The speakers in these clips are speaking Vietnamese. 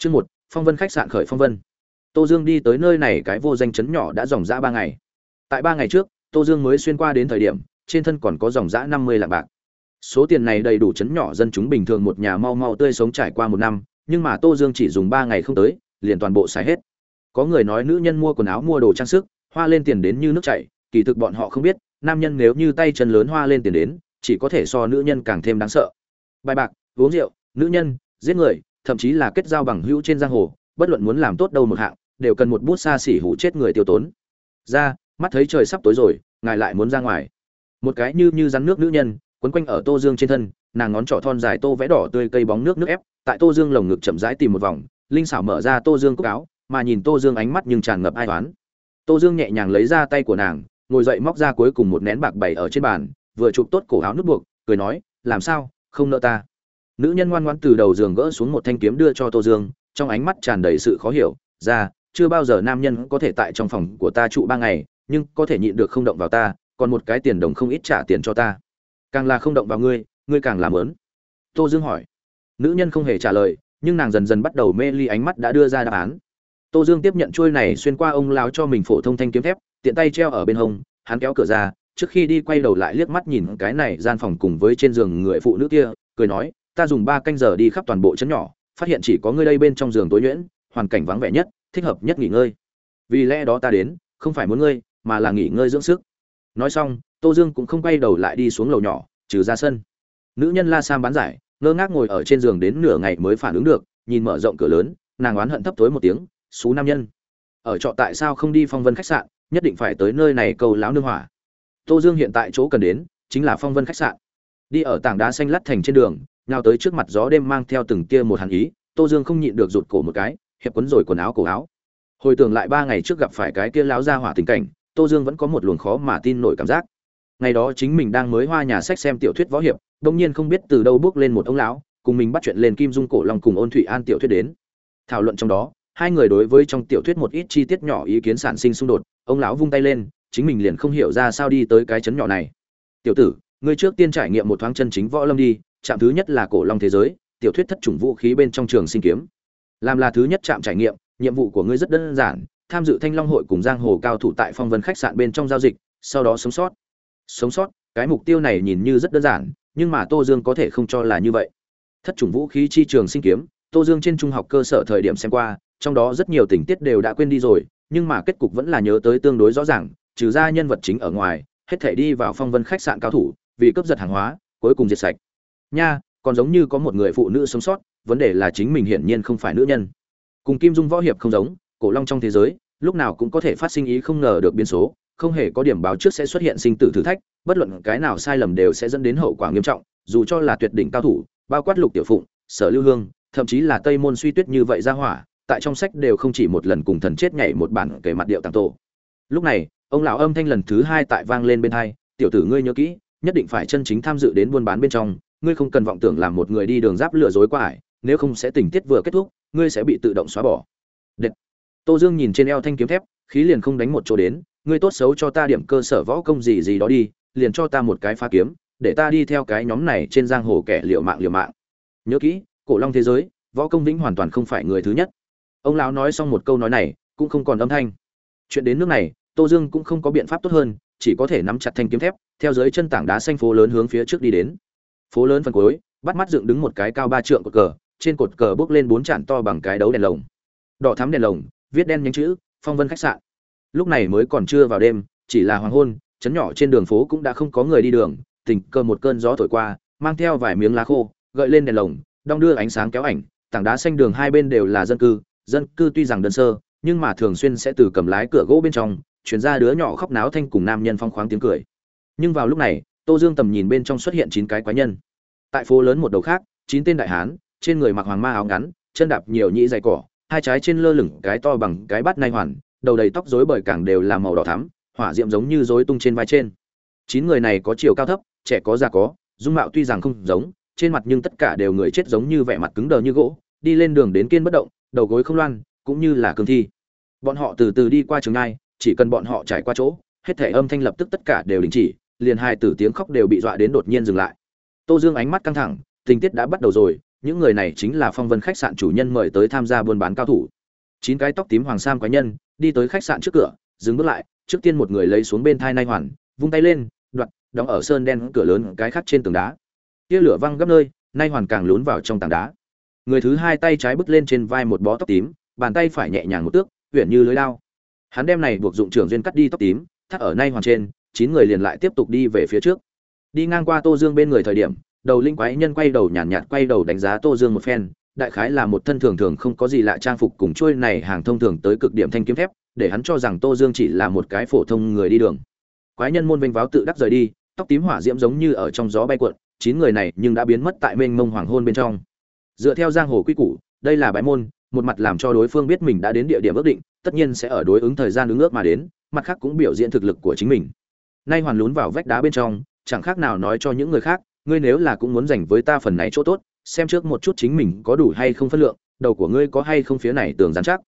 Chương một, Phong Vân khách sạn khởi Phong Vân. Tô Dương đi tới nơi này cái vô danh trấn nhỏ đã dòng dã ba ngày. Tại ba ngày trước, Tô Dương mới xuyên qua đến thời điểm, trên thân còn có dòng dã năm mươi lạng bạc. Số tiền này đầy đủ trấn nhỏ dân chúng bình thường một nhà mau mau tươi sống trải qua một năm, nhưng mà Tô Dương chỉ dùng ba ngày không tới, liền toàn bộ xài hết. Có người nói nữ nhân mua quần áo mua đồ trang sức, hoa lên tiền đến như nước chảy, kỳ thực bọn họ không biết, nam nhân nếu như tay chân lớn hoa lên tiền đến, chỉ có thể so nữ nhân càng thêm đáng sợ. Bài bạc, uống rượu, nữ nhân, giết người, thậm chí là kết giao bằng hữu trên giang hồ, bất luận muốn làm tốt đâu một hạng, đều cần một bút xa xỉ hủ chết người tiêu tốn. Ra, mắt thấy trời sắp tối rồi, ngài lại muốn ra ngoài. Một cái như như rắn nước nữ nhân, quấn quanh ở Tô Dương trên thân, nàng ngón trỏ thon dài tô vẽ đỏ tươi cây bóng nước nước ép, tại Tô Dương lồng ngực chậm rãi tìm một vòng, linh xảo mở ra Tô Dương cúc áo, mà nhìn Tô Dương ánh mắt nhưng tràn ngập ai toán. Tô Dương nhẹ nhàng lấy ra tay của nàng, ngồi dậy móc ra cuối cùng một nén bạc bày ở trên bàn, vừa chụp tốt cổ áo nút buộc, cười nói, "Làm sao, không nợ ta?" Nữ nhân ngoan ngoãn từ đầu giường gỡ xuống một thanh kiếm đưa cho Tô Dương, trong ánh mắt tràn đầy sự khó hiểu, "Ra, chưa bao giờ nam nhân có thể tại trong phòng của ta trụ ba ngày, nhưng có thể nhịn được không động vào ta, còn một cái tiền đồng không ít trả tiền cho ta. Càng là không động vào ngươi, ngươi càng làm lớn." Tô Dương hỏi. Nữ nhân không hề trả lời, nhưng nàng dần dần bắt đầu mê ly ánh mắt đã đưa ra đáp án. Tô Dương tiếp nhận chuôi này xuyên qua ông lao cho mình phổ thông thanh kiếm thép, tiện tay treo ở bên hông, hắn kéo cửa ra, trước khi đi quay đầu lại liếc mắt nhìn cái này gian phòng cùng với trên giường người phụ nữ kia, cười nói, ta dùng ba canh giờ đi khắp toàn bộ trấn nhỏ, phát hiện chỉ có ngươi đây bên trong giường tối nhuyễn, hoàn cảnh vắng vẻ nhất, thích hợp nhất nghỉ ngơi. Vì lẽ đó ta đến, không phải muốn ngươi, mà là nghỉ ngơi dưỡng sức. Nói xong, Tô Dương cũng không quay đầu lại đi xuống lầu nhỏ, trừ ra sân. Nữ nhân La Sam bán giải, ngơ ngác ngồi ở trên giường đến nửa ngày mới phản ứng được, nhìn mở rộng cửa lớn, nàng oán hận thấp tối một tiếng, "Sú nam nhân, ở trọ tại sao không đi phong vân khách sạn, nhất định phải tới nơi này cầu lão nương hỏa?" Tô Dương hiện tại chỗ cần đến chính là phong vân khách sạn. Đi ở tảng đá xanh lắt thành trên đường, nhào tới trước mặt gió đêm mang theo từng tia một hàn ý, Tô Dương không nhịn được rụt cổ một cái, hiệp quấn rồi quần áo cổ áo. Hồi tưởng lại ba ngày trước gặp phải cái kia lão gia hỏa tình cảnh, Tô Dương vẫn có một luồng khó mà tin nổi cảm giác. Ngày đó chính mình đang mới hoa nhà sách xem tiểu thuyết võ hiệp, đột nhiên không biết từ đâu bước lên một ông lão, cùng mình bắt chuyện lên Kim Dung cổ long cùng Ôn Thụy An tiểu thuyết đến. Thảo luận trong đó, hai người đối với trong tiểu thuyết một ít chi tiết nhỏ ý kiến sản sinh xung đột, ông lão vung tay lên, chính mình liền không hiểu ra sao đi tới cái chấn nhỏ này. "Tiểu tử, ngươi trước tiên trải nghiệm một thoáng chân chính võ lâm đi, chạm thứ nhất là cổ long thế giới, tiểu thuyết thất chủng vũ khí bên trong trường sinh kiếm. Làm là thứ nhất chạm trải nghiệm, nhiệm vụ của ngươi rất đơn giản, tham dự Thanh Long hội cùng giang hồ cao thủ tại Phong Vân khách sạn bên trong giao dịch, sau đó sống sót. Sống sót, cái mục tiêu này nhìn như rất đơn giản, nhưng mà Tô Dương có thể không cho là như vậy. Thất chủng vũ khí chi trường sinh kiếm, Tô Dương trên trung học cơ sở thời điểm xem qua, trong đó rất nhiều tình tiết đều đã quên đi rồi, nhưng mà kết cục vẫn là nhớ tới tương đối rõ ràng, trừ ra nhân vật chính ở ngoài, hết thể đi vào Phong Vân khách sạn cao thủ, vì cướp giật hàng hóa, cuối cùng diệt sạch. Nha, còn giống như có một người phụ nữ sống sót, vấn đề là chính mình hiển nhiên không phải nữ nhân. Cùng Kim Dung võ hiệp không giống, cổ long trong thế giới, lúc nào cũng có thể phát sinh ý không ngờ được biến số, không hề có điểm báo trước sẽ xuất hiện sinh tử thử thách, bất luận cái nào sai lầm đều sẽ dẫn đến hậu quả nghiêm trọng, dù cho là tuyệt đỉnh cao thủ, bao quát Lục Tiểu Phụng, Sở Lưu Hương, thậm chí là Tây Môn Suy Tuyết như vậy ra hỏa, tại trong sách đều không chỉ một lần cùng thần chết nhảy một bản kể mặt điệu tàng tổ. Lúc này, ông lão âm thanh lần thứ hai tại vang lên bên hai, "Tiểu tử ngươi nhớ kỹ, nhất định phải chân chính tham dự đến buôn bán bên trong, ngươi không cần vọng tưởng làm một người đi đường giáp lừa dối qua ải, nếu không sẽ tình tiết vừa kết thúc, ngươi sẽ bị tự động xóa bỏ." Đệt. Tô Dương nhìn trên eo thanh kiếm thép, khí liền không đánh một chỗ đến, ngươi tốt xấu cho ta điểm cơ sở võ công gì gì đó đi, liền cho ta một cái phá kiếm, để ta đi theo cái nhóm này trên giang hồ kẻ liều mạng liều mạng. Nhớ kỹ, cổ long thế giới, võ công vĩnh hoàn toàn không phải người thứ nhất. Ông lão nói xong một câu nói này, cũng không còn âm thanh. Chuyện đến nước này, Tô Dương cũng không có biện pháp tốt hơn, chỉ có thể nắm chặt thanh kiếm thép, theo dưới chân tảng đá xanh phố lớn hướng phía trước đi đến. Phố lớn phần cuối, bắt mắt dựng đứng một cái cao ba trượng cột cờ, trên cột cờ bước lên bốn tràn to bằng cái đấu đèn lồng. Đỏ thắm đèn lồng, viết đen nhánh chữ, Phong Vân khách sạn. Lúc này mới còn chưa vào đêm, chỉ là hoàng hôn, chấn nhỏ trên đường phố cũng đã không có người đi đường, tình cờ một cơn gió thổi qua, mang theo vài miếng lá khô, gợi lên đèn lồng, đong đưa ánh sáng kéo ảnh, tảng đá xanh đường hai bên đều là dân cư, dân cư tuy rằng đơn sơ, nhưng mà thường xuyên sẽ từ cầm lái cửa gỗ bên trong truyền ra đứa nhỏ khóc náo thanh cùng nam nhân phong khoáng tiếng cười. Nhưng vào lúc này, Tô Dương tầm nhìn bên trong xuất hiện chín cái quái nhân. Tại phố lớn một đầu khác, chín tên đại hán, trên người mặc hoàng ma áo ngắn, chân đạp nhiều nhĩ dày cỏ, hai trái trên lơ lửng cái to bằng cái bát nay hoàn, đầu đầy tóc rối bời càng đều là màu đỏ thắm, hỏa diệm giống như rối tung trên vai trên. Chín người này có chiều cao thấp, trẻ có già có, dung mạo tuy rằng không giống, trên mặt nhưng tất cả đều người chết giống như vẻ mặt cứng đờ như gỗ, đi lên đường đến kiên bất động, đầu gối không loan, cũng như là cương thi. Bọn họ từ từ đi qua trường ngai, chỉ cần bọn họ trải qua chỗ, hết thể âm thanh lập tức tất cả đều đình chỉ, liền hai tử tiếng khóc đều bị dọa đến đột nhiên dừng lại. Tô Dương ánh mắt căng thẳng, tình tiết đã bắt đầu rồi, những người này chính là phong vân khách sạn chủ nhân mời tới tham gia buôn bán cao thủ. Chín cái tóc tím hoàng sam quái nhân đi tới khách sạn trước cửa dừng bước lại trước tiên một người lấy xuống bên thai nay hoàn vung tay lên đoạt đóng ở sơn đen cửa lớn cái khắc trên tường đá. Tia lửa văng gấp nơi nay hoàn càng lún vào trong tảng đá. Người thứ hai tay trái bước lên trên vai một bó tóc tím bàn tay phải nhẹ nhàng một tước huyện như lưới lao hắn đem này buộc dụng trưởng duyên cắt đi tóc tím thắt ở nay hoàn trên chín người liền lại tiếp tục đi về phía trước. Đi ngang qua tô dương bên người thời điểm đầu linh quái nhân quay đầu nhàn nhạt, nhạt quay đầu đánh giá tô dương một phen đại khái là một thân thường thường không có gì lạ trang phục cùng trôi này hàng thông thường tới cực điểm thanh kiếm thép để hắn cho rằng tô dương chỉ là một cái phổ thông người đi đường. Quái nhân môn vênh váo tự đắc rời đi tóc tím hỏa diễm giống như ở trong gió bay cuộn chín người này nhưng đã biến mất tại mênh mông hoàng hôn bên trong. Dựa theo giang hồ quy củ đây là bái môn một mặt làm cho đối phương biết mình đã đến địa điểm ước định tất nhiên sẽ ở đối ứng thời gian ứng ước mà đến mặt khác cũng biểu diễn thực lực của chính mình nay hoàn lún vào vách đá bên trong, chẳng khác nào nói cho những người khác, ngươi nếu là cũng muốn dành với ta phần này chỗ tốt, xem trước một chút chính mình có đủ hay không phân lượng, đầu của ngươi có hay không phía này tưởng dán chắc.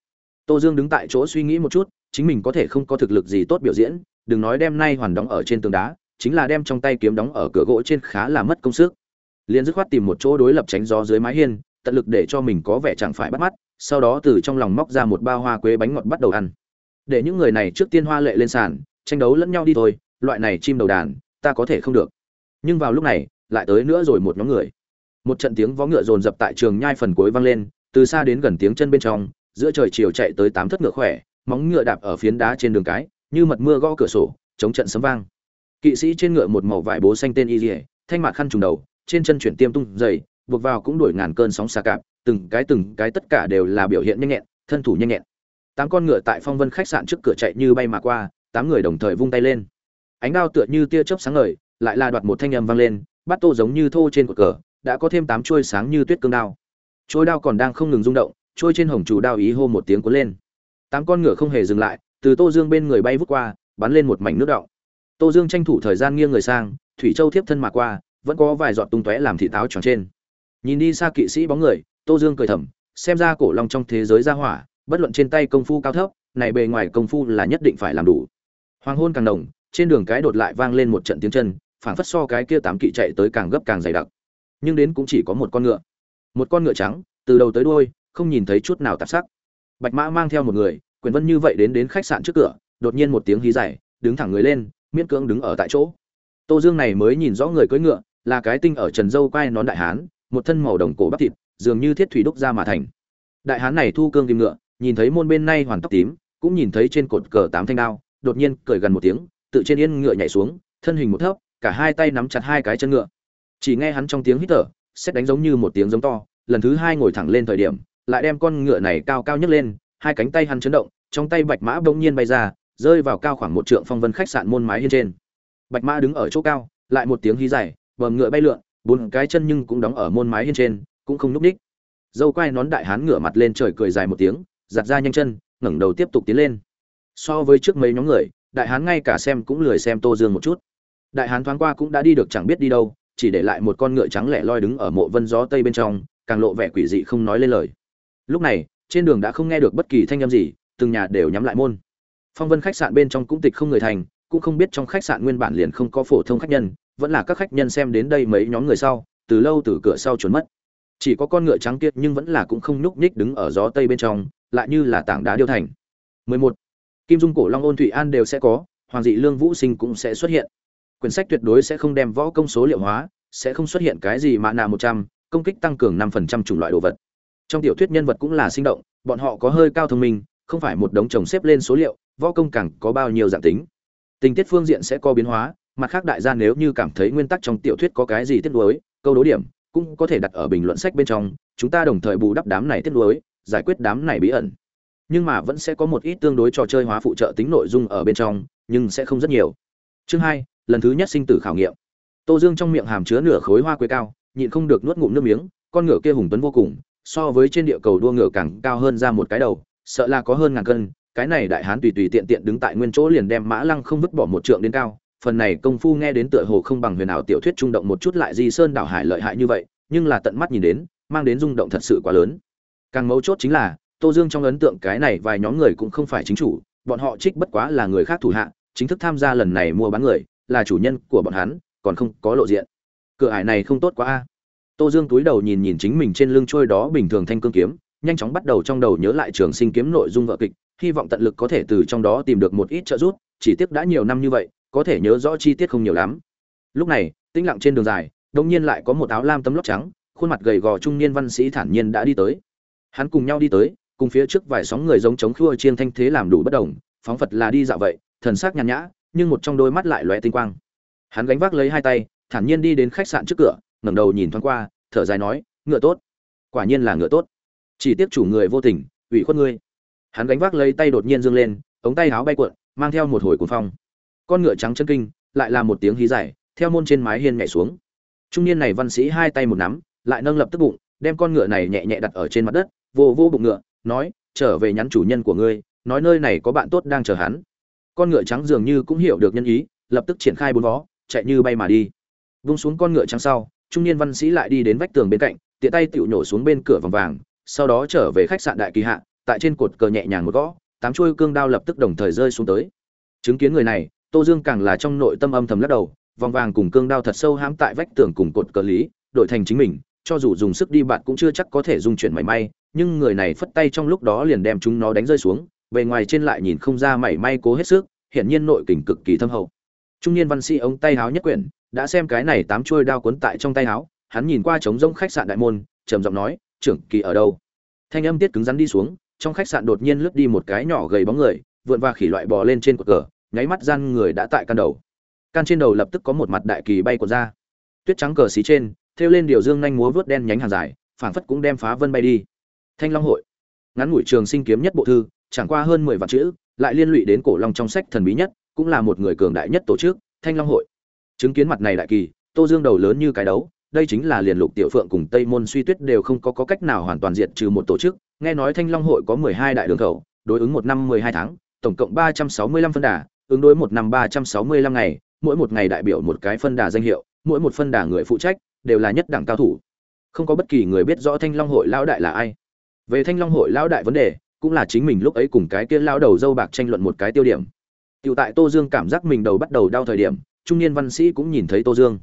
Tô dương đứng tại chỗ suy nghĩ một chút, chính mình có thể không có thực lực gì tốt biểu diễn, đừng nói đem nay hoàn đóng ở trên tường đá, chính là đem trong tay kiếm đóng ở cửa gỗ trên khá là mất công sức. Liền dứt khoát tìm một chỗ đối lập tránh gió dưới mái hiên, tận lực để cho mình có vẻ chẳng phải bắt mắt, sau đó từ trong lòng móc ra một bao hoa quế bánh ngọt bắt đầu ăn. Để những người này trước tiên hoa lệ lên sàn, tranh đấu lẫn nhau đi thôi loại này chim đầu đàn, ta có thể không được. Nhưng vào lúc này, lại tới nữa rồi một nhóm người. Một trận tiếng vó ngựa dồn dập tại trường nhai phần cuối vang lên, từ xa đến gần tiếng chân bên trong, giữa trời chiều chạy tới tám thất ngựa khỏe, móng ngựa đạp ở phiến đá trên đường cái, như mật mưa gõ cửa sổ, chống trận sấm vang. Kỵ sĩ trên ngựa một màu vải bố xanh tên y dỉa thanh mạc khăn trùng đầu, trên chân chuyển tiêm tung dày, buộc vào cũng đuổi ngàn cơn sóng xa cạp, từng cái từng cái tất cả đều là biểu hiện nhanh nhẹn, thân thủ nhanh nhẹn. Tám con ngựa tại phong vân khách sạn trước cửa chạy như bay mà qua, tám người đồng thời vung tay lên ánh đao tựa như tia chớp sáng ngời, lại là đoạt một thanh âm vang lên bắt tô giống như thô trên cột cờ, đã có thêm tám chuôi sáng như tuyết cương đao. Chuôi đao còn đang không ngừng rung động, chuôi trên hồng chủ đao ý hô một tiếng cuốn lên. Tám con ngựa không hề dừng lại, từ tô dương bên người bay vút qua, bắn lên một mảnh nước động tô dương tranh thủ thời gian nghiêng người sang, thủy châu thiếp thân mà qua, vẫn có vài giọt tung tóe làm thị táo tròn trên. Nhìn đi xa kỵ sĩ bóng người, tô dương cười thầm, xem ra cổ long trong thế giới ra hỏa, bất luận trên tay công phu cao thấp, này bề ngoài công phu là nhất định phải làm đủ. Hoàng hôn càng đồng trên đường cái đột lại vang lên một trận tiếng chân, phảng phất so cái kia tám kỵ chạy tới càng gấp càng dày đặc. Nhưng đến cũng chỉ có một con ngựa. Một con ngựa trắng, từ đầu tới đuôi, không nhìn thấy chút nào tạp sắc. Bạch mã mang theo một người, quyền vân như vậy đến đến khách sạn trước cửa, đột nhiên một tiếng hí dài, đứng thẳng người lên, miễn cưỡng đứng ở tại chỗ. Tô dương này mới nhìn rõ người cưỡi ngựa, là cái tinh ở trần dâu quai nón đại hán, một thân màu đồng cổ bắp thịt, dường như thiết thủy đúc ra mà thành. Đại hán này thu cương tìm ngựa, nhìn thấy môn bên nay hoàn tóc tím, cũng nhìn thấy trên cột cờ tám thanh đao, đột nhiên cười gần một tiếng tự trên yên ngựa nhảy xuống, thân hình một thấp, cả hai tay nắm chặt hai cái chân ngựa. Chỉ nghe hắn trong tiếng hít thở xét đánh giống như một tiếng giống to, lần thứ hai ngồi thẳng lên thời điểm, lại đem con ngựa này cao cao nhấc lên, hai cánh tay hắn chấn động, trong tay bạch mã bỗng nhiên bay ra, rơi vào cao khoảng một trượng phong vân khách sạn môn mái hiên trên. Bạch mã đứng ở chỗ cao, lại một tiếng hí dài, bờm ngựa bay lượn, bốn cái chân nhưng cũng đóng ở môn mái hiên trên, cũng không núp đích dâu quai nón đại hán ngửa mặt lên trời cười dài một tiếng, giặt ra nhanh chân, ngẩng đầu tiếp tục tiến lên. So với trước mấy nhóm người đại hán ngay cả xem cũng lười xem tô dương một chút. Đại hán thoáng qua cũng đã đi được chẳng biết đi đâu, chỉ để lại một con ngựa trắng lẻ loi đứng ở mộ vân gió tây bên trong, càng lộ vẻ quỷ dị không nói lên lời. Lúc này, trên đường đã không nghe được bất kỳ thanh âm gì, từng nhà đều nhắm lại môn. Phong vân khách sạn bên trong cũng tịch không người thành, cũng không biết trong khách sạn nguyên bản liền không có phổ thông khách nhân, vẫn là các khách nhân xem đến đây mấy nhóm người sau, từ lâu từ cửa sau trốn mất. Chỉ có con ngựa trắng kiệt nhưng vẫn là cũng không nhúc nhích đứng ở gió tây bên trong, lại như là tảng đá điêu thành. 11 kim dung cổ long ôn thụy an đều sẽ có, hoàng dị lương vũ sinh cũng sẽ xuất hiện. Quyển sách tuyệt đối sẽ không đem võ công số liệu hóa, sẽ không xuất hiện cái gì mà nạ một trăm, công kích tăng cường năm phần trăm chủng loại đồ vật. Trong tiểu thuyết nhân vật cũng là sinh động, bọn họ có hơi cao thông minh, không phải một đống chồng xếp lên số liệu, võ công càng có bao nhiêu dạng tính. Tình tiết phương diện sẽ có biến hóa, mặt khác đại gia nếu như cảm thấy nguyên tắc trong tiểu thuyết có cái gì tiết đối câu đố điểm, cũng có thể đặt ở bình luận sách bên trong, chúng ta đồng thời bù đắp đám này tiết đối giải quyết đám này bí ẩn nhưng mà vẫn sẽ có một ít tương đối trò chơi hóa phụ trợ tính nội dung ở bên trong, nhưng sẽ không rất nhiều. Chương hai, lần thứ nhất sinh tử khảo nghiệm. Tô dương trong miệng hàm chứa nửa khối hoa quế cao, nhịn không được nuốt ngụm nước miếng, con ngựa kia hùng tuấn vô cùng, so với trên địa cầu đua ngựa càng cao hơn ra một cái đầu, sợ là có hơn ngàn cân, cái này đại hán tùy tùy tiện tiện đứng tại nguyên chỗ liền đem mã lăng không vứt bỏ một trượng đến cao, phần này công phu nghe đến tựa hồ không bằng huyền ảo tiểu thuyết trung động một chút lại di sơn đảo hải lợi hại như vậy, nhưng là tận mắt nhìn đến, mang đến rung động thật sự quá lớn. Càng mấu chốt chính là tô dương trong ấn tượng cái này vài nhóm người cũng không phải chính chủ, bọn họ trích bất quá là người khác thủ hạ, chính thức tham gia lần này mua bán người, là chủ nhân của bọn hắn, còn không có lộ diện. Cửa ải này không tốt quá a. Tô dương túi đầu nhìn nhìn chính mình trên lưng trôi đó bình thường thanh cương kiếm, nhanh chóng bắt đầu trong đầu nhớ lại trường sinh kiếm nội dung vợ kịch, hy vọng tận lực có thể từ trong đó tìm được một ít trợ giúp, chỉ tiếc đã nhiều năm như vậy, có thể nhớ rõ chi tiết không nhiều lắm. Lúc này, tĩnh lặng trên đường dài, đột nhiên lại có một áo lam tấm lót trắng, khuôn mặt gầy gò trung niên văn sĩ thản nhiên đã đi tới. Hắn cùng nhau đi tới cùng phía trước vài sóng người giống chống khua chiên thanh thế làm đủ bất đồng, phóng phật là đi dạo vậy, thần sắc nhàn nhã, nhưng một trong đôi mắt lại lóe tinh quang. Hắn gánh vác lấy hai tay, thản nhiên đi đến khách sạn trước cửa, ngẩng đầu nhìn thoáng qua, thở dài nói, ngựa tốt. Quả nhiên là ngựa tốt. Chỉ tiếc chủ người vô tình, ủy khuất ngươi. Hắn gánh vác lấy tay đột nhiên dương lên, ống tay áo bay cuộn, mang theo một hồi cuồng phong. Con ngựa trắng chân kinh, lại là một tiếng hí dài, theo môn trên mái hiên nhảy xuống. Trung niên này văn sĩ hai tay một nắm, lại nâng lập tức bụng, đem con ngựa này nhẹ nhẹ đặt ở trên mặt đất, vô vô bụng ngựa nói, trở về nhắn chủ nhân của ngươi, nói nơi này có bạn tốt đang chờ hắn. Con ngựa trắng dường như cũng hiểu được nhân ý, lập tức triển khai bốn vó, chạy như bay mà đi. Vung xuống con ngựa trắng sau, trung niên văn sĩ lại đi đến vách tường bên cạnh, tiện tay tựu nhổ xuống bên cửa vòng vàng, sau đó trở về khách sạn đại kỳ hạ, tại trên cột cờ nhẹ nhàng một gõ, tám chuôi cương đao lập tức đồng thời rơi xuống tới. Chứng kiến người này, tô dương càng là trong nội tâm âm thầm lắc đầu, vòng vàng cùng cương đao thật sâu hãm tại vách tường cùng cột cờ lý, đổi thành chính mình cho dù dùng sức đi bạn cũng chưa chắc có thể dung chuyển mảy may, nhưng người này phất tay trong lúc đó liền đem chúng nó đánh rơi xuống, bề ngoài trên lại nhìn không ra mảy may cố hết sức, hiển nhiên nội kình cực kỳ thâm hậu. Trung niên văn sĩ ống tay háo nhất quyển, đã xem cái này tám chuôi đao cuốn tại trong tay háo, hắn nhìn qua trống rỗng khách sạn đại môn, trầm giọng nói, trưởng kỳ ở đâu? Thanh âm tiết cứng rắn đi xuống, trong khách sạn đột nhiên lướt đi một cái nhỏ gầy bóng người, vượn và khỉ loại bò lên trên cột cờ, nháy mắt gian người đã tại căn đầu. Can trên đầu lập tức có một mặt đại kỳ bay của ra. Tuyết trắng cờ xí trên theo lên điều dương nhanh múa vớt đen nhánh hàng dài phảng phất cũng đem phá vân bay đi. Thanh long hội. Ngắn ngủi trường sinh kiếm nhất bộ thư chẳng qua hơn mười vạn chữ lại liên lụy đến cổ long trong sách thần bí nhất cũng là một người cường đại nhất tổ chức thanh long hội. Chứng kiến mặt này đại kỳ tô dương đầu lớn như cái đấu đây chính là liền lục tiểu phượng cùng tây môn suy tuyết đều không có, có cách nào hoàn toàn diệt trừ một tổ chức. Nghe nói thanh long hội có mười hai đại đường khẩu đối ứng một năm mười hai tháng tổng cộng ba trăm sáu mươi lăm phân đà ứng đối một năm ba trăm sáu mươi lăm ngày mỗi một ngày đại biểu một cái phân đà danh hiệu mỗi một phân đà người phụ trách đều là nhất đẳng cao thủ không có bất kỳ người biết rõ thanh long hội lão đại là ai về thanh long hội lão đại vấn đề cũng là chính mình lúc ấy cùng cái kia lão đầu dâu bạc tranh luận một cái tiêu điểm Tiểu tại Tô Dương cảm giác mình đầu bắt đầu đau thời điểm, trung niên văn sĩ cũng nhìn thấy Tô Dương.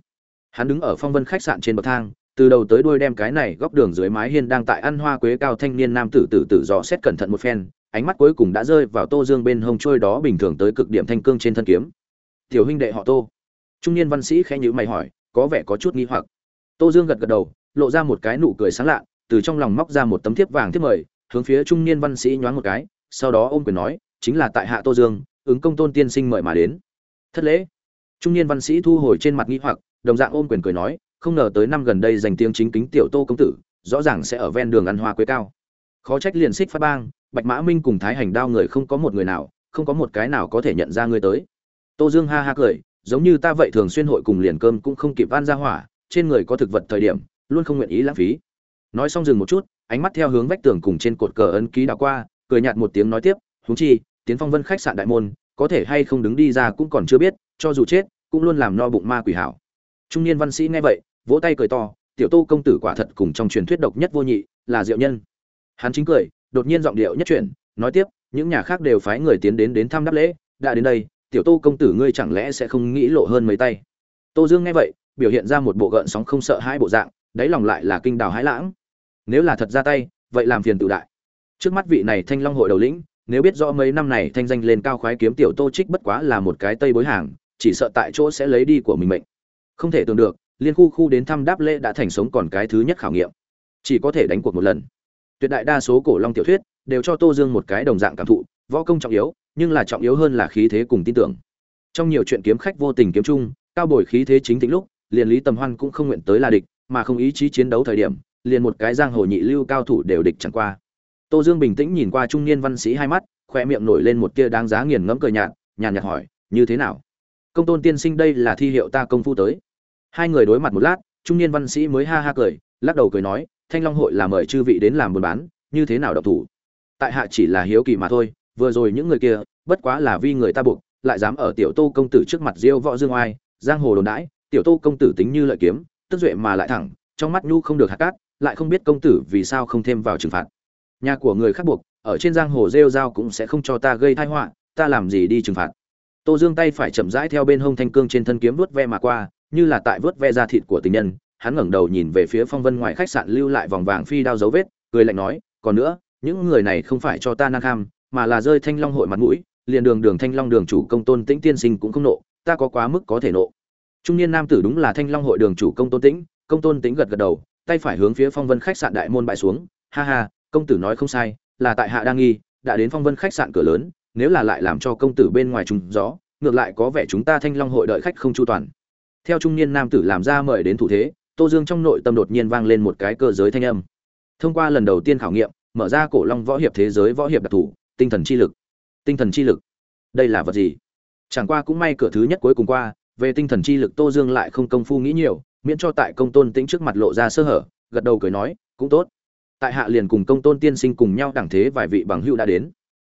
Hắn đứng ở phong vân khách sạn trên bậc thang, từ đầu tới đuôi đem cái này góc đường dưới mái hiên đang tại ăn hoa quế cao thanh niên nam tử tử tử dò xét cẩn thận một phen, ánh mắt cuối cùng đã rơi vào Tô Dương bên hông trôi đó bình thường tới cực điểm thanh cương trên thân kiếm. "Tiểu huynh đệ họ Tô." Trung niên văn sĩ khẽ nhíu mày hỏi, có vẻ có chút nghi hoặc. Tô Dương gật gật đầu, lộ ra một cái nụ cười sáng lạ, từ trong lòng móc ra một tấm thiếp vàng thiếp mời, hướng phía trung niên văn sĩ nhoáng một cái, sau đó ôm quyền nói, chính là tại hạ Tô Dương, ứng công tôn tiên sinh mời mà đến. Thất lễ. Trung niên văn sĩ thu hồi trên mặt nghi hoặc đồng dạng ôm quyền cười nói không ngờ tới năm gần đây dành tiếng chính kính tiểu tô công tử rõ ràng sẽ ở ven đường ăn hoa quế cao. Khó trách liền xích phát bang bạch mã minh cùng thái hành đao người không có một người nào không có một cái nào có thể nhận ra ngươi tới. Tô dương ha ha cười giống như ta vậy thường xuyên hội cùng liền cơm cũng không kịp van ra hỏa trên người có thực vật thời điểm, luôn không nguyện ý lãng phí. Nói xong dừng một chút, ánh mắt theo hướng vách tường cùng trên cột cờ ấn ký đảo qua, cười nhạt một tiếng nói tiếp húng chi, tiến phong vân khách sạn đại môn, có thể hay không đứng đi ra cũng còn chưa biết, cho dù chết, cũng luôn làm no bụng ma quỷ hảo. Trung niên văn sĩ nghe vậy, vỗ tay cười to, tiểu tô công tử quả thật cùng trong truyền thuyết độc nhất vô nhị, là diệu nhân. Hắn chính cười, đột nhiên giọng điệu nhất chuyển, nói tiếp, những nhà khác đều phái người tiến đến đến thăm đáp lễ, đã đến đây, tiểu tô công tử ngươi chẳng lẽ sẽ không nghĩ lộ hơn mấy tay? Tô dương nghe vậy biểu hiện ra một bộ gợn sóng không sợ hai bộ dạng, đáy lòng lại là kinh đào hái lãng. Nếu là thật ra tay, vậy làm phiền tự đại. Trước mắt vị này thanh long hội đầu lĩnh, nếu biết rõ mấy năm này thanh danh lên cao khoái kiếm tiểu tô trích bất quá là một cái tây bối hàng, chỉ sợ tại chỗ sẽ lấy đi của mình mệnh. Không thể tưởng được, liên khu khu đến thăm đáp lễ đã thành sống còn cái thứ nhất khảo nghiệm. Chỉ có thể đánh cuộc một lần. Tuyệt đại đa số cổ long tiểu thuyết đều cho tô dương một cái đồng dạng cảm thụ, võ công trọng yếu, nhưng là trọng yếu hơn là khí thế cùng tin tưởng. Trong nhiều chuyện kiếm khách vô tình kiếm chung, cao bồi khí thế chính tính lúc liền lý tầm hoan cũng không nguyện tới là địch mà không ý chí chiến đấu thời điểm liền một cái giang hồ nhị lưu cao thủ đều địch chẳng qua Tô Dương bình tĩnh nhìn qua trung niên văn sĩ hai mắt, khóe miệng nổi lên một tia đáng giá nghiền ngẫm cười nhạt, nhàn nhạt hỏi, "Như thế nào? Công tôn tiên sinh đây là thi hiệu ta công phu tới." Hai người đối mặt một lát, trung niên văn sĩ mới ha ha cười, lắc đầu cười nói, "Thanh Long hội là mời chư vị đến làm buôn bán, như thế nào độc thủ? Tại hạ chỉ là hiếu kỳ mà thôi, vừa rồi những người kia, bất quá là vì người ta buộc, lại dám ở tiểu Tô công tử trước mặt diêu võ dương oai, giang hồ đồn đãi, tiểu Tô công tử tính như lợi kiếm, tức duệ mà lại thẳng, trong mắt nhu không được hạt cát, lại không biết công tử vì sao không thêm vào trừng phạt." nhà của người khác buộc ở trên giang hồ rêu dao cũng sẽ không cho ta gây thai họa ta làm gì đi trừng phạt tô dương tay phải chậm rãi theo bên hông thanh cương trên thân kiếm vớt ve mà qua như là tại vớt ve da thịt của tình nhân hắn ngẩng đầu nhìn về phía phong vân ngoài khách sạn lưu lại vòng vàng phi đao dấu vết cười lạnh nói còn nữa những người này không phải cho ta năng kham mà là rơi thanh long hội mặt mũi liền đường đường thanh long đường chủ công tôn tĩnh tiên sinh cũng không nộ ta có quá mức có thể nộ trung niên nam tử đúng là thanh long hội đường chủ công tôn tĩnh, công tôn tĩnh gật gật đầu, tay phải hướng phía phong vân khách sạn đại môn bại xuống. Ha ha, công tử nói không sai, là tại hạ đang nghi, đã đến phong vân khách sạn cửa lớn, nếu là lại làm cho công tử bên ngoài trùng gió, ngược lại có vẻ chúng ta thanh long hội đợi khách không chu toàn. Theo trung niên nam tử làm ra mời đến thủ thế, tô dương trong nội tâm đột nhiên vang lên một cái cơ giới thanh âm. Thông qua lần đầu tiên khảo nghiệm, mở ra cổ long võ hiệp thế giới võ hiệp đặc thù, tinh thần chi lực. Tinh thần chi lực. Đây là vật gì? Chẳng qua cũng may cửa thứ nhất cuối cùng qua về tinh thần chi lực tô dương lại không công phu nghĩ nhiều, miễn cho tại công tôn tĩnh trước mặt lộ ra sơ hở, gật đầu cười nói, cũng tốt. Tại hạ liền cùng công tôn tiên sinh cùng nhau đẳng thế vài vị bằng hữu đã đến.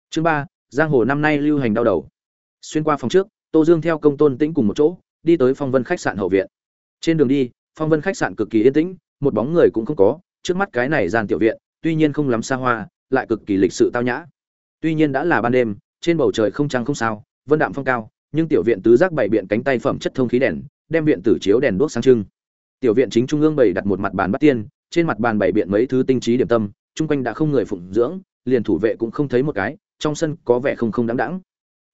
Chương ba, giang hồ năm nay lưu hành đau đầu. Xuyên qua phòng trước, tô dương theo công tôn tĩnh cùng một chỗ, đi tới phong vân khách sạn hậu viện. Trên đường đi, phong vân khách sạn cực kỳ yên tĩnh, một bóng người cũng không có, trước mắt cái này gian tiểu viện, tuy nhiên không lắm xa hoa, lại cực kỳ lịch sự tao nhã. Tuy nhiên đã là ban đêm, trên bầu trời không trăng không sao, vân đạm phong cao nhưng tiểu viện tứ giác bảy biện cánh tay phẩm chất thông khí đèn, đem viện tử chiếu đèn đuốc sáng trưng. Tiểu viện chính trung ương bày đặt một mặt bàn bắt tiên, trên mặt bàn bày biện mấy thứ tinh trí điểm tâm, chung quanh đã không người phụng dưỡng, liền thủ vệ cũng không thấy một cái, trong sân có vẻ không không đáng đãng.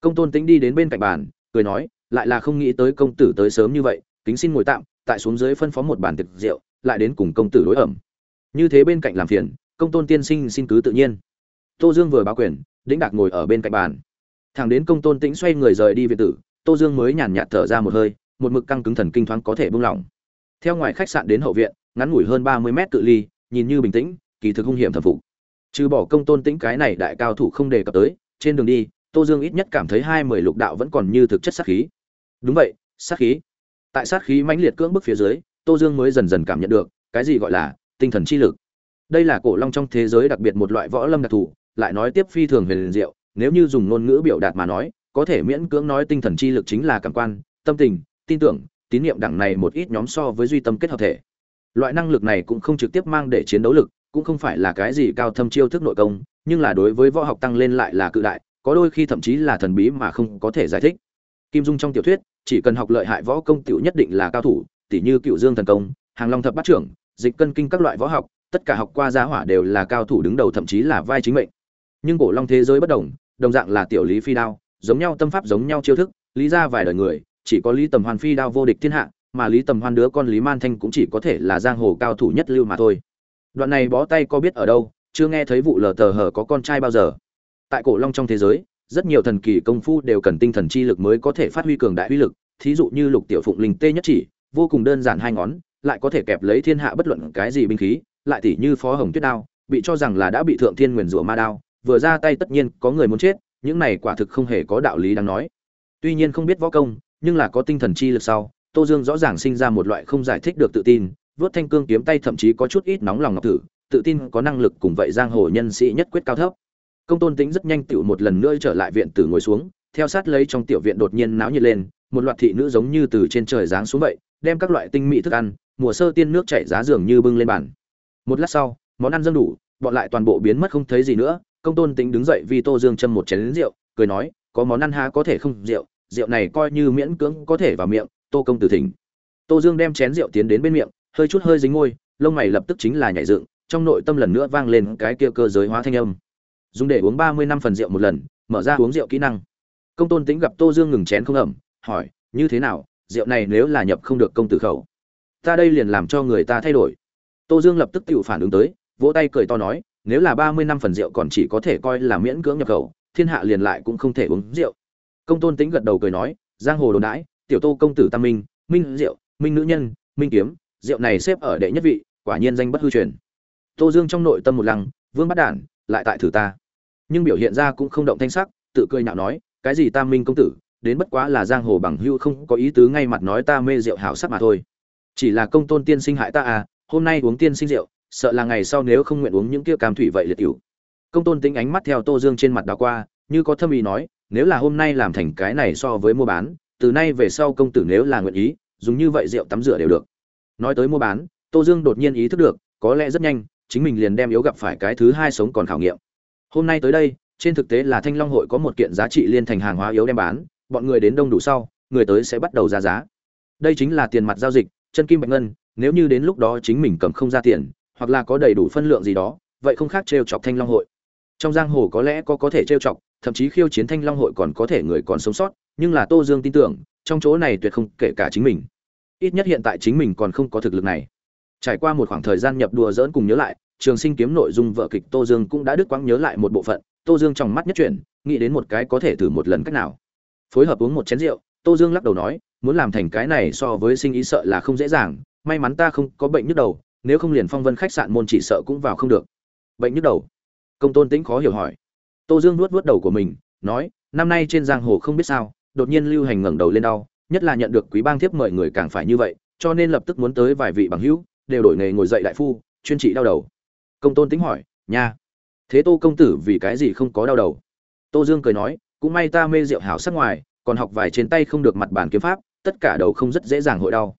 công tôn tĩnh đi đến bên cạnh bàn, cười nói, lại là không nghĩ tới công tử tới sớm như vậy, kính xin ngồi tạm, tại xuống dưới phân phó một bàn tiệc rượu, lại đến cùng công tử đối ẩm. Như thế bên cạnh làm phiền, công tôn tiên sinh xin cứ tự nhiên. Tô dương vừa báo quyền, đĩnh đạc ngồi ở bên cạnh bàn thằng đến công tôn tĩnh xoay người rời đi viện tử, tô dương mới nhàn nhạt thở ra một hơi, một mực căng cứng thần kinh thoáng có thể buông lỏng. Theo ngoài khách sạn đến hậu viện, ngắn ngủi hơn ba mươi mét cự ly, nhìn như bình tĩnh, kỳ thực hung hiểm thẩm phục. Trừ bỏ công tôn tĩnh cái này đại cao thủ không đề cập tới, trên đường đi, tô dương ít nhất cảm thấy hai mười lục đạo vẫn còn như thực chất sát khí. Đúng vậy, sát khí. Tại sát khí mãnh liệt cưỡng bức phía dưới, tô dương mới dần dần cảm nhận được, cái gì gọi là tinh thần chi lực. Đây là cổ long trong thế giới đặc biệt một loại võ lâm đặc thù, lại nói tiếp phi thường huyền diệu nếu như dùng ngôn ngữ biểu đạt mà nói, có thể miễn cưỡng nói tinh thần chi lực chính là cảm quan, tâm tình, tin tưởng, tín nhiệm đẳng này một ít nhóm so với duy tâm kết hợp thể. Loại năng lực này cũng không trực tiếp mang để chiến đấu lực, cũng không phải là cái gì cao thâm chiêu thức nội công, nhưng là đối với võ học tăng lên lại là cự đại, có đôi khi thậm chí là thần bí mà không có thể giải thích. Kim dung trong tiểu thuyết, chỉ cần học lợi hại võ công tiểu nhất định là cao thủ tỷ như cựu dương thần công, hàng long thập bát trưởng, dịch cân kinh các loại võ học, tất cả học qua giá hỏa đều là cao thủ đứng đầu thậm chí là vai chính mệnh nhưng cổ long thế giới bất đồng đồng dạng là tiểu lý phi đao, giống nhau tâm pháp giống nhau chiêu thức, lý ra vài đời người, chỉ có lý tầm hoàn phi đao vô địch thiên hạ, mà lý tầm hoan đứa con lý man thanh cũng chỉ có thể là giang hồ cao thủ nhất lưu mà thôi. Đoạn này bó tay có biết ở đâu, chưa nghe thấy vụ lờ tờ hờ có con trai bao giờ. Tại cổ long trong thế giới, rất nhiều thần kỳ công phu đều cần tinh thần chi lực mới có thể phát huy cường đại uy lực, thí dụ như lục tiểu phụng linh tê nhất chỉ, vô cùng đơn giản hai ngón, lại có thể kẹp lấy thiên hạ bất luận cái gì binh khí, lại tỉ như phó hồng tuyết đao, bị cho rằng là đã bị thượng thiên nguyền rủa ma đao vừa ra tay tất nhiên có người muốn chết, những này quả thực không hề có đạo lý đáng nói. Tuy nhiên không biết võ công, nhưng là có tinh thần chi lực sau, tô dương rõ ràng sinh ra một loại không giải thích được tự tin, vớt thanh cương kiếm tay thậm chí có chút ít nóng lòng ngọc tử tự tin có năng lực cùng vậy giang hồ nhân sĩ nhất quyết cao thấp. Công tôn tính rất nhanh tựu một lần nữa trở lại viện tử ngồi xuống, theo sát lấy trong tiểu viện đột nhiên náo nhiệt lên, một loạt thị nữ giống như từ trên trời giáng xuống vậy, đem các loại tinh mỹ thức ăn, mùa sơ tiên nước chảy giá giường như bưng lên bàn. Một lát sau, món ăn dâng đủ, bọn lại toàn bộ biến mất không thấy gì nữa công tôn tính đứng dậy vì tô dương châm một chén rượu, cười nói, có món ăn há có thể không rượu rượu này coi như miễn cưỡng có thể vào miệng, tô công tử thỉnh. Tô dương đem chén rượu tiến đến bên miệng, hơi chút hơi dính môi, lông mày lập tức chính là nhảy dựng, trong nội tâm lần nữa vang lên cái kia cơ giới hóa thanh âm. Dùng để uống ba mươi năm phần rượu một lần, mở ra uống rượu kỹ năng. Công tôn tính gặp tô dương ngừng chén không ẩm, hỏi, như thế nào, rượu này nếu là nhập không được công tử khẩu, ta đây liền làm cho người ta thay đổi. Tô dương lập tức tự phản ứng tới, vỗ tay cười to nói nếu là ba mươi năm phần rượu còn chỉ có thể coi là miễn cưỡng nhập khẩu, thiên hạ liền lại cũng không thể uống rượu. Công tôn tính gật đầu cười nói, giang hồ đồn đãi, tiểu tô công tử tam minh minh rượu, minh nữ nhân, minh kiếm, rượu này xếp ở đệ nhất vị, quả nhiên danh bất hư truyền. Tô dương trong nội tâm một lăng, vương Bát đản, lại tại thử ta. Nhưng biểu hiện ra cũng không động thanh sắc, tự cười nhạo nói, cái gì tam minh công tử, đến bất quá là giang hồ bằng hưu không có ý tứ ngay mặt nói ta mê rượu hảo sắc mà thôi. Chỉ là công tôn tiên sinh hại ta à hôm nay uống tiên sinh rượu sợ là ngày sau nếu không nguyện uống những kia cam thủy vậy liệt tiểu. Công tôn tính ánh mắt theo tô dương trên mặt đảo qua, như có thâm ý nói, nếu là hôm nay làm thành cái này so với mua bán, từ nay về sau công tử nếu là nguyện ý, dùng như vậy rượu tắm rửa đều được. Nói tới mua bán, tô dương đột nhiên ý thức được, có lẽ rất nhanh, chính mình liền đem yếu gặp phải cái thứ hai sống còn khảo nghiệm. Hôm nay tới đây, trên thực tế là thanh long hội có một kiện giá trị liên thành hàng hóa yếu đem bán, bọn người đến đông đủ sau, người tới sẽ bắt đầu ra giá. Đây chính là tiền mặt giao dịch, chân kim bạch ngân, nếu như đến lúc đó chính mình cầm không ra tiền hoặc là có đầy đủ phân lượng gì đó, vậy không khác trêu chọc thanh long hội. Trong giang hồ có lẽ có có thể trêu chọc, thậm chí khiêu chiến thanh long hội còn có thể người còn sống sót, nhưng là tô dương tin tưởng, trong chỗ này tuyệt không kể cả chính mình. Ít nhất hiện tại chính mình còn không có thực lực này. Trải qua một khoảng thời gian nhập đùa dỡn cùng nhớ lại, trường sinh kiếm nội dung vợ kịch tô dương cũng đã đứt quãng nhớ lại một bộ phận, tô dương trong mắt nhất chuyển, nghĩ đến một cái có thể thử một lần cách nào. Phối hợp uống một chén rượu, tô dương lắc đầu nói, muốn làm thành cái này so với sinh ý sợ là không dễ dàng, may mắn ta không có bệnh nhức đầu nếu không liền phong vân khách sạn môn chỉ sợ cũng vào không được. Bệnh nhức đầu. Công tôn tĩnh khó hiểu hỏi. Tô dương nuốt vớt đầu của mình, nói, năm nay trên giang hồ không biết sao, đột nhiên lưu hành ngẩng đầu lên đau, nhất là nhận được quý bang thiếp mời người càng phải như vậy, cho nên lập tức muốn tới vài vị bằng hữu, đều đổi nghề ngồi dậy đại phu, chuyên trị đau đầu. Công tôn tính hỏi, nha, thế tô công tử vì cái gì không có đau đầu? Tô dương cười nói, cũng may ta mê rượu hảo sắc ngoài, còn học vài trên tay không được mặt bản kiếm pháp, tất cả đầu không rất dễ dàng hội đau.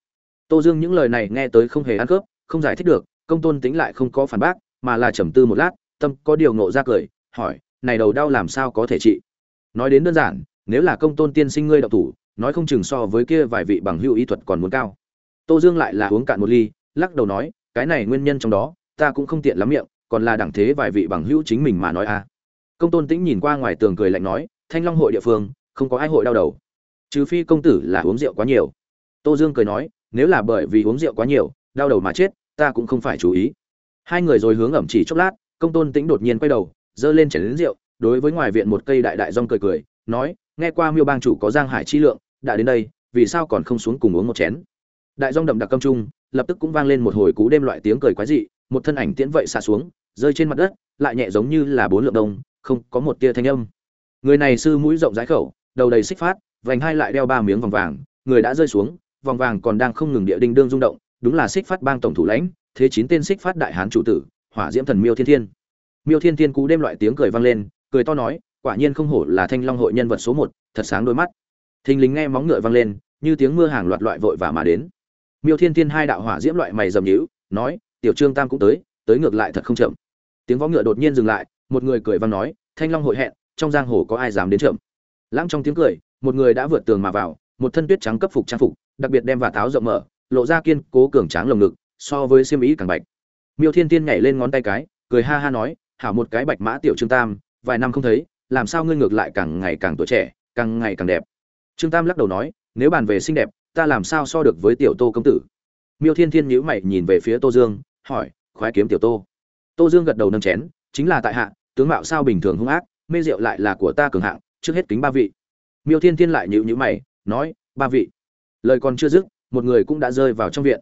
Tô dương những lời này nghe tới không hề ăn khớp không giải thích được, công tôn tính lại không có phản bác, mà là trầm tư một lát, tâm có điều ngộ ra cười, hỏi, này đầu đau làm sao có thể trị? Nói đến đơn giản, nếu là công tôn tiên sinh ngươi độc thủ, nói không chừng so với kia vài vị bằng hữu y thuật còn muốn cao. Tô dương lại là uống cạn một ly, lắc đầu nói, cái này nguyên nhân trong đó, ta cũng không tiện lắm miệng, còn là đẳng thế vài vị bằng hữu chính mình mà nói a à. công tôn tĩnh nhìn qua ngoài tường cười lạnh nói, thanh long hội địa phương, không có ai hội đau đầu. Trừ phi công tử là uống rượu quá nhiều. Tô dương cười nói, nếu là bởi vì uống rượu quá nhiều, đau đầu mà chết ta cũng không phải chú ý. Hai người rồi hướng ẩm chỉ chốc lát, công tôn tĩnh đột nhiên quay đầu, giơ lên chén đến rượu, đối với ngoài viện một cây đại đại rong cười cười, nói, nghe qua miêu bang chủ có giang hải chi lượng, đã đến đây, vì sao còn không xuống cùng uống một chén? Đại rong đậm đặc câm trung, lập tức cũng vang lên một hồi cú đêm loại tiếng cười quái dị, một thân ảnh tiễn vậy xả xuống, rơi trên mặt đất, lại nhẹ giống như là bốn lượng đông, không có một tia thanh âm. Người này sư mũi rộng rãi khẩu, đầu đầy xích phát, vành hai lại đeo ba miếng vòng vàng, người đã rơi xuống, vòng vàng còn đang không ngừng địa đinh đương rung động đúng là xích phát bang tổng thủ lãnh, thế chín tên xích phát đại hán chủ tử, hỏa diễm thần miêu thiên thiên. Miêu thiên thiên cú đêm loại tiếng cười vang lên, cười to nói, quả nhiên không hổ là thanh long hội nhân vật số một, thật sáng đôi mắt. Thình lính nghe móng ngựa vang lên, như tiếng mưa hàng loạt loại vội vã mà đến. Miêu thiên thiên hai đạo hỏa diễm loại mày dầm nhíu, nói, tiểu trương tam cũng tới tới ngược lại thật không chậm. Tiếng võ ngựa đột nhiên dừng lại, một người cười vang nói, thanh long hội hẹn, trong giang hồ có ai dám đến chậm? Lãng trong tiếng cười, một người đã vượt tường mà vào, một thân tuyết trắng cấp phục trang phục, đặc biệt đem và tháo rộng mở lộ ra kiên cố cường tráng lồng ngực, so với xiêm ý càng bạch. Miêu thiên tiên nhảy lên ngón tay cái, cười ha ha nói, hảo một cái bạch mã tiểu trương tam, vài năm không thấy, làm sao ngươi ngược lại càng ngày càng tuổi trẻ, càng ngày càng đẹp? Trương tam lắc đầu nói, nếu bàn về xinh đẹp, ta làm sao so được với tiểu tô công tử? Miêu thiên thiên nhíu mày nhìn về phía tô dương, hỏi, khoái kiếm tiểu tô? Tô dương gật đầu nâng chén, chính là tại hạ, tướng mạo sao bình thường hung ác, mê rượu lại là của ta cường hạng, trước hết kính ba vị. Miêu thiên thiên lại nhíu nhíu mày, nói, ba vị. Lời còn chưa dứt một người cũng đã rơi vào trong viện.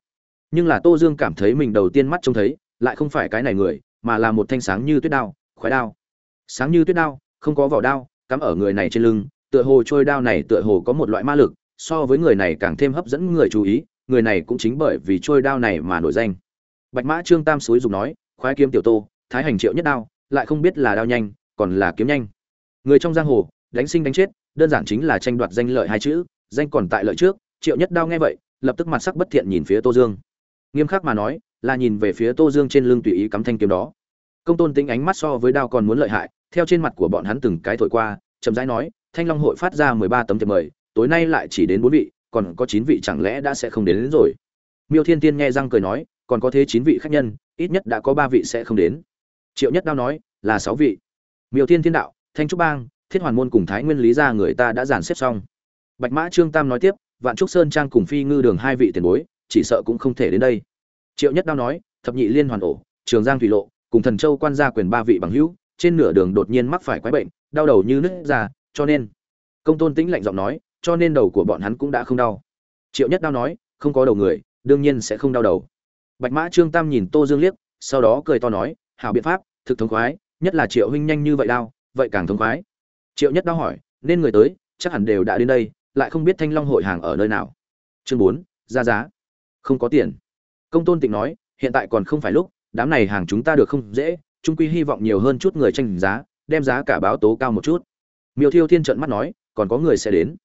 Nhưng là tô dương cảm thấy mình đầu tiên mắt trông thấy, lại không phải cái này người, mà là một thanh sáng như tuyết đao, khoái đao. Sáng như tuyết đao, không có vỏ đao, cắm ở người này trên lưng, tựa hồ trôi đao này tựa hồ có một loại ma lực, so với người này càng thêm hấp dẫn người chú ý, người này cũng chính bởi vì trôi đao này mà nổi danh. Bạch mã trương tam suối dùng nói, khoái kiếm tiểu tô, thái hành triệu nhất đao, lại không biết là đao nhanh, còn là kiếm nhanh. Người trong giang hồ, đánh sinh đánh chết, đơn giản chính là tranh đoạt danh lợi hai chữ, danh còn tại lợi trước, triệu nhất đao nghe vậy lập tức mặt sắc bất thiện nhìn phía tô dương. Nghiêm khắc mà nói là nhìn về phía tô dương trên lưng tùy ý cắm thanh kiếm đó. Công tôn tính ánh mắt so với đao còn muốn lợi hại theo trên mặt của bọn hắn từng cái thổi qua chậm rãi nói thanh long hội phát ra mười ba tấm thiệp mời tối nay lại chỉ đến bốn vị còn có chín vị chẳng lẽ đã sẽ không đến, đến rồi? Miêu thiên tiên nghe răng cười nói còn có thế chín vị khách nhân ít nhất đã có ba vị sẽ không đến. Triệu nhất đao nói là sáu vị. Miêu thiên thiên đạo thanh trúc bang thiết hoàn môn cùng thái nguyên lý ra người ta đã dàn xếp xong. Bạch mã trương tam nói tiếp vạn trúc sơn trang cùng phi ngư đường hai vị tiền bối, chỉ sợ cũng không thể đến đây. Triệu nhất đao nói, thập nhị liên hoàn ổ, trường giang thủy lộ, cùng thần châu quan gia quyền ba vị bằng hữu, trên nửa đường đột nhiên mắc phải quái bệnh, đau đầu như nứt ra, cho nên công tôn tĩnh lạnh giọng nói, cho nên đầu của bọn hắn cũng đã không đau. Triệu nhất đao nói, không có đầu người, đương nhiên sẽ không đau đầu. Bạch mã trương tam nhìn tô dương liếc, sau đó cười to nói, hảo biện pháp, thực thống khoái, nhất là triệu huynh nhanh như vậy đau, vậy càng thống khoái. Triệu nhất đao hỏi, nên người tới, chắc hẳn đều đã đến đây lại không biết thanh long hội hàng ở nơi nào. Chương bốn, ra giá. Không có tiền. Công tôn tịnh nói, hiện tại còn không phải lúc, đám này hàng chúng ta được không dễ trung quy hy vọng nhiều hơn chút người tranh giá, đem giá cả báo tố cao một chút. Miêu thiêu thiên trận mắt nói, còn có người sẽ đến.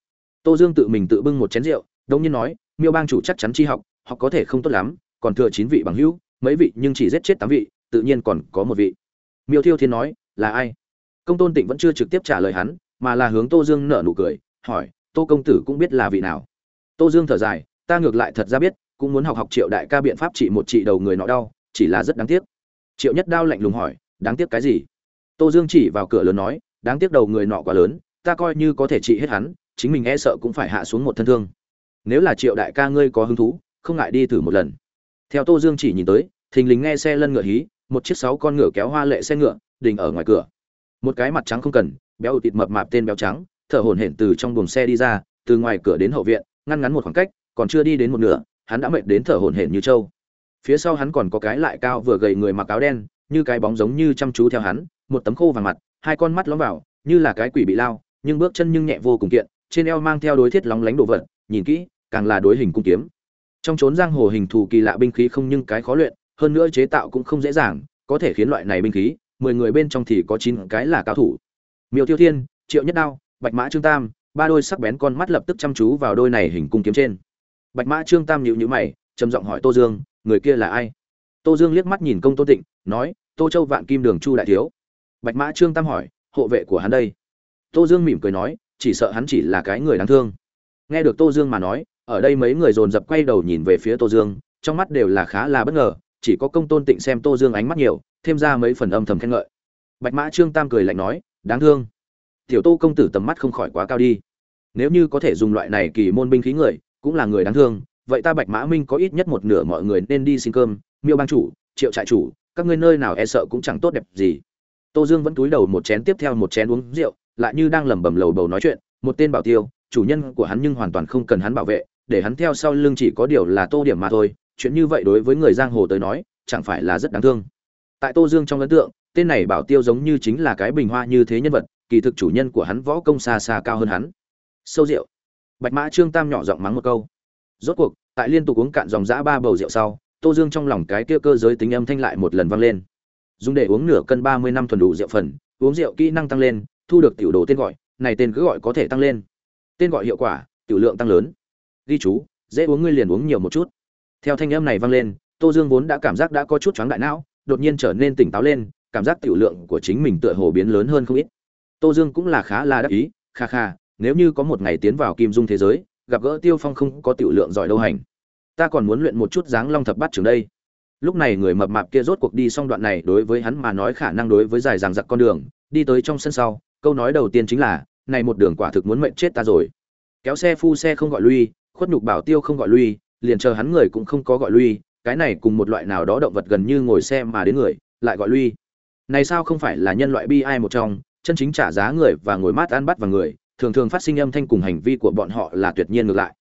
Tô dương tự mình tự bưng một chén rượu, đông nhiên nói, miêu bang chủ chắc chắn chi học học có thể không tốt lắm, còn thừa chín vị bằng hữu, mấy vị nhưng chỉ giết chết tám vị, tự nhiên còn có một vị. Miêu thiêu thiên nói, là ai? Công tôn tịnh vẫn chưa trực tiếp trả lời hắn, mà là hướng tô dương nở nụ cười, hỏi tô công tử cũng biết là vị nào. Tô dương thở dài, ta ngược lại thật ra biết, cũng muốn học học triệu đại ca biện pháp trị một trị đầu người nọ đau, chỉ là rất đáng tiếc. Triệu nhất đao lạnh lùng hỏi, đáng tiếc cái gì? Tô dương chỉ vào cửa lớn nói, đáng tiếc đầu người nọ quá lớn, ta coi như có thể trị hết hắn, chính mình e sợ cũng phải hạ xuống một thân thương. Nếu là triệu đại ca ngươi có hứng thú, không ngại đi thử một lần. Theo tô dương chỉ nhìn tới, thình lình nghe xe lân ngựa hí, một chiếc sáu con ngựa kéo hoa lệ xe ngựa, đình ở ngoài cửa. Một cái mặt trắng không cần, béo thịt mập mạp tên béo trắng thở hổn hển từ trong buồng xe đi ra, từ ngoài cửa đến hậu viện, ngăn ngắn một khoảng cách, còn chưa đi đến một nửa, hắn đã mệt đến thở hổn hển như trâu. Phía sau hắn còn có cái lại cao vừa gầy người mặc áo đen, như cái bóng giống như chăm chú theo hắn, một tấm khô vàng mặt, hai con mắt lõm vào, như là cái quỷ bị lao, nhưng bước chân nhưng nhẹ vô cùng kiện, trên eo mang theo đối thiết lóng lánh đồ vật, nhìn kỹ, càng là đối hình cung kiếm. Trong chốn giang hồ hình thù kỳ lạ binh khí không nhưng cái khó luyện, hơn nữa chế tạo cũng không dễ dàng, có thể khiến loại này binh khí, mười người bên trong thì có chín cái là cao thủ. Miêu tiêu thiên, triệu nhất đao bạch mã trương tam, ba đôi sắc bén con mắt lập tức chăm chú vào đôi này hình cung kiếm trên. Bạch mã trương tam nhịu nhữ mày, trầm giọng hỏi tô dương, người kia là ai? Tô dương liếc mắt nhìn công tô tịnh, nói, tô châu vạn kim đường chu đại thiếu. Bạch mã trương tam hỏi, hộ vệ của hắn đây? Tô dương mỉm cười nói, chỉ sợ hắn chỉ là cái người đáng thương. Nghe được tô dương mà nói, ở đây mấy người dồn dập quay đầu nhìn về phía tô dương, trong mắt đều là khá là bất ngờ, chỉ có công tôn tịnh xem tô dương ánh mắt nhiều, thêm ra mấy phần âm thầm khen ngợi. Bạch mã trương tam cười lạnh nói, đáng thương tiểu tô công tử tầm mắt không khỏi quá cao đi. Nếu như có thể dùng loại này kỳ môn binh khí người, cũng là người đáng thương, vậy ta bạch mã minh có ít nhất một nửa mọi người nên đi xin cơm, miêu bang chủ, triệu trại chủ, các ngươi nơi nào e sợ cũng chẳng tốt đẹp gì. Tô dương vẫn túi đầu một chén tiếp theo một chén uống rượu, lại như đang lẩm bẩm lầu bầu nói chuyện, một tên bảo tiêu, chủ nhân của hắn nhưng hoàn toàn không cần hắn bảo vệ, để hắn theo sau lưng chỉ có điều là tô điểm mà thôi, chuyện như vậy đối với người giang hồ tới nói, chẳng phải là rất đáng thương. Tại tô dương trong ấn tượng, tên này bảo tiêu giống như chính là cái bình hoa như thế nhân vật kỳ thực chủ nhân của hắn võ công xa xa cao hơn hắn. Sâu rượu. Bạch mã trương tam nhỏ giọng mắng một câu. Rốt cuộc, tại liên tục uống cạn dòng dã ba bầu rượu sau, tô dương trong lòng cái kia cơ giới tính âm thanh lại một lần vang lên. Dùng để uống nửa cân ba mươi năm thuần đủ rượu phần, uống rượu kỹ năng tăng lên, thu được tiểu đồ tên gọi, này tên cứ gọi có thể tăng lên. Tên gọi hiệu quả, tiểu lượng tăng lớn. Ghi chú, dễ uống ngươi liền uống nhiều một chút. Theo thanh âm này vang lên, tô dương vốn đã cảm giác đã có chút choáng đại não, đột nhiên trở nên tỉnh táo lên, cảm giác tiểu lượng của chính mình tựa hồ biến lớn hơn không ít tô dương cũng là khá là đắc ý, kha kha, nếu như có một ngày tiến vào kim dung thế giới, gặp gỡ tiêu phong không có tiểu lượng giỏi đâu hành. Ta còn muốn luyện một chút dáng long thập bát trường đây. Lúc này người mập mạp kia rốt cuộc đi xong đoạn này đối với hắn mà nói khả năng đối với dài dằng dặc con đường, đi tới trong sân sau, câu nói đầu tiên chính là, này một đường quả thực muốn mệnh chết ta rồi. Kéo xe phu xe không gọi lui, khuất nhục bảo tiêu không gọi lui, liền chờ hắn người cũng không có gọi lui, cái này cùng một loại nào đó động vật gần như ngồi xe mà đến người, lại gọi lui. Này sao không phải là nhân loại bi ai một trong chân chính trả giá người và ngồi mát ăn bắt vào người, thường thường phát sinh âm thanh cùng hành vi của bọn họ là tuyệt nhiên ngược lại.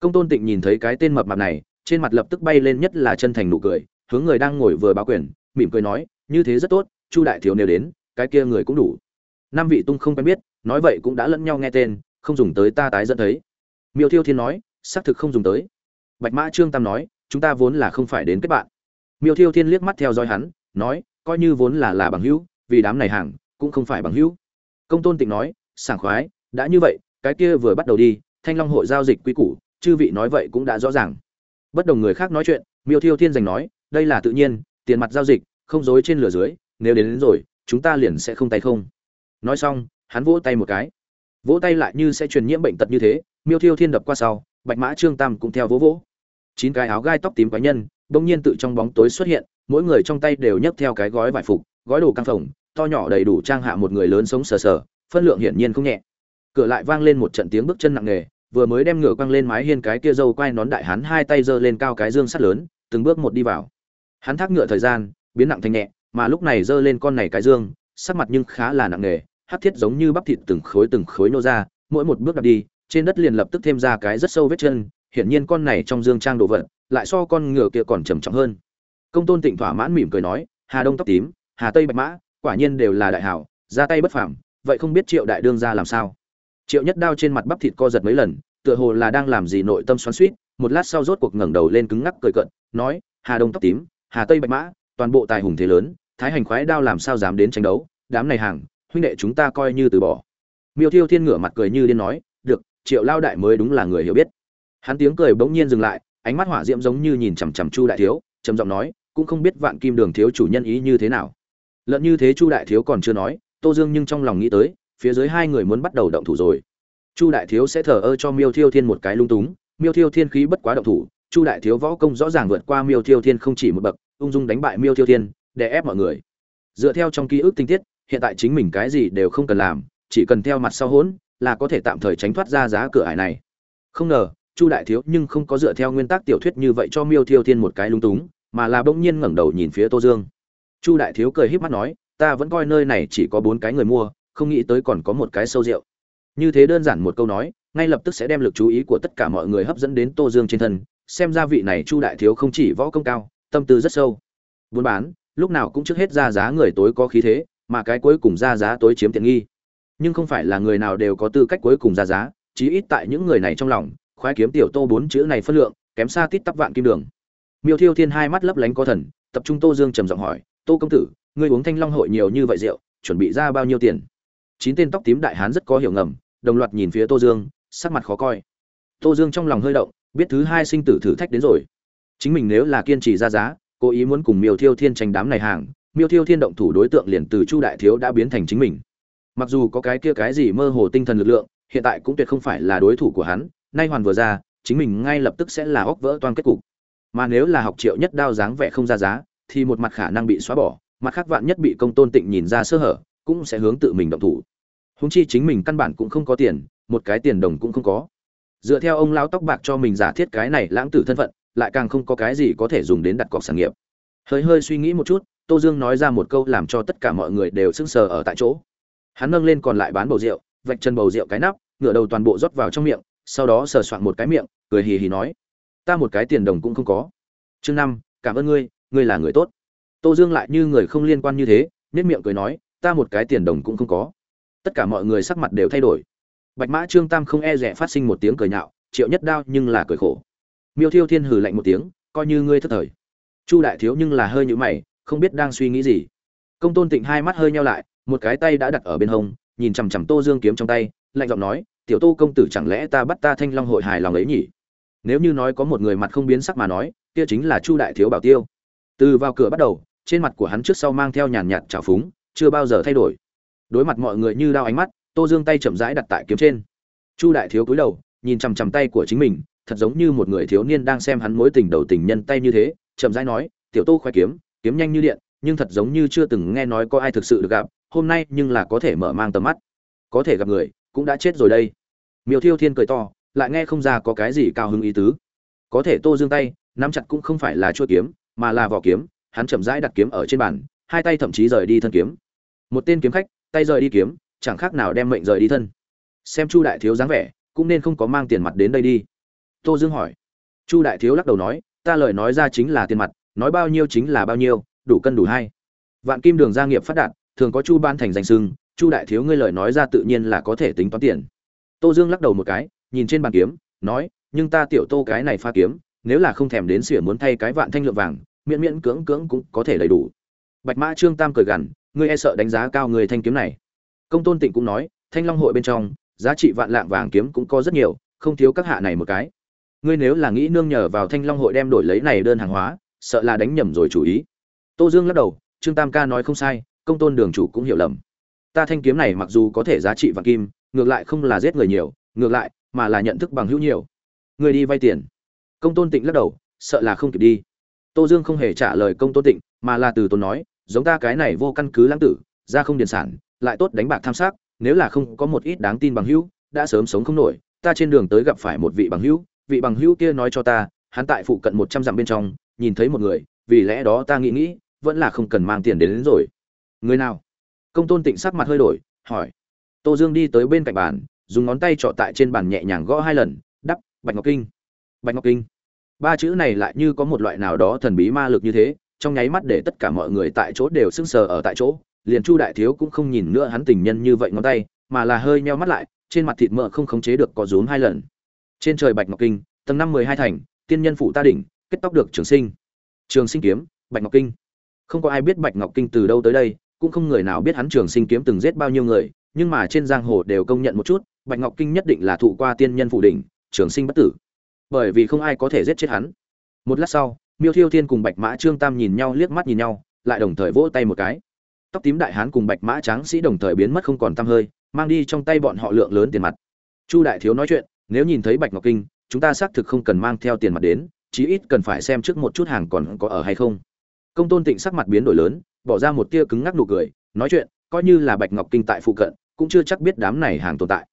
Công tôn tịnh nhìn thấy cái tên mập mạp này, trên mặt lập tức bay lên nhất là chân thành nụ cười, hướng người đang ngồi vừa báo quyền, mỉm cười nói, như thế rất tốt, chu đại thiếu nếu đến, cái kia người cũng đủ. Năm vị tung không quen biết, nói vậy cũng đã lẫn nhau nghe tên, không dùng tới ta tái dẫn thấy. Miêu thiêu thiên nói, xác thực không dùng tới. Bạch mã trương tam nói, chúng ta vốn là không phải đến kết bạn. Miêu thiêu thiên liếc mắt theo dõi hắn, nói, coi như vốn là là bằng hữu, vì đám này hàng cũng không phải bằng hữu. Công tôn tịnh nói sảng khoái đã như vậy cái kia vừa bắt đầu đi thanh long hội giao dịch quy củ chư vị nói vậy cũng đã rõ ràng. Bất đồng người khác nói chuyện miêu thiêu thiên giành nói đây là tự nhiên tiền mặt giao dịch không dối trên lửa dưới nếu đến, đến rồi chúng ta liền sẽ không tay không. Nói xong hắn vỗ tay một cái. Vỗ tay lại như sẽ truyền nhiễm bệnh tật như thế miêu thiêu thiên đập qua sau bạch mã trương tam cũng theo vỗ vỗ. Chín cái áo gai tóc tím quái nhân bỗng nhiên tự trong bóng tối xuất hiện mỗi người trong tay đều nhấc theo cái gói vải phục gói đồ căng phồng to nhỏ đầy đủ trang hạ một người lớn sống sờ sờ, phân lượng hiển nhiên không nhẹ. Cửa lại vang lên một trận tiếng bước chân nặng nề, vừa mới đem ngựa quăng lên mái hiên cái kia dâu quay nón đại hắn hai tay giơ lên cao cái dương sắt lớn, từng bước một đi vào. Hắn thác ngựa thời gian, biến nặng thành nhẹ, mà lúc này giơ lên con này cái dương, sắc mặt nhưng khá là nặng nề hắt thiết giống như bắp thịt từng khối từng khối nô ra, mỗi một bước đặt đi, trên đất liền lập tức thêm ra cái rất sâu vết chân, hiển nhiên con này trong dương trang đồ vật, lại so con ngựa kia còn trầm trọng hơn. Công tôn tịnh thỏa mãn mỉm cười nói, hà đông tóc tím, hà tây bạch mã quả nhiên đều là đại hảo, ra tay bất phàm, vậy không biết triệu đại đương ra làm sao? Triệu nhất đao trên mặt bắp thịt co giật mấy lần, tựa hồ là đang làm gì nội tâm xoắn suýt một lát sau rốt cuộc ngẩng đầu lên cứng ngắc cười cận nói, hà đông tóc tím, hà tây bạch mã, toàn bộ tài hùng thế lớn, thái hành khoái đao làm sao dám đến tranh đấu, đám này hàng, huynh đệ chúng ta coi như từ bỏ. Miêu thiêu thiên ngửa mặt cười như điên nói, được, triệu lao đại mới đúng là người hiểu biết. Hắn tiếng cười bỗng nhiên dừng lại, ánh mắt hỏa diễm giống như nhìn chằm chằm chu đại thiếu, trầm giọng nói, cũng không biết vạn kim đường thiếu chủ nhân ý như thế nào lợn như thế chu đại thiếu còn chưa nói, tô dương nhưng trong lòng nghĩ tới, phía dưới hai người muốn bắt đầu động thủ rồi. Chu đại thiếu sẽ thờ ơ cho miêu thiêu thiên một cái lung túng, miêu thiêu thiên khí bất quá động thủ, chu đại thiếu võ công rõ ràng vượt qua miêu thiêu thiên không chỉ một bậc, ung dung đánh bại miêu thiêu thiên để ép mọi người. Dựa theo trong ký ức tinh tiết, hiện tại chính mình cái gì đều không cần làm, chỉ cần theo mặt sau hỗn là có thể tạm thời tránh thoát ra giá cửa ải này. Không ngờ, chu đại thiếu nhưng không có dựa theo nguyên tắc tiểu thuyết như vậy cho miêu thiêu thiên một cái lung túng, mà là bỗng nhiên ngẩng đầu nhìn phía tô dương chu đại thiếu cười híp mắt nói, ta vẫn coi nơi này chỉ có bốn cái người mua, không nghĩ tới còn có một cái sâu rượu. Như thế đơn giản một câu nói, ngay lập tức sẽ đem lực chú ý của tất cả mọi người hấp dẫn đến tô dương trên thân. Xem ra vị này chu đại thiếu không chỉ võ công cao, tâm tư rất sâu. Buôn bán, lúc nào cũng trước hết ra giá người tối có khí thế, mà cái cuối cùng ra giá tối chiếm tiện nghi. Nhưng không phải là người nào đều có tư cách cuối cùng ra giá, chí ít tại những người này trong lòng, khoái kiếm tiểu tô bốn chữ này phân lượng, kém xa tít tắp vạn kim đường. Miêu thiêu thiên hai mắt lấp lánh có thần, tập trung tô dương trầm giọng hỏi tô công tử, ngươi uống thanh long hội nhiều như vậy rượu, chuẩn bị ra bao nhiêu tiền? Chín tên tóc tím đại hán rất có hiểu ngầm, đồng loạt nhìn phía tô dương, sắc mặt khó coi. Tô dương trong lòng hơi động, biết thứ hai sinh tử thử thách đến rồi. Chính mình nếu là kiên trì ra giá, cố ý muốn cùng miêu thiêu thiên tranh đám này hàng, miêu thiêu thiên động thủ đối tượng liền từ chu đại thiếu đã biến thành chính mình. Mặc dù có cái kia cái gì mơ hồ tinh thần lực lượng, hiện tại cũng tuyệt không phải là đối thủ của hắn, nay hoàn vừa ra, chính mình ngay lập tức sẽ là óc vỡ toan kết cục. Mà nếu là học triệu nhất đao dáng vẻ không ra giá thì một mặt khả năng bị xóa bỏ, mặt khác vạn nhất bị công tôn tịnh nhìn ra sơ hở, cũng sẽ hướng tự mình động thủ. Húng chi chính mình căn bản cũng không có tiền, một cái tiền đồng cũng không có. Dựa theo ông lão tóc bạc cho mình giả thiết cái này lãng tử thân phận, lại càng không có cái gì có thể dùng đến đặt cọc sản nghiệp. Hơi hơi suy nghĩ một chút, tô dương nói ra một câu làm cho tất cả mọi người đều sững sờ ở tại chỗ. Hắn nâng lên còn lại bán bầu rượu, vạch chân bầu rượu cái nắp, ngửa đầu toàn bộ rót vào trong miệng, sau đó sờ soạn một cái miệng, cười hì hì nói, ta một cái tiền đồng cũng không có. Chương năm, cảm ơn ngươi ngươi là người tốt. Tô dương lại như người không liên quan như thế nhất miệng cười nói, ta một cái tiền đồng cũng không có. Tất cả mọi người sắc mặt đều thay đổi. Bạch mã trương tam không e dè phát sinh một tiếng cười nhạo, triệu nhất đao nhưng là cười khổ. Miêu thiêu thiên hừ lạnh một tiếng, coi như ngươi thất thời. Chu đại thiếu nhưng là hơi nhũ mày, không biết đang suy nghĩ gì. Công tôn tịnh hai mắt hơi nhau lại, một cái tay đã đặt ở bên hông, nhìn chằm chằm tô dương kiếm trong tay, lạnh giọng nói, tiểu tô công tử chẳng lẽ ta bắt ta thanh long hội hài lòng ấy nhỉ? Nếu như nói có một người mặt không biến sắc mà nói, kia chính là chu đại thiếu bảo tiêu từ vào cửa bắt đầu, trên mặt của hắn trước sau mang theo nhàn nhạt trào phúng, chưa bao giờ thay đổi. Đối mặt mọi người như đao ánh mắt, tô dương tay chậm rãi đặt tại kiếm trên. Chu đại thiếu cúi đầu, nhìn chằm chằm tay của chính mình, thật giống như một người thiếu niên đang xem hắn mối tình đầu tình nhân tay như thế, chậm rãi nói, tiểu tô khoe kiếm kiếm nhanh như điện, nhưng thật giống như chưa từng nghe nói có ai thực sự được gặp, hôm nay nhưng là có thể mở mang tầm mắt. Có thể gặp người, cũng đã chết rồi đây. Miêu thiêu thiên cười to, lại nghe không ra có cái gì cao hứng ý tứ. Có thể tô dương tay, nắm chặt cũng không phải là chuôi kiếm mà là vỏ kiếm, hắn chậm rãi đặt kiếm ở trên bàn, hai tay thậm chí rời đi thân kiếm. Một tên kiếm khách, tay rời đi kiếm, chẳng khác nào đem mệnh rời đi thân. Xem chu đại thiếu dáng vẻ, cũng nên không có mang tiền mặt đến đây đi. Tô dương hỏi. Chu đại thiếu lắc đầu nói, ta lời nói ra chính là tiền mặt, nói bao nhiêu chính là bao nhiêu, đủ cân đủ hay vạn kim đường gia nghiệp phát đạt, thường có chu ban thành danh sưng, chu đại thiếu ngươi lời nói ra tự nhiên là có thể tính toán tiền. Tô dương lắc đầu một cái, nhìn trên bàn kiếm, nói, nhưng ta tiểu tô cái này pha kiếm, nếu là không thèm đến xỉa muốn thay cái vạn thanh lượng vàng miễn miễn cưỡng cưỡng cũng có thể đầy đủ. Bạch mã trương tam cười gằn, ngươi e sợ đánh giá cao người thanh kiếm này. Công tôn tịnh cũng nói, thanh long hội bên trong, giá trị vạn lạng vàng kiếm cũng có rất nhiều, không thiếu các hạ này một cái. Ngươi nếu là nghĩ nương nhờ vào thanh long hội đem đổi lấy này đơn hàng hóa, sợ là đánh nhầm rồi chủ ý. Tô dương lắc đầu, trương tam ca nói không sai, công tôn đường chủ cũng hiểu lầm. Ta thanh kiếm này mặc dù có thể giá trị vạn kim, ngược lại không là giết người nhiều, ngược lại mà là nhận thức bằng hữu nhiều. Người đi vay tiền. Công tôn tịnh lắc đầu, sợ là không kịp đi tô dương không hề trả lời công tôn tịnh mà là từ tôn nói giống ta cái này vô căn cứ lãng tử ra không điền sản lại tốt đánh bạc tham sắc nếu là không có một ít đáng tin bằng hữu đã sớm sống không nổi ta trên đường tới gặp phải một vị bằng hữu vị bằng hữu kia nói cho ta hắn tại phụ cận một trăm dặm bên trong nhìn thấy một người vì lẽ đó ta nghĩ nghĩ vẫn là không cần mang tiền đến, đến rồi. Người nào? Công tôn tịnh sắc mặt hơi đổi hỏi. Tô dương đi tới bên cạnh bàn dùng ngón tay trọ tại trên bàn nhẹ nhàng gõ hai lần đắp bạch ngọc kinh. Bạch ngọc kinh ba chữ này lại như có một loại nào đó thần bí ma lực như thế, trong nháy mắt để tất cả mọi người tại chỗ đều sững sờ ở tại chỗ, liền chu đại thiếu cũng không nhìn nữa hắn tình nhân như vậy ngón tay, mà là hơi meo mắt lại, trên mặt thịt mỡ không khống chế được có rúm hai lần. Trên trời bạch ngọc kinh, tầng năm mười hai thành, tiên nhân phụ ta đỉnh, kết tóc được trường sinh. Trường sinh kiếm, bạch ngọc kinh. Không có ai biết bạch ngọc kinh từ đâu tới đây, cũng không người nào biết hắn trường sinh kiếm từng giết bao nhiêu người, nhưng mà trên giang hồ đều công nhận một chút, bạch ngọc kinh nhất định là thụ qua tiên nhân phụ đỉnh, trường sinh bất tử bởi vì không ai có thể giết chết hắn. Một lát sau, miêu thiêu thiên cùng bạch mã trương tam nhìn nhau, liếc mắt nhìn nhau, lại đồng thời vỗ tay một cái. Tóc tím đại hán cùng bạch mã tráng sĩ đồng thời biến mất không còn t hơi, mang đi trong tay bọn họ lượng lớn tiền mặt. Chu đại thiếu nói chuyện, nếu nhìn thấy bạch ngọc kinh, chúng ta xác thực không cần mang theo tiền mặt đến, chí ít cần phải xem trước một chút hàng còn có ở hay không. Công tôn tịnh sắc mặt biến đổi lớn, bỏ ra một tia cứng ngắc nụ cười, nói chuyện, coi như là bạch ngọc kinh tại phụ cận, cũng chưa chắc biết đám này hàng tồn tại.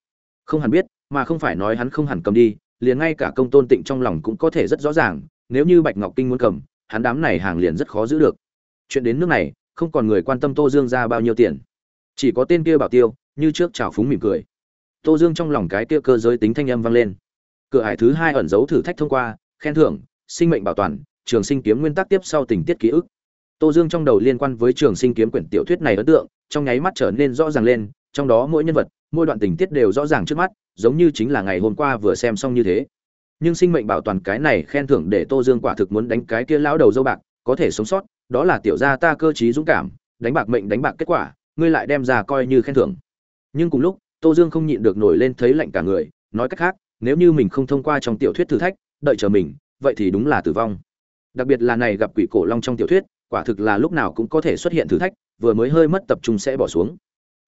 Không hẳn biết, mà không phải nói hắn không hẳn cầm đi liền ngay cả công tôn tịnh trong lòng cũng có thể rất rõ ràng, nếu như bạch ngọc kinh muốn cầm, hắn đám này hàng liền rất khó giữ được. Chuyện đến nước này, không còn người quan tâm tô dương ra bao nhiêu tiền. Chỉ có tên kia bảo tiêu, như trước trào phúng mỉm cười. Tô dương trong lòng cái kia cơ giới tính thanh âm vang lên. Cửa hải thứ hai ẩn dấu thử thách thông qua, khen thưởng, sinh mệnh bảo toàn, trường sinh kiếm nguyên tắc tiếp sau tình tiết ký ức. Tô dương trong đầu liên quan với trường sinh kiếm quyển tiểu thuyết này ấn tượng, trong nháy mắt trở nên rõ ràng lên trong đó mỗi nhân vật, mỗi đoạn tình tiết đều rõ ràng trước mắt, giống như chính là ngày hôm qua vừa xem xong như thế. Nhưng sinh mệnh bảo toàn cái này khen thưởng để tô dương quả thực muốn đánh cái kia lão đầu dâu bạc, có thể sống sót, đó là tiểu gia ta cơ trí dũng cảm, đánh bạc mệnh đánh bạc kết quả, ngươi lại đem ra coi như khen thưởng. Nhưng cùng lúc, tô dương không nhịn được nổi lên thấy lạnh cả người, nói cách khác, nếu như mình không thông qua trong tiểu thuyết thử thách, đợi chờ mình, vậy thì đúng là tử vong. Đặc biệt là này gặp quỷ cổ long trong tiểu thuyết, quả thực là lúc nào cũng có thể xuất hiện thử thách, vừa mới hơi mất tập trung sẽ bỏ xuống.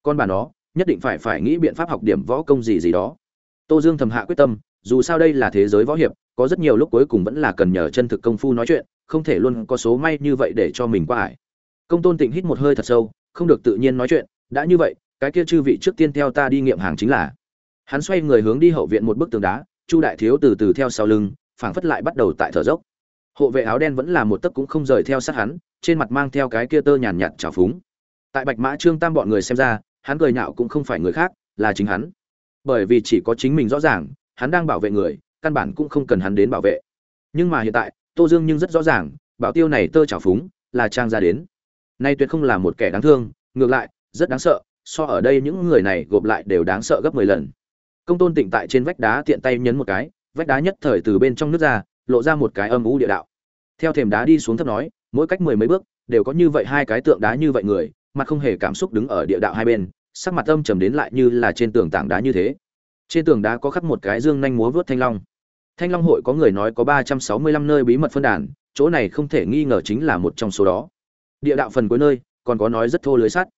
Con bà nó nhất định phải phải nghĩ biện pháp học điểm võ công gì gì đó. Tô dương thầm hạ quyết tâm, dù sao đây là thế giới võ hiệp, có rất nhiều lúc cuối cùng vẫn là cần nhờ chân thực công phu nói chuyện, không thể luôn có số may như vậy để cho mình qua ải. Công tôn tịnh hít một hơi thật sâu, không được tự nhiên nói chuyện, đã như vậy, cái kia chư vị trước tiên theo ta đi nghiệm hàng chính là. Hắn xoay người hướng đi hậu viện một bức tường đá, chu đại thiếu từ từ theo sau lưng, phảng phất lại bắt đầu tại thở dốc. Hộ vệ áo đen vẫn là một tấc cũng không rời theo sát hắn, trên mặt mang theo cái kia tơ nhàn nhạt trào phúng. Tại bạch mã trương tam bọn người xem ra hắn cười nhạo cũng không phải người khác, là chính hắn. Bởi vì chỉ có chính mình rõ ràng, hắn đang bảo vệ người, căn bản cũng không cần hắn đến bảo vệ. Nhưng mà hiện tại, tô dương nhưng rất rõ ràng, bảo tiêu này tơ trào phúng, là trang ra đến. Nay tuyệt không là một kẻ đáng thương, ngược lại, rất đáng sợ, so ở đây những người này gộp lại đều đáng sợ gấp mười lần. Công tôn tịnh tại trên vách đá tiện tay nhấn một cái, vách đá nhất thời từ bên trong nước ra, lộ ra một cái âm u địa đạo. Theo thềm đá đi xuống thấp nói, mỗi cách mười mấy bước, đều có như vậy hai cái tượng đá như vậy người mặt không hề cảm xúc đứng ở địa đạo hai bên sắc mặt âm trầm đến lại như là trên tường tảng đá như thế. Trên tường đá có khắc một cái dương nhanh múa vớt thanh long. Thanh long hội có người nói có ba trăm sáu mươi lăm nơi bí mật phân đàn, chỗ này không thể nghi ngờ chính là một trong số đó. Địa đạo phần cuối nơi, còn có nói rất thô lưới sắt.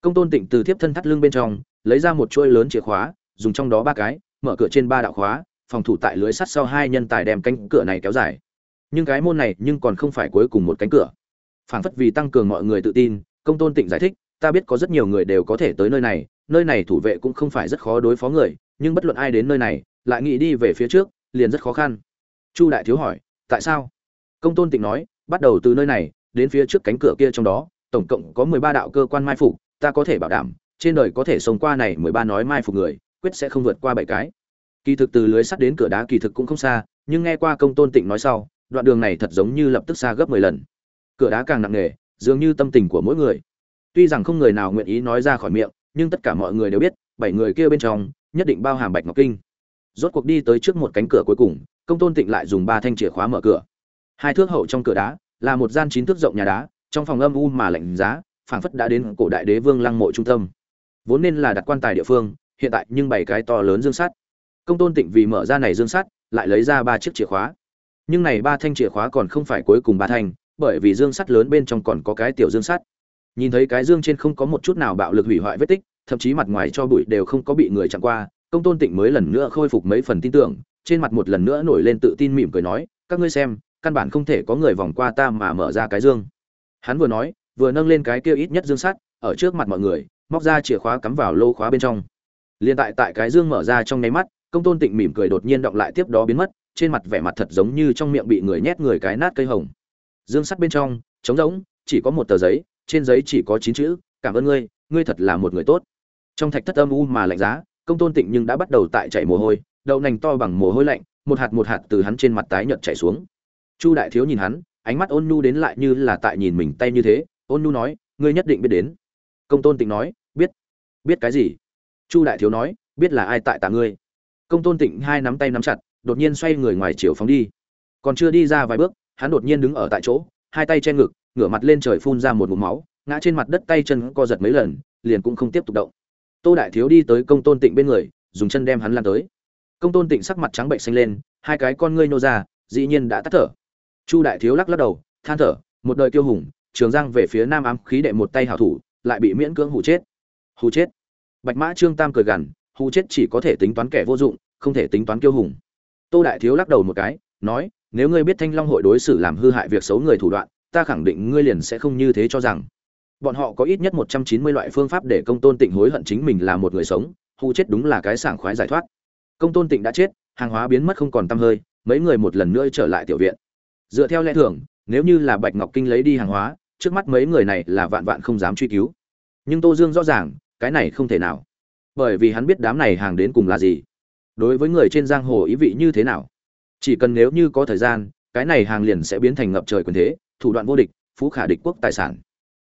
Công tôn tịnh từ tiếp thân thắt lưng bên trong, lấy ra một chuôi lớn chìa khóa, dùng trong đó ba cái, mở cửa trên ba đạo khóa, phòng thủ tại lưới sắt sau hai nhân tài đem cánh cửa này kéo dài. Nhưng cái môn này nhưng còn không phải cuối cùng một cánh cửa. Phảng phất vì tăng cường mọi người tự tin, công tôn tịnh giải thích ta biết có rất nhiều người đều có thể tới nơi này nơi này thủ vệ cũng không phải rất khó đối phó người, nhưng bất luận ai đến nơi này, lại nghĩ đi về phía trước, liền rất khó khăn. Chu đại thiếu hỏi, tại sao? Công tôn tịnh nói, bắt đầu từ nơi này, đến phía trước cánh cửa kia trong đó, tổng cộng có mười ba đạo cơ quan mai phục, ta có thể bảo đảm, trên đời có thể sống qua này mười ba nói mai phục người, quyết sẽ không vượt qua bảy cái. Kỳ thực từ lưới sắt đến cửa đá kỳ thực cũng không xa, nhưng nghe qua công tôn tịnh nói sau, đoạn đường này thật giống như lập tức xa gấp mười lần. Cửa đá càng nặng nề, dường như tâm tình của mỗi người tuy rằng không người nào nguyện ý nói ra khỏi miệng, nhưng tất cả mọi người đều biết, bảy người kia bên trong, nhất định bao hàm bạch ngọc kinh. Rốt cuộc đi tới trước một cánh cửa cuối cùng, công tôn tịnh lại dùng ba thanh chìa khóa mở cửa. Hai thước hậu trong cửa đá, là một gian chín thước rộng nhà đá, trong phòng âm u mà lạnh giá, phảng phất đã đến cổ đại đế vương lăng mộ trung tâm. Vốn nên là đặt quan tài địa phương, hiện tại nhưng bảy cái to lớn dương sắt. Công tôn tịnh vì mở ra này dương sắt, lại lấy ra ba chiếc chìa khóa. Nhưng này ba thanh chìa khóa còn không phải cuối cùng ba thanh, bởi vì dương sắt lớn bên trong còn có cái tiểu dương sắt nhìn thấy cái dương trên không có một chút nào bạo lực hủy hoại vết tích, thậm chí mặt ngoài cho bụi đều không có bị người chặn qua, công tôn tịnh mới lần nữa khôi phục mấy phần tin tưởng, trên mặt một lần nữa nổi lên tự tin mỉm cười nói, các ngươi xem, căn bản không thể có người vòng qua ta mà mở ra cái dương. Hắn vừa nói, vừa nâng lên cái kia ít nhất dương sắt, ở trước mặt mọi người, móc ra chìa khóa cắm vào lô khóa bên trong. Liền tại tại cái dương mở ra trong nháy mắt, công tôn tịnh mỉm cười đột nhiên động lại tiếp đó biến mất, trên mặt vẻ mặt thật giống như trong miệng bị người nhét người cái nát cây hồng. Dương sắt bên trong, trống rỗng, chỉ có một tờ giấy trên giấy chỉ có chín chữ, cảm ơn ngươi ngươi thật là một người tốt. Trong thạch thất âm u mà lạnh giá, công tôn tịnh nhưng đã bắt đầu tại chảy mồ hôi, đậu nành to bằng mồ hôi lạnh, một hạt một hạt từ hắn trên mặt tái nhợt chảy xuống. Chu đại thiếu nhìn hắn, ánh mắt ôn nhu đến lại như là tại nhìn mình tay như thế, ôn nhu nói, ngươi nhất định biết đến. Công tôn tịnh nói, biết. Biết cái gì? Chu đại thiếu nói, biết là ai tại tạ ngươi. Công tôn tịnh hai nắm tay nắm chặt, đột nhiên xoay người ngoài chiều phóng đi. Còn chưa đi ra vài bước, hắn đột nhiên đứng ở tại chỗ, hai tay che ngực ngửa mặt lên trời phun ra một ngụm máu, ngã trên mặt đất tay chân co giật mấy lần, liền cũng không tiếp tục động. Tô đại thiếu đi tới công tôn tịnh bên người, dùng chân đem hắn lan tới. Công tôn tịnh sắc mặt trắng bệnh xanh lên, hai cái con ngươi nô ra, dĩ nhiên đã tắt thở. Chu đại thiếu lắc lắc đầu, than thở, một đời kiêu hùng, trường giang về phía nam ám khí đệ một tay hảo thủ, lại bị miễn cưỡng hù chết. Hù chết. Bạch mã trương tam cười gằn, hù chết chỉ có thể tính toán kẻ vô dụng, không thể tính toán kiêu hùng. Tô đại thiếu lắc đầu một cái, nói, nếu ngươi biết thanh long hội đối xử làm hư hại việc xấu người thủ đoạn ta khẳng định ngươi liền sẽ không như thế cho rằng. Bọn họ có ít nhất một trăm chín mươi loại phương pháp để công tôn tịnh hối hận chính mình là một người sống, hù chết đúng là cái sảng khoái giải thoát. Công tôn tịnh đã chết, hàng hóa biến mất không còn tăm hơi, mấy người một lần nữa trở lại tiểu viện. Dựa theo lẽ thường, nếu như là bạch ngọc kinh lấy đi hàng hóa, trước mắt mấy người này là vạn vạn không dám truy cứu. Nhưng tô dương rõ ràng, cái này không thể nào. Bởi vì hắn biết đám này hàng đến cùng là gì. Đối với người trên giang hồ ý vị như thế nào. Chỉ cần nếu như có thời gian, cái này hàng liền sẽ biến thành ngập trời quyền thế thủ đoạn vô địch, phú khả địch quốc tài sản.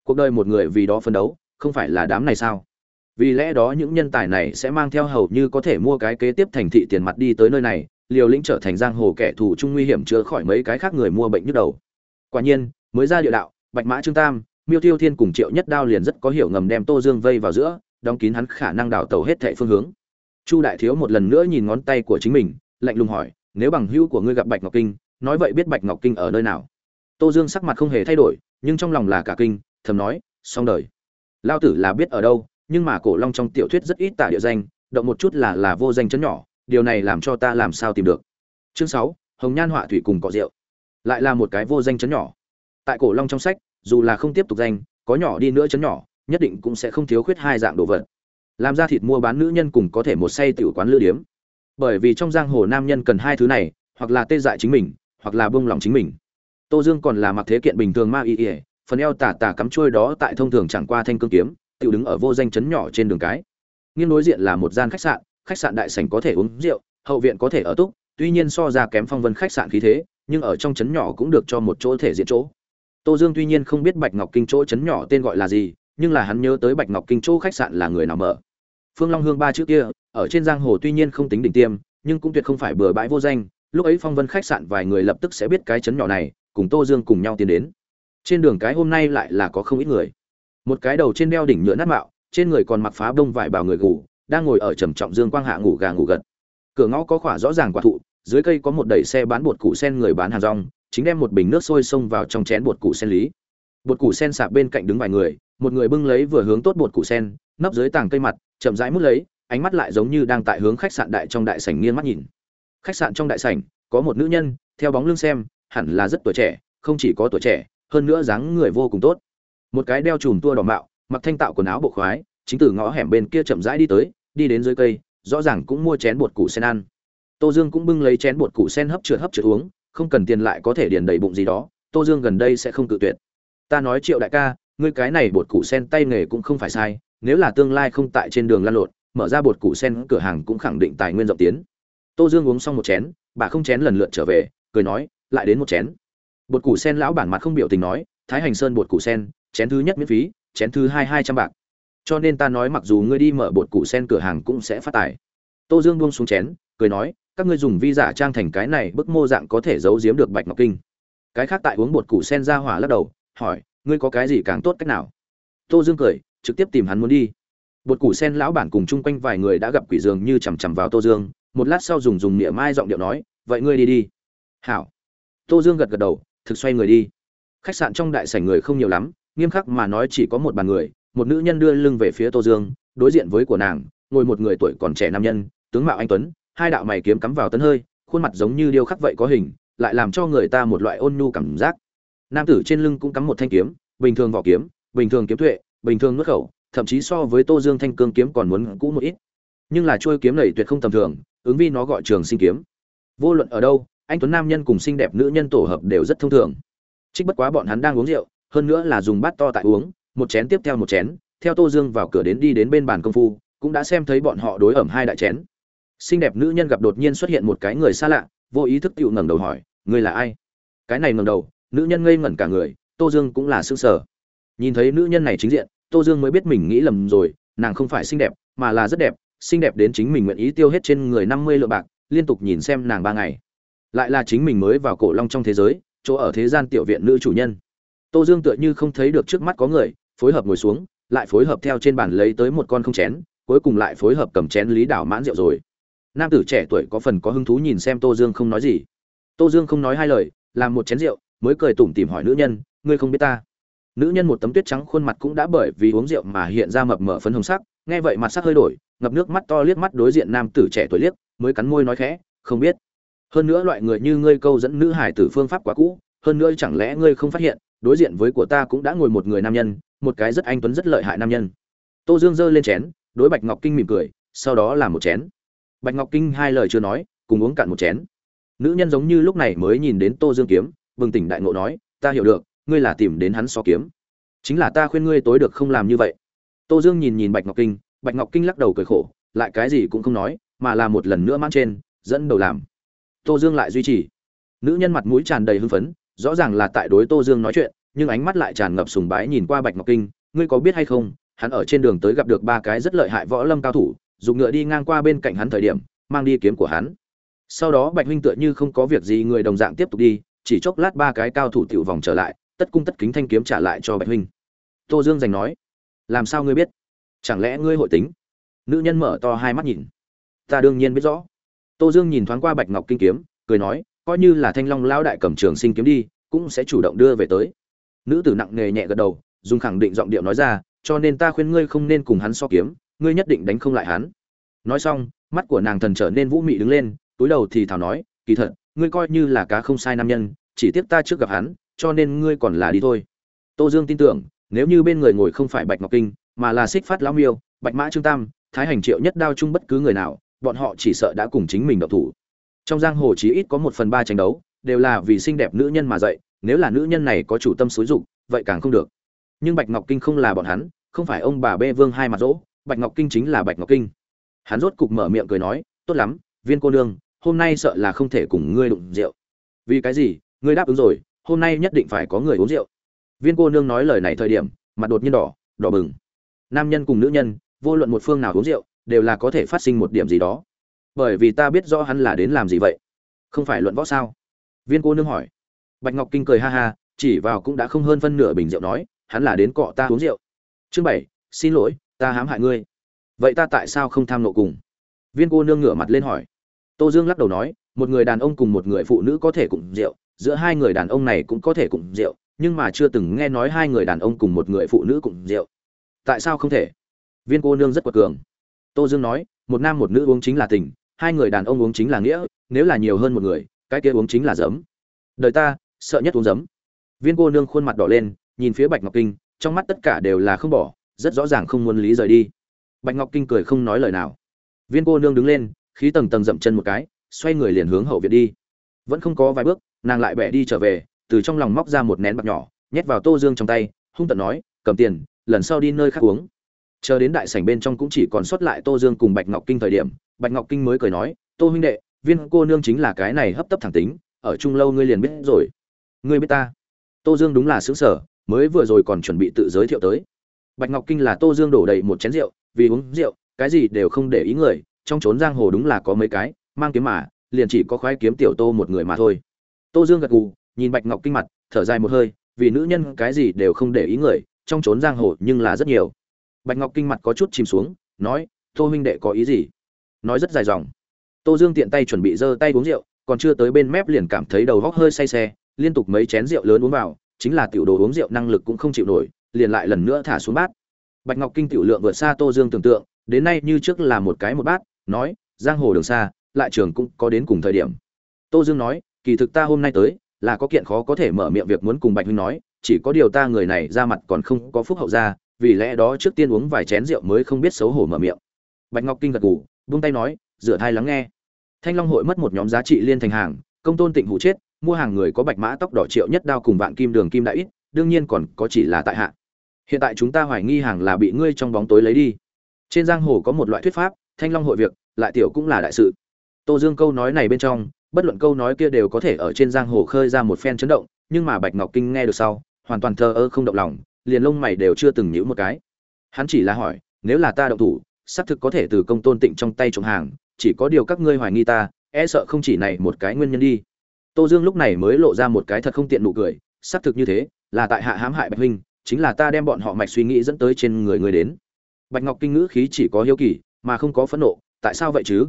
Cuộc đời một người vì đó phấn đấu, không phải là đám này sao? Vì lẽ đó những nhân tài này sẽ mang theo hầu như có thể mua cái kế tiếp thành thị tiền mặt đi tới nơi này, liều lĩnh trở thành giang hồ kẻ thù chung nguy hiểm chữa khỏi mấy cái khác người mua bệnh nhức đầu. Quả nhiên, mới ra địa đạo, bạch mã trương tam, miêu tiêu thiên cùng triệu nhất đao liền rất có hiểu ngầm đem tô dương vây vào giữa, đóng kín hắn khả năng đảo tàu hết thệ phương hướng. Chu đại thiếu một lần nữa nhìn ngón tay của chính mình, lạnh lùng hỏi, nếu bằng hữu của ngươi gặp bạch ngọc kinh, nói vậy biết bạch ngọc kinh ở nơi nào? Tô dương sắc mặt không hề thay đổi, nhưng trong lòng là cả kinh, thầm nói, xong đời. Lao tử là biết ở đâu, nhưng mà cổ long trong tiểu thuyết rất ít tả địa danh, động một chút là là vô danh chấn nhỏ, điều này làm cho ta làm sao tìm được. Chương sáu, hồng nhan họa thủy cùng cọ rượu lại là một cái vô danh chấn nhỏ. Tại cổ long trong sách, dù là không tiếp tục danh, có nhỏ đi nữa chấn nhỏ, nhất định cũng sẽ không thiếu khuyết hai dạng đồ vật. Làm ra thịt mua bán nữ nhân cùng có thể một say tiểu quán lữ điếm. Bởi vì trong giang hồ nam nhân cần hai thứ này, hoặc là tê dại chính mình, hoặc là bông lòng chính mình tô dương còn là mặc thế kiện bình thường ma y y, phần eo tả tả cắm chuôi đó tại thông thường chẳng qua thanh cương kiếm tự đứng ở vô danh trấn nhỏ trên đường cái. Nghiêng đối diện là một gian khách sạn khách sạn đại sảnh có thể uống rượu hậu viện có thể ở túc tuy nhiên so ra kém phong vân khách sạn khí thế nhưng ở trong trấn nhỏ cũng được cho một chỗ thể diện chỗ. Tô dương tuy nhiên không biết bạch ngọc kinh chỗ trấn nhỏ tên gọi là gì nhưng là hắn nhớ tới bạch ngọc kinh chỗ khách sạn là người nào mở. Phương long hương ba chữ kia ở trên giang hồ tuy nhiên không tính đỉnh tiêm nhưng cũng tuyệt không phải bừa bãi vô danh lúc ấy phong vân khách sạn vài người lập tức sẽ biết cái trấn nhỏ này cùng tô dương cùng nhau tiến đến. Trên đường cái hôm nay lại là có không ít người. Một cái đầu trên đeo đỉnh nhựa nát mạo, trên người còn mặc phá bông vải bào người gù, đang ngồi ở trầm trọng dương quang hạ ngủ gà ngủ gật. Cửa ngõ có khỏa rõ ràng quả thụ, dưới cây có một đẩy xe bán bột củ sen người bán hàng rong, chính đem một bình nước sôi xông vào trong chén bột củ sen lý. Bột củ sen sạp bên cạnh đứng vài người, một người bưng lấy vừa hướng tốt bột củ sen, nấp dưới tàng cây mặt, chậm rãi mút lấy, ánh mắt lại giống như đang tại hướng khách sạn đại trong đại sảnh nghiêng mắt nhìn. Khách sạn trong đại sảnh, có một nữ nhân, theo bóng lưng xem hẳn là rất tuổi trẻ, không chỉ có tuổi trẻ, hơn nữa dáng người vô cùng tốt. Một cái đeo chùm tua đỏ mạo, mặc thanh tạo quần áo bộ khoái, chính từ ngõ hẻm bên kia chậm rãi đi tới, đi đến dưới cây, rõ ràng cũng mua chén bột củ sen ăn. Tô dương cũng bưng lấy chén bột củ sen hấp trượt hấp trượt uống, không cần tiền lại có thể điền đầy bụng gì đó, tô dương gần đây sẽ không tự tuyệt. Ta nói triệu đại ca, ngươi cái này bột củ sen tay nghề cũng không phải sai, nếu là tương lai không tại trên đường lăn lộn, mở ra bột củ sen cửa hàng cũng khẳng định tài nguyên rộng tiến. Tô dương uống xong một chén, bà không chén lần lượt trở về, cười nói lại đến một chén. Bột củ sen lão bản mặt không biểu tình nói, thái hành sơn bột củ sen, chén thứ nhất miễn phí, chén thứ hai hai trăm bạc. Cho nên ta nói mặc dù ngươi đi mở bột củ sen cửa hàng cũng sẽ phát tài. Tô dương buông xuống chén, cười nói, các ngươi dùng vi giả trang thành cái này bức mô dạng có thể giấu giếm được bạch ngọc kinh. Cái khác tại uống bột củ sen ra hỏa lắc đầu, hỏi, ngươi có cái gì càng tốt cách nào? Tô dương cười, trực tiếp tìm hắn muốn đi. Bột củ sen lão bản cùng chung quanh vài người đã gặp quỷ dường như chằm chằm vào tô dương, một lát sau dùng dùng niệm mai giọng điệu nói, vậy ngươi đi đi. Hảo tô dương gật gật đầu, thực xoay người đi. Khách sạn trong đại sảnh người không nhiều lắm, nghiêm khắc mà nói chỉ có một bàn người, một nữ nhân đưa lưng về phía tô dương, đối diện với của nàng, ngồi một người tuổi còn trẻ nam nhân, tướng mạo anh tuấn, hai đạo mày kiếm cắm vào tấn hơi, khuôn mặt giống như điêu khắc vậy có hình, lại làm cho người ta một loại ôn nhu cảm giác. Nam tử trên lưng cũng cắm một thanh kiếm, bình thường vỏ kiếm, bình thường kiếm tuệ, bình thường nuốt khẩu, thậm chí so với tô dương thanh cương kiếm còn muốn cũ một ít. Nhưng là trôi kiếm này tuyệt không tầm thường, ứng vi nó gọi trường sinh kiếm. Vô luận ở đâu anh tuấn nam nhân cùng xinh đẹp nữ nhân tổ hợp đều rất thông thường. Trích bất quá bọn hắn đang uống rượu, hơn nữa là dùng bát to tại uống, một chén tiếp theo một chén, theo tô dương vào cửa đến đi đến bên bàn công phu, cũng đã xem thấy bọn họ đối ẩm hai đại chén. Xinh đẹp nữ nhân gặp đột nhiên xuất hiện một cái người xa lạ, vô ý thức tựu ngẩng đầu hỏi người là ai? Cái này ngẩng đầu, nữ nhân ngây ngẩn cả người, tô dương cũng là xương sở nhìn thấy nữ nhân này chính diện, tô dương mới biết mình nghĩ lầm rồi, nàng không phải xinh đẹp, mà là rất đẹp, xinh đẹp đến chính mình nguyện ý tiêu hết trên người năm mươi lượng bạc, liên tục nhìn xem nàng ba ngày lại là chính mình mới vào cổ long trong thế giới, chỗ ở thế gian tiểu viện nữ chủ nhân. Tô dương tựa như không thấy được trước mắt có người, phối hợp ngồi xuống, lại phối hợp theo trên bàn lấy tới một con không chén, cuối cùng lại phối hợp cầm chén lý đảo mãn rượu rồi. Nam tử trẻ tuổi có phần có hứng thú nhìn xem tô dương không nói gì. Tô dương không nói hai lời, làm một chén rượu, mới cười tủm tìm hỏi nữ nhân, ngươi không biết ta? Nữ nhân một tấm tuyết trắng khuôn mặt cũng đã bởi vì uống rượu mà hiện ra mập mờ phấn hồng sắc, nghe vậy mặt sắc hơi đổi, ngập nước mắt to liếc mắt đối diện nam tử trẻ tuổi liếc, mới cắn môi nói khẽ, không biết hơn nữa loại người như ngươi câu dẫn nữ hải tử phương pháp quá cũ, hơn nữa chẳng lẽ ngươi không phát hiện, đối diện với của ta cũng đã ngồi một người nam nhân, một cái rất anh tuấn rất lợi hại nam nhân. Tô dương giơ lên chén, đối bạch ngọc kinh mỉm cười, sau đó là một chén. Bạch ngọc kinh hai lời chưa nói, cùng uống cạn một chén. Nữ nhân giống như lúc này mới nhìn đến tô dương kiếm, bừng tỉnh đại ngộ nói, ta hiểu được, ngươi là tìm đến hắn so kiếm. Chính là ta khuyên ngươi tối được không làm như vậy. Tô dương nhìn nhìn bạch ngọc kinh, bạch ngọc kinh lắc đầu cười khổ, lại cái gì cũng không nói, mà là một lần nữa mang trên, dẫn đầu làm tô dương lại duy trì. Nữ nhân mặt mũi tràn đầy hưng phấn, rõ ràng là tại đối tô dương nói chuyện, nhưng ánh mắt lại tràn ngập sùng bái nhìn qua bạch ngọc kinh. Ngươi có biết hay không, hắn ở trên đường tới gặp được ba cái rất lợi hại võ lâm cao thủ, dùng ngựa đi ngang qua bên cạnh hắn thời điểm, mang đi kiếm của hắn. Sau đó bạch huynh tựa như không có việc gì, người đồng dạng tiếp tục đi, chỉ chốc lát ba cái cao thủ tiểu vòng trở lại, tất cung tất kính thanh kiếm trả lại cho bạch huynh. Tô dương giành nói, làm sao ngươi biết? Chẳng lẽ ngươi hội tính? Nữ nhân mở to hai mắt nhìn. Ta đương nhiên biết rõ tô dương nhìn thoáng qua bạch ngọc kinh kiếm, cười nói, coi như là thanh long lão đại cầm trường sinh kiếm đi, cũng sẽ chủ động đưa về tới. Nữ tử nặng nề nhẹ gật đầu, dùng khẳng định giọng điệu nói ra, cho nên ta khuyên ngươi không nên cùng hắn so kiếm, ngươi nhất định đánh không lại hắn. Nói xong, mắt của nàng thần trở nên vũ mị đứng lên, túi đầu thì thào nói, kỳ thật, ngươi coi như là cá không sai nam nhân, chỉ tiếc ta trước gặp hắn, cho nên ngươi còn là đi thôi. Tô dương tin tưởng, nếu như bên người ngồi không phải bạch ngọc kinh, mà là xích phát lão miêu, bạch mã trương tam, thái hành triệu nhất đao chung bất cứ người nào bọn họ chỉ sợ đã cùng chính mình độc thủ. Trong giang hồ chí ít có một phần ba tranh đấu, đều là vì xinh đẹp nữ nhân mà dậy nếu là nữ nhân này có chủ tâm xúi dục, vậy càng không được. Nhưng bạch ngọc kinh không là bọn hắn, không phải ông bà bê vương hai mặt dỗ, bạch ngọc kinh chính là bạch ngọc kinh. Hắn rốt cục mở miệng cười nói, tốt lắm, viên cô nương, hôm nay sợ là không thể cùng ngươi đụng rượu. Vì cái gì? Ngươi đáp ứng rồi, hôm nay nhất định phải có người uống rượu. Viên cô nương nói lời này thời điểm, mặt đột nhiên đỏ đỏ bừng. Nam nhân cùng nữ nhân, vô luận một phương nào uống rượu đều là có thể phát sinh một điểm gì đó. Bởi vì ta biết rõ hắn là đến làm gì vậy. Không phải luận võ sao? Viên cô nương hỏi. Bạch ngọc kinh cười ha ha, chỉ vào cũng đã không hơn phân nửa bình rượu nói, hắn là đến cọ ta uống rượu. Chương bảy, xin lỗi, ta hãm hại ngươi. Vậy ta tại sao không tham nộ cùng? Viên cô nương ngửa mặt lên hỏi. Tô dương lắc đầu nói, một người đàn ông cùng một người phụ nữ có thể cùng rượu, giữa hai người đàn ông này cũng có thể cùng rượu, nhưng mà chưa từng nghe nói hai người đàn ông cùng một người phụ nữ cùng rượu. Tại sao không thể? Viên cô nương rất quật cường tô dương nói, một nam một nữ uống chính là tình, hai người đàn ông uống chính là nghĩa, nếu là nhiều hơn một người, cái kia uống chính là giấm. Đời ta, sợ nhất uống giấm. Viên cô nương khuôn mặt đỏ lên, nhìn phía bạch ngọc kinh, trong mắt tất cả đều là không bỏ, rất rõ ràng không muốn lý rời đi. Bạch ngọc kinh cười không nói lời nào. Viên cô nương đứng lên, khí tầng tầng dậm chân một cái, xoay người liền hướng hậu viện đi. Vẫn không có vài bước, nàng lại bẻ đi trở về, từ trong lòng móc ra một nén bạc nhỏ, nhét vào tô dương trong tay, hung tợn nói, cầm tiền, lần sau đi nơi khác uống chờ đến đại sảnh bên trong cũng chỉ còn sót lại tô dương cùng bạch ngọc kinh thời điểm, bạch ngọc kinh mới cười nói, tô huynh đệ, viên cô nương chính là cái này hấp tấp thẳng tính, ở chung lâu ngươi liền biết rồi. Ngươi biết ta? Tô dương đúng là xứng sở mới vừa rồi còn chuẩn bị tự giới thiệu tới. Bạch ngọc kinh là tô dương đổ đầy một chén rượu, vì uống rượu, cái gì đều không để ý người, trong trốn giang hồ đúng là có mấy cái, mang kiếm mà, liền chỉ có khoái kiếm tiểu tô một người mà thôi. Tô dương gật gù, nhìn bạch ngọc kinh mặt, thở dài một hơi, vì nữ nhân cái gì đều không để ý người, trong trốn giang hồ nhưng là rất nhiều bạch ngọc kinh mặt có chút chìm xuống, nói, tô huynh đệ có ý gì? Nói rất dài dòng. Tô dương tiện tay chuẩn bị giơ tay uống rượu, còn chưa tới bên mép liền cảm thấy đầu góc hơi say xe, liên tục mấy chén rượu lớn uống vào, chính là tiểu đồ uống rượu năng lực cũng không chịu nổi, liền lại lần nữa thả xuống bát. Bạch ngọc kinh tiểu lượng vượt xa tô dương tưởng tượng, đến nay như trước là một cái một bát, nói, giang hồ đường xa, lại trường cũng có đến cùng thời điểm. Tô dương nói, kỳ thực ta hôm nay tới, là có kiện khó có thể mở miệng việc muốn cùng bạch huynh nói, chỉ có điều ta người này ra mặt còn không có phúc hậu ra vì lẽ đó trước tiên uống vài chén rượu mới không biết xấu hổ mở miệng. Bạch ngọc kinh gật gù, buông tay nói, rửa thai lắng nghe. Thanh long hội mất một nhóm giá trị liên thành hàng, công tôn tịnh hụ chết, mua hàng người có bạch mã tóc đỏ triệu nhất đao cùng vạn kim đường kim đại ít, đương nhiên còn có chỉ là tại hạ. Hiện tại chúng ta hoài nghi hàng là bị ngươi trong bóng tối lấy đi. Trên giang hồ có một loại thuyết pháp, thanh long hội việc, lại tiểu cũng là đại sự. Tô dương câu nói này bên trong, bất luận câu nói kia đều có thể ở trên giang hồ khơi ra một phen chấn động, nhưng mà bạch ngọc kinh nghe được sau, hoàn toàn thờ ơ không động lòng liền lông mày đều chưa từng nhíu một cái. Hắn chỉ là hỏi, nếu là ta động thủ, xác thực có thể từ công tôn tịnh trong tay trộm hàng, chỉ có điều các ngươi hoài nghi ta e sợ không chỉ này một cái nguyên nhân đi. Tô dương lúc này mới lộ ra một cái thật không tiện nụ cười, xác thực như thế, là tại hạ hãm hại bạch huynh, chính là ta đem bọn họ mạch suy nghĩ dẫn tới trên người người đến. Bạch ngọc kinh ngữ khí chỉ có hiếu kỳ, mà không có phẫn nộ, tại sao vậy chứ?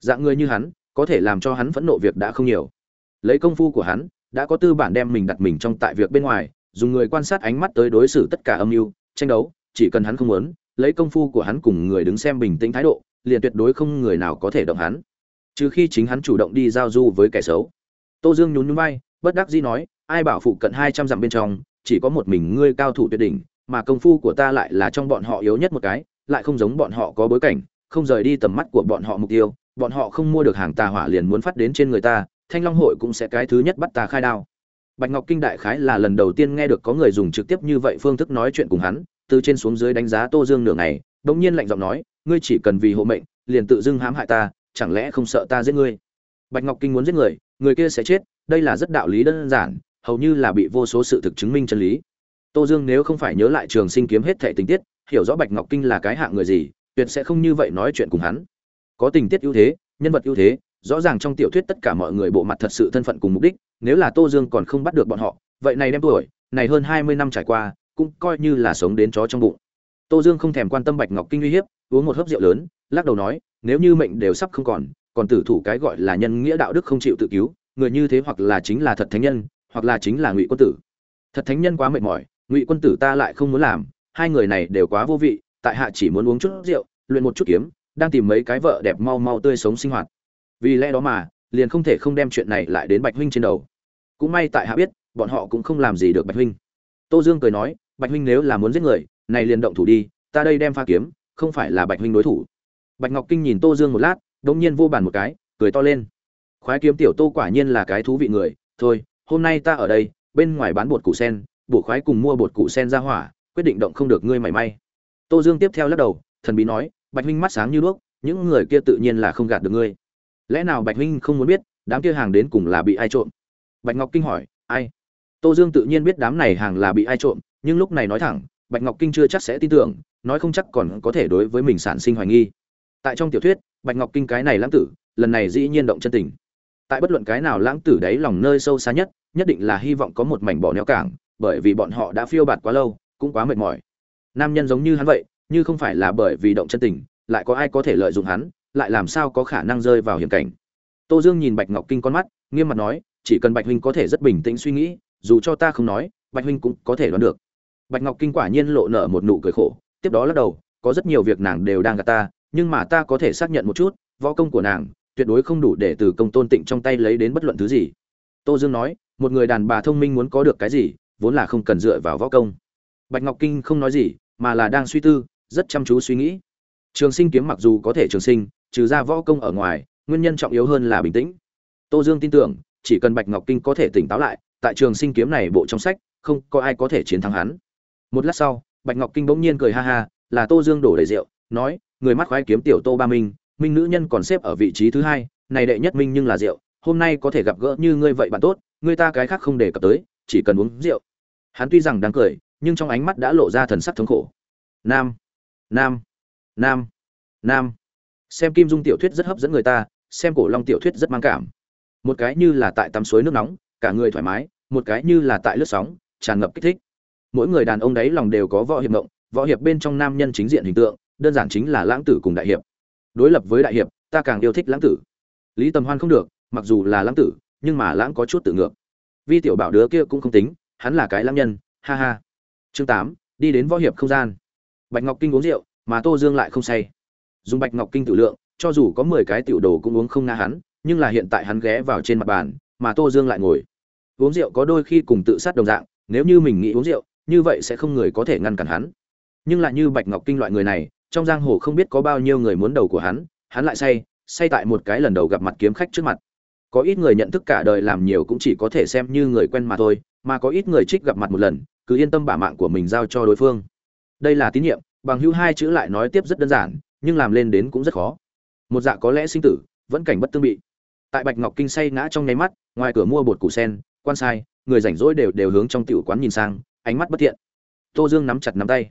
Dạng người như hắn, có thể làm cho hắn phẫn nộ việc đã không nhiều. Lấy công phu của hắn, đã có tư bản đem mình đặt mình trong tại việc bên ngoài dùng người quan sát ánh mắt tới đối xử tất cả âm mưu, tranh đấu, chỉ cần hắn không muốn, lấy công phu của hắn cùng người đứng xem bình tĩnh thái độ, liền tuyệt đối không người nào có thể động hắn. Trừ khi chính hắn chủ động đi giao du với kẻ xấu. Tô dương nhún nhún vai, bất đắc dĩ nói, ai bảo phụ cận hai trăm dặm bên trong, chỉ có một mình ngươi cao thủ tuyệt đỉnh, mà công phu của ta lại là trong bọn họ yếu nhất một cái, lại không giống bọn họ có bối cảnh, không rời đi tầm mắt của bọn họ mục tiêu, bọn họ không mua được hàng tà hỏa liền muốn phát đến trên người ta, thanh long hội cũng sẽ cái thứ nhất bắt ta khai đao bạch ngọc kinh đại khái là lần đầu tiên nghe được có người dùng trực tiếp như vậy phương thức nói chuyện cùng hắn, từ trên xuống dưới đánh giá tô dương nửa ngày, bỗng nhiên lạnh giọng nói, ngươi chỉ cần vì hộ mệnh, liền tự dưng hãm hại ta, chẳng lẽ không sợ ta giết ngươi? Bạch ngọc kinh muốn giết người người kia sẽ chết, đây là rất đạo lý đơn giản, hầu như là bị vô số sự thực chứng minh chân lý. Tô dương nếu không phải nhớ lại trường sinh kiếm hết thảy tình tiết, hiểu rõ bạch ngọc kinh là cái hạng người gì, tuyệt sẽ không như vậy nói chuyện cùng hắn. Có tình tiết ưu thế, nhân vật ưu thế, rõ ràng trong tiểu thuyết tất cả mọi người bộ mặt thật sự thân phận cùng mục đích nếu là tô dương còn không bắt được bọn họ, vậy này đem tuổi, này hơn hai mươi năm trải qua, cũng coi như là sống đến chó trong bụng. Tô dương không thèm quan tâm bạch ngọc kinh uy hiếp, uống một hớp rượu lớn, lắc đầu nói, nếu như mệnh đều sắp không còn còn tử thủ cái gọi là nhân nghĩa đạo đức không chịu tự cứu, người như thế hoặc là chính là thật thánh nhân, hoặc là chính là ngụy quân tử. Thật thánh nhân quá mệt mỏi, ngụy quân tử ta lại không muốn làm, hai người này đều quá vô vị, tại hạ chỉ muốn uống chút rượu, luyện một chút kiếm, đang tìm mấy cái vợ đẹp mau mau tươi sống sinh hoạt. Vì lẽ đó mà, liền không thể không đem chuyện này lại đến bạch huynh trên đầu cũng may tại hạ biết, bọn họ cũng không làm gì được bạch huynh. Tô dương cười nói, bạch huynh nếu là muốn giết người, này liền động thủ đi, ta đây đem pha kiếm, không phải là bạch huynh đối thủ. Bạch ngọc kinh nhìn tô dương một lát đ ỗ n g nhiên vô bàn một cái, cười to lên. Khoái kiếm tiểu tô quả nhiên là cái thú vị người, thôi, hôm nay ta ở đây, bên ngoài bán bột củ sen, bổ khoái cùng mua bột củ sen ra hỏa, quyết định động không được ngươi mảy may. Tô dương tiếp theo lắc đầu, thần bí nói, bạch huynh mắt sáng như đuốc, những người kia tự nhiên là không gạt được ngươi. Lẽ nào bạch huynh không muốn biết, đám kia hàng đến cùng là bị ai trộm? Bạch ngọc kinh hỏi, ai? Tô dương tự nhiên biết đám này hàng là bị ai trộm, nhưng lúc này nói thẳng, bạch ngọc kinh chưa chắc sẽ tin tưởng, nói không chắc còn có thể đối với mình sản sinh hoài nghi. Tại trong tiểu thuyết, bạch ngọc kinh cái này lãng tử, lần này dĩ nhiên động chân tình. Tại bất luận cái nào lãng tử đấy lòng nơi sâu xa nhất nhất định là hy vọng có một mảnh bỏ neo cảng, bởi vì bọn họ đã phiêu bạt quá lâu, cũng quá mệt mỏi. Nam nhân giống như hắn vậy, như không phải là bởi vì động chân tình, lại có ai có thể lợi dụng hắn, lại làm sao có khả năng rơi vào hiểm cảnh. Tô dương nhìn bạch ngọc kinh con mắt, nghiêm mặt nói chỉ cần bạch huynh có thể rất bình tĩnh suy nghĩ, dù cho ta không nói, bạch huynh cũng có thể đoán được. Bạch ngọc kinh quả nhiên lộ nở một nụ cười khổ, tiếp đó lắc đầu, có rất nhiều việc nàng đều đang gạt ta, nhưng mà ta có thể xác nhận một chút, võ công của nàng tuyệt đối không đủ để từ công tôn tịnh trong tay lấy đến bất luận thứ gì. Tô dương nói, một người đàn bà thông minh muốn có được cái gì, vốn là không cần dựa vào võ công. Bạch ngọc kinh không nói gì, mà là đang suy tư, rất chăm chú suy nghĩ. Trường sinh kiếm mặc dù có thể trường sinh, trừ ra võ công ở ngoài, nguyên nhân trọng yếu hơn là bình tĩnh. Tô dương tin tưởng chỉ cần bạch ngọc kinh có thể tỉnh táo lại, tại trường sinh kiếm này bộ trong sách, không có ai có thể chiến thắng hắn. Một lát sau, bạch ngọc kinh bỗng nhiên cười ha ha, là tô dương đổ đầy rượu, nói, người mắt khoái kiếm tiểu tô ba minh minh nữ nhân còn xếp ở vị trí thứ hai, này đệ nhất minh nhưng là rượu, hôm nay có thể gặp gỡ như ngươi vậy bạn tốt người ta cái khác không đề cập tới, chỉ cần uống rượu. Hắn tuy rằng đang cười, nhưng trong ánh mắt đã lộ ra thần sắc thống khổ. Nam nam nam nam. Xem kim dung tiểu thuyết rất hấp dẫn người ta, xem cổ long tiểu thuyết rất mang cảm một cái như là tại tắm suối nước nóng, cả người thoải mái, một cái như là tại lướt sóng, tràn ngập kích thích. Mỗi người đàn ông đấy lòng đều có võ hiệp ngộng, võ hiệp bên trong nam nhân chính diện hình tượng, đơn giản chính là lãng tử cùng đại hiệp. Đối lập với đại hiệp, ta càng yêu thích lãng tử. Lý tầm hoan không được, mặc dù là lãng tử, nhưng mà lãng có chút tự ngược. Vi tiểu bảo đứa kia cũng không tính, hắn là cái lãng nhân, ha ha. Chương tám, đi đến võ hiệp không gian. Bạch ngọc kinh uống rượu, mà tô dương lại không say. Dùng bạch ngọc kinh tự lượng, cho dù có mười cái tiểu đồ cũng uống không nga hắn nhưng là hiện tại hắn ghé vào trên mặt bàn, mà tô dương lại ngồi. Uống rượu có đôi khi cùng tự sát đồng dạng, nếu như mình nghĩ uống rượu, như vậy sẽ không người có thể ngăn cản hắn. Nhưng lại như bạch ngọc kinh loại người này, trong giang hồ không biết có bao nhiêu người muốn đầu của hắn hắn lại say say tại một cái lần đầu gặp mặt kiếm khách trước mặt. Có ít người nhận thức cả đời làm nhiều cũng chỉ có thể xem như người quen mà thôi, mà có ít người trích gặp mặt một lần, cứ yên tâm bả mạng của mình giao cho đối phương. Đây là tín nhiệm, bằng hữu hai chữ lại nói tiếp rất đơn giản, nhưng làm lên đến cũng rất khó. Một dạ có lẽ sinh tử, vẫn cảnh bất tương bị tại bạch ngọc kinh say ngã trong nháy mắt, ngoài cửa mua bột củ sen, quan sai, người rảnh rỗi đều đều hướng trong tiểu quán nhìn sang, ánh mắt bất thiện. Tô dương nắm chặt nắm tay.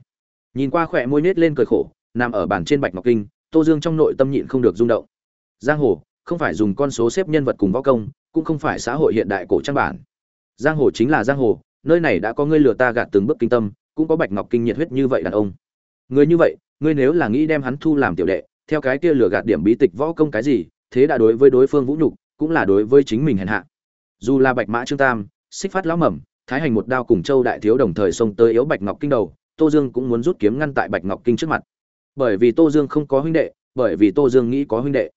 Nhìn qua khỏe môi nết lên cười khổ, nằm ở bàn trên bạch ngọc kinh, tô dương trong nội tâm nhịn không được rung động. Giang hồ, không phải dùng con số xếp nhân vật cùng võ công, cũng không phải xã hội hiện đại cổ trang bản. Giang hồ chính là giang hồ, nơi này đã có ngươi lừa ta gạt từng bước kinh tâm, cũng có bạch ngọc kinh nhiệt huyết như vậy đàn ông. Người như vậy, ngươi nếu là nghĩ đem hắn thu làm tiểu đệ, theo cái kia lừa gạt điểm bí tịch võ công cái gì thế đã đối với đối phương vũ nhục, cũng là đối với chính mình hèn hạ. Dù là bạch mã trương tam, xích phát lão mầm, thái hành một đao cùng châu đại thiếu đồng thời xông tới yếu bạch ngọc kinh đầu, tô dương cũng muốn rút kiếm ngăn tại bạch ngọc kinh trước mặt. Bởi vì tô dương không có huynh đệ, bởi vì tô dương nghĩ có huynh đệ.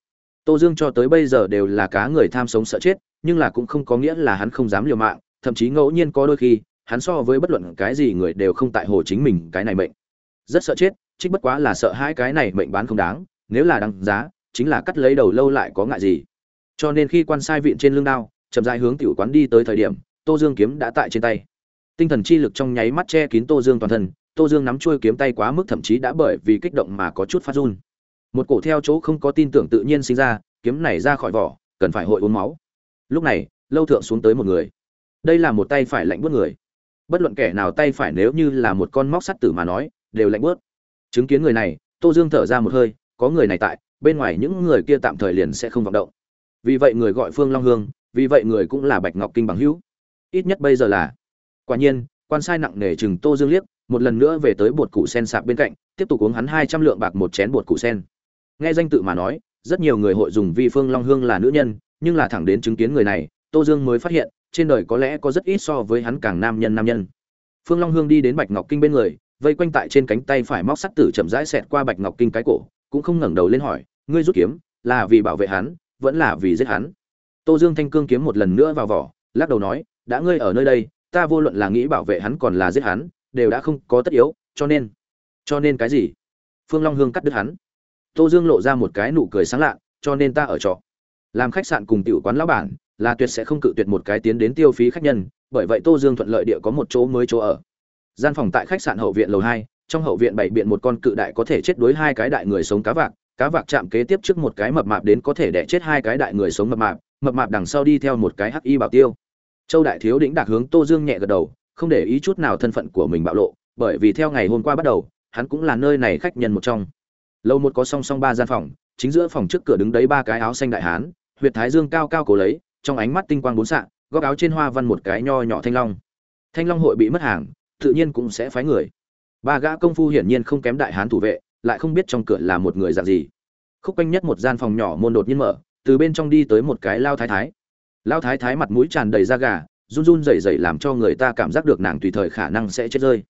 Tô dương cho tới bây giờ đều là cá người tham sống sợ chết, nhưng là cũng không có nghĩa là hắn không dám liều mạng, thậm chí ngẫu nhiên có đôi khi, hắn so với bất luận cái gì người đều không tại hồ chính mình cái này mệnh. Rất sợ chết, trích bất quá là sợ hai cái này mệnh bán không đáng, nếu là đáng giá chính là cắt lấy đầu lâu lại có ngại gì. Cho nên khi quan sai viện trên lưng đao, chậm rãi hướng tiểu quán đi tới thời điểm, tô dương kiếm đã tại trên tay. Tinh thần chi lực trong nháy mắt che kín tô dương toàn thân, tô dương nắm chuôi kiếm tay quá mức thậm chí đã bởi vì kích động mà có chút phát run. Một cổ theo chỗ không có tin tưởng tự nhiên sinh ra, kiếm này ra khỏi vỏ, cần phải hội uống máu. Lúc này, lâu thượng xuống tới một người. Đây là một tay phải lạnh buốt người. Bất luận kẻ nào tay phải nếu như là một con móc sắt tử mà nói, đều lạnh buốt. Chứng kiến người này, tô dương thở ra một hơi, có người này tại bên ngoài những người kia tạm thời liền sẽ không vọng động. Vì vậy người gọi phương long hương, vì vậy người cũng là bạch ngọc kinh bằng hữu. Ít nhất bây giờ là, quả nhiên, quan sai nặng nề chừng tô dương liếc, một lần nữa về tới bột củ sen sạp bên cạnh, tiếp tục uống hắn hai trăm lượng bạc một chén bột củ sen. Nghe danh tự mà nói, rất nhiều người hội dùng vi phương long hương là nữ nhân, nhưng là thẳng đến chứng kiến người này, tô dương mới phát hiện, trên đời có lẽ có rất ít so với hắn càng nam nhân nam nhân. Phương long hương đi đến bạch ngọc kinh bên người, vây quanh tại trên cánh tay phải móc sắt tử chậm rãi xẹt qua bạch ngọc kinh cái cổ cũng không ngẩng đầu lên hỏi, ngươi rút kiếm, là vì bảo vệ hắn, vẫn là vì giết hắn? Tô dương thanh cương kiếm một lần nữa vào vỏ, lắc đầu nói, đã ngươi ở nơi đây, ta vô luận là nghĩ bảo vệ hắn còn là giết hắn, đều đã không có tất yếu, cho nên cho nên cái gì? Phương long hương cắt đứt hắn. Tô dương lộ ra một cái nụ cười sáng lạ, cho nên ta ở trọ. Làm khách sạn cùng tiểu quán lão bản, là tuyệt sẽ không cự tuyệt một cái tiến đến tiêu phí khách nhân, bởi vậy tô dương thuận lợi địa có một chỗ mới chỗ ở. Gian phòng tại khách sạn hậu viện lầu hai trong hậu viện bảy biện một con cự đại có thể chết đối hai cái đại người sống cá vạc cá vạc chạm kế tiếp trước một cái mập mạp đến có thể đẻ chết hai cái đại người sống mập mạp mập mạp đằng sau đi theo một cái hắc y bảo tiêu. Châu đại thiếu đĩnh đạc hướng tô dương nhẹ gật đầu, không để ý chút nào thân phận của mình bạo lộ, bởi vì theo ngày hôm qua bắt đầu, hắn cũng là nơi này khách nhân một trong. Lâu một có song song ba gian phòng, chính giữa phòng trước cửa đứng đấy ba cái áo xanh đại hán, huyệt thái dương cao cao cổ lấy, trong ánh mắt tinh quang bốn xạ, góc áo trên hoa văn một cái nho nhỏ thanh long. Thanh long hội bị mất hàng, tự nhiên cũng sẽ phái người ba gã công phu hiển nhiên không kém đại hán thủ vệ, lại không biết trong cửa là một người dạng gì. Khúc quanh nhất một gian phòng nhỏ môn đột nhiên mở, từ bên trong đi tới một cái lao thái thái. Lao thái thái mặt mũi tràn đầy da gà, run run rẩy rẩy làm cho người ta cảm giác được nàng tùy thời khả năng sẽ chết rơi.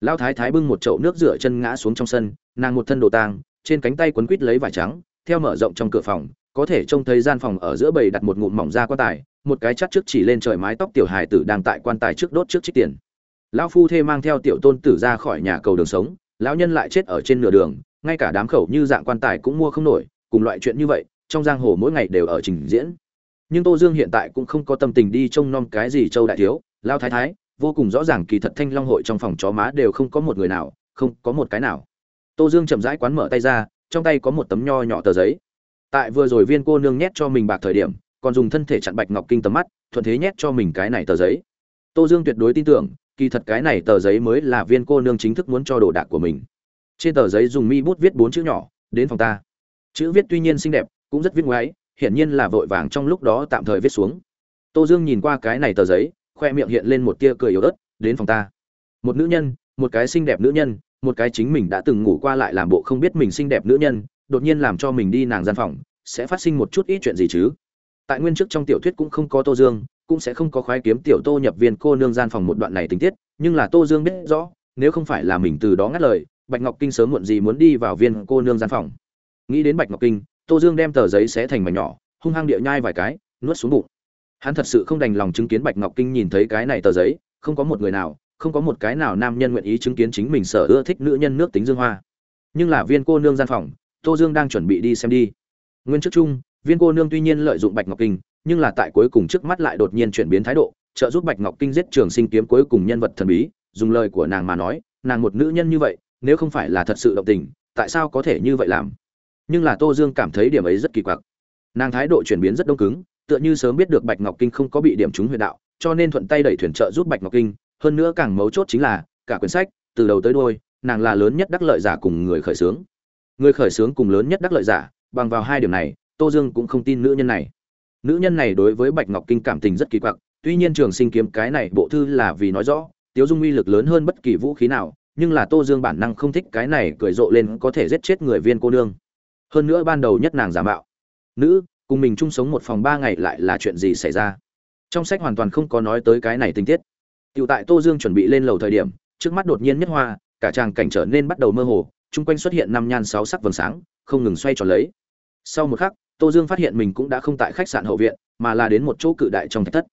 Lao thái thái bưng một chậu nước rửa chân ngã xuống trong sân, nàng một thân đồ tang, trên cánh tay quấn quít lấy vải trắng, theo mở rộng trong cửa phòng, có thể trông thấy gian phòng ở giữa bầy đặt một ngụm mỏng da quan tài, một cái chắt trước chỉ lên trời mái tóc tiểu hài tử đang tại quan tài trước đốt trước trích tiền lão phu thê mang theo tiểu tôn tử ra khỏi nhà cầu đường sống, lão nhân lại chết ở trên nửa đường, ngay cả đám khẩu như dạng quan tài cũng mua không nổi, cùng loại chuyện như vậy, trong giang hồ mỗi ngày đều ở trình diễn. Nhưng tô dương hiện tại cũng không có tâm tình đi trông nom cái gì châu đại thiếu lao thái thái, vô cùng rõ ràng kỳ thật thanh long hội trong phòng chó má đều không có một người nào, không có một cái nào. Tô dương chậm rãi quán mở tay ra, trong tay có một tấm nho nhỏ tờ giấy. Tại vừa rồi viên cô nương nhét cho mình bạc thời điểm, còn dùng thân thể chặn bạch ngọc kinh tầm mắt, thuận thế nhét cho mình cái này tờ giấy. Tô dương tuyệt đối tin tưởng kỳ thật cái này tờ giấy mới là viên cô nương chính thức muốn cho đồ đạc của mình. Trên tờ giấy dùng mi bút viết bốn chữ nhỏ, đến phòng ta. Chữ viết tuy nhiên xinh đẹp, cũng rất viết ngoáy, hiển nhiên là vội vàng trong lúc đó tạm thời viết xuống. Tô dương nhìn qua cái này tờ giấy, khoe miệng hiện lên một tia cười yếu ớt, đến phòng ta. Một nữ nhân, một cái xinh đẹp nữ nhân, một cái chính mình đã từng ngủ qua lại làm bộ không biết mình xinh đẹp nữ nhân, đột nhiên làm cho mình đi nàng gian phòng, sẽ phát sinh một chút ít chuyện gì chứ? Tại nguyên trước trong tiểu thuyết cũng không có tô dương cũng sẽ không có khoái kiếm tiểu tô nhập viên cô nương gian phòng một đoạn này tình tiết, nhưng là tô dương biết rõ, nếu không phải là mình từ đó ngắt lời, bạch ngọc kinh sớm muộn gì muốn đi vào viên cô nương gian phòng. Nghĩ đến bạch ngọc kinh, tô dương đem tờ giấy xé thành mảnh nhỏ, hung hăng địa nhai vài cái, nuốt xuống bụng. Hắn thật sự không đành lòng chứng kiến bạch ngọc kinh nhìn thấy cái này tờ giấy, không có một người nào, không có một cái nào nam nhân nguyện ý chứng kiến chính mình sở ưa thích nữ nhân nước tính dương hoa. Nhưng là viên cô nương gian phòng, tô dương đang chuẩn bị đi xem đi. Nguyên chức chung, viên cô nương tuy nhiên lợi dụng bạch ngọc kinh nhưng là tại cuối cùng trước mắt lại đột nhiên chuyển biến thái độ, trợ giúp bạch ngọc kinh giết trường sinh kiếm cuối cùng nhân vật thần bí, dùng lời của nàng mà nói, nàng một nữ nhân như vậy, nếu không phải là thật sự động tình, tại sao có thể như vậy làm? Nhưng là tô dương cảm thấy điểm ấy rất kỳ quặc. Nàng thái độ chuyển biến rất đông cứng, tựa như sớm biết được bạch ngọc kinh không có bị điểm trúng huyền đạo, cho nên thuận tay đẩy thuyền trợ giúp bạch ngọc kinh, hơn nữa càng mấu chốt chính là, cả quyển sách, từ đầu tới đôi nàng là lớn nhất đắc lợi giả cùng người khởi xướng. Người khởi xướng cùng lớn nhất đắc lợi giả, bằng vào hai điểm này, tô dương cũng không tin nữ nhân này nữ nhân này đối với bạch ngọc kinh cảm tình rất kỳ quặc, tuy nhiên trường sinh kiếm cái này bộ thư là vì nói rõ, tiếu dung uy lực lớn hơn bất kỳ vũ khí nào, nhưng là tô dương bản năng không thích cái này cười rộ lên có thể giết chết người viên cô nương. Hơn nữa ban đầu nhất nàng giả mạo. Nữ, cùng mình chung sống một phòng ba ngày lại là chuyện gì xảy ra? Trong sách hoàn toàn không có nói tới cái này tình tiết. Tựu tại tô dương chuẩn bị lên lầu thời điểm, trước mắt đột nhiên nhất hoa, cả chàng cảnh trở nên bắt đầu mơ hồ, chung quanh xuất hiện năm nhan sáu sắc vầng sáng, không ngừng xoay tròn lấy. Sau một khắc tô dương phát hiện mình cũng đã không tại khách sạn hậu viện, mà là đến một chỗ cự đại trong thạch thất.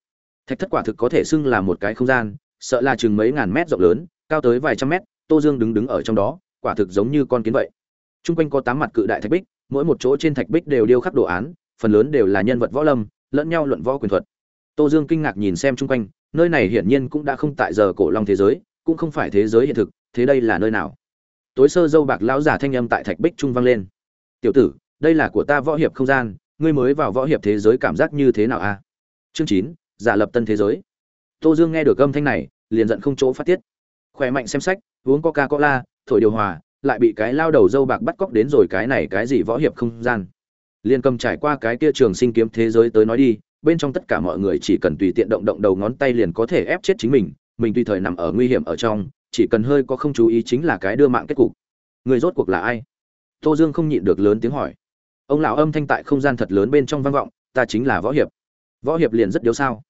Thạch thất quả thực có thể xưng là một cái không gian, sợ là chừng mấy ngàn mét rộng lớn, cao tới vài trăm mét, tô dương đứng đứng ở trong đó, quả thực giống như con kiến vậy. Trung quanh có tám mặt cự đại thạch bích, mỗi một chỗ trên thạch bích đều điêu khắc đồ án, phần lớn đều là nhân vật võ lâm, lẫn nhau luận võ quyền thuật. Tô dương kinh ngạc nhìn xem chung quanh, nơi này hiển nhiên cũng đã không tại giờ cổ long thế giới, cũng không phải thế giới hiện thực, thế đây là nơi nào? Tối sơ dâu bạc lão giả thanh âm tại thạch bích trung vang lên. Tiểu tử đây là của ta võ hiệp không gian, ngươi mới vào võ hiệp thế giới cảm giác như thế nào a chương chín, giả lập tân thế giới. Tô dương nghe được âm thanh này, liền giận không chỗ phát tiết. Khỏe mạnh xem sách, uống coca cola thổi điều hòa, lại bị cái lao đầu dâu bạc bắt cóc đến rồi cái này cái gì võ hiệp không gian. Liền cầm trải qua cái kia trường sinh kiếm thế giới tới nói đi, bên trong tất cả mọi người chỉ cần tùy tiện động động đầu ngón tay liền có thể ép chết chính mình mình tùy thời nằm ở nguy hiểm ở trong, chỉ cần hơi có không chú ý chính là cái đưa mạng kết cục. Người rốt cuộc là ai? Tô dương không nhịn được lớn tiếng hỏi ông lão âm thanh tại không gian thật lớn bên trong vang vọng, ta chính là võ hiệp. Võ hiệp liền rất điếu sao?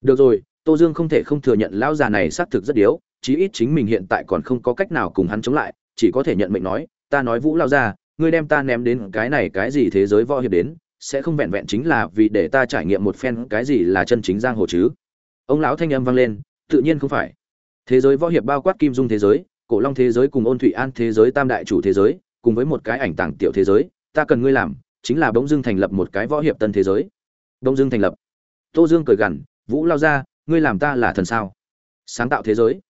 Được rồi, tô dương không thể không thừa nhận lão già này xác thực rất điếu, chí ít chính mình hiện tại còn không có cách nào cùng hắn chống lại, chỉ có thể nhận mệnh nói, ta nói vũ lao ra ngươi đem ta ném đến cái này cái gì thế giới võ hiệp đến, sẽ không vẹn vẹn chính là vì để ta trải nghiệm một phen cái gì là chân chính giang hồ chứ? Ông lão thanh âm vang lên, tự nhiên không phải. Thế giới võ hiệp bao quát kim dung thế giới, cổ long thế giới cùng ôn thụy an thế giới, tam đại chủ thế giới, cùng với một cái ảnh tàng tiểu thế giới, ta cần ngươi làm chính là bỗng dưng thành lập một cái võ hiệp tân thế giới. Bỗng dưng thành lập. Tô dương cười gằn, vũ lao ra ngươi làm ta là thần sao? Sáng tạo thế giới.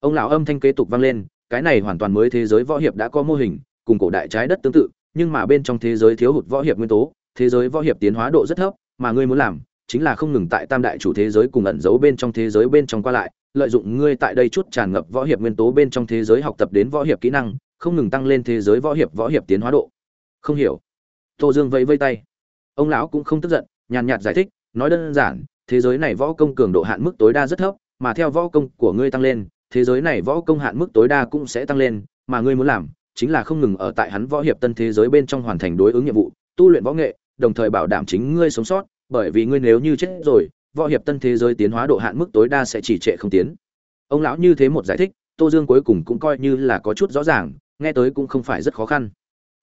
Ông lão âm thanh kế tục vang lên, cái này hoàn toàn mới thế giới võ hiệp đã có mô hình, cùng cổ đại trái đất tương tự, nhưng mà bên trong thế giới thiếu hụt võ hiệp nguyên tố, thế giới võ hiệp tiến hóa độ rất thấp, mà ngươi muốn làm chính là không ngừng tại tam đại chủ thế giới cùng ẩn giấu bên trong thế giới bên trong qua lại, lợi dụng ngươi tại đây chút tràn ngập võ hiệp nguyên tố bên trong thế giới học tập đến võ hiệp kỹ năng, không ngừng tăng lên thế giới võ hiệp võ hiệp tiến hóa độ. Không hiểu tô dương vẫy vây tay. Ông lão cũng không tức giận, nhàn nhạt giải thích, nói đơn giản, thế giới này võ công cường độ hạn mức tối đa rất thấp, mà theo võ công của ngươi tăng lên, thế giới này võ công hạn mức tối đa cũng sẽ tăng lên, mà ngươi muốn làm chính là không ngừng ở tại hắn võ hiệp tân thế giới bên trong hoàn thành đối ứng nhiệm vụ, tu luyện võ nghệ, đồng thời bảo đảm chính ngươi sống sót, bởi vì ngươi nếu như chết rồi, võ hiệp tân thế giới tiến hóa độ hạn mức tối đa sẽ chỉ trệ không tiến. Ông lão như thế một giải thích, tô dương cuối cùng cũng coi như là có chút rõ ràng, nghe tới cũng không phải rất khó khăn.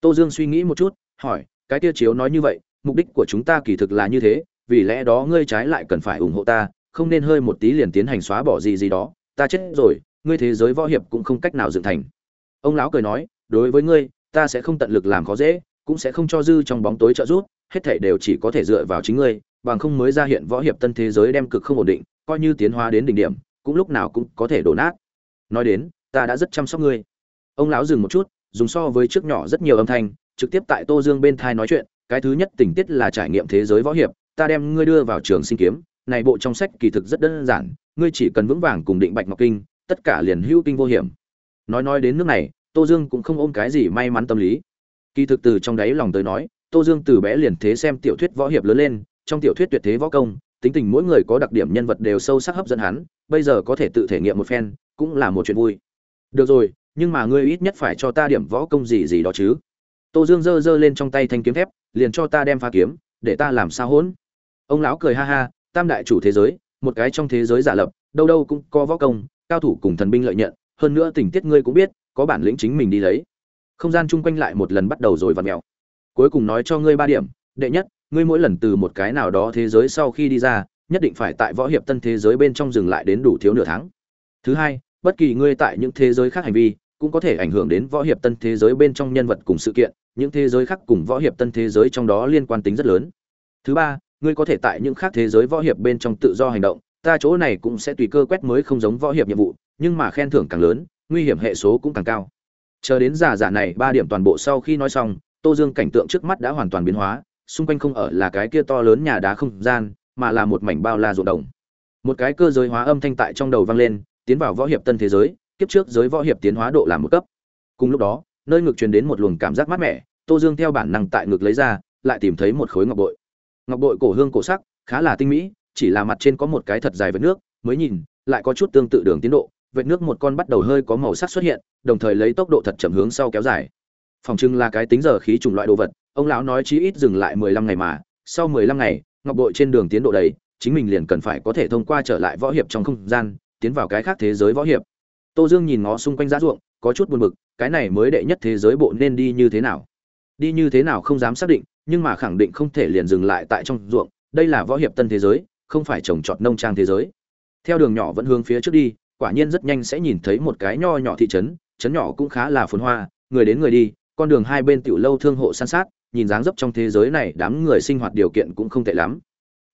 Tô dương suy nghĩ một chút, hỏi cái tiêu chiếu nói như vậy, mục đích của chúng ta kỳ thực là như thế, vì lẽ đó ngươi trái lại cần phải ủng hộ ta, không nên hơi một tí liền tiến hành xóa bỏ gì gì đó, ta chết rồi, ngươi thế giới võ hiệp cũng không cách nào dựng thành. Ông lão cười nói, đối với ngươi, ta sẽ không tận lực làm khó dễ, cũng sẽ không cho dư trong bóng tối trợ giúp, hết thảy đều chỉ có thể dựa vào chính ngươi, bằng không mới ra hiện võ hiệp tân thế giới đem cực không ổn định, coi như tiến hóa đến đỉnh điểm, cũng lúc nào cũng có thể đổ nát. Nói đến, ta đã rất chăm sóc ngươi. Ông lão dừng một chút, dùng so với trước nhỏ rất nhiều âm thanh trực tiếp tại tô dương bên thai nói chuyện, cái thứ nhất tình tiết là trải nghiệm thế giới võ hiệp, ta đem ngươi đưa vào trường sinh kiếm, này bộ trong sách kỳ thực rất đơn giản, ngươi chỉ cần vững vàng cùng định bạch ngọc kinh, tất cả liền hữu kinh vô hiểm. Nói nói đến nước này, tô dương cũng không ôm cái gì may mắn tâm lý. Kỳ thực từ trong đáy lòng tới nói, tô dương từ bé liền thế xem tiểu thuyết võ hiệp lớn lên, trong tiểu thuyết tuyệt thế võ công, tính tình mỗi người có đặc điểm nhân vật đều sâu sắc hấp dẫn hắn, bây giờ có thể tự thể nghiệm một phen, cũng là một chuyện vui. Được rồi, nhưng mà ngươi ít nhất phải cho ta điểm võ công gì gì đó chứ? Tô dương giơ giơ lên trong tay thanh kiếm thép, liền cho ta đem phá kiếm, để ta làm sao hỗn? Ông lão cười ha ha, tam đại chủ thế giới, một cái trong thế giới giả lập, đâu đâu cũng có võ công, cao thủ cùng thần binh lợi nhận, hơn nữa tình tiết ngươi cũng biết, có bản lĩnh chính mình đi lấy. Không gian chung quanh lại một lần bắt đầu rồi vặn mèo. Cuối cùng nói cho ngươi ba điểm, đệ nhất, ngươi mỗi lần từ một cái nào đó thế giới sau khi đi ra, nhất định phải tại võ hiệp tân thế giới bên trong dừng lại đến đủ thiếu nửa tháng. Thứ hai, bất kỳ ngươi tại những thế giới khác hành vi cũng có thể ảnh hưởng đến võ hiệp tân thế giới bên trong nhân vật cùng sự kiện, những thế giới khác cùng võ hiệp tân thế giới trong đó liên quan tính rất lớn. Thứ ba, ngươi có thể tại những khác thế giới võ hiệp bên trong tự do hành động, ta chỗ này cũng sẽ tùy cơ quét mới không giống võ hiệp nhiệm vụ, nhưng mà khen thưởng càng lớn, nguy hiểm hệ số cũng càng cao. Chờ đến giả giả này, ba điểm toàn bộ sau khi nói xong, tô dương cảnh tượng trước mắt đã hoàn toàn biến hóa, xung quanh không ở là cái kia to lớn nhà đá không gian, mà là một mảnh bao la ruộng đồng. Một cái cơ giới hóa âm thanh tại trong đầu vang lên, tiến vào võ hiệp tân thế giới kiếp trước giới võ hiệp tiến hóa độ làm một cấp. Cùng lúc đó, nơi ngực truyền đến một luồng cảm giác mát mẻ, tô dương theo bản năng tại ngực lấy ra, lại tìm thấy một khối ngọc bội. Ngọc bội cổ hương cổ sắc, khá là tinh mỹ, chỉ là mặt trên có một cái thật dài vệt nước, mới nhìn, lại có chút tương tự đường tiến độ, vệt nước một con bắt đầu hơi có màu sắc xuất hiện, đồng thời lấy tốc độ thật chậm hướng sau kéo dài. Phòng trưng là cái tính giờ khí trùng loại đồ vật, ông lão nói chí ít dừng lại mười lăm ngày mà, sau mười lăm ngày, ngọc bội trên đường tiến độ đấy chính mình liền cần phải có thể thông qua trở lại võ hiệp trong không gian, tiến vào cái khác thế giới võ hiệp tô dương nhìn ngó xung quanh giá ruộng, có chút buồn bực, cái này mới đệ nhất thế giới bộ nên đi như thế nào? Đi như thế nào không dám xác định, nhưng mà khẳng định không thể liền dừng lại tại trong ruộng, đây là võ hiệp tân thế giới, không phải trồng trọt nông trang thế giới. Theo đường nhỏ vẫn hướng phía trước đi, quả nhiên rất nhanh sẽ nhìn thấy một cái nho nhỏ thị trấn trấn nhỏ cũng khá là phồn hoa, người đến người đi, con đường hai bên tiểu lâu thương hộ san sát, nhìn dáng dấp trong thế giới này đám người sinh hoạt điều kiện cũng không tệ lắm.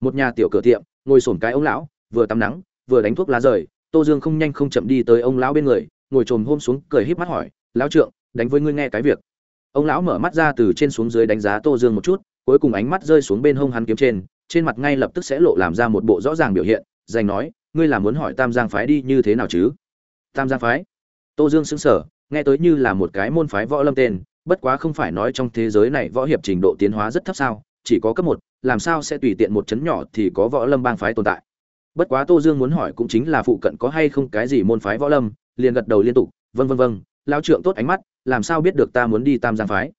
Một nhà tiểu cửa tiệm, ngồi sổn cái ông lão, vừa tắm nắng, vừa đánh thuốc lá rời tô dương không nhanh không chậm đi tới ông lão bên người, ngồi trồm hôm xuống, cười híp mắt hỏi, lão trượng, đánh với ngươi nghe cái việc. Ông lão mở mắt ra từ trên xuống dưới đánh giá tô dương một chút, cuối cùng ánh mắt rơi xuống bên hông hắn kiếm trên trên mặt ngay lập tức sẽ lộ làm ra một bộ rõ ràng biểu hiện, dành nói, ngươi là muốn hỏi tam giang phái đi như thế nào chứ? Tam giang phái? Tô dương xứng sở nghe tới như là một cái môn phái võ lâm tên, bất quá không phải nói trong thế giới này võ hiệp trình độ tiến hóa rất thấp sao, chỉ có cấp một, làm sao sẽ tùy tiện một chấn nhỏ thì có võ lâm bang phái tồn tại? Bất quá tô dương muốn hỏi cũng chính là phụ cận có hay không cái gì môn phái võ lâm, liền gật đầu liên tục vân vân vân lao trượng tốt ánh mắt, làm sao biết được ta muốn đi tam giang phái?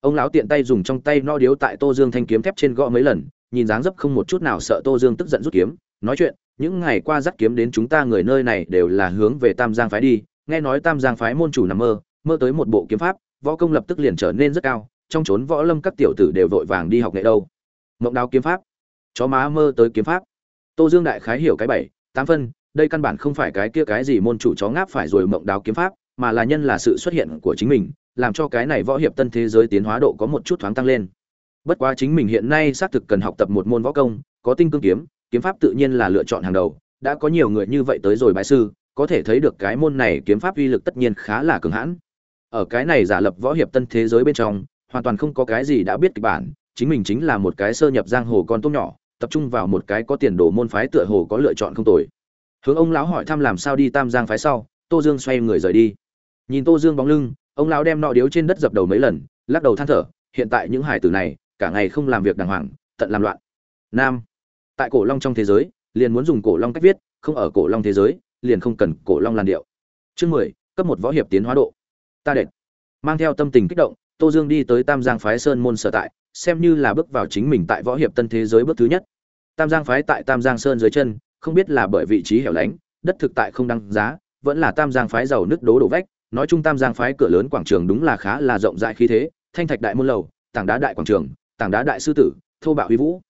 Ông lão tiện tay dùng trong tay no điếu tại tô dương thanh kiếm thép trên gõ mấy lần, nhìn dáng dấp không một chút nào sợ tô dương tức giận rút kiếm, nói chuyện, những ngày qua dắt kiếm đến chúng ta người nơi này đều là hướng về tam giang phái đi, nghe nói tam giang phái môn chủ nằm mơ mơ tới một bộ kiếm pháp, võ công lập tức liền trở nên rất cao, trong trốn võ lâm các tiểu tử đều vội vàng đi học nghệ đâu. Mộng đao kiếm pháp. Chó má mơ tới kiếm pháp tô dương đại khái hiểu cái bảy, tám phân, đây căn bản không phải cái kia cái gì môn chủ chó ngáp phải rồi mộng đáo kiếm pháp, mà là nhân là sự xuất hiện của chính mình, làm cho cái này võ hiệp tân thế giới tiến hóa độ có một chút thoáng tăng lên. Bất quá chính mình hiện nay xác thực cần học tập một môn võ công, có tinh cương kiếm kiếm pháp tự nhiên là lựa chọn hàng đầu, đã có nhiều người như vậy tới rồi bái sư, có thể thấy được cái môn này kiếm pháp uy lực tất nhiên khá là cường hãn. Ở cái này giả lập võ hiệp tân thế giới bên trong, hoàn toàn không có cái gì đã biết kịch bản, chính mình chính là một cái sơ nhập giang hồ con tốt nhỏ tập trung vào một cái có tiền đồ môn phái tựa hồ có lựa chọn không tồi. Hướng ông lão hỏi thăm làm sao đi tam giang phái sau, tô dương xoay người rời đi. Nhìn tô dương bóng lưng, ông lão đem nọ điếu trên đất dập đầu mấy lần, lắc đầu than thở, hiện tại những hải tử này, cả ngày không làm việc đàng hoàng, tận làm loạn. Nam, tại cổ long trong thế giới, liền muốn dùng cổ long cách viết, không ở cổ long thế giới, liền không cần cổ long làn điệu. Chương mười, cấp một võ hiệp tiến hóa độ. Ta đệt. Mang theo tâm tình kích động, tô dương đi tới tam giang phái sơn môn sở tại xem như là bước vào chính mình tại võ hiệp tân thế giới bước thứ nhất. Tam giang phái tại tam giang sơn dưới chân, không biết là bởi vị trí hẻo lánh, đất thực tại không đăng giá, vẫn là tam giang phái giàu nứt đố đổ vách. Nói chung tam giang phái cửa lớn quảng trường đúng là khá là rộng rãi khí thế, thanh thạch đại môn lầu, tảng đá đại quảng trường, tảng đá đại sư tử, thô bạo huy vũ.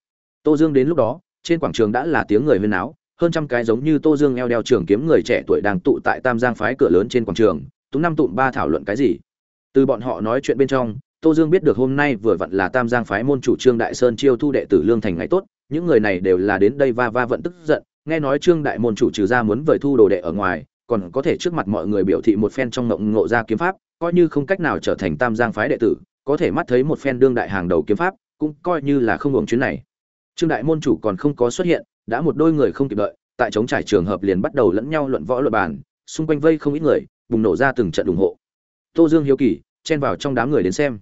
Tô dương đến lúc đó, trên quảng trường đã là tiếng người huyên áo hơn trăm cái giống như tô dương eo đeo trường kiếm người trẻ tuổi đang tụ tại tam giang phái cửa lớn trên quảng trường tú năm tụm ba thảo luận cái gì. Từ bọn họ nói chuyện bên trong tô dương biết được hôm nay vừa vặn là tam giang phái môn chủ trương đại sơn chiêu thu đệ tử lương thành ngày tốt, những người này đều là đến đây va va vận tức giận, nghe nói trương đại môn chủ trừ ra muốn vời thu đồ đệ ở ngoài, còn có thể trước mặt mọi người biểu thị một phen trong ngộng ngộ ra kiếm pháp, coi như không cách nào trở thành tam giang phái đệ tử, có thể mắt thấy một phen đương đại hàng đầu kiếm pháp, cũng coi như là không hưởng chuyến này. Trương đại môn chủ còn không có xuất hiện, đã một đôi người không kịp đợi, tại chống trải trường hợp liền bắt đầu lẫn nhau luận võ luận bàn, xung quanh vây không ít người, bùng nổ ra từng trận ủng hộ. Tô dương hiếu kỳ, chen vào trong đám người đến xem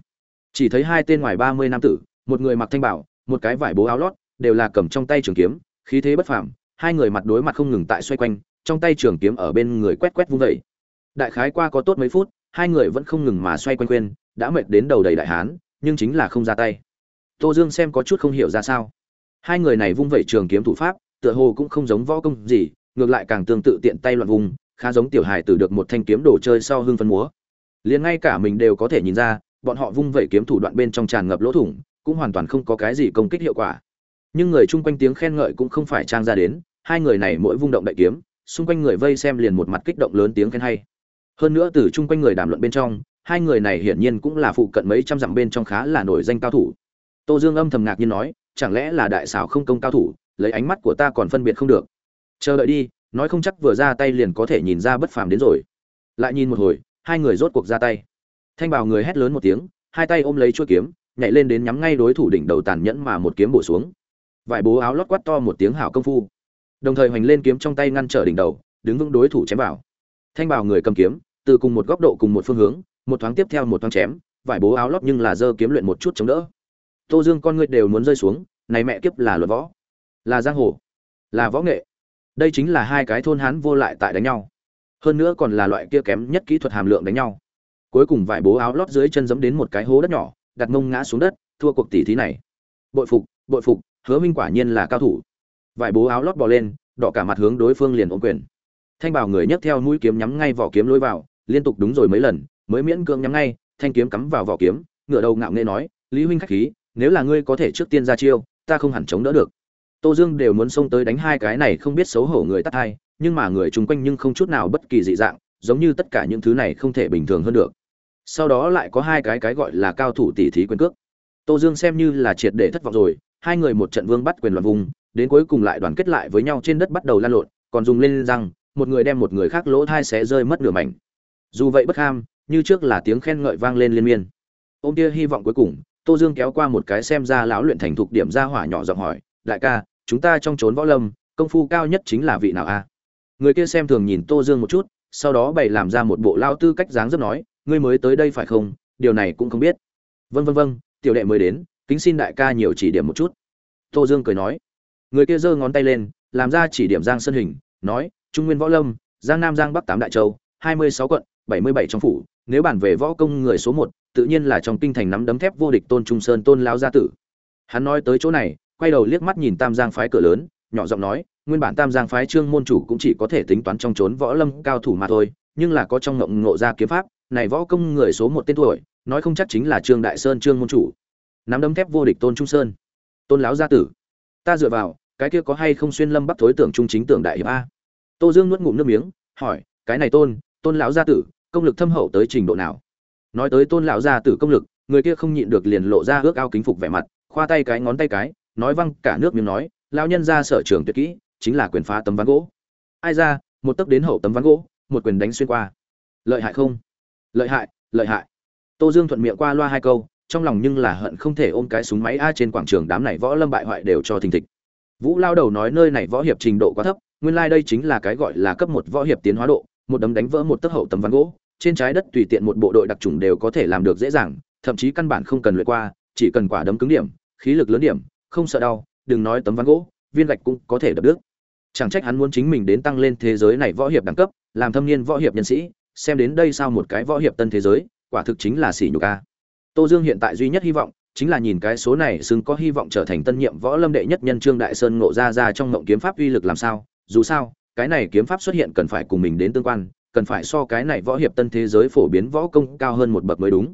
chỉ thấy hai tên ngoài ba mươi nam tử, một người mặc thanh bảo, một cái vải bố áo lót, đều là cầm trong tay trường kiếm, khí thế bất phàm, hai người mặt đối mặt không ngừng tại xoay quanh, trong tay trường kiếm ở bên người quét quét vung vẩy. Đại khái qua có tốt mấy phút, hai người vẫn không ngừng mà xoay quanh quên, đã mệt đến đầu đầy đại hán, nhưng chính là không ra tay. Tô dương xem có chút không hiểu ra sao. Hai người này vung vẩy trường kiếm thủ pháp, tựa hồ cũng không giống võ công gì, ngược lại càng tương tự tiện tay loạn vùng, khá giống tiểu hài tử được một thanh kiếm đồ chơi sau hưng phân múa. Liền ngay cả mình đều có thể nhìn ra bọn họ vung vẩy kiếm thủ đoạn bên trong tràn ngập lỗ thủng, cũng hoàn toàn không có cái gì công kích hiệu quả. Nhưng người chung quanh tiếng khen ngợi cũng không phải trang ra đến, hai người này mỗi vung động đại kiếm, xung quanh người vây xem liền một mặt kích động lớn tiếng khen hay. Hơn nữa từ chung quanh người đàm luận bên trong, hai người này hiển nhiên cũng là phụ cận mấy trăm dặm bên trong khá là nổi danh cao thủ. Tô dương âm thầm ngạc nhiên nói, chẳng lẽ là đại xảo không công cao thủ, lấy ánh mắt của ta còn phân biệt không được. Chờ đợi đi, nói không chắc vừa ra tay liền có thể nhìn ra bất phàm đến rồi. Lại nhìn một hồi, hai người rốt cuộc ra tay thanh bảo người hét lớn một tiếng, hai tay ôm lấy chuôi kiếm, nhảy lên đến nhắm ngay đối thủ đỉnh đầu tàn nhẫn mà một kiếm bổ xuống. Vải bố áo lót quát to một tiếng hảo công phu. Đồng thời hoành lên kiếm trong tay ngăn trở đỉnh đầu, đứng vững đối thủ chém vào. Thanh bảo người cầm kiếm, từ cùng một góc độ cùng một phương hướng, một thoáng tiếp theo một thoáng chém, vải bố áo lót nhưng là dơ kiếm luyện một chút chống đỡ. Tô dương con người đều muốn rơi xuống, này mẹ kiếp là luật võ, là giang hồ, là võ nghệ. Đây chính là hai cái thôn hán vô lại tại đánh nhau. Hơn nữa còn là loại kia kém nhất kỹ thuật hàm lượng đánh nhau cuối cùng vải bố áo lót dưới chân giẫm đến một cái hố đất nhỏ, đặt mông ngã xuống đất, thua cuộc tỷ thí này. Bội phục bội phục, hứa minh quả nhiên là cao thủ. Vải bố áo lót bò lên, đỏ cả mặt hướng đối phương liền ôm quyền. Thanh bảo người nhấc theo mũi kiếm nhắm ngay vỏ kiếm lôi vào, liên tục đúng rồi mấy lần, mới miễn cưỡng nhắm ngay, thanh kiếm cắm vào vỏ kiếm, ngửa đầu ngạo nghễ nói, lý huynh khách khí, nếu là ngươi có thể trước tiên ra chiêu, ta không hẳn chống đỡ được. Tô dương đều muốn xông tới đánh hai cái này không biết xấu hổ người tắt hai, nhưng mà người chung quanh nhưng không chút nào bất kỳ dị dạng, giống như tất cả những thứ này không thể bình thường hơn được sau đó lại có hai cái cái gọi là cao thủ tỷ thí quyền cước. Tô dương xem như là triệt để thất vọng rồi, hai người một trận vương bắt quyền loạn vùng, đến cuối cùng lại đoàn kết lại với nhau trên đất bắt đầu lan lộn, còn dùng lên răng, một người đem một người khác lỗ thai xé rơi mất nửa mảnh. Dù vậy bất ham, như trước là tiếng khen ngợi vang lên liên miên. Ông m kia hy vọng cuối cùng, tô dương kéo qua một cái xem ra lão luyện thành thục điểm ra hỏa nhỏ giọng hỏi, đại ca, chúng ta trong trốn võ lâm, công phu cao nhất chính là vị nào a? Người kia xem thường nhìn tô dương một chút, sau đó bày làm ra một bộ lao tư cách dáng rất nói ngươi mới tới đây phải không? Điều này cũng không biết. Vân vân vân tiểu đệ mới đến, kính xin đại ca nhiều chỉ điểm một chút. Tô dương cười nói. Người kia giơ ngón tay lên, làm ra chỉ điểm giang sân hình, nói, trung nguyên võ lâm, giang nam giang bắc tám đại châu, hai mươi sáu quận, bảy mươi bảy trong phủ, nếu bản về võ công người số một, tự nhiên là trong kinh thành nắm đấm thép vô địch tôn trung sơn tôn lao gia tử. Hắn nói tới chỗ này, quay đầu liếc mắt nhìn tam giang phái cửa lớn, nhỏ giọng nói, nguyên bản tam giang phái trương môn chủ cũng chỉ có thể tính toán trong trốn võ lâm cao thủ mà thôi, nhưng là có trong ngộng ngộ ra kiếm pháp này võ công người số một tên tuổi, nói không chắc chính là trương đại sơn, trương môn chủ. Nắm đấm thép vô địch tôn trung sơn. Tôn lão gia tử. Ta dựa vào, cái kia có hay không xuyên lâm bắc thối tưởng trung chính tưởng đại hiệp a? Tô dương nuốt ngụm nước miếng, hỏi, cái này tôn tôn lão gia tử, công lực thâm hậu tới trình độ nào? Nói tới tôn lão gia tử công lực, người kia không nhịn được liền lộ ra ước ao kính phục vẻ mặt, khoa tay cái ngón tay cái, nói văng cả nước miếng nói, lão nhân ra sở trường tuyệt kỹ, chính là quyền phá tấm ván gỗ. Ai ra, một tấc đến hậu tấm ván gỗ, một quyền đánh xuyên qua. Lợi hại không? Lợi hại lợi hại. Tô dương thuận miệng qua loa hai câu, trong lòng nhưng là hận không thể ôm cái súng máy a trên quảng trường đám này võ lâm bại hoại đều cho thình thịch. Vũ lao đầu nói nơi này võ hiệp trình độ quá thấp, nguyên lai đây chính là cái gọi là cấp một võ hiệp tiến hóa độ, một đấm đánh vỡ một tấc hậu tấm ván gỗ, trên trái đất tùy tiện một bộ đội đặc trùng đều có thể làm được dễ dàng, thậm chí căn bản không cần luyện qua, chỉ cần quả đấm cứng điểm, khí lực lớn điểm, không sợ đau, đừng nói tấm ván gỗ, viên gạch cũng có thể đập đứt. Chẳng trách hắn muốn chính mình đến tăng lên thế giới này võ hiệp đẳng cấp, làm thâm niên võ hiệp nhân sĩ xem đến đây sao một cái võ hiệp tân thế giới, quả thực chính là sỉ nhục a. Tô dương hiện tại duy nhất hy vọng chính là nhìn cái số này xứng có hy vọng trở thành tân nhiệm võ lâm đệ nhất nhân trương đại sơn ngộ ra ra trong ngộng kiếm pháp uy lực làm sao. Dù sao, cái này kiếm pháp xuất hiện cần phải cùng mình đến tương quan, cần phải so cái này võ hiệp tân thế giới phổ biến võ công cao hơn một bậc mới đúng.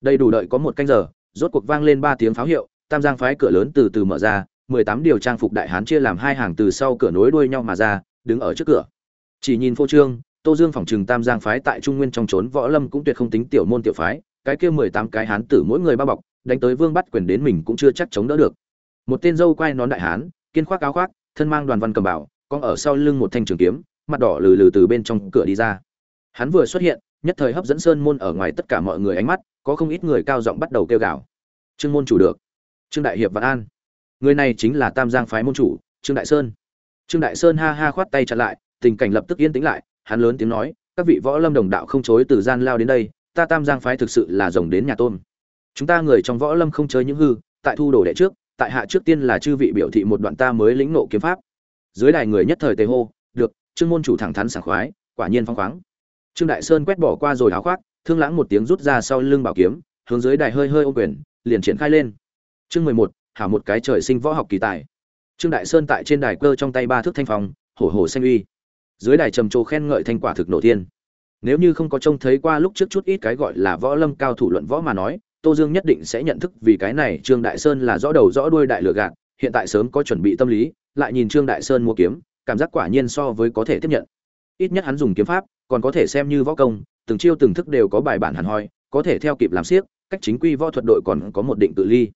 Đây đủ đợi có một canh giờ, rốt cuộc vang lên ba tiếng pháo hiệu, tam giang phái cửa lớn từ từ mở ra, mười tám điều trang phục đại hán chia làm hai hàng từ sau cửa nối đuôi nhau mà ra, đứng ở trước cửa. Chỉ nhìn phô trương tô dương phòng trừng tam giang phái tại trung nguyên trong trốn võ lâm cũng tuyệt không tính tiểu môn tiểu phái, cái kia mười tám cái hán tử mỗi người bao bọc, đánh tới vương bắt quyền đến mình cũng chưa chắc chống đỡ được. Một tên dâu quay nón đại hán, kiên khoác áo khoác, thân mang đoàn văn cầm bảo con ở sau lưng một thanh trường kiếm, mặt đỏ lừ lừ từ bên trong cửa đi ra. Hắn vừa xuất hiện, nhất thời hấp dẫn sơn môn ở ngoài tất cả mọi người ánh mắt, có không ít người cao giọng bắt đầu kêu gào. Trương môn chủ được. Trương đại hiệp vạn an. Người này chính là tam giang phái môn chủ, trương đại sơn. Trương đại sơn ha ha khoát tay chặn lại, tình cảnh lập tức yên tĩnh lại hắn lớn tiếng nói, các vị võ lâm đồng đạo không chối từ gian lao đến đây, ta tam giang phái thực sự là rồng đến nhà tôn chúng ta người trong võ lâm không chơi những hư, tại thu đồ đệ trước, tại hạ trước tiên là chư vị biểu thị một đoạn ta mới lĩnh nộ kiếm pháp. Dưới đài người nhất thời tề hô, được, trương môn chủ thẳng thắn sảng khoái, quả nhiên phong khoáng. Trương đại sơn quét bỏ qua rồi áo khoác, thương lãng một tiếng rút ra sau lưng bảo kiếm, hướng dưới đài hơi hơi ô quyền, liền triển khai lên. Chương mười một, hảo một cái trời sinh võ học kỳ tài. Trương đại sơn tại trên đài cơ trong tay ba thước thanh phòng hổ hổ xanh uy dưới đài trầm trồ khen ngợi thành quả thực nổ thiên. Nếu như không có trông thấy qua lúc trước chút ít cái gọi là võ lâm cao thủ luận võ mà nói, tô dương nhất định sẽ nhận thức vì cái này trương đại sơn là rõ đầu rõ đuôi đại lừa gạt, hiện tại sớm có chuẩn bị tâm lý, lại nhìn trương đại sơn mua kiếm, cảm giác quả nhiên so với có thể tiếp nhận. Ít nhất hắn dùng kiếm pháp, còn có thể xem như võ công, từng chiêu từng thức đều có bài bản hẳn hoi, có thể theo kịp làm siếc, cách chính quy võ thuật đội còn có một định tự ly.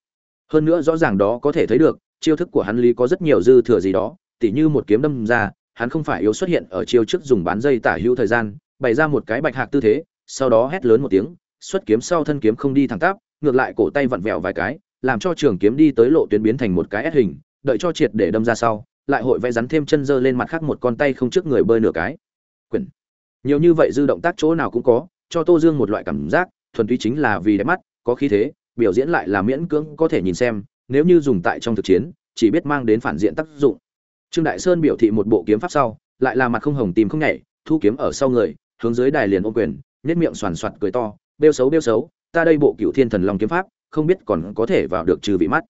Hơn nữa rõ ràng đó có thể thấy được, chiêu thức của hắn lý có rất nhiều dư thừa gì đó, tỉ như một kiếm đâm ra hắn không phải yếu xuất hiện ở chiêu trước dùng bán dây tả hữu thời gian, bày ra một cái bạch hạc tư thế, sau đó hét lớn một tiếng, xuất kiếm sau thân kiếm không đi thẳng tắp, ngược lại cổ tay vặn vẹo vài cái, làm cho trường kiếm đi tới lộ tuyến biến thành một cái S hình, đợi cho triệt để đâm ra sau, lại hội vẽ rắn thêm chân dơ lên mặt khác một con tay không trước người bơi nửa cái. Quyển nhiều như vậy dư động tác chỗ nào cũng có, cho tô dương một loại cảm giác, thuần túy chính là vì đẹp mắt, có khí thế, biểu diễn lại là miễn cưỡng có thể nhìn xem, nếu như dùng tại trong thực chiến, chỉ biết mang đến phản diện tác dụng trương đại sơn biểu thị một bộ kiếm pháp sau, lại là mặt không hồng tìm không nhảy, thu kiếm ở sau người, hướng dưới đài liền ôm quyền nét miệng soàn soạt cười to, bêu xấu bêu xấu, ta đây bộ cựu thiên thần long kiếm pháp, không biết còn có thể vào được trừ vị mắt.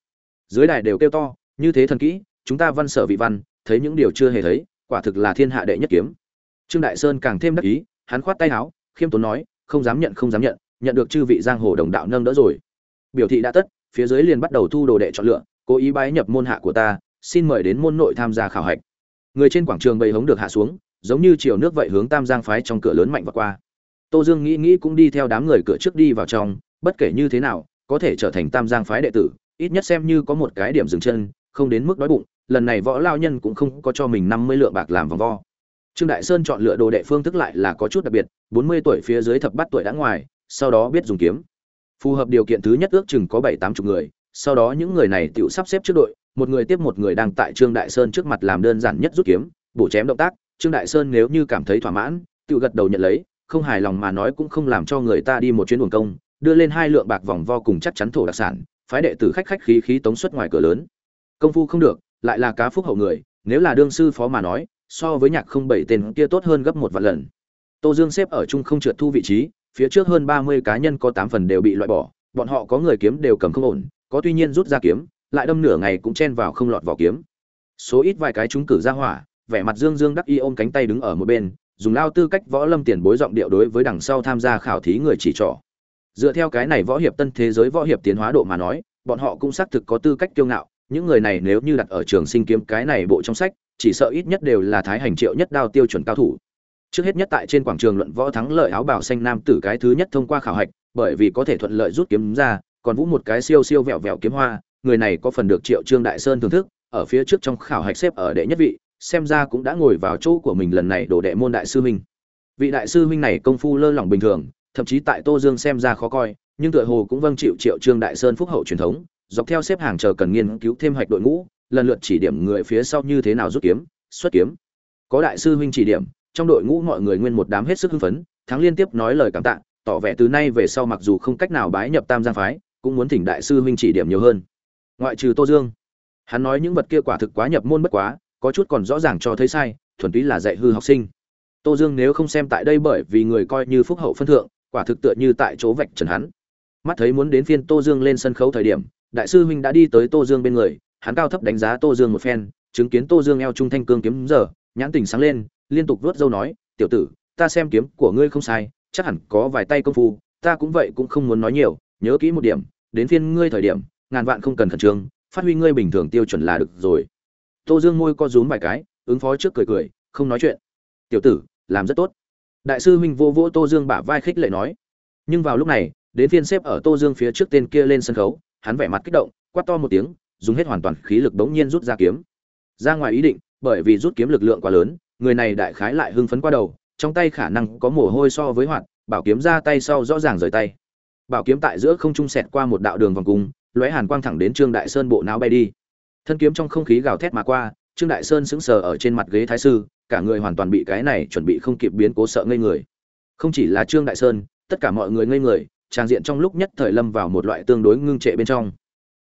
Dưới đài đều kêu to, như thế thần kỹ, chúng ta văn sở vị văn, thấy những điều chưa hề thấy, quả thực là thiên hạ đệ nhất kiếm. Trương đại sơn càng thêm đắc ý, hắn khoát tay áo, khiêm tốn nói, không dám nhận, không dám nhận nhận được chư vị giang hồ đồng đạo nâng đỡ rồi. Biểu thị đã tất, phía dưới liền bắt đầu thu đồ đệ chọn lựa, cố ý bái nhập môn hạ của ta xin mời đến môn nội tham gia khảo hạch. Người trên quảng trường bầy hống được hạ xuống, giống như chiều nước vậy hướng tam giang phái trong cửa lớn mạnh và qua. Tô dương nghĩ nghĩ cũng đi theo đám người cửa trước đi vào trong, bất kể như thế nào, có thể trở thành tam giang phái đệ tử, ít nhất xem như có một cái điểm dừng chân, không đến mức đói bụng, lần này võ lao nhân cũng không có cho mình năm mươi lượng bạc làm vòng vo. Trương đại sơn chọn lựa đồ đệ phương thức lại là có chút đặc biệt, bốn mươi tuổi phía dưới thập bát tuổi đã ngoài, sau đó biết dùng kiếm. Phù hợp điều kiện thứ nhất ước chừng có bảy tám chục người, sau đó những người này tự sắp xếp trước đội một người tiếp một người đang tại trương đại sơn trước mặt làm đơn giản nhất rút kiếm, bổ chém động tác. Trương đại sơn nếu như cảm thấy thỏa mãn, tự gật đầu nhận lấy, không hài lòng mà nói cũng không làm cho người ta đi một chuyến buồn công, đưa lên hai lượng bạc vòng vo cùng chắc chắn thổ đặc sản, phái đệ tử khách khách khí khí tống xuất ngoài cửa lớn. Công phu không được, lại là cá phúc hậu người, nếu là đương sư phó mà nói, so với nhạc không bảy tên kia tốt hơn gấp một vạn lần. Tô dương xếp ở trung không trượt thu vị trí, phía trước hơn ba mươi cá nhân có tám phần đều bị loại bỏ, bọn họ có người kiếm đều cầm không ổn, có tuy nhiên rút ra kiếm lại đâm nửa ngày cũng chen vào không lọt vỏ kiếm. Số ít vài cái chúng cử ra hỏa, vẻ mặt dương dương đắc y ôm cánh tay đứng ở một bên, dùng lao tư cách võ lâm tiền bối giọng điệu đối với đằng sau tham gia khảo thí người chỉ trỏ. Dựa theo cái này võ hiệp tân thế giới võ hiệp tiến hóa độ mà nói, bọn họ cũng xác thực có tư cách kiêu ngạo, những người này nếu như đặt ở trường sinh kiếm cái này bộ trong sách, chỉ sợ ít nhất đều là thái hành triệu nhất đao tiêu chuẩn cao thủ. Trước hết nhất tại trên quảng trường luận võ thắng lợi áo bào xanh nam tử cái thứ nhất thông qua khảo hạch, bởi vì có thể thuận lợi rút kiếm ra, còn vũ một cái siêu siêu vẹo vẹo kiếm hoa người này có phần được triệu trương đại sơn thưởng thức, ở phía trước trong khảo hạch xếp ở đệ nhất vị, xem ra cũng đã ngồi vào chỗ của mình lần này đổ đệ môn đại sư huynh. Vị đại sư huynh này công phu lơ lỏng bình thường, thậm chí tại tô dương xem ra khó coi, nhưng tựa hồ cũng vâng chịu triệu trương đại sơn phúc hậu truyền thống, dọc theo xếp hàng chờ cần nghiên cứu thêm hoạch đội ngũ, lần lượt chỉ điểm người phía sau như thế nào rút kiếm, xuất kiếm. Có đại sư huynh chỉ điểm, trong đội ngũ mọi người nguyên một đám hết sức hưng phấn, thắng liên tiếp nói lời cảm tạ, tỏ vẻ từ nay về sau mặc dù không cách nào bái nhập tam giang phái, cũng muốn thỉnh đại sư huynh chỉ điểm nhiều hơn ngoại trừ tô dương. Hắn nói những vật kia quả thực quá nhập môn bất quá, có chút còn rõ ràng cho thấy sai, thuần túy là dạy hư học sinh. Tô dương nếu không xem tại đây bởi vì người coi như phúc hậu phân thượng, quả thực tựa như tại chỗ vạch trần hắn. Mắt thấy muốn đến phiên tô dương lên sân khấu thời điểm, đại sư huynh đã đi tới tô dương bên người, hắn cao thấp đánh giá tô dương một phen, chứng kiến tô dương eo trung thanh cương kiếm giờ, nhãn tình sáng lên, liên tục vớt dâu nói, tiểu tử, ta xem kiếm của ngươi không sai, chắc hẳn có vài tay công phu, ta cũng vậy cũng không muốn nói nhiều, nhớ kỹ một điểm, đến phiên ngươi thời điểm ngàn vạn không cần khẩn trương, phát huy ngươi bình thường tiêu chuẩn là được rồi. Tô dương môi co rúm vài cái, ứng phó trước cười cười, không nói chuyện. Tiểu tử, làm rất tốt. Đại sư huynh vô vỗ tô dương bả vai khích lệ nói. Nhưng vào lúc này, đến phiên xếp ở tô dương phía trước tên kia lên sân khấu, hắn vẻ mặt kích động, quát to một tiếng, dùng hết hoàn toàn khí lực bỗng nhiên rút ra kiếm. Ra ngoài ý định, bởi vì rút kiếm lực lượng quá lớn, người này đại khái lại hưng phấn qua đầu, trong tay khả năng có mồ hôi so với hoạt, bảo kiếm ra tay sau rõ ràng rời tay. Bảo kiếm tại giữa không trung sẹt qua một đạo đường vòng cung lóe hàn quang thẳng đến trương đại sơn bộ não bay đi. Thân kiếm trong không khí gào thét mà qua, trương đại sơn sững sờ ở trên mặt ghế thái sư, cả người hoàn toàn bị cái này chuẩn bị không kịp biến cố sợ ngây người. Không chỉ là trương đại sơn, tất cả mọi người ngây người, trang diện trong lúc nhất thời lâm vào một loại tương đối ngưng trệ bên trong.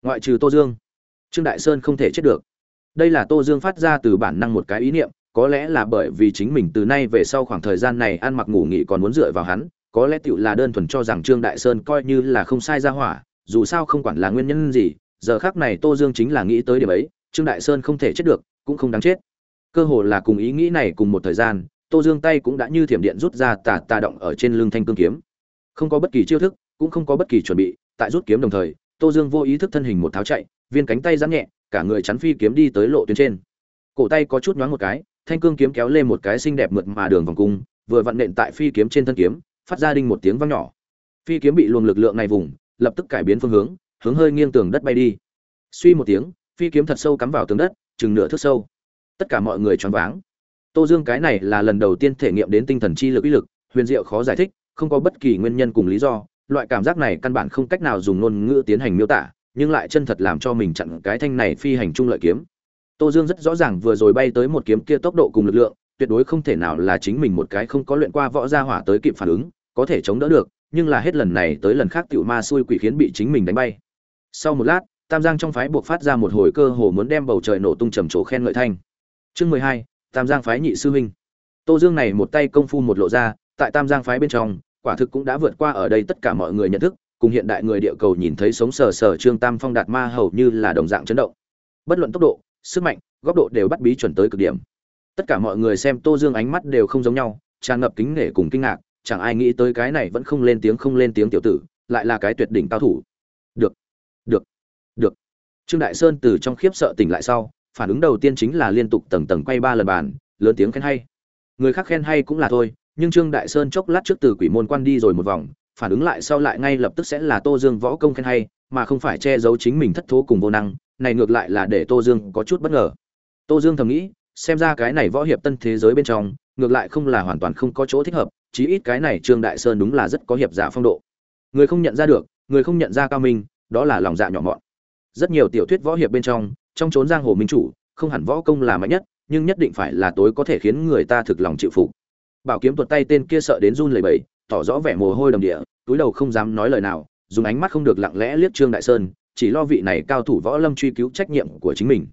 Ngoại trừ tô dương, trương đại sơn không thể chết được. Đây là tô dương phát ra từ bản năng một cái ý niệm, có lẽ là bởi vì chính mình từ nay về sau khoảng thời gian này ăn mặc ngủ nghỉ còn muốn dựa vào hắn, có lẽ tựu là đơn thuần cho rằng trương đại sơn coi như là không sai ra hỏa dù sao không quản là nguyên nhân gì, giờ khác này tô dương chính là nghĩ tới điểm ấy, trương đại sơn không thể chết được, cũng không đáng chết. Cơ hồ là cùng ý nghĩ này cùng một thời gian, tô dương tay cũng đã như thiểm điện rút ra tà tà động ở trên lưng thanh cương kiếm. Không có bất kỳ chiêu thức, cũng không có bất kỳ chuẩn bị, tại rút kiếm đồng thời, tô dương vô ý thức thân hình một tháo chạy, viên cánh tay giãn nhẹ, cả người chắn phi kiếm đi tới lộ tuyến trên. Cổ tay có chút nhoáng một cái, thanh cương kiếm kéo lên một cái xinh đẹp mượt mà đường vòng cung, vừa vặn nện tại phi kiếm trên thân kiếm, phát ra đinh một tiếng vang nhỏ. Phi kiếm bị luồng lực lượng này vùng lập tức cải biến phương hướng hướng hơi nghiêng tường đất bay đi. Suy một tiếng, phi kiếm thật sâu cắm vào tường đất, chừng nửa thước sâu. Tất cả mọi người choáng váng. Tô dương cái này là lần đầu tiên thể nghiệm đến tinh thần chi lực uy lực, huyền diệu khó giải thích, không có bất kỳ nguyên nhân cùng lý do. Loại cảm giác này căn bản không cách nào dùng ngôn ngữ tiến hành miêu tả, nhưng lại chân thật làm cho mình chặn cái thanh này phi hành trung lợi kiếm. Tô dương rất rõ ràng vừa rồi bay tới một kiếm kia tốc độ cùng lực lượng, tuyệt đối không thể nào là chính mình một cái không có luyện qua võ gia hỏa tới kịp phản ứng, có thể chống đỡ được nhưng là hết lần này tới lần khác tiểu ma xui quỷ khiến bị chính mình đánh bay. Sau một lát, tam giang trong phái buộc phát ra một hồi cơ hồ muốn đem bầu trời nổ tung trầm trồ khen ngợi thanh. Chương mười hai, tam giang phái nhị sư huynh. Tô dương này một tay công phu một lộ ra, tại tam giang phái bên trong, quả thực cũng đã vượt qua ở đây tất cả mọi người nhận thức, cùng hiện đại người địa cầu nhìn thấy sống sờ sờ trương tam phong đạt ma hầu như là đồng dạng chấn động. Bất luận tốc độ, sức mạnh, góc độ đều bắt bí chuẩn tới cực điểm. Tất cả mọi người xem tô dương ánh mắt đều không giống nhau, tràn ngập kính nể cùng kinh ngạc chẳng ai nghĩ tới cái này vẫn không lên tiếng, không lên tiếng tiểu tử, lại là cái tuyệt đỉnh cao thủ. Được được được. Trương đại sơn từ trong khiếp sợ tỉnh lại sau, phản ứng đầu tiên chính là liên tục tầng tầng quay ba lần bàn, lớn tiếng khen hay. Người khác khen hay cũng là thôi, nhưng trương đại sơn chốc lát trước từ quỷ môn quan đi rồi một vòng, phản ứng lại sau lại ngay lập tức sẽ là tô dương võ công khen hay, mà không phải che giấu chính mình thất thố cùng vô năng, này ngược lại là để tô dương có chút bất ngờ. Tô dương thầm nghĩ, xem ra cái này võ hiệp tân thế giới bên trong ngược lại không là hoàn toàn không có chỗ thích hợp, chí ít cái này trương đại sơn đúng là rất có hiệp giả phong độ. Người không nhận ra được, người không nhận ra cao minh, đó là lòng dạ nhỏ mọn. Rất nhiều tiểu thuyết võ hiệp bên trong trong trốn giang hồ minh chủ, không hẳn võ công là mạnh nhất, nhưng nhất định phải là tối có thể khiến người ta thực lòng chịu phục. Bảo kiếm tuột tay tên kia sợ đến run lẩy bẩy, tỏ rõ vẻ mồ hôi đầm địa, túi đầu không dám nói lời nào, dùng ánh mắt không được lặng lẽ liếc trương đại sơn, chỉ lo vị này cao thủ võ lâm truy cứu trách nhiệm của chính mình.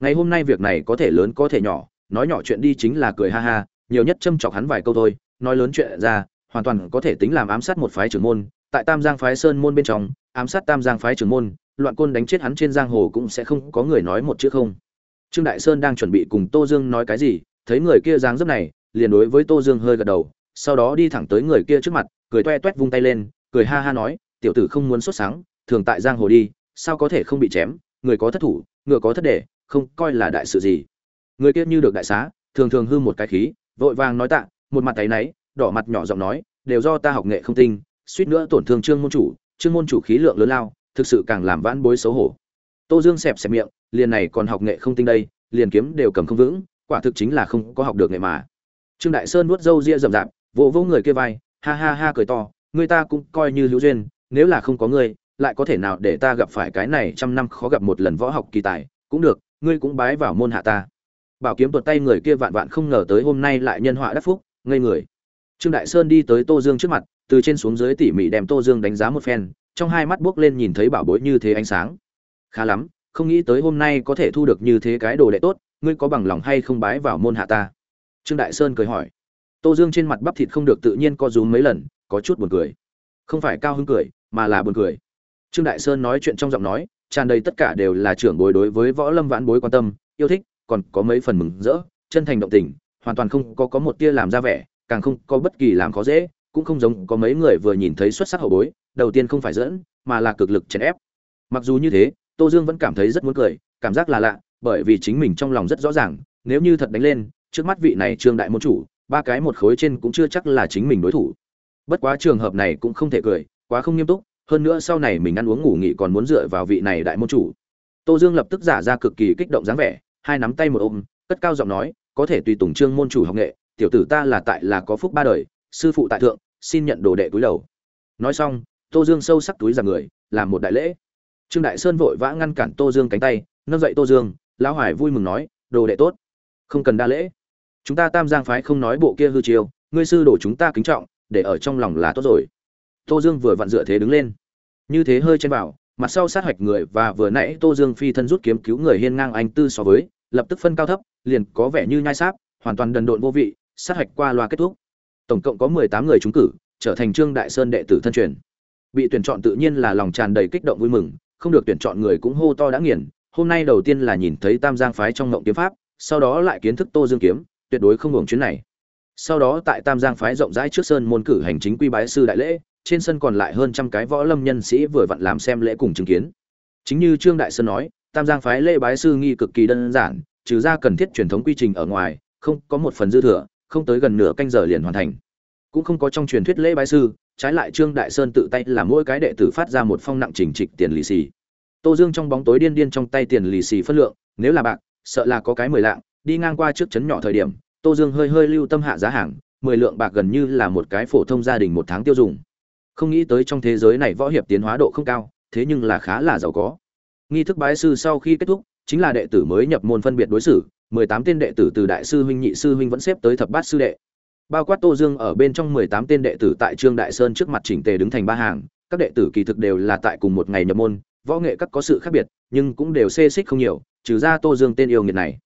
Ngày hôm nay việc này có thể lớn có thể nhỏ, nói nhỏ chuyện đi chính là cười ha ha nhiều nhất châm chọc hắn vài câu thôi, nói lớn chuyện ra, hoàn toàn có thể tính làm ám sát một phái trưởng môn. Tại tam giang phái sơn môn bên trong, ám sát tam giang phái trưởng môn, loạn côn đánh chết hắn trên giang hồ cũng sẽ không có người nói một chữ không. Trương đại sơn đang chuẩn bị cùng tô dương nói cái gì, thấy người kia dáng dấp này, liền đối với tô dương hơi gật đầu, sau đó đi thẳng tới người kia trước mặt, cười toe toét vung tay lên, cười ha ha nói, tiểu tử không muốn xuất sáng, thường tại giang hồ đi, sao có thể không bị chém, người có thất thủ, ngựa có thất để, không coi là đại sự gì. Người kia như được đại xá, thường thường hư một cái khí vội vàng nói tạ, một mặt tay náy, đỏ mặt nhỏ giọng nói, đều do ta học nghệ không tinh, suýt nữa tổn thương trương môn chủ, trương môn chủ khí lượng lớn lao, thực sự càng làm vãn bối xấu hổ. Tô dương xẹp xẹp miệng, liền này còn học nghệ không tinh đây, liền kiếm đều cầm không vững, quả thực chính là không có học được nghệ mà. Trương đại sơn nuốt râu ria rậm rạp, vỗ vỗ người kia vai, ha ha ha cười to, người ta cũng coi như hữu duyên, nếu là không có ngươi, lại có thể nào để ta gặp phải cái này trăm năm khó gặp một lần võ học kỳ tài, cũng được, ngươi cũng bái vào môn hạ ta bảo kiếm tuột tay người kia vạn vạn không ngờ tới hôm nay lại nhân họa đắc phúc, ngây người. Trương đại sơn đi tới tô dương trước mặt, từ trên xuống dưới tỉ mỉ đem tô dương đánh giá một phen, trong hai mắt buốc lên nhìn thấy bảo bối như thế ánh sáng. Khá lắm, không nghĩ tới hôm nay có thể thu được như thế cái đồ đệ tốt, ngươi có bằng lòng hay không bái vào môn hạ ta? Trương đại sơn cười hỏi. Tô dương trên mặt bắp thịt không được tự nhiên co rúm mấy lần, có chút buồn cười. Không phải cao hứng cười, mà là buồn cười. Trương đại sơn nói chuyện trong giọng nói, tràn đầy tất cả đều là trưởng bối đối với võ lâm vãn bối quan tâm, yêu thích còn có mấy phần mừng rỡ, chân thành động tình, hoàn toàn không có có một tia làm ra vẻ, càng không có bất kỳ làm khó dễ, cũng không giống có mấy người vừa nhìn thấy xuất sắc hậu bối, đầu tiên không phải dẫn mà là cực lực chèn ép. Mặc dù như thế, tô dương vẫn cảm thấy rất muốn cười, cảm giác là lạ, bởi vì chính mình trong lòng rất rõ ràng, nếu như thật đánh lên, trước mắt vị này trương đại môn chủ, ba cái một khối trên cũng chưa chắc là chính mình đối thủ. Bất quá trường hợp này cũng không thể cười, quá không nghiêm túc, hơn nữa sau này mình ăn uống ngủ nghỉ còn muốn dựa vào vị này đại môn chủ. Tô dương lập tức giả ra cực kỳ kích động dáng vẻ hai nắm tay một ôm, cất cao giọng nói, có thể tùy tùng trương môn chủ học nghệ, tiểu tử ta là tại là có phúc ba đời, sư phụ tại thượng, xin nhận đồ đệ túi đầu. Nói xong, tô dương sâu sắc túi ra người, làm một đại lễ. Trương đại sơn vội vã ngăn cản tô dương cánh tay, nâng dậy tô dương, lão hoài vui mừng nói, đồ đệ tốt, không cần đa lễ. Chúng ta tam giang phái không nói bộ kia hư chiêu, ngươi sư đồ chúng ta kính trọng, để ở trong lòng là tốt rồi. Tô dương vừa vặn dựa thế đứng lên. Như thế hơi chen vào mặt sau sát hạch người và vừa nãy tô dương phi thân rút kiếm cứu người hiên ngang anh tư so với, lập tức phân cao thấp, liền có vẻ như nhai sáp, hoàn toàn đần độn vô vị, sát hạch qua loa kết thúc. Tổng cộng có mười tám người trúng cử, trở thành trương đại sơn đệ tử thân truyền. Bị tuyển chọn tự nhiên là lòng tràn đầy kích động vui mừng, không được tuyển chọn người cũng hô to đã nghiền. Hôm nay đầu tiên là nhìn thấy tam giang phái trong ngộng kiếm pháp, sau đó lại kiến thức tô dương kiếm, tuyệt đối không hưởng chuyến này. Sau đó tại tam giang phái rộng rãi trước sơn môn cử hành chính quy bái sư đại lễ trên sân còn lại hơn trăm cái võ lâm nhân sĩ vừa vặn làm xem lễ cùng chứng kiến. Chính như trương đại sơn nói, tam giang phái lễ bái sư nghi cực kỳ đơn giản, trừ ra cần thiết truyền thống quy trình ở ngoài, không có một phần dư thừa, không tới gần nửa canh giờ liền hoàn thành. Cũng không có trong truyền thuyết lễ bái sư, trái lại trương đại sơn tự tay làm mỗi cái đệ tử phát ra một phong nặng trình trịch tiền lì xì. Tô dương trong bóng tối điên điên trong tay tiền lì xì phân lượng, nếu là bạc, sợ là có cái mười lạng, đi ngang qua trước chấn nhỏ thời điểm, tô dương hơi hơi lưu tâm hạ giá hàng, mười lượng bạc gần như là một cái phổ thông gia đình một tháng tiêu dùng không nghĩ tới trong thế giới này võ hiệp tiến hóa độ không cao, thế nhưng là khá là giàu có. Nghi thức bái sư sau khi kết thúc, chính là đệ tử mới nhập môn phân biệt đối xử, mười tám tên đệ tử từ đại sư huynh, nhị sư huynh vẫn xếp tới thập bát sư đệ. Bao quát tô dương ở bên trong mười tám tên đệ tử tại trương đại sơn trước mặt chỉnh tề đứng thành ba hàng, các đệ tử kỳ thực đều là tại cùng một ngày nhập môn, võ nghệ các có sự khác biệt, nhưng cũng đều xê xích không nhiều, trừ ra tô dương tên yêu nghiệt này.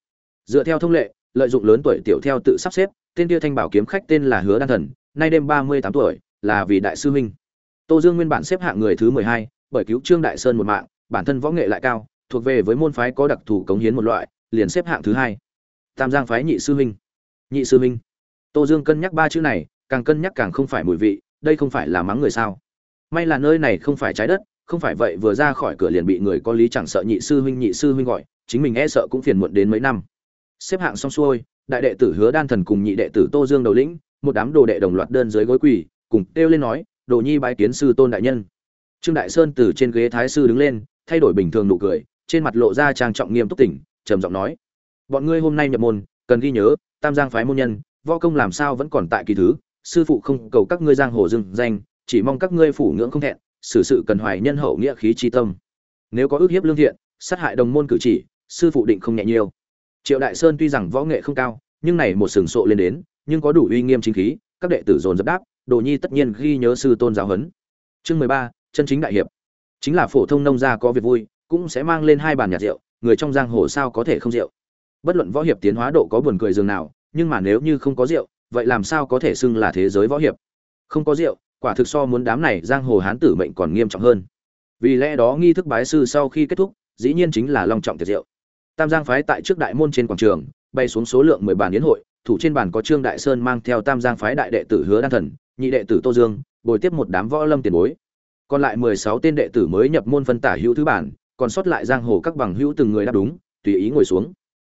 Dựa theo thông lệ, lợi dụng lớn tuổi tiểu theo tự sắp xếp, tên kia thanh bảo kiếm khách tên là hứa đan thần, nay đêm ba mươi tám tuổi, là vì đại sư huynh tô dương nguyên bản xếp hạng người thứ mười hai, bởi cứu trương đại sơn một mạng, bản thân võ nghệ lại cao, thuộc về với môn phái có đặc thù cống hiến một loại, liền xếp hạng thứ hai. Tam giang phái nhị sư huynh. Nhị sư huynh. Tô dương cân nhắc ba chữ này, càng cân nhắc càng không phải mùi vị, đây không phải là mắng người sao? May là nơi này không phải trái đất, không phải vậy vừa ra khỏi cửa liền bị người có lý chẳng sợ nhị sư huynh, nhị sư huynh gọi, chính mình e sợ cũng phiền muộn đến mấy năm. Xếp hạng xong xuôi, đại đệ tử hứa đan thần cùng nhị đệ tử tô dương đầu lĩnh, một đám đồ đệ đồng loạt đơn dưới gối quỳ, cùng kêu lên nói đồ nhi bái kiến sư tôn đại nhân. Trương đại sơn từ trên ghế thái sư đứng lên, thay đổi bình thường nụ cười, trên mặt lộ ra trang trọng nghiêm túc tỉnh, trầm giọng nói, bọn ngươi hôm nay nhập môn, cần ghi nhớ, tam giang phái môn nhân, võ công làm sao vẫn còn tại kỳ thứ, sư phụ không cầu các ngươi giang hồ dưng danh, chỉ mong các ngươi phủ ngưỡng không thẹn, xử sự cần hoài nhân hậu nghĩa khí chi tâm. Nếu có ước hiếp lương thiện, sát hại đồng môn cử chỉ, sư phụ định không nhẹ nhiều. Triệu đại sơn tuy rằng võ nghệ không cao, nhưng này một sừng sộ lên đến, nhưng có đủ uy nghiêm chính khí, các đệ tử dồn dập đáp đồ nhi tất nhiên ghi nhớ sư tôn giáo huấn. Chương mười ba, chân chính đại hiệp. Chính là phổ thông nông gia có việc vui, cũng sẽ mang lên hai bàn nhạt rượu, người trong giang hồ sao có thể không rượu? Bất luận võ hiệp tiến hóa độ có buồn cười dường nào, nhưng mà nếu như không có rượu, vậy làm sao có thể xưng là thế giới võ hiệp? Không có rượu, quả thực so muốn đám này giang hồ hán tử mệnh còn nghiêm trọng hơn. Vì lẽ đó nghi thức bái sư sau khi kết thúc, dĩ nhiên chính là long trọng tiệc rượu. Tam giang phái tại trước đại môn trên quảng trường, bay xuống số lượng mười bàn yến hội, thủ trên bàn có trương đại sơn mang theo tam giang phái đại đệ tử hứa đan thần nhị đệ tử tô dương, bồi tiếp một đám võ lâm tiền bối. Còn lại mười sáu tên đệ tử mới nhập môn phân tả hữu thứ bản, còn sót lại giang hồ các bằng hữu từng người đáp đúng, tùy ý ngồi xuống.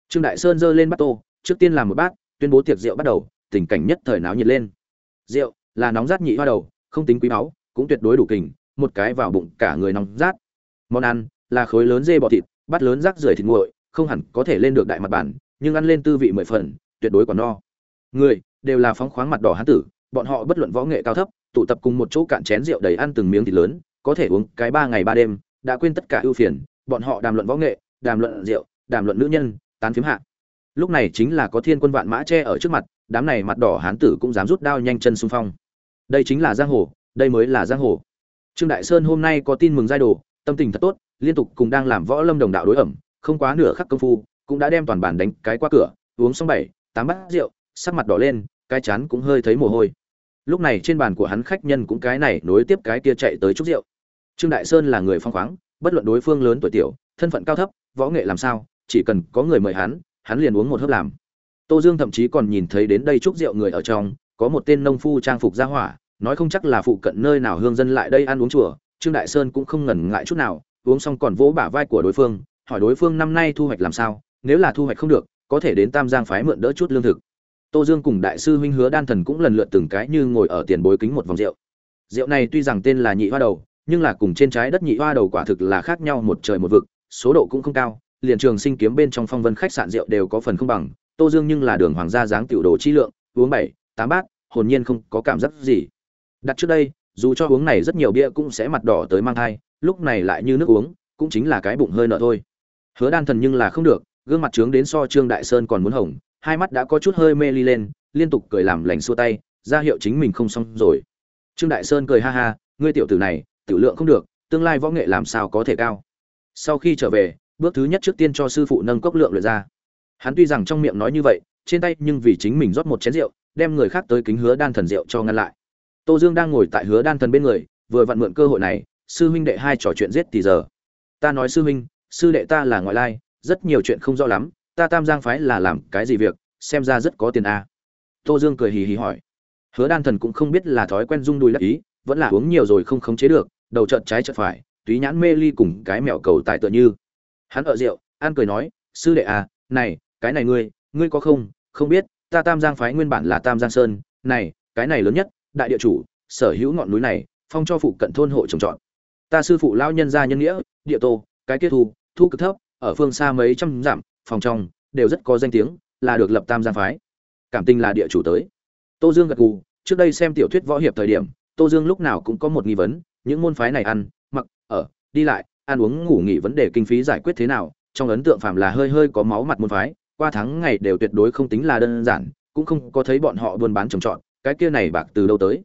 Trương đại sơn giơ lên bát tô, trước tiên làm một bát, tuyên bố tiệc rượu bắt đầu, tình cảnh nhất thời náo nhiệt lên. Rượu là nóng rát nhị hoa đầu, không tính quý báu, cũng tuyệt đối đủ kình, một cái vào bụng cả người nóng rát. Món ăn là khối lớn dê bò thịt, bát lớn rác rưởi thịt nguội, không hẳn có thể lên được đại mặt bản, nhưng ăn lên tư vị mười phần, tuyệt đối còn no. Người đều là phóng khoáng mặt đỏ hán tử bọn họ bất luận võ nghệ cao thấp, tụ tập cùng một chỗ cạn chén rượu đầy ăn từng miếng thịt lớn, có thể uống cái ba ngày ba đêm, đã quên tất cả ưu phiền. Bọn họ đàm luận võ nghệ, đàm luận rượu, đàm luận nữ nhân, tán phiếm hạ. Lúc này chính là có thiên quân vạn mã che ở trước mặt, đám này mặt đỏ hán tử cũng dám rút đao nhanh chân xung phong. Đây chính là giang hồ, đây mới là giang hồ. Trương đại sơn hôm nay có tin mừng giai đồ, tâm tình thật tốt, liên tục cùng đang làm võ lâm đồng đạo đối ẩm, không quá nửa khắc công phu, cũng đã đem toàn bản đánh cái qua cửa, uống xong bảy, tám bát rượu, sắc mặt đỏ lên, cái chán cũng hơi thấy mồ hôi lúc này trên bàn của hắn khách nhân cũng cái này nối tiếp cái kia chạy tới chúc rượu. Trương đại sơn là người phong khoáng, bất luận đối phương lớn tuổi tiểu, thân phận cao thấp, võ nghệ làm sao, chỉ cần có người mời hắn hắn liền uống một hớp làm. Tô dương thậm chí còn nhìn thấy đến đây chúc rượu người ở trong, có một tên nông phu trang phục ra hỏa, nói không chắc là phụ cận nơi nào hương dân lại đây ăn uống chùa, trương đại sơn cũng không ngần ngại chút nào, uống xong còn vỗ bả vai của đối phương, hỏi đối phương năm nay thu hoạch làm sao, nếu là thu hoạch không được, có thể đến tam giang phái mượn đỡ chút lương thực tô dương cùng đại sư huynh hứa đan thần cũng lần lượt từng cái như ngồi ở tiền bối kính một vòng rượu. Rượu này tuy rằng tên là nhị hoa đầu, nhưng là cùng trên trái đất nhị hoa đầu quả thực là khác nhau một trời một vực, số độ cũng không cao, liền trường sinh kiếm bên trong phong vân khách sạn rượu đều có phần không bằng, tô dương nhưng là đường hoàng gia dáng tiểu đồ chi lượng, uống bảy, tám bát, hồn nhiên không có cảm giác gì. Đặt trước đây, dù cho uống này rất nhiều bia cũng sẽ mặt đỏ tới mang thai, lúc này lại như nước uống, cũng chính là cái bụng hơi nợ thôi. Hứa đan thần nhưng là không được, gương mặt trướng đến so trương đại sơn còn muốn hồng hai mắt đã có chút hơi mê ly lên, liên tục cười làm lành xua tay, ra hiệu chính mình không xong rồi. Trương đại sơn cười ha ha, ngươi tiểu tử này, tiểu lượng không được, tương lai võ nghệ làm sao có thể cao? Sau khi trở về, bước thứ nhất trước tiên cho sư phụ nâng cốc lượng luyện ra. Hắn tuy rằng trong miệng nói như vậy, trên tay nhưng vì chính mình rót một chén rượu, đem người khác tới kính hứa đan thần rượu cho ngăn lại. Tô dương đang ngồi tại hứa đan thần bên người, vừa vặn mượn cơ hội này, sư huynh đệ hai trò chuyện giết thì giờ. Ta nói sư huynh, sư đệ ta là ngoại lai, rất nhiều chuyện không rõ lắm ta tam giang phái là làm cái gì việc, xem ra rất có tiền a à. tô dương cười hì hì hỏi. Hứa đan thần cũng không biết là thói quen rung đùi lắc ý, vẫn là uống nhiều rồi không khống chế được, đầu trận trái trận phải, túy nhãn mê ly cùng cái mẹo cầu tại tựa như. Hắn ở rượu an cười nói, sư đệ à này, cái này ngươi ngươi có không? Không biết, ta tam giang phái nguyên bản là tam giang sơn, này, cái này lớn nhất, đại địa chủ, sở hữu ngọn núi này, phong cho phụ cận thôn hộ trồng trọt. Ta sư phụ lão nhân gia nhân nghĩa, địa tô, cái kết thu thu cực thấp, ở phương xa mấy trăm dặm phòng trong, đều rất có danh tiếng, là được lập tam giang phái. Cảm tình là địa chủ tới. Tô dương gật gù, trước đây xem tiểu thuyết võ hiệp thời điểm, tô dương lúc nào cũng có một nghi vấn, những môn phái này ăn, mặc, ở, đi lại, ăn uống ngủ nghỉ vấn đề kinh phí giải quyết thế nào, trong ấn tượng phàm là hơi hơi có máu mặt môn phái, qua tháng ngày đều tuyệt đối không tính là đơn giản, cũng không có thấy bọn họ buôn bán trồng trọt, cái kia này bạc từ đâu tới.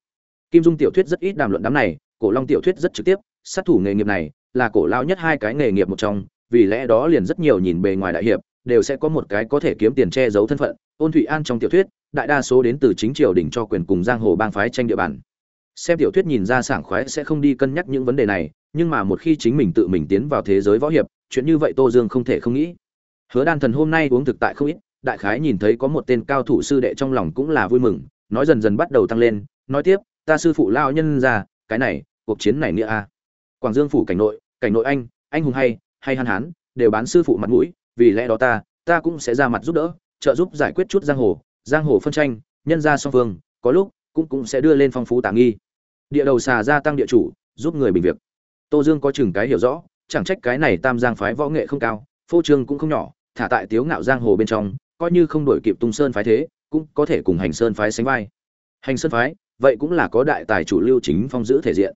Kim dung tiểu thuyết rất ít đàm luận đám này, cổ long tiểu thuyết rất trực tiếp, sát thủ nghề nghiệp này, là cổ lao nhất hai cái nghề nghiệp một trong, vì lẽ đó liền rất nhiều nhìn bề ngoài đại hiệp đều sẽ có một cái có thể kiếm tiền che giấu thân phận. Ôn thụy an trong tiểu thuyết, đại đa số đến từ chính triều đình cho quyền cùng giang hồ bang phái tranh địa bàn. Xem tiểu thuyết nhìn ra sảng khoái sẽ không đi cân nhắc những vấn đề này, nhưng mà một khi chính mình tự mình tiến vào thế giới võ hiệp, chuyện như vậy tô dương không thể không nghĩ. Hứa đan thần hôm nay uống thực tại không ít, đại khái nhìn thấy có một tên cao thủ sư đệ trong lòng cũng là vui mừng, nói dần dần bắt đầu tăng lên, nói tiếp, ta sư phụ lao nhân ra, cái này, cuộc chiến này nghĩa a. Quảng dương phủ cảnh nội cảnh nội anh anh hùng hay hay hăn hán, đều bán sư phụ mặt mũi vì lẽ đó ta ta cũng sẽ ra mặt giúp đỡ, trợ giúp giải quyết chút giang hồ giang hồ phân tranh, nhân gia song phương, có lúc cũng cũng sẽ đưa lên phong phú tả nghi. Địa đầu xà gia tăng địa chủ, giúp người bình việc. Tô dương có chừng cái hiểu rõ, chẳng trách cái này tam giang phái võ nghệ không cao, phô trương cũng không nhỏ, thả tại tiếu ngạo giang hồ bên trong, coi như không đổi kịp tung sơn phái thế, cũng có thể cùng hành sơn phái sánh vai. Hành sơn phái, vậy cũng là có đại tài chủ lưu chính phong giữ thể diện.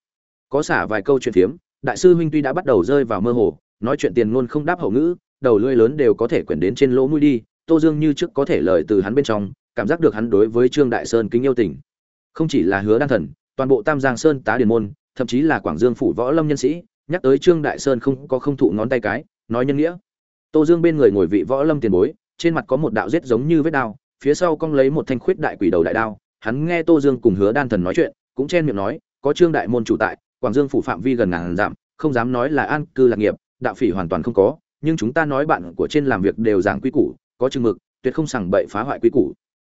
Có xả vài câu chuyện phiếm đại sư huynh tuy đã bắt đầu rơi vào mơ hồ, nói chuyện tiền luôn không đáp hậu ngữ đầu lưỡi lớn đều có thể quyển đến trên lỗ mũi đi, tô dương như trước có thể lời từ hắn bên trong, cảm giác được hắn đối với trương đại sơn kính yêu tình. Không chỉ là hứa đan thần, toàn bộ tam giang sơn tá điền môn, thậm chí là quảng dương phủ võ lâm nhân sĩ, nhắc tới trương đại sơn không có không thụ ngón tay cái, nói nhân nghĩa. Tô dương bên người ngồi vị võ lâm tiền bối, trên mặt có một đạo giết giống như vết đao, phía sau cong lấy một thanh khuyết đại quỷ đầu đại đao, hắn nghe tô dương cùng hứa đan thần nói chuyện, cũng chen miệng nói, có trương đại môn chủ tại, quảng dương phủ phạm vi gần ngàn dặm, không dám nói là an cư lạc nghiệp, đạo phỉ hoàn toàn không có nhưng chúng ta nói bạn của trên làm việc đều giảng quy củ, có chừng mực, tuyệt không sằng bậy phá hoại quy củ.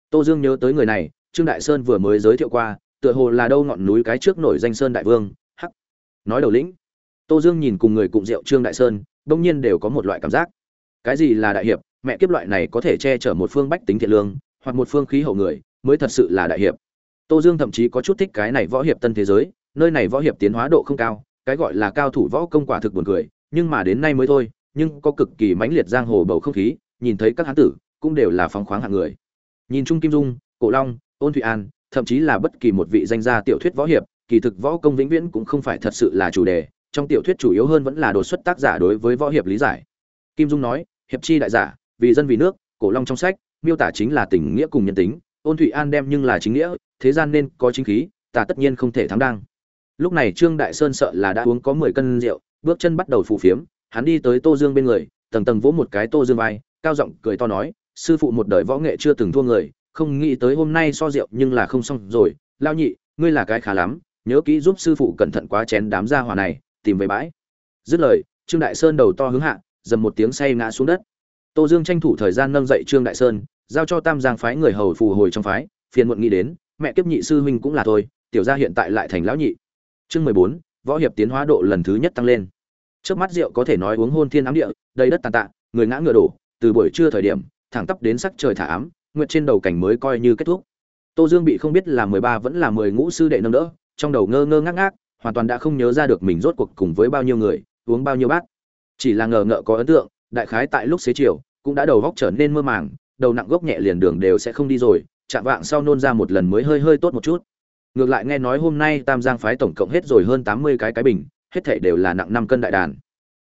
Tô dương nhớ tới người này, trương đại sơn vừa mới giới thiệu qua, tựa hồ là đâu ngọn núi cái trước nổi danh sơn đại vương, hắc. Nói đầu lĩnh, tô dương nhìn cùng người cụng rượu trương đại sơn, bỗng nhiên đều có một loại cảm giác. Cái gì là đại hiệp? Mẹ kiếp loại này có thể che chở một phương bách tính thiện lương, hoặc một phương khí hậu người, mới thật sự là đại hiệp. Tô dương thậm chí có chút thích cái này võ hiệp tân thế giới, nơi này võ hiệp tiến hóa độ không cao, cái gọi là cao thủ võ công quả thực buồn cười, nhưng mà đến nay mới thôi nhưng có cực kỳ mãnh liệt giang hồ bầu không khí, nhìn thấy các hán tử cũng đều là phóng khoáng hạng người. Nhìn trung kim dung, cổ long, ôn thụy an, thậm chí là bất kỳ một vị danh gia tiểu thuyết võ hiệp, kỳ thực võ công vĩnh viễn cũng không phải thật sự là chủ đề, trong tiểu thuyết chủ yếu hơn vẫn là đột xuất tác giả đối với võ hiệp lý giải. Kim dung nói, hiệp chi đại giả, vì dân vì nước, cổ long trong sách, miêu tả chính là tình nghĩa cùng nhân tính, ôn thụy an đem nhưng là chính nghĩa, thế gian nên có chính khí, ta tất nhiên không thể thắng đăng lúc này trương đại sơn sợ là đã uống có mười cân rượu, bước chân bắt đầu phù phiếm hắn đi tới tô dương bên người, tầng tầng vỗ một cái tô dương vai, cao giọng cười to nói, sư phụ một đời võ nghệ chưa từng thua người, không nghĩ tới hôm nay so rượu nhưng là không xong rồi. Lao nhị, ngươi là cái khá lắm, nhớ kỹ giúp sư phụ cẩn thận quá chén đám gia hỏa này, tìm về bãi. Dứt lời, trương đại sơn đầu to hướng hạ, dầm một tiếng say ngã xuống đất. Tô dương tranh thủ thời gian nâng dậy trương đại sơn, giao cho tam giang phái người hầu phù hồi trong phái, phiền muộn nghĩ đến, mẹ kiếp nhị sư huynh cũng là thôi, tiểu gia hiện tại lại thành lão nhị. Chương mười bốn, võ hiệp tiến hóa độ lần thứ nhất tăng lên trước mắt rượu có thể nói uống hôn thiên ám địa, đầy đất tàn tạ, người ngã ngựa đổ, từ buổi trưa thời điểm, thẳng tắp đến sắc trời thả ám nguyệt trên đầu cảnh mới coi như kết thúc. Tô dương bị không biết là mười ba vẫn là mười ngũ sư đệ nâng đỡ, trong đầu ngơ ngơ ngác ngác, hoàn toàn đã không nhớ ra được mình rốt cuộc cùng với bao nhiêu người, uống bao nhiêu bát. Chỉ là ngờ ngợ có ấn tượng, đại khái tại lúc xế chiều, cũng đã đầu góc trở nên mơ màng, đầu nặng gốc nhẹ liền đường đều sẽ không đi rồi, chạm vạng sau nôn ra một lần mới hơi hơi tốt một chút. Ngược lại nghe nói hôm nay tam giang phái tổng cộng hết rồi hơn tám mươi cái cái bình hết thảy đều là nặng năm cân đại đàn.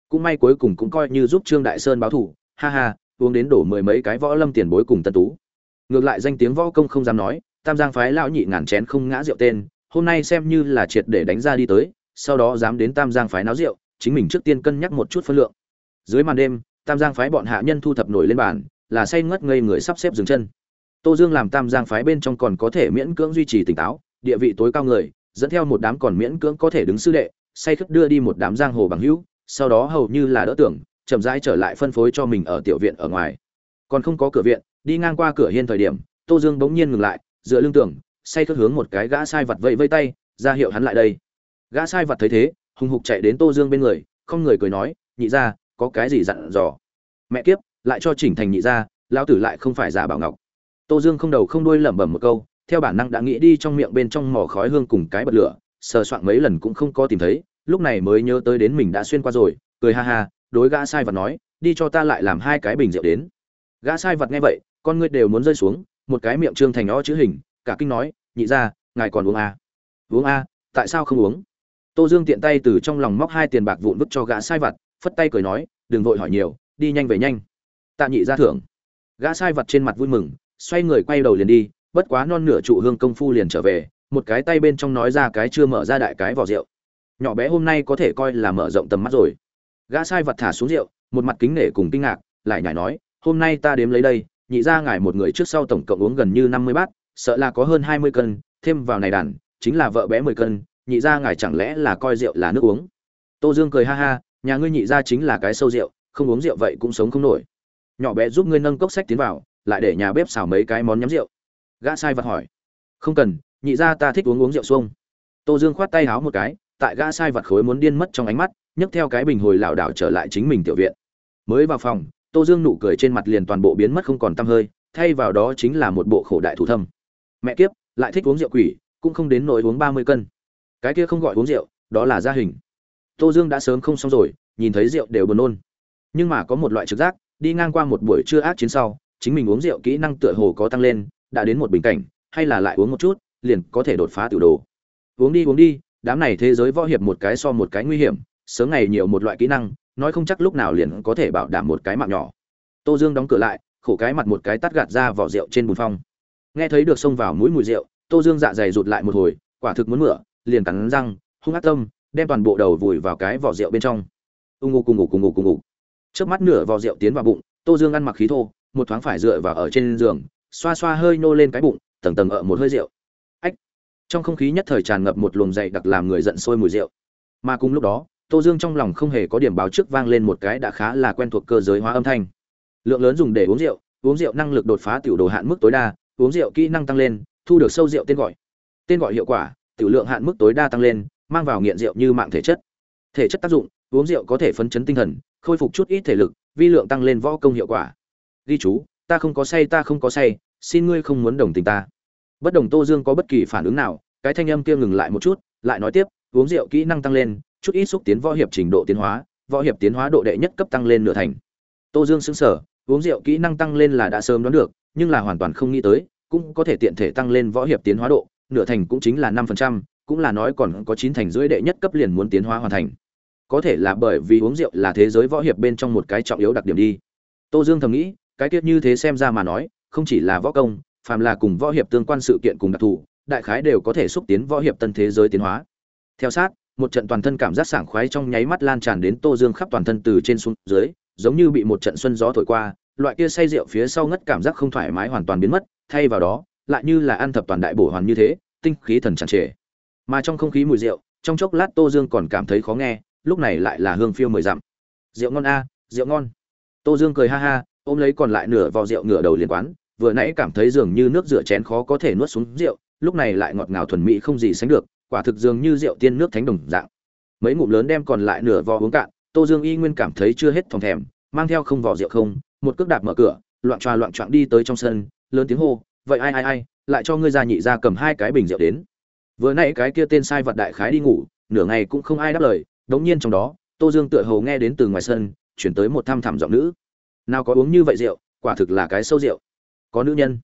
Cũng may cuối cùng cũng coi như giúp trương đại sơn báo thủ ha ha, uống đến đổ mười mấy cái võ lâm tiền bối cùng tân tú. Ngược lại danh tiếng võ công không dám nói, tam giang phái lão nhị ngàn chén không ngã rượu tên, hôm nay xem như là triệt để đánh ra đi tới, sau đó dám đến tam giang phái náo rượu, chính mình trước tiên cân nhắc một chút phân lượng. Dưới màn đêm, tam giang phái bọn hạ nhân thu thập nổi lên bàn, là say ngất ngây người sắp xếp dừng chân. Tô dương làm tam giang phái bên trong còn có thể miễn cưỡng duy trì tỉnh táo, địa vị tối cao người, dẫn theo một đám còn miễn cưỡng có thể đứng sư đệ say khất đưa đi một đám giang hồ bằng hữu, sau đó hầu như là đỡ tưởng, chậm rãi trở lại phân phối cho mình ở tiểu viện ở ngoài. Còn không có cửa viện, đi ngang qua cửa hiên thời điểm, tô dương bỗng nhiên ngừng lại, dựa lưng tưởng say khất hướng một cái gã sai vật vẫy vây tay, ra hiệu hắn lại đây. Gã sai vật thấy thế, hùng hục chạy đến tô dương bên người, không người cười nói, nhị ra có cái gì dặn dò? Mẹ kiếp, lại cho chỉnh thành nhị ra lão tử lại không phải giả bảo ngọc. Tô dương không đầu không đuôi lẩm bẩm một câu, theo bản năng đã nghĩ đi trong miệng bên trong mỏ khói hương cùng cái bật lửa sờ soạn mấy lần cũng không có tìm thấy, lúc này mới nhớ tới đến mình đã xuyên qua rồi, cười ha ha, đối gã sai vật nói, đi cho ta lại làm hai cái bình rượu đến. Gã sai vật nghe vậy, con ngươi đều muốn rơi xuống, một cái miệng trương thành o chữ hình, cả kinh nói, nhị ra ngài còn uống à? uống a tại sao không uống? Tô dương tiện tay từ trong lòng móc hai tiền bạc vụn vứt cho gã sai vật, phất tay cười nói, đừng vội hỏi nhiều, đi nhanh về nhanh. Tạ nhị ra thưởng. Gã sai vật trên mặt vui mừng, xoay người quay đầu liền đi, bất quá non nửa trụ hương công phu liền trở về một cái tay bên trong nói ra cái chưa mở ra đại cái vỏ rượu. Nhỏ bé hôm nay có thể coi là mở rộng tầm mắt rồi. Gã sai vật thả xuống rượu, một mặt kính nể cùng kinh ngạc, lại nhảy nói, hôm nay ta đếm lấy đây, nhị ra ngài một người trước sau tổng cộng uống gần như năm mươi bát, sợ là có hơn hai mươi cân, thêm vào này đàn, chính là vợ bé mười cân, nhị ra ngài chẳng lẽ là coi rượu là nước uống? Tô dương cười ha ha, nhà ngươi nhị ra chính là cái sâu rượu, không uống rượu vậy cũng sống không nổi. Nhỏ bé giúp ngươi nâng cốc sách tiến vào, lại để nhà bếp xào mấy cái món nhắm rượu. Gã sai vật hỏi, không cần nhị ra ta thích uống uống rượu xuông. Tô dương khoát tay háo một cái, tại gã sai vặt khối muốn điên mất trong ánh mắt, nhấc theo cái bình hồi lảo đảo trở lại chính mình tiểu viện. Mới vào phòng, tô dương nụ cười trên mặt liền toàn bộ biến mất không còn t hơi, thay vào đó chính là một bộ khổ đại thủ thâm. Mẹ kiếp, lại thích uống rượu quỷ, cũng không đến nỗi uống ba mươi cân. Cái kia không gọi uống rượu, đó là gia hình. Tô dương đã sớm không xong rồi, nhìn thấy rượu đều buồn nôn. Nhưng mà có một loại trực giác, đi ngang qua một buổi trưa ác chiến sau, chính mình uống rượu kỹ năng tựa hồ có tăng lên, đã đến một bình cảnh, hay là lại uống một chút liền có thể đột phá tiểu đồ. Uống đi uống đi, đám này thế giới võ hiệp một cái so một cái nguy hiểm, sớm ngày nhiều một loại kỹ năng, nói không chắc lúc nào liền có thể bảo đảm một cái mạng nhỏ. Tô dương đóng cửa lại, khổ cái mặt một cái tắt gạt ra vỏ rượu trên bùn phong. Nghe thấy được xông vào mũi mùi rượu, tô dương dạ dày rụt lại một hồi, quả thực muốn mửa, liền cắn răng, hung ác tâm, đem toàn bộ đầu vùi vào cái vỏ rượu bên trong. Ung ngục cùng ngục cùng ngục cùng ngục trước mắt nửa vỏ rượu tiến vào bụng, tô dương ăn mặc khí thô, một thoáng phải dựa vào ở trên giường, xoa xoa hơi nô lên cái bụng, tầng tầng ở một hơi rượu trong không khí nhất thời tràn ngập một luồng dậy đặc làm người giận sôi mùi rượu. Mà cùng lúc đó, tô dương trong lòng không hề có điểm báo trước vang lên một cái đã khá là quen thuộc cơ giới hóa âm thanh. Lượng lớn dùng để uống rượu uống rượu năng lực đột phá tiểu đồ hạn mức tối đa, uống rượu kỹ năng tăng lên, thu được sâu rượu tên gọi. Tên gọi hiệu quả, tiểu lượng hạn mức tối đa tăng lên, mang vào nghiện rượu như mạng thể chất. Thể chất tác dụng, uống rượu có thể phấn chấn tinh thần, khôi phục chút ít thể lực, vi lượng tăng lên võ công hiệu quả. Ghi chú, ta không có say, ta không có say, xin ngươi không muốn đồng tình ta. Bất đồng tô dương có bất kỳ phản ứng nào cái thanh âm kia ngừng lại một chút, lại nói tiếp, uống rượu kỹ năng tăng lên, chút ít xúc tiến võ hiệp trình độ tiến hóa, võ hiệp tiến hóa độ đệ nhất cấp tăng lên nửa thành. Tô dương xứng sở uống rượu kỹ năng tăng lên là đã sớm đoán được, nhưng là hoàn toàn không nghĩ tới, cũng có thể tiện thể tăng lên võ hiệp tiến hóa độ, nửa thành cũng chính là năm phần trăm, cũng là nói còn có chín thành rưỡi đệ nhất cấp liền muốn tiến hóa hoàn thành. Có thể là bởi vì uống rượu là thế giới võ hiệp bên trong một cái trọng yếu đặc điểm đi. Tô dương thầm nghĩ, cái tiết như thế xem ra mà nói, không chỉ là võ công, phàm là cùng võ hiệp tương quan sự kiện cùng đặc thù đại khái đều có thể xúc tiến võ hiệp tân thế giới tiến hóa. Theo sát, một trận toàn thân cảm giác sảng khoái trong nháy mắt lan tràn đến tô dương khắp toàn thân từ trên xuống dưới, giống như bị một trận xuân gió thổi qua, loại kia say rượu phía sau ngất cảm giác không thoải mái hoàn toàn biến mất, thay vào đó, lại như là ăn thập toàn đại bổ hoàn như thế, tinh khí thần tràn trề. Mà trong không khí mùi rượu, trong chốc lát tô dương còn cảm thấy khó nghe, lúc này lại là hương phiêu mười dặm. Rượu ngon a, rượu ngon. Tô dương cười ha ha, ôm lấy còn lại nửa vò rượu ngửa đầu liền quán, vừa nãy cảm thấy dường như nước rửa chén khó có thể nuốt xuống rượu lúc này lại ngọt ngào thuần mỹ không gì sánh được, quả thực dường như rượu tiên nước thánh đồng dạng. Mấy ngụm lớn đem còn lại nửa vò uống cạn, tô dương y nguyên cảm thấy chưa hết thòng thèm, mang theo không vò rượu không, một cước đạp mở cửa, loạn tròa loạn trọn đi tới trong sân, lớn tiếng hô, vậy ai ai ai, lại cho ngươi ra nhị ra cầm hai cái bình rượu đến. Vừa nãy cái kia tên sai vật đại khái đi ngủ, nửa ngày cũng không ai đáp lời, đống nhiên trong đó, tô dương tựa hồ nghe đến từ ngoài sân, chuyển tới một thăm thẳm giọng nữ. Nào có uống như vậy rượu, quả thực là cái sâu rượu. Có nữ nhân.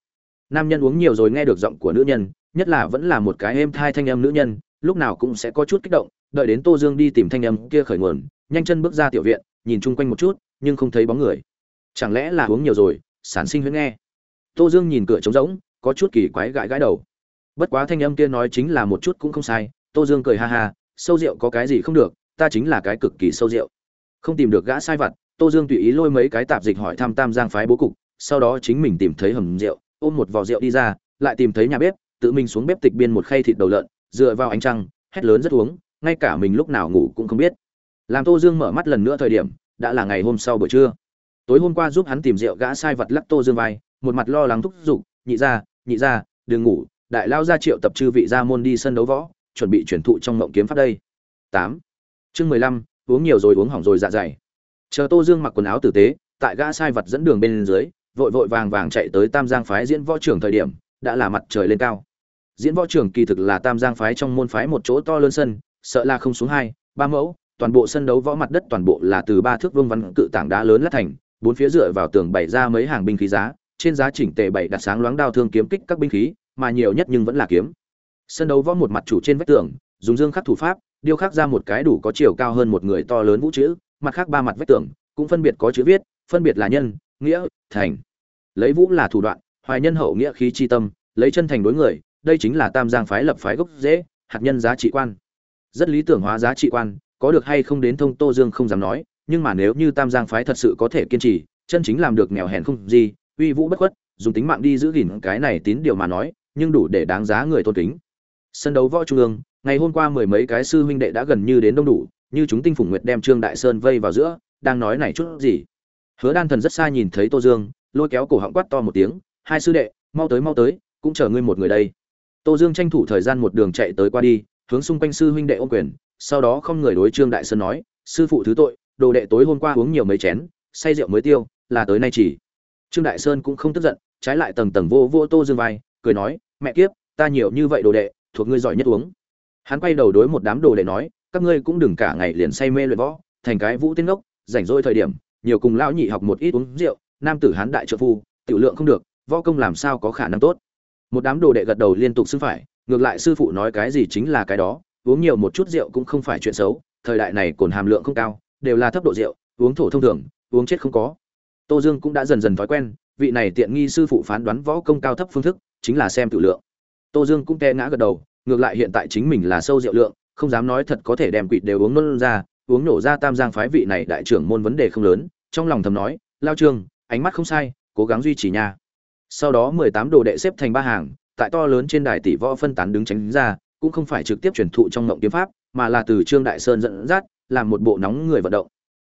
Nam nhân uống nhiều rồi nghe được giọng của nữ nhân nhất là vẫn là một cái êm thai thanh âm nữ nhân, lúc nào cũng sẽ có chút kích động, đợi đến tô dương đi tìm thanh âm kia khởi nguồn, nhanh chân bước ra tiểu viện, nhìn chung quanh một chút, nhưng không thấy bóng người. Chẳng lẽ là uống nhiều rồi, sản sinh huyễn nghe? Tô dương nhìn cửa trống rỗng, có chút kỳ quái gãi gãi đầu. Bất quá thanh âm kia nói chính là một chút cũng không sai, tô dương cười ha ha, sâu rượu có cái gì không được, ta chính là cái cực kỳ sâu rượu. Không tìm được gã sai vặt, tô dương tùy ý lôi mấy cái tạp dịch hỏi thăm tam giang phái bố cục, sau đó chính mình tìm thấy hầm rượu, ôm một vò rượu đi ra, lại tìm thấy nhà bếp tự mình xuống bếp tịch biên một khay thịt đầu lợn, dựa vào ánh trăng, hét lớn rất uống, ngay cả mình lúc nào ngủ cũng không biết. Làm tô dương mở mắt lần nữa thời điểm, đã là ngày hôm sau buổi trưa. Tối hôm qua giúp hắn tìm rượu gã sai vật lắc tô dương vai, một mặt lo lắng thúc giục, nhị ra nhị ra đừng ngủ, đại lao ra triệu tập chư vị gia môn đi sân đấu võ, chuẩn bị chuyển thụ trong mộng kiếm pháp đây. Tám. Chương mười lăm, uống nhiều rồi uống hỏng rồi dạ dày. Chờ tô dương mặc quần áo tử tế, tại gã sai vật dẫn đường bên dưới, vội vội vàng vàng chạy tới tam giang phái diễn võ trưởng thời điểm, đã là mặt trời lên cao diễn võ trưởng kỳ thực là tam giang phái trong môn phái một chỗ to lớn sân, sợ là không xuống hai, ba mẫu, toàn bộ sân đấu võ mặt đất toàn bộ là từ ba thước vương văn cự tảng đá lớn lát thành, bốn phía dựa vào tường bày ra mấy hàng binh khí giá, trên giá chỉnh tề bày đặt sáng loáng đao thương kiếm kích các binh khí, mà nhiều nhất nhưng vẫn là kiếm. Sân đấu võ một mặt chủ trên vách tường, dùng dương khắc thủ pháp, điêu khắc ra một cái đủ có chiều cao hơn một người to lớn vũ chữ, mặt khác ba mặt vách tường, cũng phân biệt có chữ viết, phân biệt là nhân, nghĩa, thành. Lấy vũ là thủ đoạn, hoài nhân hậu nghĩa khí chi tâm, lấy chân thành đối người đây chính là tam giang phái lập phái gốc dễ, hạt nhân giá trị quan. Rất lý tưởng hóa giá trị quan, có được hay không đến thông tô dương không dám nói, nhưng mà nếu như tam giang phái thật sự có thể kiên trì, chân chính làm được nghèo hèn không gì, uy vũ bất khuất, dùng tính mạng đi giữ gìn cái này tín điều mà nói, nhưng đủ để đáng giá người tôn kính. Sân đấu võ trung ương, ngày hôm qua mười mấy cái sư huynh đệ đã gần như đến đông đủ, như chúng tinh phủng nguyệt đem trương đại sơn vây vào giữa, đang nói này chút gì. Hứa đan thần rất xa nhìn thấy tô dương, lôi kéo cổ họng quát to một tiếng, hai sư đệ, mau tới mau tới, cũng chờ ngươi một người đây tô dương tranh thủ thời gian một đường chạy tới qua đi, hướng xung quanh sư huynh đệ ôm quyền, sau đó không người đối trương đại sơn nói, sư phụ thứ tội, đồ đệ tối hôm qua uống nhiều mấy chén, say rượu mới tiêu, là tới nay chỉ. Trương đại sơn cũng không tức giận, trái lại tầng tầng vô vô tô dương vai, cười nói, mẹ kiếp, ta nhiều như vậy đồ đệ, thuộc ngươi giỏi nhất uống. Hắn quay đầu đối một đám đồ đệ nói, các ngươi cũng đừng cả ngày liền say mê luyện võ, thành cái vũ tiên ngốc, rảnh rỗi thời điểm, nhiều cùng lão nhị học một ít uống rượu, nam tử hán đại trợ phu, tiểu lượng không được, võ công làm sao có khả năng tốt? Một đám đồ đệ gật đầu liên tục xưng phải, ngược lại sư phụ nói cái gì chính là cái đó, uống nhiều một chút rượu cũng không phải chuyện xấu, thời đại này cồn hàm lượng không cao, đều là thấp độ rượu, uống thổ thông thường, uống chết không có. Tô dương cũng đã dần dần thói quen, vị này tiện nghi sư phụ phán đoán võ công cao thấp phương thức, chính là xem tự lượng. Tô dương cũng te ngã gật đầu, ngược lại hiện tại chính mình là sâu rượu lượng, không dám nói thật có thể đem quỵt đều uống nôn ra, uống nổ ra tam giang phái vị này đại trưởng môn vấn đề không lớn, trong lòng thầm nói, lao trương ánh mắt không sai, cố gắng duy trì nha sau đó mười tám đồ đệ xếp thành ba hàng, tại to lớn trên đài tỷ võ phân tán đứng tránh ra, cũng không phải trực tiếp truyền thụ trong ngộng kiếm pháp, mà là từ trương đại sơn dẫn dắt, làm một bộ nóng người vận động.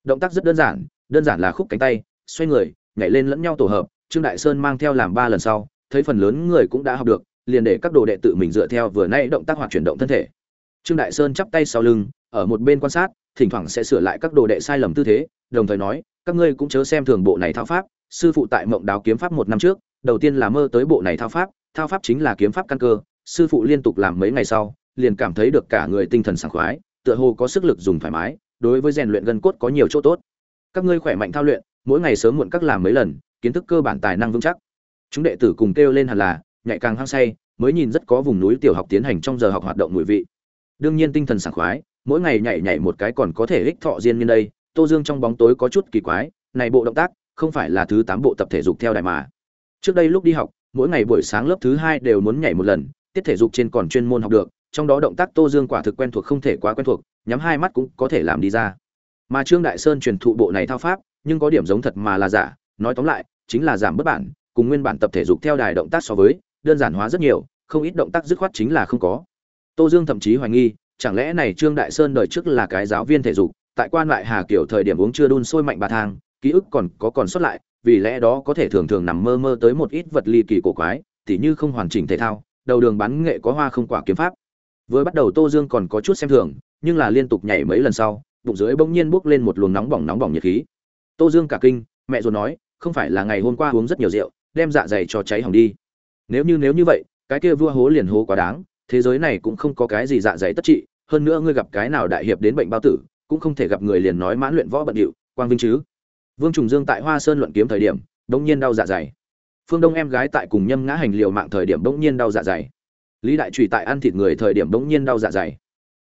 Động tác rất đơn giản đơn giản là khúc cánh tay, xoay người, nhảy lên lẫn nhau tổ hợp, trương đại sơn mang theo làm ba lần sau, thấy phần lớn người cũng đã học được, liền để các đồ đệ tự mình dựa theo vừa nay động tác hoặc chuyển động thân thể. Trương đại sơn chắp tay sau lưng, ở một bên quan sát, thỉnh thoảng sẽ sửa lại các đồ đệ sai lầm tư thế, đồng thời nói, các ngươi cũng chớ xem thường bộ này thao pháp, sư phụ tại mộng đáo kiếm pháp một năm trước đầu tiên là mơ tới bộ này thao pháp thao pháp chính là kiếm pháp căn cơ, sư phụ liên tục làm mấy ngày sau, liền cảm thấy được cả người tinh thần sảng khoái, tựa hồ có sức lực dùng thoải mái, đối với rèn luyện gân cốt có nhiều chỗ tốt. Các ngươi khỏe mạnh thao luyện, mỗi ngày sớm muộn các làm mấy lần, kiến thức cơ bản tài năng vững chắc. Chúng đệ tử cùng kêu lên hẳn là, nhạy càng hăng say, mới nhìn rất có vùng núi tiểu học tiến hành trong giờ học hoạt động mùi vị. Đương nhiên tinh thần sảng khoái, mỗi ngày nhảy nhảy một cái còn có thể ích thọ riêng như đây, tô dương trong bóng tối có chút kỳ quái, này bộ động tác, không phải là thứ tám bộ tập thể dục theo đại mà trước đây lúc đi học, mỗi ngày buổi sáng lớp thứ hai đều muốn nhảy một lần, tiết thể dục trên còn chuyên môn học được, trong đó động tác tô dương quả thực quen thuộc không thể quá quen thuộc, nhắm hai mắt cũng có thể làm đi ra. Mà trương đại sơn truyền thụ bộ này thao pháp, nhưng có điểm giống thật mà là giả, nói tóm lại, chính là giảm bất bản, cùng nguyên bản tập thể dục theo đài động tác so với, đơn giản hóa rất nhiều, không ít động tác dứt khoát chính là không có. Tô dương thậm chí hoài nghi, chẳng lẽ này trương đại sơn đời trước là cái giáo viên thể dục, tại quan lại hà kiểu thời điểm uống chưa đun sôi mạnh bà thang, ký ức còn có còn sót lại vì lẽ đó có thể thường thường nằm mơ mơ tới một ít vật ly kỳ cổ quái, tỉ như không hoàn chỉnh thể thao, đầu đường bán nghệ có hoa không quả kiếm pháp. Với bắt đầu tô dương còn có chút xem thường, nhưng là liên tục nhảy mấy lần sau, bụng dưới bỗng nhiên bốc lên một luồng nóng bỏng nóng bỏng nhiệt khí. Tô dương cả kinh, mẹ rồi nói, không phải là ngày hôm qua uống rất nhiều rượu, đem dạ dày cho cháy hỏng đi. Nếu như nếu như vậy, cái kia vua hố liền hố quá đáng, thế giới này cũng không có cái gì dạ dày tất trị, hơn nữa ngươi gặp cái nào đại hiệp đến bệnh bao tử, cũng không thể gặp người liền nói mãn luyện võ bận điệu, quang vinh chứ vương trùng dương tại hoa sơn luận kiếm thời điểm, bỗng nhiên đau dạ dày. Phương đông em gái tại cùng nhâm ngã hành liều mạng thời điểm bỗng nhiên đau dạ dày. Lý đại Trụy tại ăn thịt người thời điểm bỗng nhiên đau dạ dày.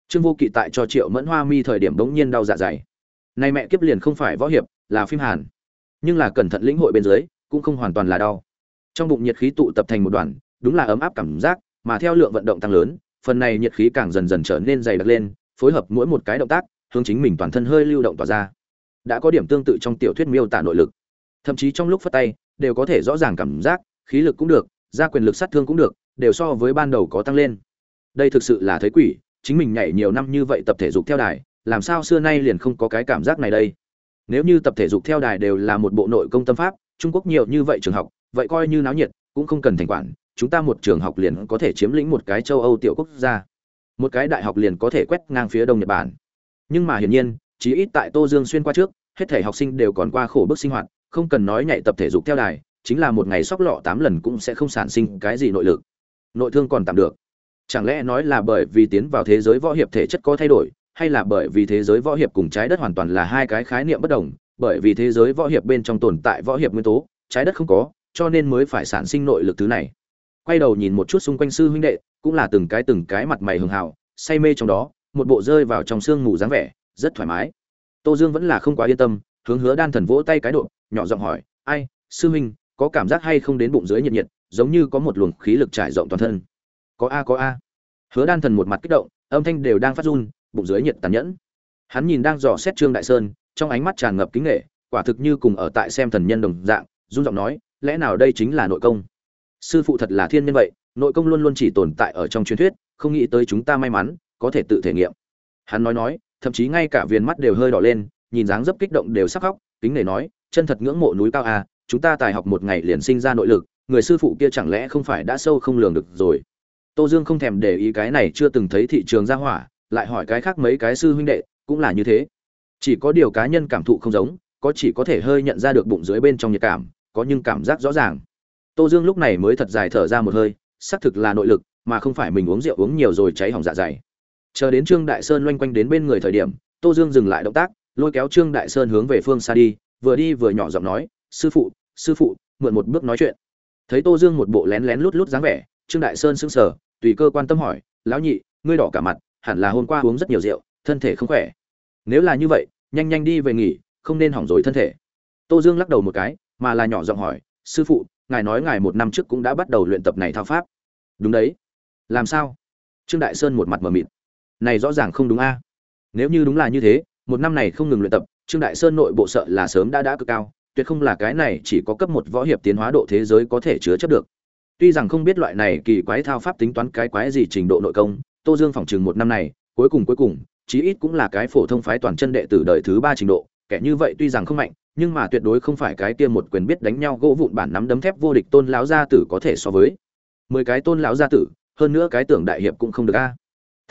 Trương vô kỵ tại cho triệu mẫn hoa mi thời điểm bỗng nhiên đau dạ dày. Nay mẹ kiếp liền không phải võ hiệp, là phim hàn. Nhưng là cẩn thận lĩnh hội bên dưới, cũng không hoàn toàn là đau. Trong bụng nhiệt khí tụ tập thành một đoàn, đúng là ấm áp cảm giác, mà theo lượng vận động tăng lớn, phần này nhiệt khí càng dần dần trở nên dày đặc lên, phối hợp mỗi một cái động tác, hướng chính mình toàn thân hơi lưu động tỏa ra đã có điểm tương tự trong tiểu thuyết miêu tả nội lực. Thậm chí trong lúc phất tay, đều có thể rõ ràng cảm giác, khí lực cũng được ra quyền lực sát thương cũng được, đều so với ban đầu có tăng lên. Đây thực sự là thấy quỷ, chính mình nhảy nhiều năm như vậy tập thể dục theo đài, làm sao xưa nay liền không có cái cảm giác này đây? Nếu như tập thể dục theo đài đều là một bộ nội công tâm pháp, trung quốc nhiều như vậy trường học, vậy coi như náo nhiệt, cũng không cần thành quản, chúng ta một trường học liền có thể chiếm lĩnh một cái châu âu tiểu quốc gia. Một cái đại học liền có thể quét ngang phía đông nhật bản. Nhưng mà hiển nhiên chí ít tại tô dương xuyên qua trước, hết thể học sinh đều còn qua khổ bức sinh hoạt, không cần nói nhảy tập thể dục theo đài, chính là một ngày sóc lọ tám lần cũng sẽ không sản sinh cái gì nội lực. Nội thương còn tạm được. Chẳng lẽ nói là bởi vì tiến vào thế giới võ hiệp thể chất có thay đổi, hay là bởi vì thế giới võ hiệp cùng trái đất hoàn toàn là hai cái khái niệm bất đồng, bởi vì thế giới võ hiệp bên trong tồn tại võ hiệp nguyên tố, trái đất không có, cho nên mới phải sản sinh nội lực thứ này. Quay đầu nhìn một chút xung quanh sư huynh đệ, cũng là từng cái từng cái mặt mày hường hào, say mê trong đó, một bộ rơi vào trong sương mù dáng vẻ rất thoải mái. Tô dương vẫn là không quá yên tâm, hướng hứa đan thần vỗ tay cái độ, nhỏ giọng hỏi, ai, sư huynh, có cảm giác hay không đến bụng dưới nhiệt nhiệt, giống như có một luồng khí lực trải rộng toàn thân? Có a có a. Hứa đan thần một mặt kích động, âm thanh đều đang phát run, bụng dưới nhiệt tàn nhẫn. Hắn nhìn đang dò xét trương đại sơn, trong ánh mắt tràn ngập kính nghệ, quả thực như cùng ở tại xem thần nhân đồng dạng, run giọng nói, lẽ nào đây chính là nội công? Sư phụ thật là thiên nhân vậy, nội công luôn luôn chỉ tồn tại ở trong truyền thuyết, không nghĩ tới chúng ta may mắn, có thể tự thể nghiệm. Hắn nói nói thậm chí ngay cả viền mắt đều hơi đỏ lên, nhìn dáng dấp kích động đều sắc khóc, kính nể nói, chân thật ngưỡng mộ núi cao a chúng ta tài học một ngày liền sinh ra nội lực, người sư phụ kia chẳng lẽ không phải đã sâu không lường được rồi? Tô dương không thèm để ý cái này chưa từng thấy thị trường ra hỏa, lại hỏi cái khác mấy cái sư huynh đệ, cũng là như thế. Chỉ có điều cá nhân cảm thụ không giống, có chỉ có thể hơi nhận ra được bụng dưới bên trong nhiệt cảm, có nhưng cảm giác rõ ràng. Tô dương lúc này mới thật dài thở ra một hơi, xác thực là nội lực, mà không phải mình uống rượu uống nhiều rồi cháy hỏng dạ dày chờ đến trương đại sơn loanh quanh đến bên người thời điểm, tô dương dừng lại động tác, lôi kéo trương đại sơn hướng về phương xa đi, vừa đi vừa nhỏ giọng nói, sư phụ sư phụ, mượn một bước nói chuyện. Thấy tô dương một bộ lén lén lút lút dáng vẻ, trương đại sơn sững sờ, tùy cơ quan tâm hỏi, lão nhị, ngươi đỏ cả mặt, hẳn là hôm qua uống rất nhiều rượu, thân thể không khỏe. Nếu là như vậy, nhanh nhanh đi về nghỉ, không nên hỏng rồi thân thể. Tô dương lắc đầu một cái, mà là nhỏ giọng hỏi, sư phụ, ngài nói ngài một năm trước cũng đã bắt đầu luyện tập này thao pháp. Đúng đấy. Làm sao? Trương đại sơn một mặt mờ mịt này rõ ràng không đúng a. Nếu như đúng là như thế, một năm này không ngừng luyện tập, trương đại sơn nội bộ sợ là sớm đã đã cực cao, tuyệt không là cái này chỉ có cấp một võ hiệp tiến hóa độ thế giới có thể chứa chấp được. Tuy rằng không biết loại này kỳ quái thao pháp tính toán cái quái gì trình độ nội công, tô dương phỏng chừng một năm này, cuối cùng cuối cùng, chí ít cũng là cái phổ thông phái toàn chân đệ tử đời thứ ba trình độ, kẻ như vậy tuy rằng không mạnh, nhưng mà tuyệt đối không phải cái kia một quyền biết đánh nhau gỗ vụn bản nắm đấm thép vô địch tôn lão gia tử có thể so với mười cái tôn lão gia tử, hơn nữa cái tưởng đại hiệp cũng không được a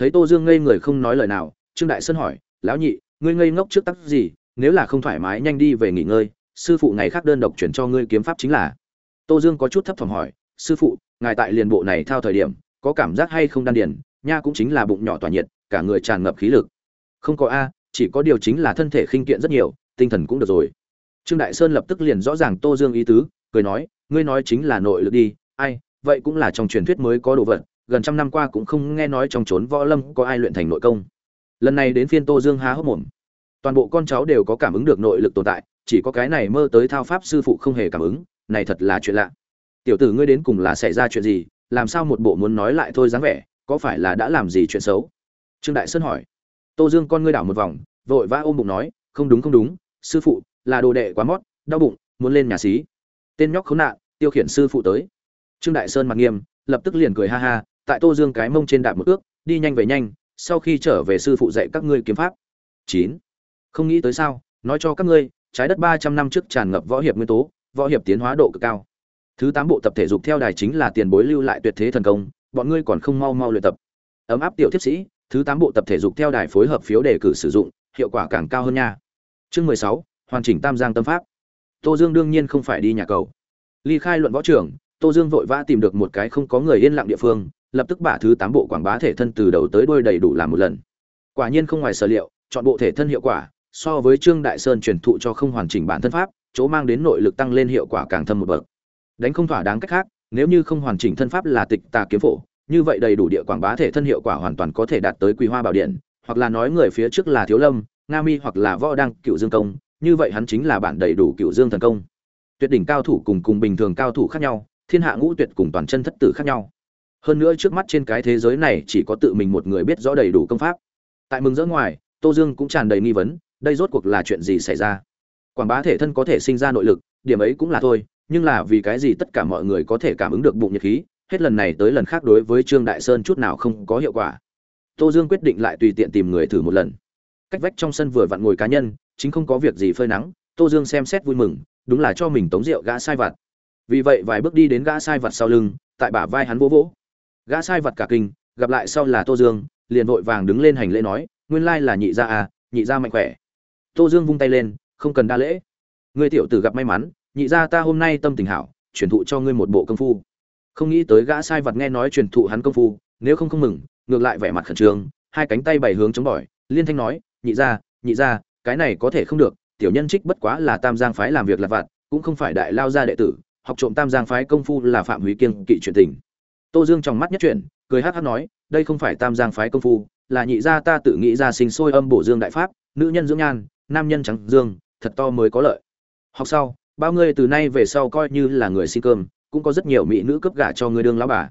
thấy tô dương ngây người không nói lời nào, trương đại sơn hỏi, lão nhị, ngươi ngây ngốc trước tắc gì? Nếu là không thoải mái nhanh đi về nghỉ ngơi, sư phụ ngày khác đơn độc chuyển cho ngươi kiếm pháp chính là. Tô dương có chút thấp thỏm hỏi, sư phụ, ngài tại liền bộ này thao thời điểm, có cảm giác hay không đan điền? Nha cũng chính là bụng nhỏ tỏa nhiệt, cả người tràn ngập khí lực. Không có a, chỉ có điều chính là thân thể khinh kiện rất nhiều, tinh thần cũng được rồi. Trương đại sơn lập tức liền rõ ràng tô dương ý tứ, cười nói, ngươi nói chính là nội lực đi, ai, vậy cũng là trong truyền thuyết mới có đồ vật gần trăm năm qua cũng không nghe nói trong trốn võ lâm có ai luyện thành nội công. Lần này đến phiên tô dương há hốc mồm. Toàn bộ con cháu đều có cảm ứng được nội lực tồn tại, chỉ có cái này mơ tới thao pháp sư phụ không hề cảm ứng, này thật là chuyện lạ. Tiểu tử ngươi đến cùng là xảy ra chuyện gì, làm sao một bộ muốn nói lại thôi dáng vẻ, có phải là đã làm gì chuyện xấu? Trương đại sơn hỏi. Tô dương con ngươi đảo một vòng, vội vã ôm bụng nói, không đúng không đúng, sư phụ, là đồ đệ quá mót, đau bụng, muốn lên nhà xí. Tên nhóc khốn nạn, tiêu khiển sư phụ tới. Trương đại sơn mặt nghiêm, lập tức liền cười ha ha tại tô dương cái mông trên đạp một ước, đi nhanh về nhanh, sau khi trở về sư phụ dạy các ngươi kiếm pháp. Chín. Không nghĩ tới sao, nói cho các ngươi, trái đất ba trăm năm trước tràn ngập võ hiệp nguyên tố, võ hiệp tiến hóa độ cực cao. Thứ tám bộ tập thể dục theo đài chính là tiền bối lưu lại tuyệt thế thần công, bọn ngươi còn không mau mau luyện tập. Ấm áp tiểu thiếp sĩ, thứ tám bộ tập thể dục theo đài phối hợp phiếu đề cử sử dụng, hiệu quả càng cao hơn nha. Chương mười sáu, hoàn chỉnh tam giang tâm pháp. Tô dương đương nhiên không phải đi nhà cầu. Ly khai luận võ trưởng, tô dương vội vã tìm được một cái không có người yên lặng địa phương lập tức bả thứ tám bộ quảng bá thể thân từ đầu tới đuôi đầy đủ làm một lần. Quả nhiên không ngoài sở liệu, chọn bộ thể thân hiệu quả, so với trương đại sơn truyền thụ cho không hoàn chỉnh bản thân pháp, chỗ mang đến nội lực tăng lên hiệu quả càng thâm một bậc. Đánh không thỏa đáng cách khác, nếu như không hoàn chỉnh thân pháp là tịch tà kiếm phổ, như vậy đầy đủ địa quảng bá thể thân hiệu quả hoàn toàn có thể đạt tới quý hoa bảo điện, hoặc là nói người phía trước là thiếu lâm, nga mi hoặc là võ đăng cựu dương công, như vậy hắn chính là bản đầy đủ cựu dương thần công. Tuyệt đỉnh cao thủ cùng cùng bình thường cao thủ khác nhau, thiên hạ ngũ tuyệt cùng toàn chân thất tử khác nhau hơn nữa trước mắt trên cái thế giới này chỉ có tự mình một người biết rõ đầy đủ công pháp. Tại mừng rỡ ngoài, tô dương cũng tràn đầy nghi vấn, đây rốt cuộc là chuyện gì xảy ra? Quảng bá thể thân có thể sinh ra nội lực, điểm ấy cũng là thôi, nhưng là vì cái gì tất cả mọi người có thể cảm ứng được bụng nhiệt khí, hết lần này tới lần khác đối với trương đại sơn chút nào không có hiệu quả. Tô dương quyết định lại tùy tiện tìm người thử một lần. Cách vách trong sân vừa vặn ngồi cá nhân, chính không có việc gì phơi nắng, tô dương xem xét vui mừng, đúng là cho mình tống rượu gã sai vặt. Vì vậy vài bước đi đến gã sai vặt sau lưng, tại bả vai hắn vỗ vỗ gã sai vật cả kinh, gặp lại sau là tô dương, liền vội vàng đứng lên hành lễ nói, nguyên lai là nhị gia à nhị gia mạnh khỏe. Tô dương vung tay lên, không cần đa lễ. Ngươi tiểu tử gặp may mắn, nhị gia ta hôm nay tâm tình hảo, truyền thụ cho ngươi một bộ công phu. Không nghĩ tới gã sai vật nghe nói truyền thụ hắn công phu, nếu không không mừng, ngược lại vẻ mặt khẩn trương, hai cánh tay bảy hướng chống bỏi, liên thanh nói, nhị gia nhị gia, cái này có thể không được, tiểu nhân trích bất quá là tam giang phái làm việc lặt vặt, cũng không phải đại lao gia đệ tử, học trộm tam giang phái công phu là phạm húy kiêng kỵ truyền tình tô dương trong mắt nhất chuyện cười hắc hắc nói, đây không phải tam giang phái công phu, là nhị gia ta tự nghĩ ra sinh sôi âm bổ dương đại pháp, nữ nhân dưỡng nhan, nam nhân trắng dương, thật to mới có lợi. Học sau, bao ngươi từ nay về sau coi như là người xin cơm, cũng có rất nhiều mỹ nữ cấp gả cho người đương lão bà.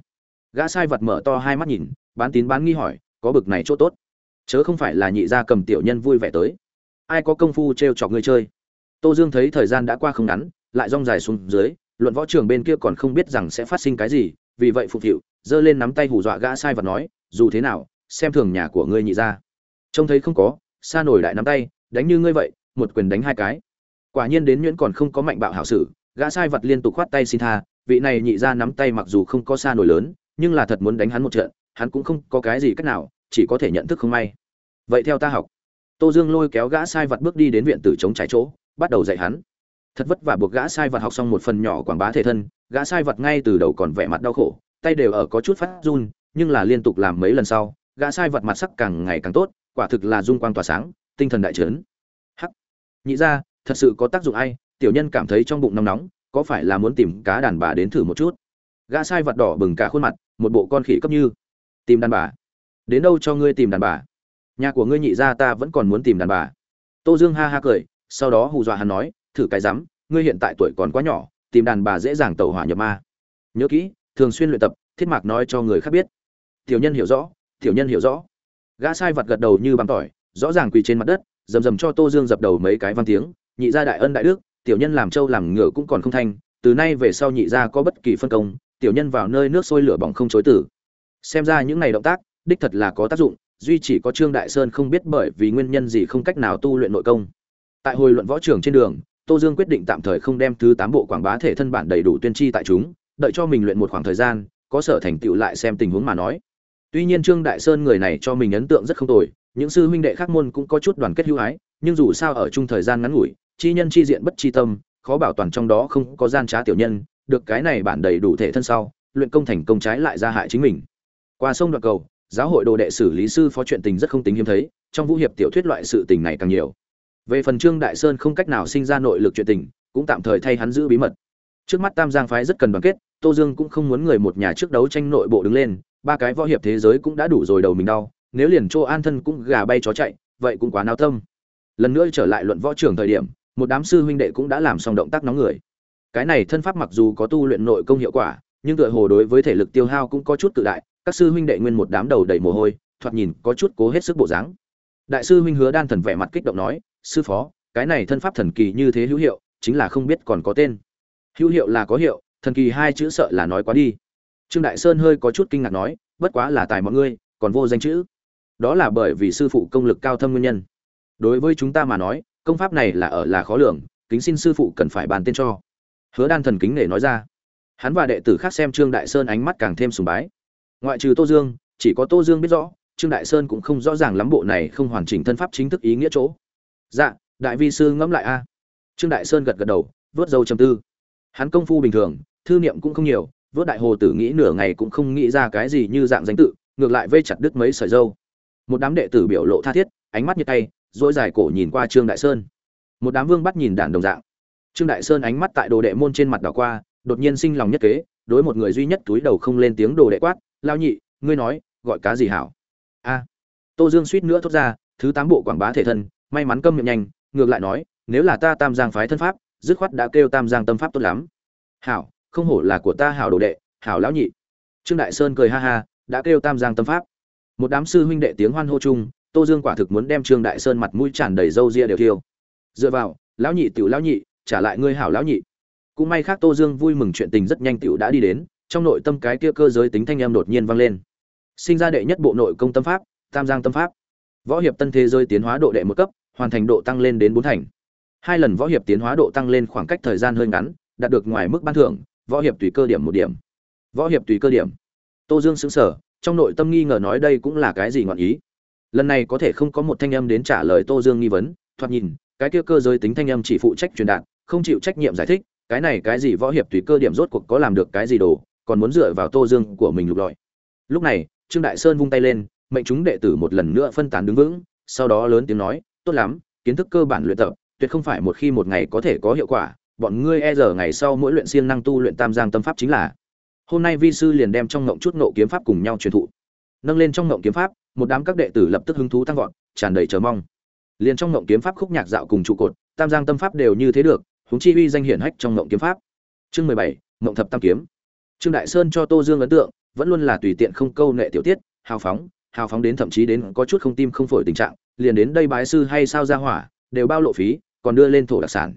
Gã sai vật mở to hai mắt nhìn, bán tín bán nghi hỏi, có bực này chỗ tốt? Chớ không phải là nhị gia cầm tiểu nhân vui vẻ tới. Ai có công phu t chọc ngươi chơi? Tô dương thấy thời gian đã qua không ngắn, lại rong dài xuống dưới, luận võ trường bên kia còn không biết rằng sẽ phát sinh cái gì vì vậy phục hiệu, giơ lên nắm tay hù dọa gã sai vật nói, dù thế nào, xem thường nhà của ngươi nhị gia. Trông thấy không có xa nổi đại nắm tay, đánh như ngươi vậy, một quyền đánh hai cái. Quả nhiên đến nhuyễn còn không có mạnh bạo hảo sử, gã sai vật liên tục khoát tay xin tha, vị này nhị ra nắm tay mặc dù không có xa nổi lớn, nhưng là thật muốn đánh hắn một trận, hắn cũng không có cái gì cách nào, chỉ có thể nhận thức không may. Vậy theo ta học, tô dương lôi kéo gã sai vật bước đi đến viện tử chống trái chỗ, bắt đầu dạy hắn. Thật vất vả buộc gã sai vật học xong một phần nhỏ quảng bá thể thân gã sai vật ngay từ đầu còn vẻ mặt đau khổ, tay đều ở có chút phát run, nhưng là liên tục làm mấy lần sau, gã sai vật mặt sắc càng ngày càng tốt, quả thực là dung quang tỏa sáng, tinh thần đại trấn hắc. Nhị ra, thật sự có tác dụng ai? Tiểu nhân cảm thấy trong bụng nóng nóng, có phải là muốn tìm cá đàn bà đến thử một chút? Gã sai vật đỏ bừng cả khuôn mặt, một bộ con khỉ cấp như. Tìm đàn bà. Đến đâu cho ngươi tìm đàn bà? Nhà của ngươi nhị ra ta vẫn còn muốn tìm đàn bà. Tô dương ha ha cười, sau đó hù dọa hắn nói, thử cái rắm, ngươi hiện tại tuổi còn quá nhỏ tìm đàn bà dễ dàng tẩu hỏa nhập ma. Nhớ kỹ, thường xuyên luyện tập, thiết mạc nói cho người khác biết. Tiểu nhân hiểu rõ, tiểu nhân hiểu rõ. Gã sai vật gật đầu như bằng tỏi, rõ ràng quỳ trên mặt đất, rầm rầm cho tô dương dập đầu mấy cái văn tiếng, nhị gia đại ân đại đức, tiểu nhân làm trâu làm ngựa cũng còn không thanh từ nay về sau nhị gia có bất kỳ phân công, tiểu nhân vào nơi nước sôi lửa bỏng không chối tử. Xem ra những này động tác, đích thật là có tác dụng, duy chỉ có trương đại sơn không biết bởi vì nguyên nhân gì không cách nào tu luyện nội công. Tại hồi luận võ trường trên đường tô dương quyết định tạm thời không đem thứ tám bộ quảng bá thể thân bản đầy đủ tuyên chi tại chúng, đợi cho mình luyện một khoảng thời gian, có sở thành tựu lại xem tình huống mà nói. Tuy nhiên trương đại sơn người này cho mình ấn tượng rất không tồi, những sư huynh đệ khác môn cũng có chút đoàn kết hữu ái, nhưng dù sao ở chung thời gian ngắn ngủi, chi nhân chi diện bất chi tâm, khó bảo toàn trong đó không có gian trá tiểu nhân, được cái này bản đầy đủ thể thân sau, luyện công thành công trái lại ra hại chính mình. Qua sông đoạn cầu, giáo hội đồ đệ xử lý sư phó chuyện tình rất không tính hiếm thấy, trong vũ hiệp tiểu thuyết loại sự tình này càng nhiều về phần trương đại sơn không cách nào sinh ra nội lực chuyện tình, cũng tạm thời thay hắn giữ bí mật. Trước mắt tam giang phái rất cần đoàn kết, tô dương cũng không muốn người một nhà trước đấu tranh nội bộ đứng lên, ba cái võ hiệp thế giới cũng đã đủ rồi đầu mình đau, nếu liền chỗ an thân cũng gà bay chó chạy, vậy cũng quá nao tâm. Lần nữa trở lại luận võ trường thời điểm, một đám sư huynh đệ cũng đã làm xong động tác nóng người. Cái này thân pháp mặc dù có tu luyện nội công hiệu quả, nhưng tựa hồ đối với thể lực tiêu hao cũng có chút tự đại, các sư huynh đệ nguyên một đám đầu đầy mồ hôi, thoạt nhìn có chút cố hết sức bộ dáng. Đại sư huynh hứa đan thần vẻ mặt kích động nói sư phó, cái này thân pháp thần kỳ như thế hữu hiệu, chính là không biết còn có tên. Hữu hiệu là có hiệu, thần kỳ hai chữ sợ là nói quá đi. Trương đại sơn hơi có chút kinh ngạc nói, bất quá là tài mọi ngươi còn vô danh chữ. Đó là bởi vì sư phụ công lực cao thâm nguyên nhân. Đối với chúng ta mà nói, công pháp này là ở là khó lường, kính xin sư phụ cần phải bàn tên cho. Hứa đan thần kính nể nói ra. Hắn và đệ tử khác xem trương đại sơn ánh mắt càng thêm sùng bái. Ngoại trừ tô dương, chỉ có tô dương biết rõ, trương đại sơn cũng không rõ ràng lắm bộ này không hoàn chỉnh thân pháp chính thức ý nghĩa chỗ dạ đại vi sư ngẫm lại a. Trương đại sơn gật gật đầu, vớt dâu chầm tư. Hắn công phu bình thường, thư niệm cũng không nhiều, vớt đại hồ tử nghĩ nửa ngày cũng không nghĩ ra cái gì như dạng danh tự, ngược lại vây chặt đứt mấy sợi dâu. Một đám đệ tử biểu lộ tha thiết, ánh mắt như tay dỗi dài cổ nhìn qua trương đại sơn. Một đám vương bắt nhìn đàn đồng dạng. Trương đại sơn ánh mắt tại đồ đệ môn trên mặt đảo qua, đột nhiên sinh lòng nhất kế, đối một người duy nhất túi đầu không lên tiếng đồ đệ quát, lao nhị, ngươi nói, gọi cá gì hảo? A. Tô dương suýt nữa thốt ra, thứ tám bộ quảng bá thể thân may mắn câm miệng nhanh, ngược lại nói, nếu là ta tam giang phái thân pháp, dứt khoát đã kêu tam giang tâm pháp tốt lắm. Hảo, không hổ là của ta hảo đồ đệ, hảo lão nhị. Trương đại sơn cười ha ha, đã kêu tam giang tâm pháp. Một đám sư huynh đệ tiếng hoan hô chung, tô dương quả thực muốn đem trương đại sơn mặt mũi tràn đầy râu ria đều thiêu. Dựa vào, lão nhị, tiểu lão nhị, trả lại ngươi hảo lão nhị. Cũng may khác tô dương vui mừng chuyện tình rất nhanh tiểu đã đi đến, trong nội tâm cái kia cơ giới tính thanh em đột nhiên vang lên. Sinh ra đệ nhất bộ nội công tâm pháp, tam giang tâm pháp. Võ hiệp tân thế giới tiến hóa độ đệ một cấp hoàn thành độ tăng lên đến bốn thành. Hai lần võ hiệp tiến hóa độ tăng lên khoảng cách thời gian hơi ngắn, đạt được ngoài mức ban thưởng, võ hiệp tùy cơ điểm một điểm. Võ hiệp tùy cơ điểm. Tô dương xứng sở trong nội tâm nghi ngờ nói đây cũng là cái gì ngọn ý? Lần này có thể không có một thanh âm đến trả lời tô dương nghi vấn, thoạt nhìn, cái kia cơ giới tính thanh âm chỉ phụ trách truyền đạt, không chịu trách nhiệm giải thích, cái này cái gì võ hiệp tùy cơ điểm rốt cuộc có làm được cái gì đồ, còn muốn dựa vào tô dương của mình lục lọi. Lúc này, trương đại sơn vung tay lên, mệnh chúng đệ tử một lần nữa phân tán đứng vững, sau đó lớn tiếng nói tốt lắm, kiến thức cơ bản luyện tập, tuyệt không phải một khi một ngày có thể có hiệu quả, bọn ngươi e giờ ngày sau mỗi luyện siêng năng tu luyện tam giang tâm pháp chính là. Hôm nay vi sư liền đem trong ngộng chút nộ kiếm pháp cùng nhau truyền thụ. Nâng lên trong ngộng kiếm pháp, một đám các đệ tử lập tức hứng thú tăng vọt, tràn đầy chờ mong. Liền trong ngộng kiếm pháp khúc nhạc dạo cùng trụ cột, tam giang tâm pháp đều như thế được, huống chi uy danh hiển hách trong ngộng kiếm pháp. Chương mười bảy, ngộng thập tam kiếm. Trương đại sơn cho tô dương ấn tượng, vẫn luôn là tùy tiện không câu nệ tiểu tiết, hào phóng hào phóng đến thậm chí đến có chút không tim không phổi tình trạng liền đến đây bái sư hay sao ra hỏa, đều bao lộ phí, còn đưa lên thổ đặc sản.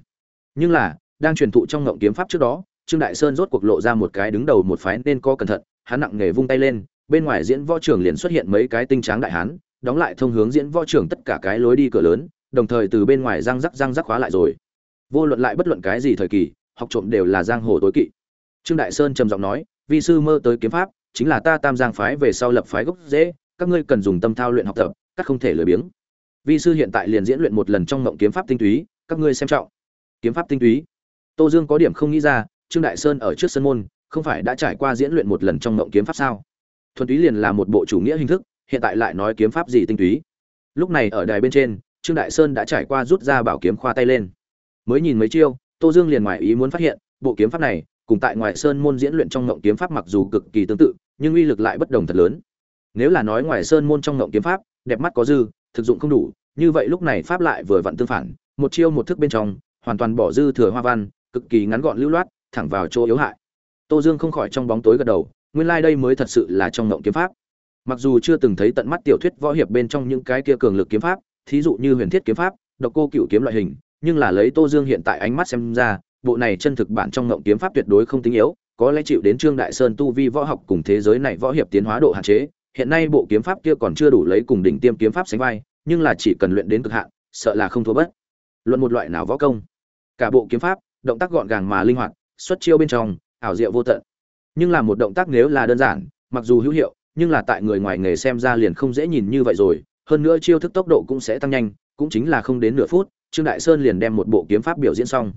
Nhưng là, đang truyền thụ trong ngộng kiếm pháp trước đó, trương đại sơn rốt cuộc lộ ra một cái đứng đầu một phái nên co cẩn thận, hắn nặng nghề vung tay lên, bên ngoài diễn võ trường liền xuất hiện mấy cái tinh tráng đại hán, đóng lại thông hướng diễn võ trường tất cả cái lối đi cửa lớn, đồng thời từ bên ngoài răng rắc răng rắc khóa lại rồi. Vô luận lại bất luận cái gì thời kỳ, học trộm đều là giang hồ tối kỵ. Trương đại sơn trầm giọng nói, vi sư mơ tới kiếm pháp, chính là ta tam giang phái về sau lập phái gốc dễ, các ngươi cần dùng tâm thao luyện học tập, các không thể lười biếng vi sư hiện tại liền diễn luyện một lần trong mộng kiếm pháp tinh túy, các ngươi xem trọng. Kiếm pháp tinh túy. Tô dương có điểm không nghĩ ra, trương đại sơn ở trước sân môn, không phải đã trải qua diễn luyện một lần trong mộng kiếm pháp sao? Thuần túy liền là một bộ chủ nghĩa hình thức, hiện tại lại nói kiếm pháp gì tinh túy. Lúc này ở đài bên trên, trương đại sơn đã trải qua rút ra bảo kiếm khoa tay lên. Mới nhìn mấy chiêu, tô dương liền ngoài ý muốn phát hiện, bộ kiếm pháp này, cùng tại ngoài sơn môn diễn luyện trong ngộng kiếm pháp mặc dù cực kỳ tương tự, nhưng uy lực lại bất đồng thật lớn. Nếu là nói ngoài sơn môn trong ngộng kiếm pháp, đẹp mắt có dư thực dụng không đủ, như vậy lúc này pháp lại vừa vặn tương phản, một chiêu một thức bên trong, hoàn toàn bỏ dư thừa hoa văn, cực kỳ ngắn gọn lưu loát, thẳng vào chỗ yếu hại. Tô dương không khỏi trong bóng tối gật đầu, nguyên lai đây mới thật sự là trong ngộng kiếm pháp. Mặc dù chưa từng thấy tận mắt tiểu thuyết võ hiệp bên trong những cái kia cường lực kiếm pháp, thí dụ như huyền thiết kiếm pháp, độc cô cựu kiếm loại hình, nhưng là lấy tô dương hiện tại ánh mắt xem ra, bộ này chân thực bản trong ngộng kiếm pháp tuyệt đối không tính yếu, có lẽ chịu đến trương đại sơn tu vi võ học cùng thế giới này võ hiệp tiến hóa độ hạn chế hiện nay bộ kiếm pháp kia còn chưa đủ lấy cùng đỉnh tiêm kiếm pháp sánh vai, nhưng là chỉ cần luyện đến cực hạn, sợ là không thua bất luận một loại nào võ công, cả bộ kiếm pháp, động tác gọn gàng mà linh hoạt, xuất chiêu bên trong, ảo diệu vô tận. Nhưng là một động tác nếu là đơn giản, mặc dù hữu hiệu, nhưng là tại người ngoài nghề xem ra liền không dễ nhìn như vậy rồi. Hơn nữa chiêu thức tốc độ cũng sẽ tăng nhanh, cũng chính là không đến nửa phút, trương đại sơn liền đem một bộ kiếm pháp biểu diễn xong.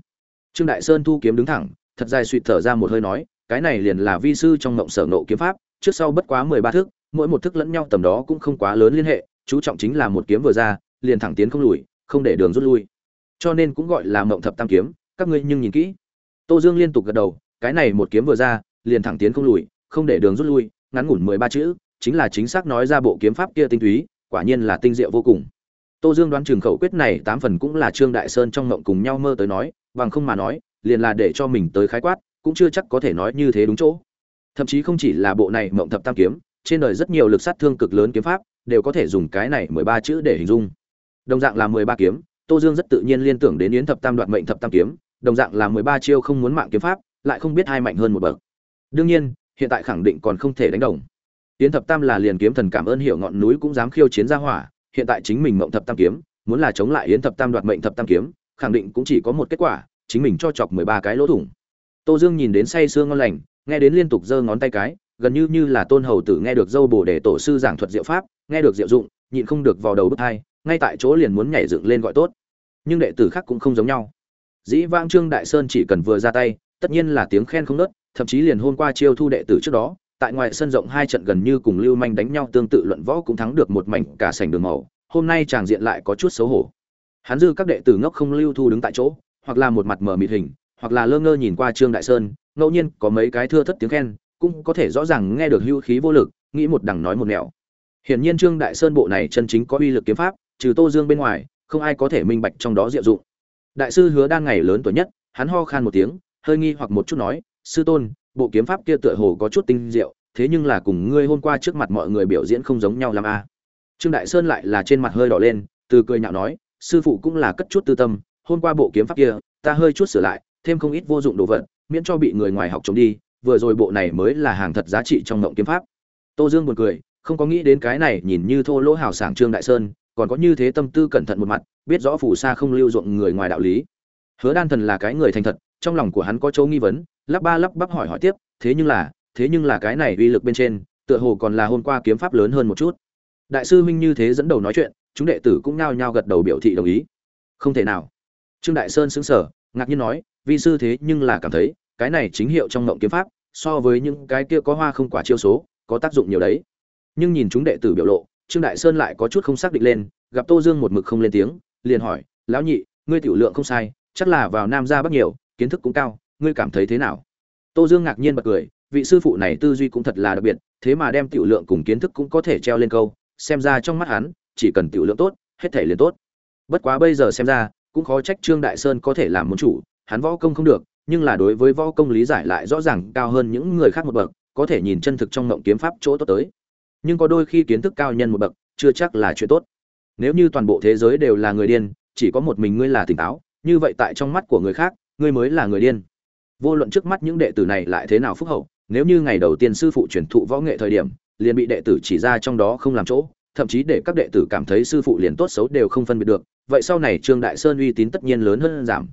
Trương đại sơn thu kiếm đứng thẳng, thật dài suýt thở ra một hơi nói, cái này liền là vi sư trong ngộng sở nộ kiếm pháp, trước sau bất quá mười ba thước mỗi một thức lẫn nhau tầm đó cũng không quá lớn liên hệ, chú trọng chính là một kiếm vừa ra, liền thẳng tiến không lùi, không để đường rút lui. Cho nên cũng gọi là mộng thập tam kiếm, các ngươi nhưng nhìn kỹ. Tô dương liên tục gật đầu, cái này một kiếm vừa ra, liền thẳng tiến không lùi, không để đường rút lui, ngắn ngủn mười ba chữ, chính là chính xác nói ra bộ kiếm pháp kia tinh túy, quả nhiên là tinh diệu vô cùng. Tô dương đoán trường khẩu quyết này tám phần cũng là trương đại sơn trong mộng cùng nhau mơ tới nói, bằng không mà nói, liền là để cho mình tới khái quát, cũng chưa chắc có thể nói như thế đúng chỗ. Thậm chí không chỉ là bộ này mộng thập tam kiếm trên đời rất nhiều lực sát thương cực lớn kiếm pháp, đều có thể dùng cái này mười ba chữ để hình dung. Đồng dạng là mười ba kiếm, tô dương rất tự nhiên liên tưởng đến yến thập tam đoạn mệnh thập tam kiếm, đồng dạng là mười ba chiêu không muốn mạng kiếm pháp, lại không biết hai mạnh hơn một bậc. Đương nhiên, hiện tại khẳng định còn không thể đánh đồng. Yến thập tam là liền kiếm thần cảm ơn hiểu ngọn núi cũng dám khiêu chiến ra hỏa, hiện tại chính mình mộng thập tam kiếm, muốn là chống lại yến thập tam đoạt mệnh thập tam kiếm, khẳng định cũng chỉ có một kết quả, chính mình cho chọc mười ba cái lỗ thủng. Tô dương nhìn đến say sương ngon lành, nghe đến liên tục giơ ngón tay cái gần như như là tôn hầu tử nghe được dâu bồ để tổ sư giảng thuật diệu pháp, nghe được diệu dụng, nhịn không được vào đầu bức hai, ngay tại chỗ liền muốn nhảy dựng lên gọi tốt. Nhưng đệ tử khác cũng không giống nhau. Dĩ vãng trương đại sơn chỉ cần vừa ra tay, tất nhiên là tiếng khen không nớt, thậm chí liền hôm qua chiêu thu đệ tử trước đó, tại ngoài sân rộng hai trận gần như cùng lưu manh đánh nhau tương tự luận võ cũng thắng được một mảnh cả sảnh đường màu, hôm nay chàng diện lại có chút xấu hổ. Hắn dư các đệ tử ngốc không lưu thu đứng tại chỗ, hoặc là một mặt mở mịt hình, hoặc là lơ ngơ nhìn qua trương đại sơn, ngẫu nhiên có mấy cái thưa thất tiếng khen cũng có thể rõ ràng nghe được hưu khí vô lực, nghĩ một đằng nói một nẻo. Hiển nhiên trương đại sơn bộ này chân chính có uy lực kiếm pháp, trừ tô dương bên ngoài, không ai có thể minh bạch trong đó diệu dụng. Đại sư hứa đang ngày lớn tuổi nhất, hắn ho khan một tiếng, hơi nghi hoặc một chút nói, sư tôn, bộ kiếm pháp kia tựa hồ có chút tinh diệu, thế nhưng là cùng ngươi hôm qua trước mặt mọi người biểu diễn không giống nhau làm a. Trương đại sơn lại là trên mặt hơi đỏ lên, từ cười nhạo nói, sư phụ cũng là cất chút tư tâm, hôm qua bộ kiếm pháp kia, ta hơi chút sửa lại, thêm không ít vô dụng đồ vật, miễn cho bị người ngoài học chống đi vừa rồi bộ này mới là hàng thật giá trị trong ngộng kiếm pháp. Tô dương buồn cười, không có nghĩ đến cái này nhìn như thô lỗ hào sảng trương đại sơn, còn có như thế tâm tư cẩn thận một mặt, biết rõ phù sa không lưu ruộng người ngoài đạo lý. Hứa đan thần là cái người thành thật, trong lòng của hắn có chỗ nghi vấn, lắp ba lắp bắp hỏi hỏi tiếp, thế nhưng là, thế nhưng là cái này uy lực bên trên, tựa hồ còn là hôm qua kiếm pháp lớn hơn một chút. Đại sư huynh như thế dẫn đầu nói chuyện, chúng đệ tử cũng nhao nhao gật đầu biểu thị đồng ý. Không thể nào. Trương đại sơn sững sờ, ngạc nhiên nói, vi sư thế nhưng là cảm thấy cái này chính hiệu trong ngộng kiếm pháp, so với những cái kia có hoa không quả chiêu số, có tác dụng nhiều đấy. Nhưng nhìn chúng đệ tử biểu lộ, trương đại sơn lại có chút không xác định lên, gặp tô dương một mực không lên tiếng, liền hỏi, lão nhị, ngươi tiểu lượng không sai, chắc là vào nam gia bắc nhiều, kiến thức cũng cao, ngươi cảm thấy thế nào? Tô dương ngạc nhiên bật cười, vị sư phụ này tư duy cũng thật là đặc biệt, thế mà đem tiểu lượng cùng kiến thức cũng có thể treo lên câu, xem ra trong mắt hắn, chỉ cần tiểu lượng tốt, hết thể liền tốt. Bất quá bây giờ xem ra, cũng khó trách trương đại sơn có thể làm môn chủ, hắn võ công không được nhưng là đối với võ công lý giải lại rõ ràng cao hơn những người khác một bậc, có thể nhìn chân thực trong mộng kiếm pháp chỗ tốt tới. Nhưng có đôi khi kiến thức cao nhân một bậc, chưa chắc là chuyện tốt. Nếu như toàn bộ thế giới đều là người điên, chỉ có một mình ngươi là tỉnh táo, như vậy tại trong mắt của người khác, ngươi mới là người điên. Vô luận trước mắt những đệ tử này lại thế nào phúc hậu, nếu như ngày đầu tiên sư phụ truyền thụ võ nghệ thời điểm, liền bị đệ tử chỉ ra trong đó không làm chỗ, thậm chí để các đệ tử cảm thấy sư phụ liền tốt xấu đều không phân biệt được, vậy sau này trương đại sơn uy tín tất nhiên lớn hơn giảm.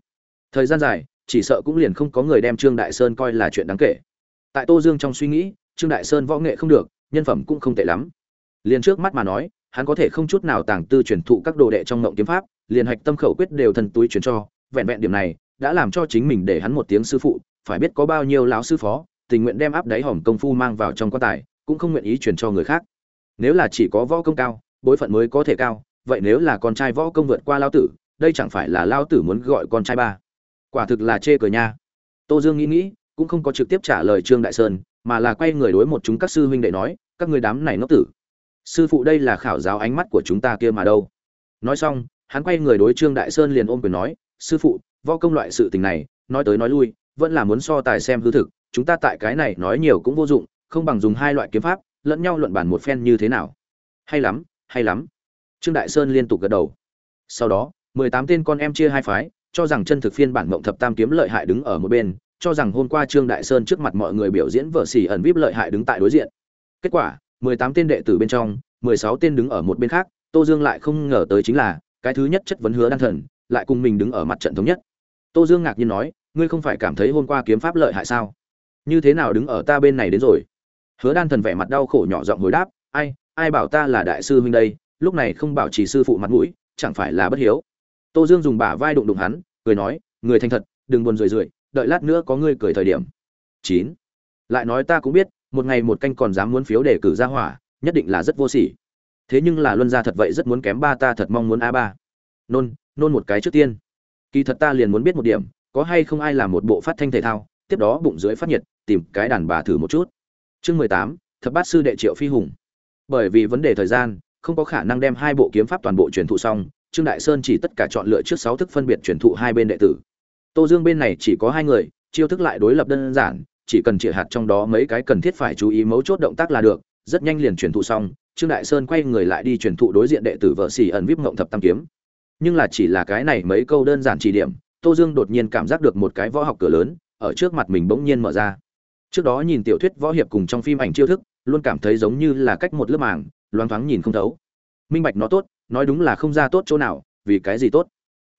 Thời gian dài chỉ sợ cũng liền không có người đem trương đại sơn coi là chuyện đáng kể. Tại tô dương trong suy nghĩ, trương đại sơn võ nghệ không được, nhân phẩm cũng không tệ lắm. Liền trước mắt mà nói, hắn có thể không chút nào tàng tư truyền thụ các đồ đệ trong ngộng kiếm pháp, liền hạch tâm khẩu quyết đều thần túi truyền cho, vẹn vẹn điểm này, đã làm cho chính mình để hắn một tiếng sư phụ, phải biết có bao nhiêu lão sư phó, tình nguyện đem áp đáy hòm công phu mang vào trong quan tài, cũng không nguyện ý truyền cho người khác. Nếu là chỉ có võ công cao, bối phận mới có thể cao, vậy nếu là con trai võ công vượt qua lao tử, đây chẳng phải là lao tử muốn gọi con trai ba quả thực là chê cười nha. Tô dương nghĩ nghĩ, cũng không có trực tiếp trả lời trương đại sơn, mà là quay người đối một chúng các sư huynh đệ nói, các người đám này ngốc tử. Sư phụ đây là khảo giáo ánh mắt của chúng ta kia mà đâu. Nói xong, hắn quay người đối trương đại sơn liền ôm quyền nói, sư phụ, võ công loại sự tình này, nói tới nói lui, vẫn là muốn so tài xem hư thực, chúng ta tại cái này nói nhiều cũng vô dụng, không bằng dùng hai loại kiếm pháp, lẫn nhau luận bản một phen như thế nào. Hay lắm hay lắm. Trương đại sơn liên tục gật đầu. Sau đó, mười tám tên con em chia hai phái cho rằng chân thực phiên bản mộng thập tam kiếm lợi hại đứng ở một bên, cho rằng hôm qua trương đại sơn trước mặt mọi người biểu diễn vợ xỉ ẩn vip lợi hại đứng tại đối diện. Kết quả, mười tám tên đệ tử bên trong, mười sáu tên đứng ở một bên khác, tô dương lại không ngờ tới chính là, cái thứ nhất chất vấn hứa đan thần, lại cùng mình đứng ở mặt trận thống nhất. Tô dương ngạc nhiên nói, ngươi không phải cảm thấy hôm qua kiếm pháp lợi hại sao? Như thế nào đứng ở ta bên này đến rồi? Hứa đan thần vẻ mặt đau khổ nhỏ giọng hồi đáp, ai ai bảo ta là đại sư huynh đây? Lúc này không bảo trì sư phụ mặt mũi, chẳng phải là bất hiếu? Tô dương dùng bả vai đụng đụng hắn, cười nói, người thành thật, đừng buồn rười rượi, đợi lát nữa có ngươi cười thời điểm. Chín. Lại nói ta cũng biết, một ngày một canh còn dám muốn phiếu để cử ra hỏa, nhất định là rất vô sỉ. Thế nhưng là luân gia thật vậy rất muốn kém ba ta thật mong muốn a ba. Nôn nôn một cái trước tiên. Kỳ thật ta liền muốn biết một điểm, có hay không ai làm một bộ phát thanh thể thao, tiếp đó bụng dưới phát nhiệt, tìm cái đàn bà thử một chút. Chương mười tám, thập bát sư đệ triệu phi hùng. Bởi vì vấn đề thời gian, không có khả năng đem hai bộ kiếm pháp toàn bộ truyền thụ xong trương đại sơn chỉ tất cả chọn lựa trước sáu thức phân biệt truyền thụ hai bên đệ tử. Tô dương bên này chỉ có hai người, chiêu thức lại đối lập đơn giản, chỉ cần chĩa hạt trong đó mấy cái cần thiết phải chú ý mấu chốt động tác là được, rất nhanh liền truyền thụ xong, trương đại sơn quay người lại đi truyền thụ đối diện đệ tử vợ xì ẩn vip ngộng thập tam kiếm. Nhưng là chỉ là cái này mấy câu đơn giản chỉ điểm, tô dương đột nhiên cảm giác được một cái võ học cửa lớn, ở trước mặt mình bỗng nhiên mở ra. Trước đó nhìn tiểu thuyết võ hiệp cùng trong phim ảnh chiêu thức, luôn cảm thấy giống như là cách một lớp màng loáng thoáng nhìn không thấu. Minh bạch nó tốt nói đúng là không ra tốt chỗ nào, vì cái gì tốt?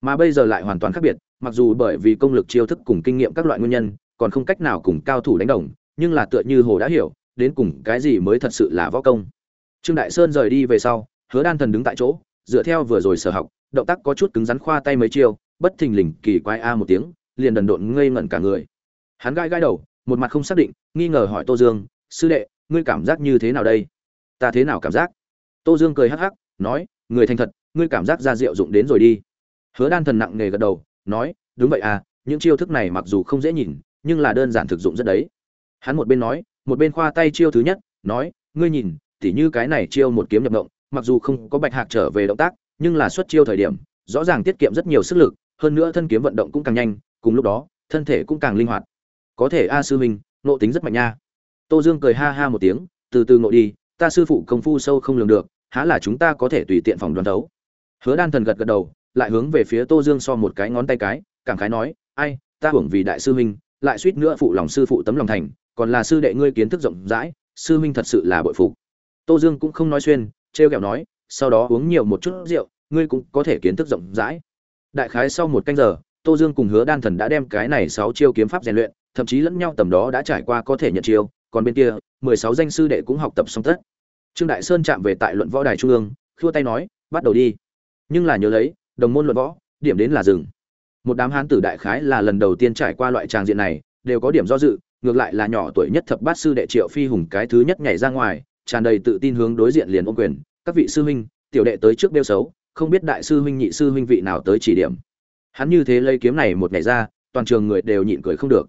Mà bây giờ lại hoàn toàn khác biệt, mặc dù bởi vì công lực chiêu thức cùng kinh nghiệm các loại nguyên nhân, còn không cách nào cùng cao thủ đánh đồng, nhưng là tựa như hồ đã hiểu, đến cùng cái gì mới thật sự là võ công. Trương đại sơn rời đi về sau, hứa đan thần đứng tại chỗ, dựa theo vừa rồi sở học, động tác có chút cứng rắn khoa tay mấy chiêu, bất thình lình kỳ quái a một tiếng, liền đần độn ngây ngẩn cả người. Hắn gai gai đầu, một mặt không xác định, nghi ngờ hỏi tô dương, sư đệ, ngươi cảm giác như thế nào đây? Ta thế nào cảm giác? Tô dương cười hắc hắc, nói người thành thật, ngươi cảm giác ra rượu dụng đến rồi đi. Hứa đan thần nặng nề gật đầu, nói, đúng vậy à những chiêu thức này mặc dù không dễ nhìn, nhưng là đơn giản thực dụng rất đấy. Hắn một bên nói, một bên khoa tay chiêu thứ nhất, nói, ngươi nhìn, tỉ như cái này chiêu một kiếm nhập động mặc dù không có bạch hạc trở về động tác, nhưng là xuất chiêu thời điểm, rõ ràng tiết kiệm rất nhiều sức lực, hơn nữa thân kiếm vận động cũng càng nhanh, cùng lúc đó, thân thể cũng càng linh hoạt. Có thể a sư huynh nộ tính rất mạnh nha. Tô dương cười ha ha một tiếng, từ từ ngộ đi, ta sư phụ công phu sâu không lường được há là chúng ta có thể tùy tiện phòng đoán đấu hứa đan thần gật gật đầu, lại hướng về phía tô dương so một cái ngón tay cái, cảm khái nói, ai, ta hưởng vì đại sư huynh, lại suýt nữa phụ lòng sư phụ tấm lòng thành, còn là sư đệ ngươi kiến thức rộng rãi, sư huynh thật sự là bội phục. Tô dương cũng không nói xuyên, trêu ghẹo nói, sau đó uống nhiều một chút rượu, ngươi cũng có thể kiến thức rộng rãi. Đại khái sau một canh giờ, tô dương cùng hứa đan thần đã đem cái này sáu chiêu kiếm pháp rèn luyện, thậm chí lẫn nhau tầm đó đã trải qua có thể nhận chiêu, còn bên kia, mười sáu danh sư đệ cũng học tập xong tất trương đại sơn chạm về tại luận võ đài trung ương, khua tay nói, bắt đầu đi. Nhưng là nhớ lấy, đồng môn luận võ, điểm đến là rừng một đám hán tử đại khái là lần đầu tiên trải qua loại tràng diện này, đều có điểm do dự, ngược lại là nhỏ tuổi nhất thập bát sư đệ triệu phi hùng cái thứ nhất nhảy ra ngoài, tràn đầy tự tin hướng đối diện liền ôm quyền, các vị sư huynh, tiểu đệ tới trước đeo xấu, không biết đại sư huynh nhị sư huynh vị nào tới chỉ điểm. Hắn như thế lấy kiếm này một ngày ra, toàn trường người đều nhịn cười không được.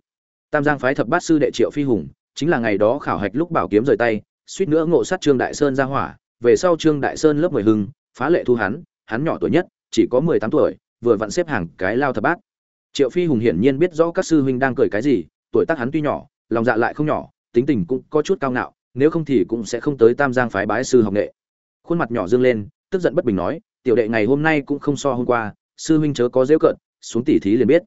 Tam giang phái thập bát sư đệ triệu phi hùng, chính là ngày đó khảo hạch lúc bảo kiếm rời tay suýt nữa ngộ sát trương đại sơn ra hỏa, về sau trương đại sơn lớp mười hưng, phá lệ thu hắn hắn nhỏ tuổi nhất, chỉ có mười tám tuổi, vừa vặn xếp hàng cái lao thập bát. Triệu phi hùng hiển nhiên biết rõ các sư huynh đang cười cái gì, tuổi tác hắn tuy nhỏ, lòng dạ lại không nhỏ, tính tình cũng có chút cao ngạo, nếu không thì cũng sẽ không tới tam giang phái bái sư học nghệ. Khuôn mặt nhỏ dương lên, tức giận bất bình nói, tiểu đệ ngày hôm nay cũng không so hôm qua, sư huynh chớ có dễ cận xuống tỉ thí liền biết.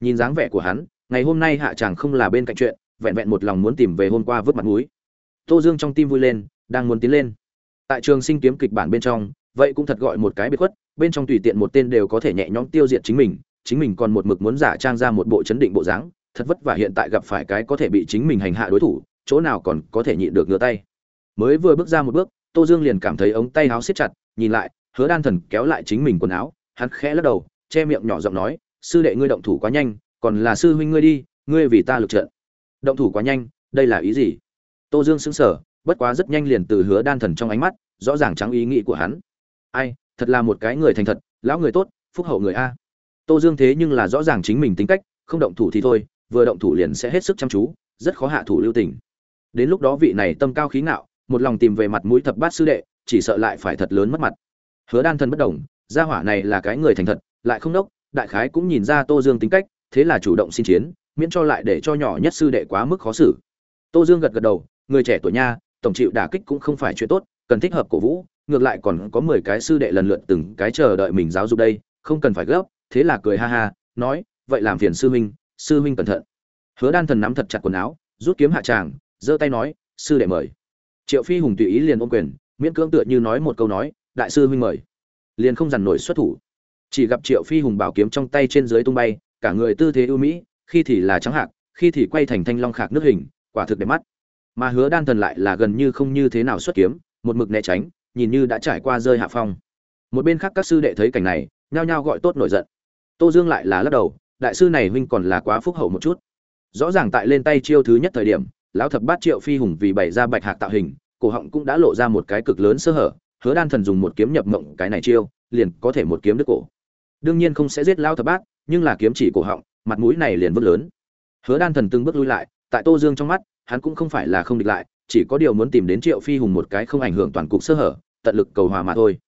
Nhìn dáng vẻ của hắn, ngày hôm nay hạ chàng không là bên cạnh chuyện, vẹn vẹn một lòng muốn tìm về hôm qua vứt mặt mũi tô dương trong tim vui lên, đang muốn tiến lên. Tại trường sinh kiếm kịch bản bên trong, vậy cũng thật gọi một cái biệt khuất, bên trong tùy tiện một tên đều có thể nhẹ nhõm tiêu diệt chính mình chính mình còn một mực muốn giả trang ra một bộ chấn định bộ dáng, thật vất vả hiện tại gặp phải cái có thể bị chính mình hành hạ đối thủ, chỗ nào còn có thể nhịn được ngửa tay. Mới vừa bước ra một bước, tô dương liền cảm thấy ống tay áo siết chặt, nhìn lại, hứa đan thần kéo lại chính mình quần áo, hắn khẽ lắc đầu, che miệng nhỏ giọng nói, sư đệ ngươi động thủ quá nhanh, còn là sư huynh ngươi đi, ngươi vì ta lực trận. Động thủ quá nhanh, đây là ý gì? Tô dương sững sờ bất quá rất nhanh liền từ hứa đan thần trong ánh mắt rõ ràng trắng ý nghĩ của hắn. Ai thật là một cái người thành thật lão người tốt phúc hậu người a. Tô dương thế nhưng là rõ ràng chính mình tính cách không động thủ thì thôi vừa động thủ liền sẽ hết sức chăm chú rất khó hạ thủ lưu tình. Đến lúc đó vị này tâm cao khí ngạo một lòng tìm về mặt mũi thập bát sư đệ chỉ sợ lại phải thật lớn mất mặt. Hứa đan thần bất động, gia hỏa này là cái người thành thật lại không đốc đại khái cũng nhìn ra tô dương tính cách thế là chủ động xin chiến miễn cho lại để cho nhỏ nhất sư đệ quá mức khó xử. Tô dương gật gật đầu người trẻ tuổi nha, tổng chịu đả kích cũng không phải chuyện tốt, cần thích hợp cổ vũ, ngược lại còn có mười cái sư đệ lần lượt từng cái chờ đợi mình giáo dục đây, không cần phải gấp, thế là cười ha ha, nói, vậy làm phiền sư huynh sư huynh cẩn thận. Hứa đan thần nắm thật chặt quần áo, rút kiếm hạ tràng, giơ tay nói, sư đệ mời. Triệu phi hùng tùy ý liền ôm quyền, miễn cưỡng tựa như nói một câu nói, đại sư huynh mời. Liền không dằn nổi xuất thủ. Chỉ gặp triệu phi hùng bảo kiếm trong tay trên dưới tung bay, cả người tư thế ưu mỹ, khi thì là trắng hạc, khi thì quay thành thanh long khạc nước hình, quả thực đẹp mắt mà hứa đan thần lại là gần như không như thế nào xuất kiếm, một mực né tránh, nhìn như đã trải qua rơi hạ phong. Một bên khác các sư đệ thấy cảnh này, nhao nhao gọi tốt nổi giận. Tô dương lại là lắc đầu, đại sư này huynh còn là quá phúc hậu một chút. Rõ ràng tại lên tay chiêu thứ nhất thời điểm, lão thập bát triệu phi hùng vì bày ra bạch hạc tạo hình, cổ họng cũng đã lộ ra một cái cực lớn sơ hở, hứa đan thần dùng một kiếm nhập mộng cái này chiêu, liền có thể một kiếm đứt cổ. Đương nhiên không sẽ giết Lão thập bát, nhưng là kiếm chỉ cổ họng, mặt mũi này liền vứt lớn. Hứa đan thần từng bước lui lại, tại tô dương trong mắt hắn cũng không phải là không địch lại, chỉ có điều muốn tìm đến triệu phi hùng một cái không ảnh hưởng toàn cục sơ hở, tận lực cầu hòa mà thôi.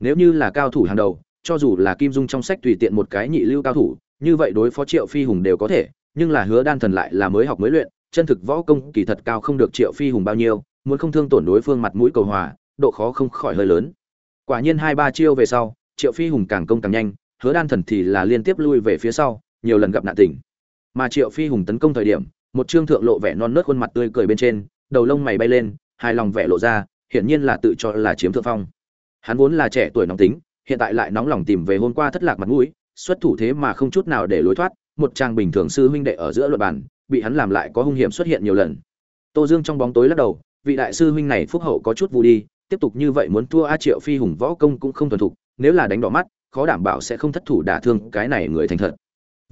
Nếu như là cao thủ hàng đầu, cho dù là kim dung trong sách tùy tiện một cái nhị lưu cao thủ, như vậy đối phó triệu phi hùng đều có thể, nhưng là hứa đan thần lại là mới học mới luyện, chân thực võ công kỳ thật cao không được triệu phi hùng bao nhiêu, muốn không thương tổn đối phương mặt mũi cầu hòa, độ khó không khỏi hơi lớn. Quả nhiên hai ba chiêu về sau, triệu phi hùng càng công càng nhanh, hứa đan thần thì là liên tiếp lui về phía sau, nhiều lần gặp nạn tình. Mà triệu phi hùng tấn công thời điểm một trương thượng lộ vẻ non nớt khuôn mặt tươi cười bên trên, đầu lông mày bay lên, hài lòng vẻ lộ ra, hiển nhiên là tự cho là chiếm thượng phong. Hắn vốn là trẻ tuổi nóng tính, hiện tại lại nóng lòng tìm về hôm qua thất lạc mặt mũi, xuất thủ thế mà không chút nào để lối thoát, một trang bình thường sư huynh đệ ở giữa luật bản bị hắn làm lại có hung hiểm xuất hiện nhiều lần. Tô dương trong bóng tối lắc đầu, vị đại sư huynh này phúc hậu có chút vu đi, tiếp tục như vậy muốn thua a triệu phi hùng võ công cũng không thuần thục, nếu là đánh đỏ mắt, khó đảm bảo sẽ không thất thủ đả thương cái này người thành thật.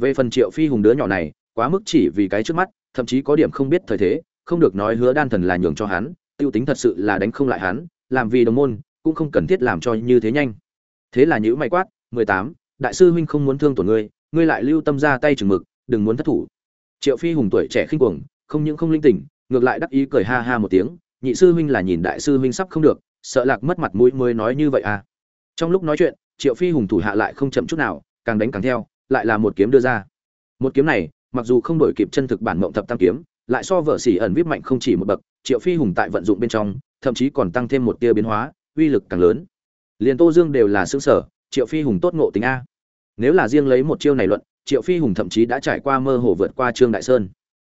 Về phần triệu phi hùng đứa nhỏ này, quá mức chỉ vì cái trước mắt thậm chí có điểm không biết thời thế, không được nói hứa đan thần là nhường cho hắn, tiêu tính thật sự là đánh không lại hắn, làm vì đồng môn, cũng không cần thiết làm cho như thế nhanh. Thế là nhữ mày quát, mười tám, đại sư huynh không muốn thương tổn ngươi ngươi lại lưu tâm ra tay chừng mực, đừng muốn thất thủ. Triệu phi hùng tuổi trẻ khinh cuồng, không những không linh tỉnh, ngược lại đắc ý cười ha ha một tiếng, nhị sư huynh là nhìn đại sư huynh sắp không được, sợ lạc mất mặt mũi mới nói như vậy à. Trong lúc nói chuyện, triệu phi hùng thủ hạ lại không chậm chút nào, càng đánh càng theo, lại là một kiếm đưa ra. Một kiếm này mặc dù không đổi kịp chân thực bản mộng thập tam kiếm, lại so vợ xỉ ẩn vip mạnh không chỉ một bậc, triệu phi hùng tại vận dụng bên trong, thậm chí còn tăng thêm một tia biến hóa, uy lực càng lớn. Liền tô dương đều là xương sở triệu phi hùng tốt ngộ tính a. Nếu là riêng lấy một chiêu này luận, triệu phi hùng thậm chí đã trải qua mơ hồ vượt qua trương đại sơn.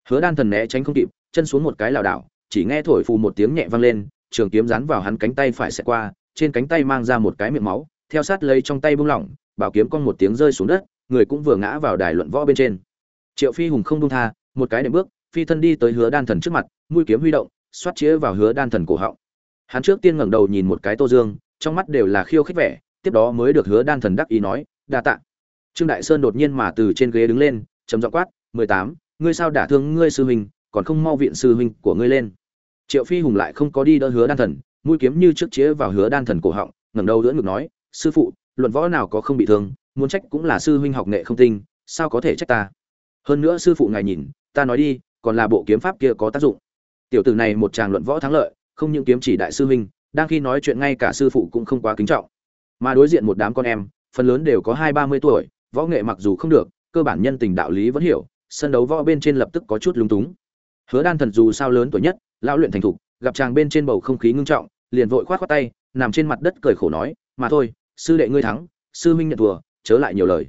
Hứa đan thần né tránh không kịp, chân xuống một cái lảo đảo, chỉ nghe thổi phù một tiếng nhẹ vang lên, trường kiếm rán vào hắn cánh tay phải xẹt qua, trên cánh tay mang ra một cái miệng máu, theo sát lấy trong tay bung lỏng, bảo kiếm con một tiếng rơi xuống đất, người cũng vừa ngã vào đài luận võ bên trên triệu phi hùng không buông tha, một cái đệm bước, phi thân đi tới hứa đan thần trước mặt, mũi kiếm huy động, xoát chĩa vào hứa đan thần cổ họng. Hắn trước tiên ngẩng đầu nhìn một cái tô dương, trong mắt đều là khiêu khích vẻ, tiếp đó mới được hứa đan thần đắc ý nói, đa tạ. Trương đại sơn đột nhiên mà từ trên ghế đứng lên chấm dọ quát, mười tám, ngươi sao đả thương ngươi sư huynh, còn không mau viện sư huynh của ngươi lên. Triệu phi hùng lại không có đi đỡ hứa đan thần, mũi kiếm như trước chĩa vào hứa đan thần cổ họng, ngẩng đầu đỡ ngực nói, sư phụ, luận võ nào có không bị thương, muốn trách cũng là sư huynh học nghệ không tinh, sao có thể trách ta? Hơn nữa sư phụ ngài nhìn, ta nói đi, còn là bộ kiếm pháp kia có tác dụng. Tiểu tử này một tràng luận võ thắng lợi, không những kiếm chỉ đại sư huynh, đang khi nói chuyện ngay cả sư phụ cũng không quá kính trọng. Mà đối diện một đám con em, phần lớn đều có hai ba mươi tuổi, võ nghệ mặc dù không được, cơ bản nhân tình đạo lý vẫn hiểu, sân đấu võ bên trên lập tức có chút lúng túng. Hứa đan thần dù sao lớn tuổi nhất, lão luyện thành thục, gặp chàng bên trên bầu không khí ngưng trọng, liền vội khoát khoát tay, nằm trên mặt đất cười khổ nói, mà thôi, sư đệ ngươi thắng, sư huynh nhận thua, chớ lại nhiều lời.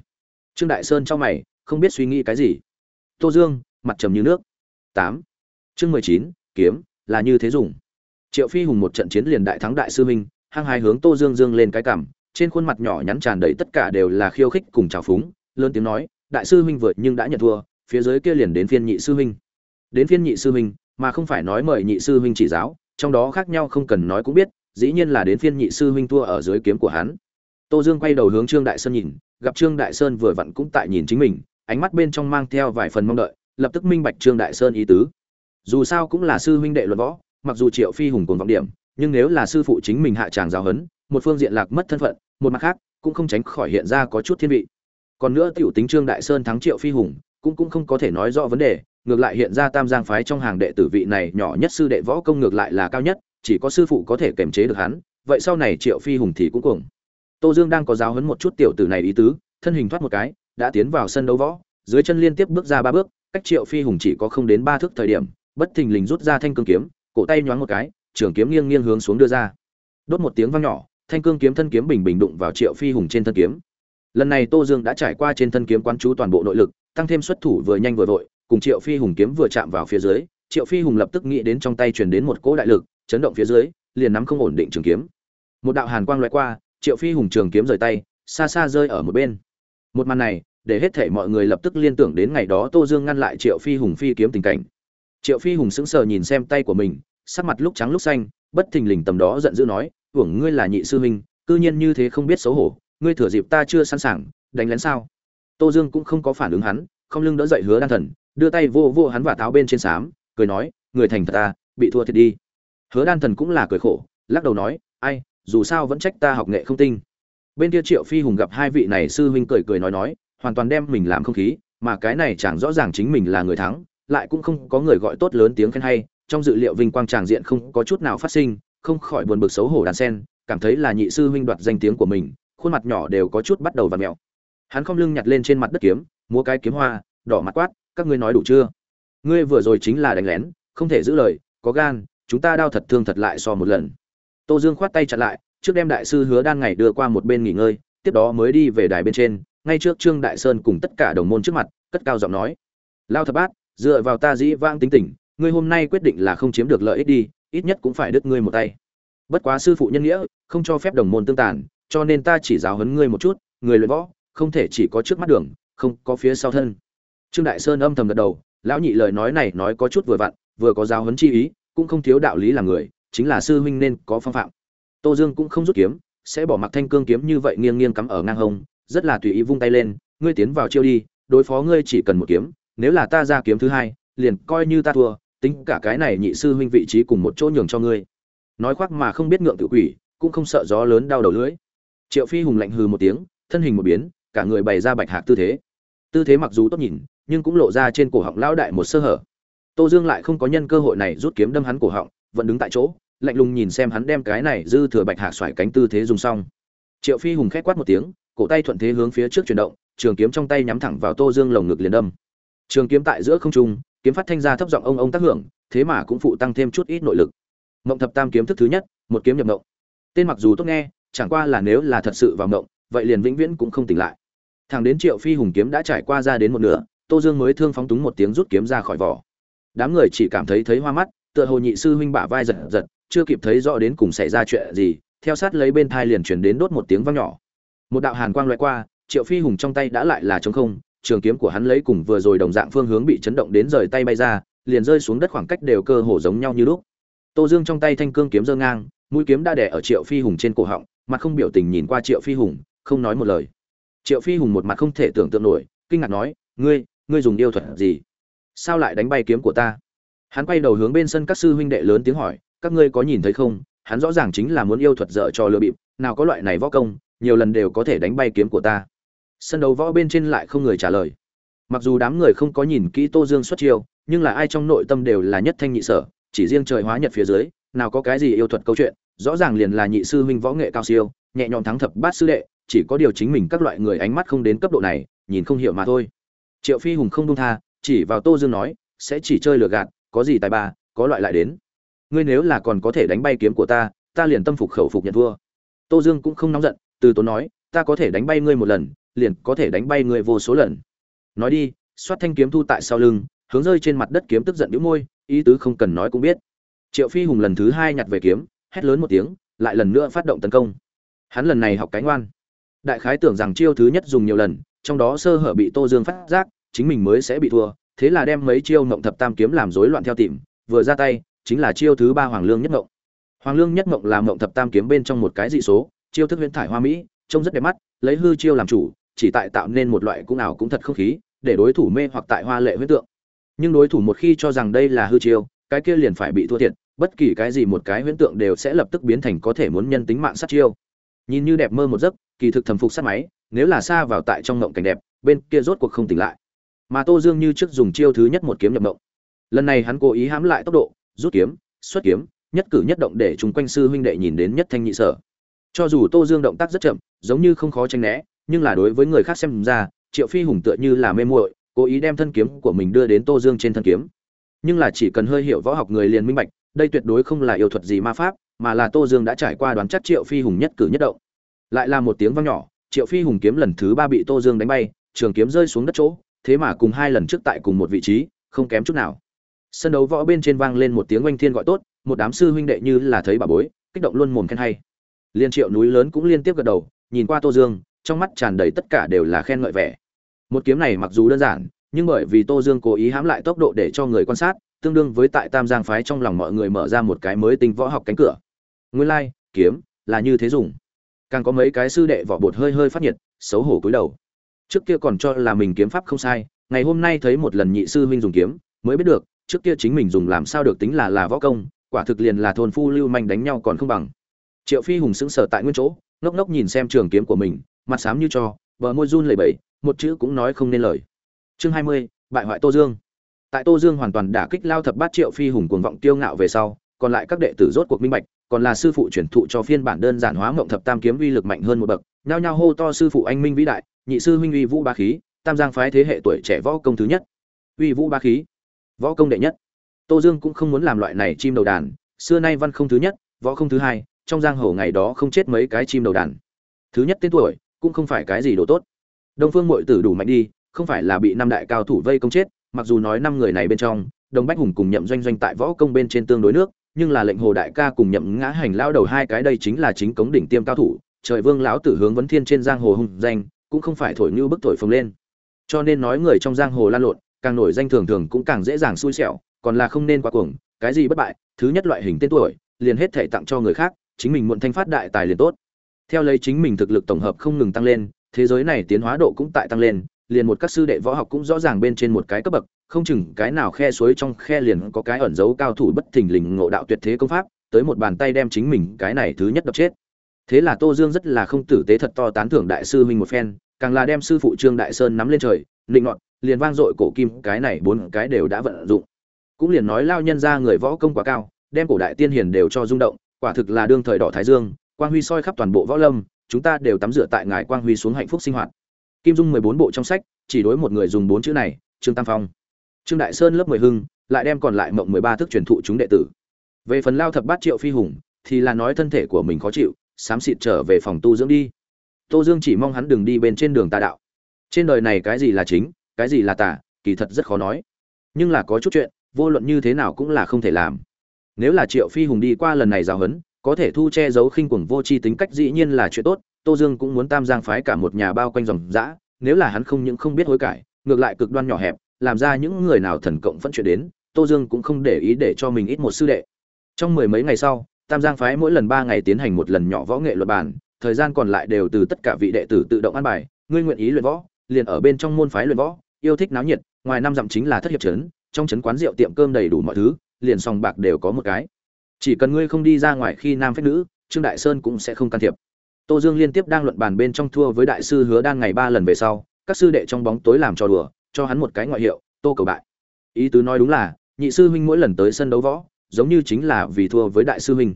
Trương đại sơn trong mày không biết suy nghĩ cái gì. Tô dương, mặt trầm như nước. Tám. Chương mười chín, kiếm, là như thế dùng. Triệu phi hùng một trận chiến liền đại thắng đại sư huynh, hăng hai hướng tô dương dương lên cái cảm trên khuôn mặt nhỏ nhắn tràn đầy tất cả đều là khiêu khích cùng trào phúng, lớn tiếng nói, đại sư huynh vượt nhưng đã nhận thua, phía dưới kia liền đến phiên nhị sư huynh. Đến phiên nhị sư huynh, mà không phải nói mời nhị sư huynh chỉ giáo, trong đó khác nhau không cần nói cũng biết, dĩ nhiên là đến phiên nhị sư huynh thua ở dưới kiếm của hắn. Tô dương quay đầu hướng trương đại sơn nhìn, gặp trương đại sơn vừa vặn cũng tại nhìn chính mình ánh mắt bên trong mang theo vài phần mong đợi, lập tức minh bạch trương đại sơn ý tứ. Dù sao cũng là sư huynh đệ luận võ, mặc dù triệu phi hùng cùng vọng điểm, nhưng nếu là sư phụ chính mình hạ tràng giáo hấn một phương diện lạc mất thân phận, một mặt khác, cũng không tránh khỏi hiện ra có chút thiên vị. Còn nữa tiểu tính trương đại sơn thắng triệu phi hùng, cũng cũng không có thể nói rõ vấn đề, ngược lại hiện ra tam giang phái trong hàng đệ tử vị này nhỏ nhất sư đệ võ công ngược lại là cao nhất, chỉ có sư phụ có thể kiềm chế được hắn, vậy sau này triệu phi hùng thì cũng cuồng. Tô dương đang có giáo hấn một chút tiểu tử này ý tứ, thân hình thoát một cái đã tiến vào sân đấu võ, dưới chân liên tiếp bước ra ba bước, cách triệu phi hùng chỉ có không đến ba thước thời điểm, bất thình lình rút ra thanh cương kiếm, cổ tay nhoáng một cái, trường kiếm nghiêng nghiêng hướng xuống đưa ra. Đốt một tiếng vang nhỏ, thanh cương kiếm thân kiếm bình bình đụng vào triệu phi hùng trên thân kiếm. Lần này tô dương đã trải qua trên thân kiếm quán chú toàn bộ nội lực, tăng thêm xuất thủ vừa nhanh vừa vội, cùng triệu phi hùng kiếm vừa chạm vào phía dưới, triệu phi hùng lập tức nghĩ đến trong tay truyền đến một cỗ đại lực, chấn động phía dưới, liền nắm không ổn định trường kiếm. Một đạo hàn quang loại qua, triệu phi hùng trường kiếm rời tay, xa xa rơi ở một bên một màn này, để hết thể mọi người lập tức liên tưởng đến ngày đó tô dương ngăn lại triệu phi hùng phi kiếm tình cảnh. Triệu phi hùng sững sờ nhìn xem tay của mình, sắc mặt lúc trắng lúc xanh, bất thình lình tầm đó giận dữ nói, hưởng ngươi là nhị sư huynh, cư nhiên như thế không biết xấu hổ, ngươi thừa dịp ta chưa sẵn sàng, đánh lén sao? Tô dương cũng không có phản ứng hắn, không lưng đỡ dậy hứa đan thần, đưa tay vô vô hắn và tháo bên trên xám cười nói, người thành thật ta bị thua thiệt đi. Hứa đan thần cũng là cười khổ, lắc đầu nói, ai, dù sao vẫn trách ta học nghệ không tinh bên kia triệu phi hùng gặp hai vị này sư huynh cười cười nói nói, hoàn toàn đem mình làm không khí, mà cái này chẳng rõ ràng chính mình là người thắng, lại cũng không có người gọi tốt lớn tiếng khen hay, trong dự liệu vinh quang tràng diện không có chút nào phát sinh, không khỏi buồn bực xấu hổ đàn sen, cảm thấy là nhị sư huynh đoạt danh tiếng của mình, khuôn mặt nhỏ đều có chút bắt đầu và mẹo. Hắn không lưng nhặt lên trên mặt đất kiếm, múa cái kiếm hoa, đỏ mặt quát, các ngươi nói đủ chưa? Ngươi vừa rồi chính là đánh lén, không thể giữ lời, có gan, chúng ta đau thật thương thật lại so một lần. Tô dương khoát tay chặn lại trước đem đại sư hứa đan ngày đưa qua một bên nghỉ ngơi, tiếp đó mới đi về đài bên trên, ngay trước trương đại sơn cùng tất cả đồng môn trước mặt, cất cao giọng nói, lao thập bát, dựa vào ta dĩ vang tính tình, ngươi hôm nay quyết định là không chiếm được lợi ích đi, ít nhất cũng phải đứt ngươi một tay. Bất quá sư phụ nhân nghĩa, không cho phép đồng môn tương tàn, cho nên ta chỉ giáo huấn ngươi một chút, người luyện võ, không thể chỉ có trước mắt đường, không có phía sau thân. Trương đại sơn âm thầm gật đầu, lão nhị lời nói này nói có chút vừa vặn, vừa có giáo huấn chi ý, cũng không thiếu đạo lý làm người, chính là sư huynh nên có phong phạm tô dương cũng không rút kiếm, sẽ bỏ mặc thanh cương kiếm như vậy nghiêng nghiêng cắm ở ngang hông, rất là tùy ý vung tay lên, ngươi tiến vào chiêu đi, đối phó ngươi chỉ cần một kiếm, nếu là ta ra kiếm thứ hai, liền coi như ta thua, tính cả cái này nhị sư huynh vị trí cùng một chỗ nhường cho ngươi. Nói khoác mà không biết ngượng tự quỷ, cũng không sợ gió lớn đau đầu lưỡi. Triệu phi hùng lạnh hừ một tiếng, thân hình một biến, cả người bày ra bạch hạc tư thế. Tư thế mặc dù tốt nhìn, nhưng cũng lộ ra trên cổ họng lão đại một sơ hở. Tô dương lại không có nhân cơ hội này rút kiếm đâm hắn cổ họng, vẫn đứng tại chỗ lạnh lùng nhìn xem hắn đem cái này dư thừa bạch hạc xoải cánh tư thế dùng xong. Triệu phi hùng khét quát một tiếng, cổ tay thuận thế hướng phía trước chuyển động, trường kiếm trong tay nhắm thẳng vào tô dương lồng ngực liền đâm. Trường kiếm tại giữa không trung, kiếm phát thanh ra thấp giọng ông ông tác hưởng, thế mà cũng phụ tăng thêm chút ít nội lực. Mộng thập tam kiếm thức thứ nhất, một kiếm nhập mộng. Tên mặc dù tốt nghe, chẳng qua là nếu là thật sự vào mộng, vậy liền vĩnh viễn cũng không tỉnh lại. Thằng đến triệu phi hùng kiếm đã trải qua ra đến một nửa, tô dương mới thương phóng túng một tiếng rút kiếm ra khỏi vỏ. Đám người chỉ cảm thấy thấy hoa mắt, tựa hồ nhị sư huynh bả vai giật giật chưa kịp thấy rõ đến cùng xảy ra chuyện gì, theo sát lấy bên thai liền truyền đến đốt một tiếng vang nhỏ. Một đạo hàn quang lướt qua, triệu phi hùng trong tay đã lại là trống không, trường kiếm của hắn lấy cùng vừa rồi đồng dạng phương hướng bị chấn động đến rời tay bay ra, liền rơi xuống đất khoảng cách đều cơ hồ giống nhau như lúc. Tô dương trong tay thanh cương kiếm giơ ngang, mũi kiếm đã đè ở triệu phi hùng trên cổ họng, mặt không biểu tình nhìn qua triệu phi hùng, không nói một lời. Triệu phi hùng một mặt không thể tưởng tượng nổi, kinh ngạc nói, ngươi ngươi dùng yêu thuật gì? Sao lại đánh bay kiếm của ta? Hắn quay đầu hướng bên sân các sư huynh đệ lớn tiếng hỏi các ngươi có nhìn thấy không? Hắn rõ ràng chính là muốn yêu thuật dở cho lừa bịp. Nào có loại này võ công, nhiều lần đều có thể đánh bay kiếm của ta. Sân đấu võ bên trên lại không người trả lời. Mặc dù đám người không có nhìn kỹ tô dương xuất chiêu, nhưng là ai trong nội tâm đều là nhất thanh nhị sở, chỉ riêng trời hóa nhật phía dưới, nào có cái gì yêu thuật câu chuyện, rõ ràng liền là nhị sư huynh võ nghệ cao siêu, nhẹ nhõm thắng thập bát sư đệ, chỉ có điều chính mình các loại người ánh mắt không đến cấp độ này, nhìn không hiểu mà thôi. Triệu phi hùng không đông tha, chỉ vào tô dương nói, sẽ chỉ chơi lừa gạt, có gì tài ba, có loại lại đến ngươi nếu là còn có thể đánh bay kiếm của ta ta liền tâm phục khẩu phục nhận thua. Tô dương cũng không nóng giận, từ tốn nói, ta có thể đánh bay ngươi một lần, liền có thể đánh bay ngươi vô số lần. Nói đi, xoát thanh kiếm thu tại sau lưng, hướng rơi trên mặt đất kiếm tức giận đĩu môi, ý tứ không cần nói cũng biết. Triệu phi hùng lần thứ hai nhặt về kiếm, hét lớn một tiếng, lại lần nữa phát động tấn công. Hắn lần này học cánh ngoan. Đại khái tưởng rằng chiêu thứ nhất dùng nhiều lần, trong đó sơ hở bị tô dương phát giác, chính mình mới sẽ bị thua, thế là đem mấy chiêu mộng thập tam kiếm làm rối loạn theo tìm, vừa ra tay chính là chiêu thứ ba hoàng lương nhất ngộng. Hoàng lương nhất ngộng là ngộng thập tam kiếm bên trong một cái dị số, chiêu thức huyễn thải hoa mỹ, trông rất đẹp mắt, lấy hư chiêu làm chủ, chỉ tại tạo nên một loại cũng nào cũng thật không khí, để đối thủ mê hoặc tại hoa lệ huyễn tượng. Nhưng đối thủ một khi cho rằng đây là hư chiêu, cái kia liền phải bị thua thiệt, bất kỳ cái gì một cái huyễn tượng đều sẽ lập tức biến thành có thể muốn nhân tính mạng sát chiêu. Nhìn như đẹp mơ một giấc, kỳ thực thầm phục sát máy, nếu là xa vào tại trong ngộng cảnh đẹp, bên kia rốt cuộc không tỉnh lại. Mà tô dương như trước dùng chiêu thứ nhất một kiếm nhập ngộng. Lần này hắn cố ý hãm lại tốc độ rút kiếm, xuất kiếm, nhất cử nhất động để chúng quanh sư huynh đệ nhìn đến nhất thanh nhị sở. Cho dù tô dương động tác rất chậm, giống như không khó tranh né, nhưng là đối với người khác xem ra, triệu phi hùng tựa như là mê muội, cố ý đem thân kiếm của mình đưa đến tô dương trên thân kiếm. Nhưng là chỉ cần hơi hiểu võ học người liền minh bạch, đây tuyệt đối không là yêu thuật gì ma pháp, mà là tô dương đã trải qua đoán chắc triệu phi hùng nhất cử nhất động. Lại là một tiếng vang nhỏ, triệu phi hùng kiếm lần thứ ba bị tô dương đánh bay, trường kiếm rơi xuống đất chỗ, thế mà cùng hai lần trước tại cùng một vị trí, không kém chút nào sân đấu võ bên trên vang lên một tiếng oanh thiên gọi tốt, một đám sư huynh đệ như là thấy bà bối, kích động luôn mồm khen hay. Liên triệu núi lớn cũng liên tiếp gật đầu, nhìn qua tô dương, trong mắt tràn đầy tất cả đều là khen ngợi vẻ. Một kiếm này mặc dù đơn giản, nhưng bởi vì tô dương cố ý hãm lại tốc độ để cho người quan sát, tương đương với tại tam giang phái trong lòng mọi người mở ra một cái mới tinh võ học cánh cửa. Nguyên lai, kiếm là như thế dùng. Càng có mấy cái sư đệ võ bột hơi hơi phát nhiệt, xấu hổ cúi đầu. Trước kia còn cho là mình kiếm pháp không sai, ngày hôm nay thấy một lần nhị sư huynh dùng kiếm, mới biết được trước kia chính mình dùng làm sao được tính là là võ công, quả thực liền là thôn phu lưu manh đánh nhau còn không bằng. Triệu phi hùng sững sờ tại nguyên chỗ, ngốc ngốc nhìn xem trường kiếm của mình, mặt xám như cho vợ môi run lẩy bẩy, một chữ cũng nói không nên lời. Chương hai mươi, bại hoại tô dương. Tại tô dương hoàn toàn đả kích lao thập bát triệu phi hùng cuồng vọng tiêu ngạo về sau, còn lại các đệ tử rốt cuộc minh bạch, còn là sư phụ truyền thụ cho phiên bản đơn giản hóa mộng thập tam kiếm uy lực mạnh hơn một bậc, nhao nhao hô to sư phụ anh minh vĩ đại, nhị sư huynh uy vũ ba khí, tam giang phái thế hệ tuổi trẻ võ công thứ nhất. Uy vũ ba khí võ công đệ nhất. Tô dương cũng không muốn làm loại này chim đầu đàn, xưa nay văn không thứ nhất, võ không thứ hai, trong giang hồ ngày đó không chết mấy cái chim đầu đàn. Thứ nhất tên tuổi, cũng không phải cái gì đồ tốt. Đông phương mội tử đủ mạnh đi, không phải là bị năm đại cao thủ vây công chết, mặc dù nói năm người này bên trong, đồng bách hùng cùng nhậm doanh doanh tại võ công bên trên tương đối nước, nhưng là lệnh hồ đại ca cùng nhậm ngã hành lao đầu hai cái đây chính là chính cống đỉnh tiêm cao thủ, trời vương lão tử hướng vấn thiên trên giang hồ hùng danh, cũng không phải thổi như bức thổi phồng lên. Cho nên nói người trong giang hồ lan lộn càng nổi danh thường thường cũng càng dễ dàng xui xẻo, còn là không nên quá cuồng, cái gì bất bại, thứ nhất loại hình tên tuổi, liền hết thể tặng cho người khác, chính mình muộn thanh phát đại tài liền tốt. Theo lấy chính mình thực lực tổng hợp không ngừng tăng lên, thế giới này tiến hóa độ cũng tại tăng lên, liền một các sư đệ võ học cũng rõ ràng bên trên một cái cấp bậc, không chừng cái nào khe suối trong khe liền có cái ẩn giấu cao thủ bất thình lình ngộ đạo tuyệt thế công pháp, tới một bàn tay đem chính mình cái này thứ nhất đập chết. Thế là tô dương rất là không tử tế thật to tán thưởng đại sư huynh một phen, càng là đem sư phụ trương đại sơn nắm lên trời định nọt liền vang dội cổ kim, cái này bốn cái đều đã vận dụng. Cũng liền nói lao nhân ra người võ công quá cao, đem cổ đại tiên hiền đều cho rung động, quả thực là đương thời đỏ thái dương, quang huy soi khắp toàn bộ võ lâm, chúng ta đều tắm rửa tại ngài quang huy xuống hạnh phúc sinh hoạt. Kim dung mười bốn bộ trong sách, chỉ đối một người dùng bốn chữ này, trương tam phong. Trương đại sơn lớp mười hưng, lại đem còn lại mộng mười ba thức truyền thụ chúng đệ tử. Về phần lao thập bát triệu phi hùng, thì là nói thân thể của mình khó chịu, xám xịt trở về phòng tu dưỡng đi. Tô dương chỉ mong hắn đừng đi bên trên đường tà đạo. Trên đời này cái gì là chính? Cái gì là tà, kỳ thật rất khó nói. Nhưng là có chút chuyện, vô luận như thế nào cũng là không thể làm. Nếu là triệu phi hùng đi qua lần này giáo huấn, có thể thu che giấu khinh quẩn vô tri tính cách dĩ nhiên là chuyện tốt, tô dương cũng muốn tam giang phái cả một nhà bao quanh dòng dã, nếu là hắn không những không biết hối cải, ngược lại cực đoan nhỏ hẹp, làm ra những người nào thần cộng vẫn chuyện đến, tô dương cũng không để ý để cho mình ít một sư đệ. Trong mười mấy ngày sau, tam giang phái mỗi lần ba ngày tiến hành một lần nhỏ võ nghệ luật bản thời gian còn lại đều từ tất cả vị đệ tử tự động an bài, ngươi nguyện ý luyện võ, liền ở bên trong môn phái luyện võ yêu thích náo nhiệt, ngoài năm dặm chính là thất hiệp trấn, trong trấn quán rượu tiệm cơm đầy đủ mọi thứ, liền sòng bạc đều có một cái. Chỉ cần ngươi không đi ra ngoài khi nam phép nữ, trương đại sơn cũng sẽ không can thiệp. Tô dương liên tiếp đang luận bàn bên trong thua với đại sư hứa đan ngày ba lần về sau, các sư đệ trong bóng tối làm trò đùa, cho hắn một cái ngoại hiệu, tô cầu bại. Ý tứ nói đúng là, nhị sư huynh mỗi lần tới sân đấu võ, giống như chính là vì thua với đại sư huynh.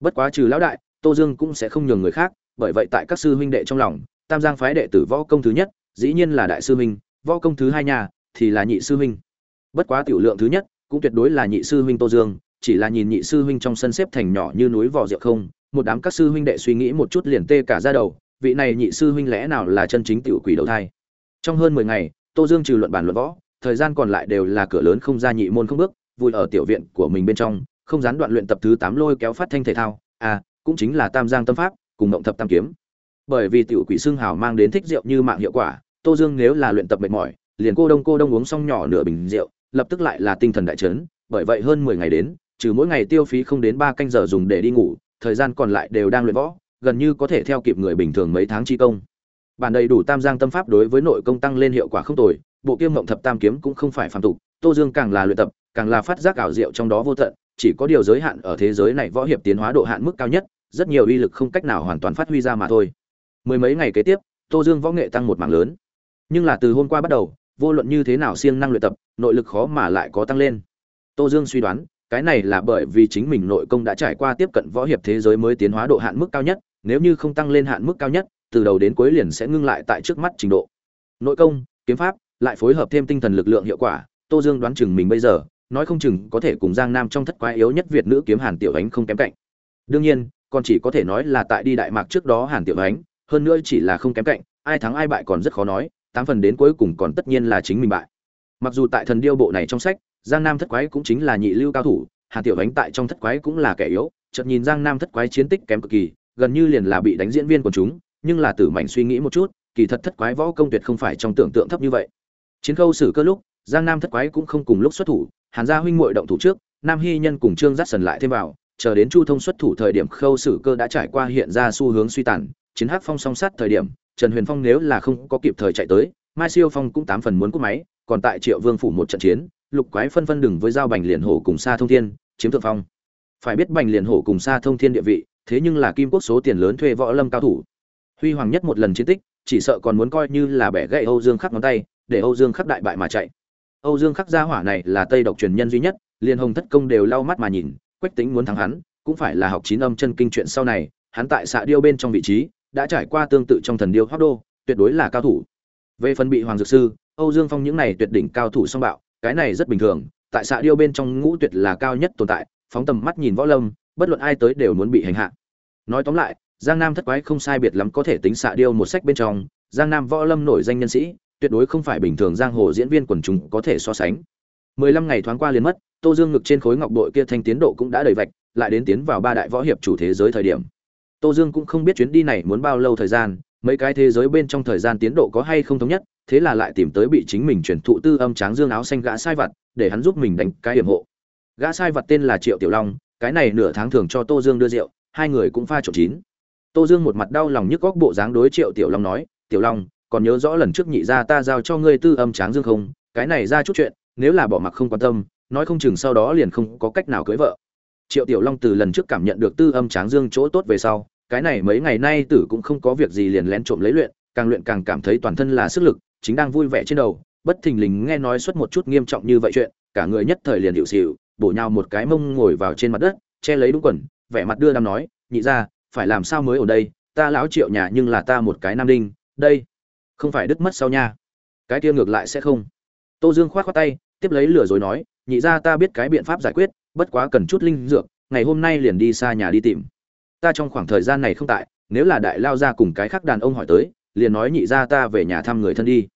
Bất quá trừ lão đại, tô dương cũng sẽ không nhường người khác, bởi vậy tại các sư huynh đệ trong lòng, tam giang phái đệ tử võ công thứ nhất, dĩ nhiên là đại sư huynh võ công thứ hai nhà, thì là nhị sư huynh. Bất quá tiểu lượng thứ nhất, cũng tuyệt đối là nhị sư huynh tô dương, chỉ là nhìn nhị sư huynh trong sân xếp thành nhỏ như núi vò rượu không, một đám các sư huynh đệ suy nghĩ một chút liền tê cả ra đầu, vị này nhị sư huynh lẽ nào là chân chính tiểu quỷ đầu thai? Trong hơn mười ngày, tô dương trừ luận bản luận võ, thời gian còn lại đều là cửa lớn không ra nhị môn không bước, vui ở tiểu viện của mình bên trong, không gián đoạn luyện tập thứ tám lôi kéo phát thanh thể thao à cũng chính là tam giang tâm pháp, cùng động thập tam kiếm. Bởi vì tiểu quỷ xương hào mang đến thích rượu như mạng hiệu quả tô dương nếu là luyện tập mệt mỏi, liền cô đông cô đông uống xong nhỏ nửa bình rượu, lập tức lại là tinh thần đại chấn, bởi vậy hơn mười ngày đến, trừ mỗi ngày tiêu phí không đến ba canh giờ dùng để đi ngủ, thời gian còn lại đều đang luyện võ, gần như có thể theo kịp người bình thường mấy tháng chi công. Bản đầy đủ tam giang tâm pháp đối với nội công tăng lên hiệu quả không tồi, bộ kiêm mộng thập tam kiếm cũng không phải phàm tục, tô dương càng là luyện tập, càng là phát giác ảo diệu trong đó vô tận, chỉ có điều giới hạn ở thế giới này võ hiệp tiến hóa độ hạn mức cao nhất, rất nhiều uy lực không cách nào hoàn toàn phát huy ra mà thôi. Mười mấy ngày kế tiếp, tô dương võ nghệ tăng một mảng lớn nhưng là từ hôm qua bắt đầu, vô luận như thế nào siêng năng luyện tập, nội lực khó mà lại có tăng lên. Tô dương suy đoán, cái này là bởi vì chính mình nội công đã trải qua tiếp cận võ hiệp thế giới mới tiến hóa độ hạn mức cao nhất, nếu như không tăng lên hạn mức cao nhất, từ đầu đến cuối liền sẽ ngưng lại tại trước mắt trình độ. Nội công, kiếm pháp, lại phối hợp thêm tinh thần lực lượng hiệu quả, tô dương đoán chừng mình bây giờ, nói không chừng có thể cùng giang nam trong thất quái yếu nhất việt nữ kiếm hàn tiểu ánh không kém cạnh. Đương nhiên, còn chỉ có thể nói là tại đi đại mạc trước đó hàn tiểu ánh, hơn nữa chỉ là không kém cạnh, ai thắng ai bại còn rất khó nói tám phần đến cuối cùng còn tất nhiên là chính mình bại. Mặc dù tại thần điêu bộ này trong sách, giang nam thất quái cũng chính là nhị lưu cao thủ, Hà tiểu ánh tại trong thất quái cũng là kẻ yếu, chợt nhìn giang nam thất quái chiến tích kém cực kỳ, gần như liền là bị đánh diễn viên của chúng, nhưng là tử mạnh suy nghĩ một chút, kỳ thật thất quái võ công tuyệt không phải trong tưởng tượng thấp như vậy. Chiến khâu xử cơ lúc, giang nam thất quái cũng không cùng lúc xuất thủ, hàn gia huynh muội động thủ trước, nam hy nhân cùng trương dắt sần lại thêm vào, chờ đến chu thông xuất thủ thời điểm khâu xử cơ đã trải qua hiện ra xu hướng suy tàn, chiến hắc phong song sát thời điểm trần huyền phong nếu là không có kịp thời chạy tới, mai siêu phong cũng tám phần muốn cúp máy, còn tại triệu vương phủ một trận chiến, lục quái phân phân đừng với giao bành liền hổ cùng Sa thông thiên, chiếm thượng phong. Phải biết bành liền hổ cùng Sa thông thiên địa vị, thế nhưng là kim quốc số tiền lớn thuê võ lâm cao thủ. Huy hoàng nhất một lần chiến tích, chỉ sợ còn muốn coi như là bẻ gãy âu dương khắc ngón tay, để âu dương khắc đại bại mà chạy. Âu dương khắc gia hỏa này là tây độc truyền nhân duy nhất, liên hồng thất công đều lau mắt mà nhìn, quách tính muốn thắng hắn, cũng phải là học chín âm chân kinh chuyện sau này, hắn tại xạ điêu bên trong vị trí đã trải qua tương tự trong thần điêu hoác đô, tuyệt đối là cao thủ. Về phần bị hoàng dược sư, âu dương phong những này tuyệt đỉnh cao thủ song bạo, cái này rất bình thường, tại xạ điêu bên trong ngũ tuyệt là cao nhất tồn tại, phóng tầm mắt nhìn võ lâm, bất luận ai tới đều muốn bị hành hạ. Nói tóm lại, giang nam thất quái không sai biệt lắm có thể tính xạ điêu một sách bên trong, giang nam võ lâm nổi danh nhân sĩ, tuyệt đối không phải bình thường giang hồ diễn viên quần chúng có thể so sánh. Mười lăm ngày thoáng qua liền mất, tô dương ngực trên khối ngọc bội kia thanh tiến độ cũng đã đầy vạch, lại đến tiến vào ba đại võ hiệp chủ thế giới thời điểm tô dương cũng không biết chuyến đi này muốn bao lâu thời gian, mấy cái thế giới bên trong thời gian tiến độ có hay không thống nhất, thế là lại tìm tới bị chính mình chuyển thụ tư âm tráng dương áo xanh gã sai vật để hắn giúp mình đánh cái hiểm hộ. Gã sai vật tên là triệu tiểu long, cái này nửa tháng thường cho tô dương đưa rượu, hai người cũng pha trộn chín. Tô dương một mặt đau lòng nhức góc bộ dáng đối triệu tiểu long nói, tiểu long, còn nhớ rõ lần trước nhị gia ta giao cho ngươi tư âm tráng dương không? Cái này ra chút chuyện, nếu là bỏ mặc không quan tâm, nói không chừng sau đó liền không có cách nào cưới vợ. Triệu tiểu long từ lần trước cảm nhận được tư âm tráng dương chỗ tốt về sau cái này mấy ngày nay tử cũng không có việc gì liền lén trộm lấy luyện, càng luyện càng cảm thấy toàn thân là sức lực, chính đang vui vẻ trên đầu, bất thình lình nghe nói xuất một chút nghiêm trọng như vậy chuyện, cả người nhất thời liền hiệu xịu, bổ nhau một cái mông ngồi vào trên mặt đất, che lấy đúng quần, vẻ mặt đưa đam nói, nhị ra phải làm sao mới ở đây? Ta lão triệu nhà nhưng là ta một cái nam đinh, đây, không phải đứt mất sau nha. Cái kia ngược lại sẽ không. Tô dương khoát khoát tay, tiếp lấy lửa rồi nói, nhị ra ta biết cái biện pháp giải quyết, bất quá cần chút linh dược, ngày hôm nay liền đi xa nhà đi tìm ta trong khoảng thời gian này không tại, nếu là đại lao ra cùng cái khác đàn ông hỏi tới, liền nói nhị ra ta về nhà thăm người thân đi.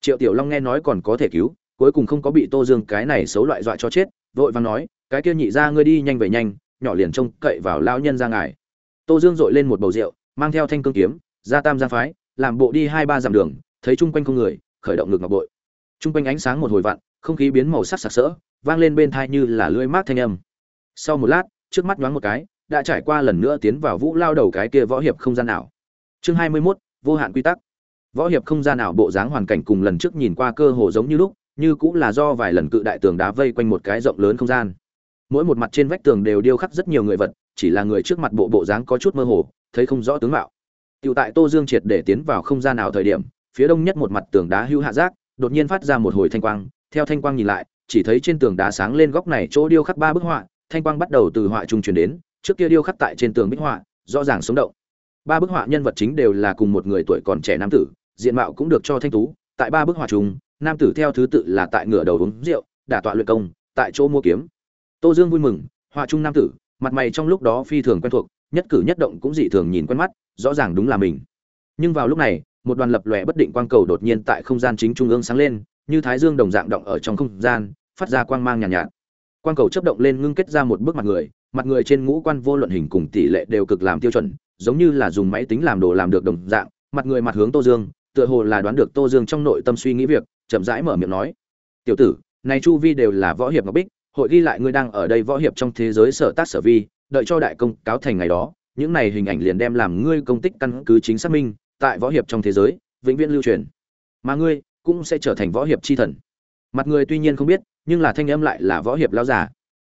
Triệu tiểu long nghe nói còn có thể cứu, cuối cùng không có bị tô dương cái này xấu loại dọa cho chết, vội vàng nói, cái kia nhị ra ngươi đi nhanh về nhanh, nhỏ liền trông cậy vào lao nhân ra ngài. Tô dương dội lên một bầu rượu, mang theo thanh cương kiếm, ra tam giang phái, làm bộ đi hai ba dặm đường, thấy chung quanh không người, khởi động ngực ngọc bội. Chung quanh ánh sáng một hồi vặn, không khí biến màu sắc sặc sỡ, vang lên bên thai như là lưỡi mát thanh âm. Sau một lát, trước mắt nhoáng một cái đã trải qua lần nữa tiến vào vũ lao đầu cái kia võ hiệp không gian nào chương hai mươi 21, vô hạn quy tắc. Võ hiệp không gian nào bộ dáng hoàn cảnh cùng lần trước nhìn qua cơ hồ giống như lúc như cũng là do vài lần cự đại tường đá vây quanh một cái rộng lớn không gian. Mỗi một mặt trên vách tường đều điêu khắc rất nhiều người vật chỉ là người trước mặt bộ bộ dáng có chút mơ hồ thấy không rõ tướng mạo. Tiểu tại Tô Dương triệt để tiến vào không gian nào thời điểm, phía đông nhất một mặt tường đá hưu hạ giác, đột nhiên phát ra một hồi thanh quang, theo thanh quang nhìn lại, chỉ thấy trên tường đá sáng lên góc này chỗ điêu khắc ba bức họa, thanh quang bắt đầu từ họa trung truyền đến, trước kia điêu khắc tại trên tường bích họa, rõ ràng sống động. Ba bức họa nhân vật chính đều là cùng một người tuổi còn trẻ nam tử, diện mạo cũng được cho thanh tú, tại ba bức họa chung, nam tử theo thứ tự là tại ngửa đầu uống rượu, đả tọa luyện công, tại chỗ mua kiếm. Tô Dương vui mừng, họa trung nam tử, mặt mày trong lúc đó phi thường quen thuộc, nhất cử nhất động cũng dị thường nhìn quen mắt, rõ ràng đúng là mình nhưng vào lúc này một đoàn lập lòe bất định quang cầu đột nhiên tại không gian chính trung ương sáng lên như thái dương đồng dạng động ở trong không gian phát ra quang mang nhàn nhạt, nhạt quang cầu chấp động lên ngưng kết ra một bức mặt người mặt người trên ngũ quan vô luận hình cùng tỷ lệ đều cực làm tiêu chuẩn, giống như là dùng máy tính làm đồ làm được đồng dạng, mặt người mặt hướng tô dương, tựa hồ là đoán được tô dương trong nội tâm suy nghĩ việc, chậm rãi mở miệng nói, tiểu tử, này chu vi đều là võ hiệp ngọc bích, hội ghi lại ngươi đang ở đây võ hiệp trong thế giới sở tác sở vi, đợi cho đại công cáo thành ngày đó, những này hình ảnh liền đem làm ngươi công tích căn cứ chính xác minh, tại võ hiệp trong thế giới, vĩnh viễn lưu truyền. Mà ngươi cũng sẽ trở thành võ hiệp chi thần. Mặt người tuy nhiên không biết, nhưng là thanh âm lại là võ hiệp lao giả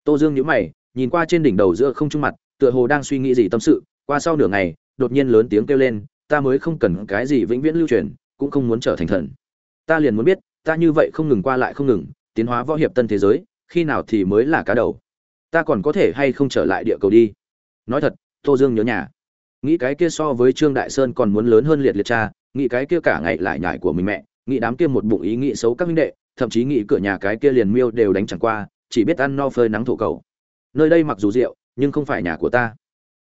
tô dương nhíu mày nhìn qua trên đỉnh đầu giữa không trung mặt, tựa hồ đang suy nghĩ gì tâm sự, qua sau nửa ngày, đột nhiên lớn tiếng kêu lên, ta mới không cần cái gì vĩnh viễn lưu truyền, cũng không muốn trở thành thần. Ta liền muốn biết, ta như vậy không ngừng qua lại không ngừng, tiến hóa võ hiệp tân thế giới, khi nào thì mới là cá đầu? Ta còn có thể hay không trở lại địa cầu đi? Nói thật, tô dương nhớ nhà. Nghĩ cái kia so với trương đại sơn còn muốn lớn hơn liệt liệt cha, nghĩ cái kia cả ngày lại nhải của mình mẹ, nghĩ đám kia một bụng ý nghĩ xấu các minh đệ, thậm chí nghĩ cửa nhà cái kia liền miêu đều đánh chẳng qua, chỉ biết ăn no phơi nắng thổ cầu nơi đây mặc dù rượu, nhưng không phải nhà của ta.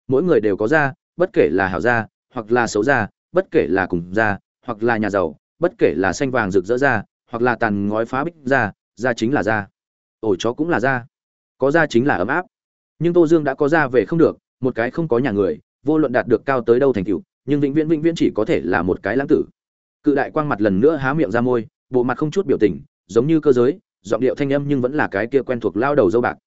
Mỗi người đều có gia, bất kể là hảo gia, hoặc là xấu gia, bất kể là cùng gia, hoặc là nhà giàu, bất kể là xanh vàng rực rỡ gia, hoặc là tàn ngói phá bích gia gia chính là gia. Ổ chó cũng là gia. Có gia chính là ấm áp. Nhưng tô dương đã có gia về không được, một cái không có nhà người, vô luận đạt được cao tới đâu thành tựu, nhưng vĩnh viễn vĩnh viễn chỉ có thể là một cái lãng tử. Cự đại quang mặt lần nữa há miệng ra môi, bộ mặt không chút biểu tình, giống như cơ giới, giọng điệu thanh âm nhưng vẫn là cái kia quen thuộc lao đầu dâu bạc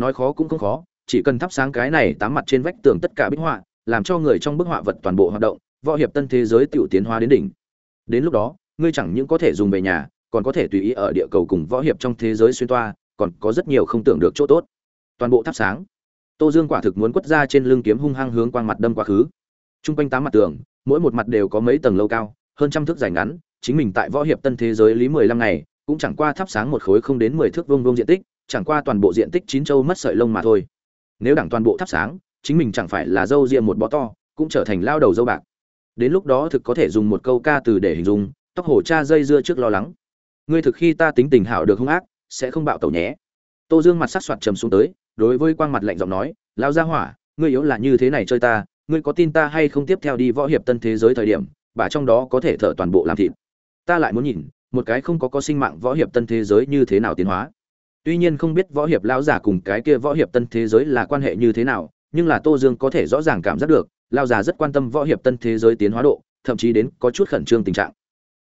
nói khó cũng không khó, chỉ cần thắp sáng cái này tám mặt trên vách tường tất cả bích họa, làm cho người trong bức họa vật toàn bộ hoạt động, võ hiệp tân thế giới tiểu tiến hóa đến đỉnh. Đến lúc đó, ngươi chẳng những có thể dùng về nhà, còn có thể tùy ý ở địa cầu cùng võ hiệp trong thế giới xuyên toa, còn có rất nhiều không tưởng được chỗ tốt. Toàn bộ thắp sáng. Tô dương quả thực muốn quất ra trên lưng kiếm hung hăng hướng quang mặt đâm quá khứ. T r u n g quanh tám mặt tường, mỗi một mặt đều có mấy tầng lâu cao, hơn trăm thước dài ngắn, chính mình tại võ hiệp tân thế giới lý mười lăm ngày, cũng chẳng qua thắp sáng một khối không đến mười thước vông vông diện tích chẳng qua toàn bộ diện tích chín châu mất sợi lông mà thôi. Nếu đảng toàn bộ thắp sáng, chính mình chẳng phải là dâu riêng một bó to, cũng trở thành lao đầu dâu bạc. Đến lúc đó thực có thể dùng một câu ca từ để hình dung, tóc hổ cha dây dưa trước lo lắng. Ngươi thực khi ta tính tình hảo được hung ác, sẽ không bạo tẩu nhé. Tô dương mặt sắc soạt trầm xuống tới, đối với quang mặt lạnh giọng nói lao ra hỏa, ngươi yếu là như thế này chơi ta, ngươi có tin ta hay không tiếp theo đi võ hiệp tân thế giới thời điểm, bà trong đó có thể thở toàn bộ làm thịt. Ta lại muốn nhìn, một cái không có có sinh mạng võ hiệp tân thế giới như thế nào tiến hóa tuy nhiên không biết võ hiệp lão giả cùng cái kia võ hiệp tân thế giới là quan hệ như thế nào, nhưng là tô dương có thể rõ ràng cảm giác được, lão già rất quan tâm võ hiệp tân thế giới tiến hóa độ, thậm chí đến có chút khẩn trương tình trạng.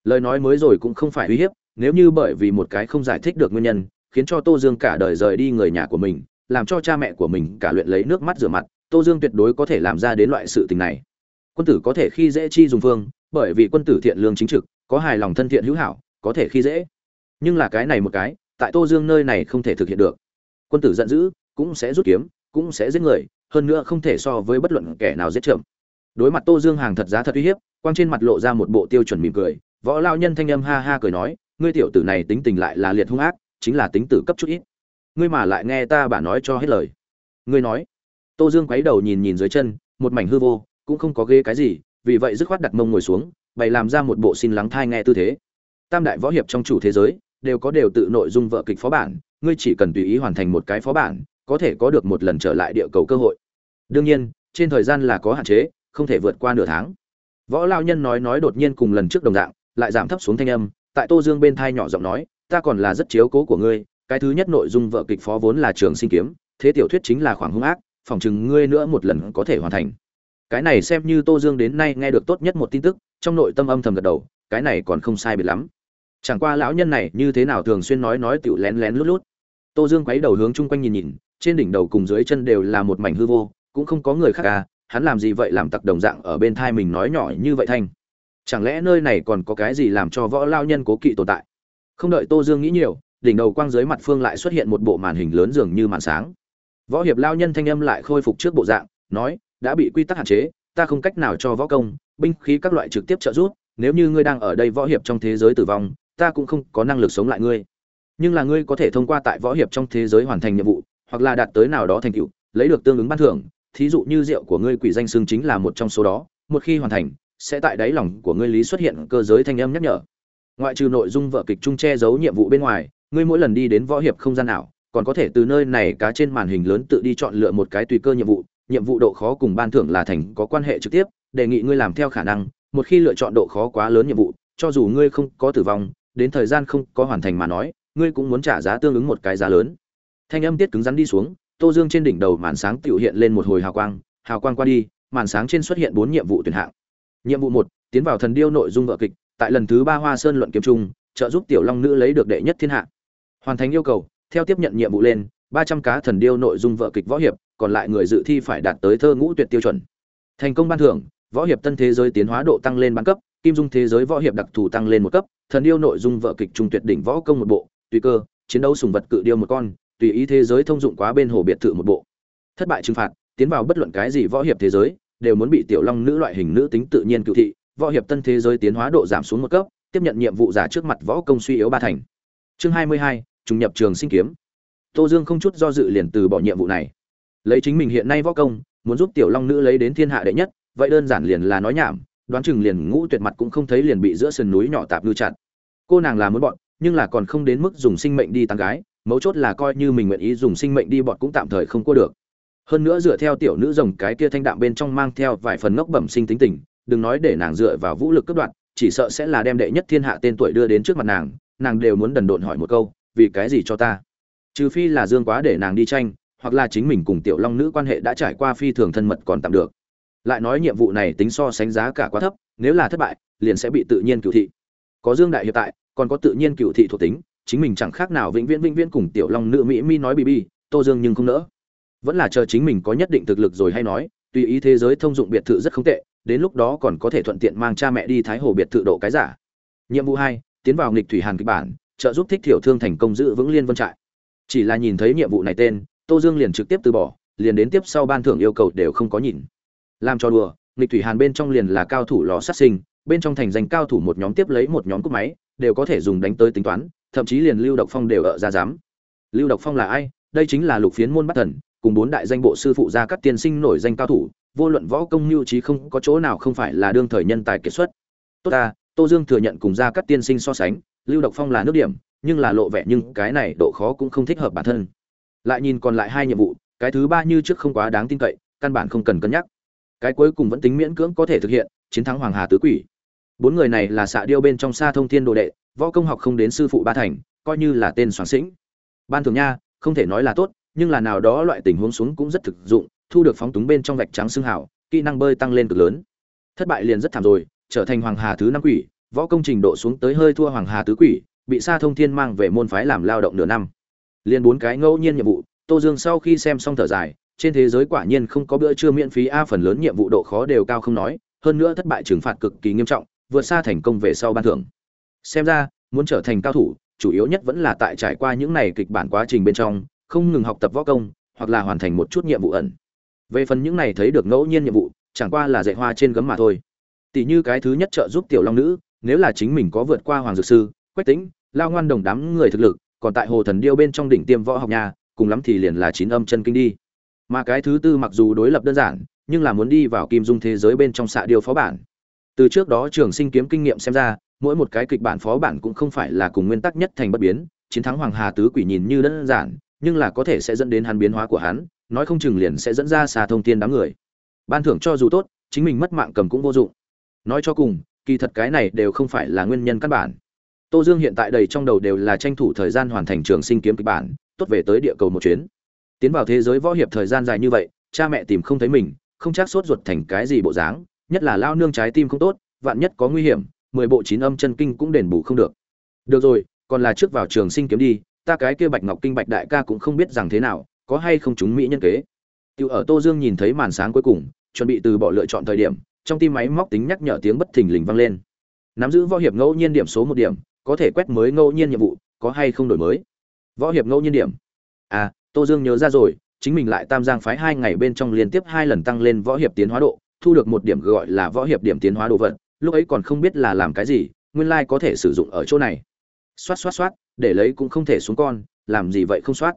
Lời nói mới rồi cũng không phải uy hiếp, nếu như bởi vì một cái không giải thích được nguyên nhân, khiến cho tô dương cả đời rời đi người nhà của mình, làm cho cha mẹ của mình cả luyện lấy nước mắt rửa mặt, tô dương tuyệt đối có thể làm ra đến loại sự tình này. Quân tử có thể khi dễ chi dùng phương, bởi vì quân tử thiện lương chính trực, có hài lòng thân thiện hữu hảo, có thể khi dễ. Nhưng là cái này một cái tại tô dương nơi này không thể thực hiện được. Quân tử giận dữ, cũng sẽ rút kiếm, cũng sẽ giết người, hơn nữa không thể so với bất luận kẻ nào giết chậm. Đối mặt tô dương hàng thật giá thật uy hiếp, quang trên mặt lộ ra một bộ tiêu chuẩn mỉm cười, võ lao nhân thanh âm ha ha cười nói, ngươi tiểu tử này tính tình lại là liệt hung ác, chính là tính tử cấp chút ít. Ngươi mà lại nghe ta bà nói cho hết lời. Ngươi nói. Tô dương quấy đầu nhìn nhìn dưới chân, một mảnh hư vô, cũng không có ghê cái gì, vì vậy dứt khoát đặt mông ngồi xuống, bày làm ra một bộ xin lắng thai nghe tư thế. Tam đại võ hiệp trong chủ thế giới đều có đều tự nội dung vợ kịch phó bản, ngươi chỉ cần tùy ý hoàn thành một cái phó bản, có thể có được một lần trở lại địa cầu cơ hội. Đương nhiên, trên thời gian là có hạn chế, không thể vượt qua nửa tháng. Võ lao nhân nói nói đột nhiên cùng lần trước đồng dạng, lại giảm thấp xuống thanh âm, tại tô dương bên thai nhỏ giọng nói, ta còn là rất chiếu cố của ngươi, cái thứ nhất nội dung vợ kịch phó vốn là trường sinh kiếm, thế tiểu thuyết chính là khoảng hung ác phỏng chừng ngươi nữa một lần có thể hoàn thành. Cái này xem như tô dương đến nay nghe được tốt nhất một tin tức, trong nội tâm âm thầm gật đầu, cái này còn không sai biệt lắm chẳng qua lão nhân này như thế nào thường xuyên nói nói tựu lén lén lút lút. Tô dương quấy đầu hướng chung quanh nhìn nhìn, trên đỉnh đầu cùng dưới chân đều là một mảnh hư vô, cũng không có người khác à hắn làm gì vậy làm tặc đồng dạng ở bên thai mình nói nhỏ như vậy thanh. Chẳng lẽ nơi này còn có cái gì làm cho võ lao nhân cố kỵ tồn tại? Không đợi tô dương nghĩ nhiều, đỉnh đầu quang dưới mặt phương lại xuất hiện một bộ màn hình lớn dường như màn sáng. Võ hiệp lao nhân thanh âm lại khôi phục trước bộ dạng, nói, đã bị quy tắc hạn chế, ta không cách nào cho võ công, binh khí các loại trực tiếp trợ giúp, nếu như ngươi đang ở đây võ hiệp trong thế giới tử vong ta cũng không có năng lực sống lại ngươi. Nhưng là ngươi có thể thông qua tại võ hiệp trong thế giới hoàn thành nhiệm vụ, hoặc là đạt tới nào đó thành tựu, lấy được tương ứng ban thưởng. Thí dụ như rượu của ngươi quỷ danh xương chính là một trong số đó, một khi hoàn thành, sẽ tại đáy lòng của ngươi lý xuất hiện cơ giới thanh âm nhắc nhở. Ngoại trừ nội dung vở kịch chung che giấu nhiệm vụ bên ngoài, ngươi mỗi lần đi đến võ hiệp không gian nào, còn có thể từ nơi này cá trên màn hình lớn tự đi chọn lựa một cái tùy cơ nhiệm vụ. Nhiệm vụ độ khó cùng ban thưởng là thành có quan hệ trực tiếp, đề nghị ngươi làm theo khả năng. Một khi lựa chọn độ khó quá lớn nhiệm vụ, cho dù ngươi không có tử vong đến thời gian không có hoàn thành mà nói, ngươi cũng muốn trả giá tương ứng một cái giá lớn. Thanh âm tiết cứng rắn đi xuống, tô dương trên đỉnh đầu màn sáng tiểu hiện lên một hồi hào quang hào quang qua đi, màn sáng trên xuất hiện bốn nhiệm vụ tuyển hạng. Nhiệm vụ một, tiến vào thần điêu nội dung vợ kịch, tại lần thứ ba hoa sơn luận kiếm trung trợ giúp tiểu long nữ lấy được đệ nhất thiên hạ. Hoàn thành yêu cầu, theo tiếp nhận nhiệm vụ lên, ba trăm cá thần điêu nội dung vợ kịch võ hiệp, còn lại người dự thi phải đạt tới thơ ngũ tuyệt tiêu chuẩn. Thành công ban thưởng, võ hiệp tân thế giới tiến hóa độ tăng lên bán cấp kim dung thế giới võ hiệp đặc thù tăng lên một cấp, thần yêu nội dung vợ kịch trung tuyệt đỉnh võ công một bộ, tùy cơ, chiến đấu sùng vật cự điêu một con, tùy ý thế giới thông dụng quá bên hồ biệt thự một bộ. Thất bại trừng phạt, tiến vào bất luận cái gì võ hiệp thế giới, đều muốn bị tiểu long nữ loại hình nữ tính tự nhiên cựu thị, võ hiệp tân thế giới tiến hóa độ giảm xuống một cấp, tiếp nhận nhiệm vụ giả trước mặt võ công suy yếu ba thành. Chương hai mươi hai, trùng nhập trường sinh kiếm. Tô dương không chút do dự liền từ bỏ nhiệm vụ này. Lấy chính mình hiện nay võ công, muốn giúp tiểu long nữ lấy đến thiên hạ đệ nhất, vậy đơn giản liền là nói nhảm đoán chừng liền ngũ tuyệt mặt cũng không thấy liền bị giữa sườn núi nhỏ tạp lưu chặt. Cô nàng là muốn bọn, nhưng là còn không đến mức dùng sinh mệnh đi tán gái, mấu chốt là coi như mình nguyện ý dùng sinh mệnh đi bọn cũng tạm thời không cua được. Hơn nữa dựa theo tiểu nữ rồng cái kia thanh đạm bên trong mang theo vài phần ngốc bẩm sinh tính tình, đừng nói để nàng dựa vào vũ lực cướp đoạt, chỉ sợ sẽ là đem đệ nhất thiên hạ tên tuổi đưa đến trước mặt nàng nàng đều muốn đần độn hỏi một câu, vì cái gì cho ta? Trừ phi là dương quá để nàng đi tranh, hoặc là chính mình cùng tiểu long nữ quan hệ đã trải qua phi thường thân mật còn tạm được lại nói nhiệm vụ này tính so sánh giá cả quá thấp, nếu là thất bại, liền sẽ bị tự nhiên cựu thị. Có dương đại hiệp tại, còn có tự nhiên cựu thị thuộc tính, chính mình chẳng khác nào vĩnh viễn vĩnh viễn cùng tiểu long nữ mỹ mi nói bb tô dương nhưng không nỡ. Vẫn là chờ chính mình có nhất định thực lực rồi hay nói, tùy ý thế giới thông dụng biệt thự rất không tệ, đến lúc đó còn có thể thuận tiện mang cha mẹ đi thái hồ biệt thự độ cái giả. Nhiệm vụ hai, tiến vào nghịch thủy hàn kịch bản, trợ giúp thích thiểu thương thành công giữ vững liên vân trại. Chỉ là nhìn thấy nhiệm vụ này tên, tô dương liền trực tiếp từ bỏ, liền đến tiếp sau ban thưởng yêu cầu đều không có nhìn làm cho đùa, nghịch thủy hàn bên trong liền là cao thủ lò sát sinh, bên trong thành danh cao thủ một nhóm tiếp lấy một nhóm cúp máy, đều có thể dùng đánh tới tính toán, thậm chí liền lưu độc phong đều ở ra dám lưu độc phong là ai? Đây chính là lục phiến môn bắt thần, cùng bốn đại danh bộ sư phụ gia các tiên sinh nổi danh cao thủ, vô luận võ công mưu trí không có chỗ nào không phải là đương thời nhân tài kiệt xuất. Tốt ta, tô dương thừa nhận cùng gia các tiên sinh so sánh, lưu độc phong là nước điểm, nhưng là lộ vẻ nhưng cái này độ khó cũng không thích hợp bản thân. Lại nhìn còn lại hai nhiệm vụ, cái thứ ba như trước không quá đáng tin cậy, căn bản không cần cân nhắc cái cuối cùng vẫn tính miễn cưỡng có thể thực hiện, chiến thắng hoàng hà tứ quỷ. Bốn người này là xạ điêu bên trong xa thông thiên đồ đệ, võ công học không đến sư phụ ba thành, coi như là tên soạn sĩnh. Ban thường nha, không thể nói là tốt, nhưng là nào đó loại tình huống xuống cũng rất thực dụng, thu được phóng túng bên trong vạch trắng xương hảo kỹ năng bơi tăng lên cực lớn. Thất bại liền rất thảm rồi, trở thành hoàng hà thứ năm quỷ, võ công trình độ xuống tới hơi thua hoàng hà tứ quỷ, bị sa thông thiên mang về môn phái làm lao động nửa năm. Liền bốn cái ngẫu nhiên nhiệm vụ, tô dương sau khi xem xong thở dài trên thế giới quả nhiên không có bữa trưa miễn phí, a, phần lớn nhiệm vụ độ khó đều cao không nói, hơn nữa thất bại trừng phạt cực kỳ nghiêm trọng, vượt xa thành công về sau ban thưởng. Xem ra, muốn trở thành cao thủ, chủ yếu nhất vẫn là tại trải qua những này kịch bản quá trình bên trong, không ngừng học tập võ công, hoặc là hoàn thành một chút nhiệm vụ ẩn. Về phần những này thấy được ngẫu nhiên nhiệm vụ, chẳng qua là dạy hoa trên gấm mà thôi. Tỷ như cái thứ nhất trợ giúp tiểu long nữ, nếu là chính mình có vượt qua hoàng dược sư, quách tĩnh, lao ngoan đồng đám người thực lực, còn tại hồ thần điêu bên trong đỉnh tiêm võ học nhà, cùng lắm thì liền là chín âm chân kinh đi mà cái thứ tư mặc dù đối lập đơn giản, nhưng là muốn đi vào kim dung thế giới bên trong xạ điêu phó bản. Từ trước đó trường sinh kiếm kinh nghiệm xem ra, mỗi một cái kịch bản phó bản cũng không phải là cùng nguyên tắc nhất thành bất biến, chiến thắng hoàng hà tứ quỷ nhìn như đơn giản, nhưng là có thể sẽ dẫn đến hắn biến hóa của hắn, nói không chừng liền sẽ dẫn ra xa thông tin đám người. Ban thưởng cho dù tốt, chính mình mất mạng cầm cũng vô dụng. Nói cho cùng, kỳ thật cái này đều không phải là nguyên nhân căn bản. Tô dương hiện tại đầy trong đầu đều là tranh thủ thời gian hoàn thành trường sinh kiếm kịch bản, tốt về tới địa cầu một chuyến tiến vào thế giới võ hiệp thời gian dài như vậy, cha mẹ tìm không thấy mình, không chắc sốt ruột thành cái gì bộ dáng, nhất là lao nương trái tim không tốt, vạn nhất có nguy hiểm, mười bộ chín âm chân kinh cũng đền bù không được. Được rồi, còn là trước vào trường sinh kiếm đi, ta cái kia bạch ngọc kinh bạch đại ca cũng không biết rằng thế nào, có hay không chúng mỹ nhân kế. Tiêu ở tô dương nhìn thấy màn sáng cuối cùng, chuẩn bị từ bỏ lựa chọn thời điểm, trong tim máy móc tính nhắc nhở tiếng bất thình lình vang lên. Nắm giữ võ hiệp ngẫu nhiên điểm số một điểm, có thể quét mới ngẫu nhiên nhiệm vụ, có hay không đổi mới? Võ hiệp ngẫu nhiên điểm. À tô dương nhớ ra rồi, chính mình lại tam giang phái hai ngày bên trong liên tiếp hai lần tăng lên võ hiệp tiến hóa độ, thu được một điểm gọi là võ hiệp điểm tiến hóa đồ vật, lúc ấy còn không biết là làm cái gì, nguyên lai có thể sử dụng ở chỗ này. Xoát xoát xoát, để lấy cũng không thể xuống con, làm gì vậy không xoát.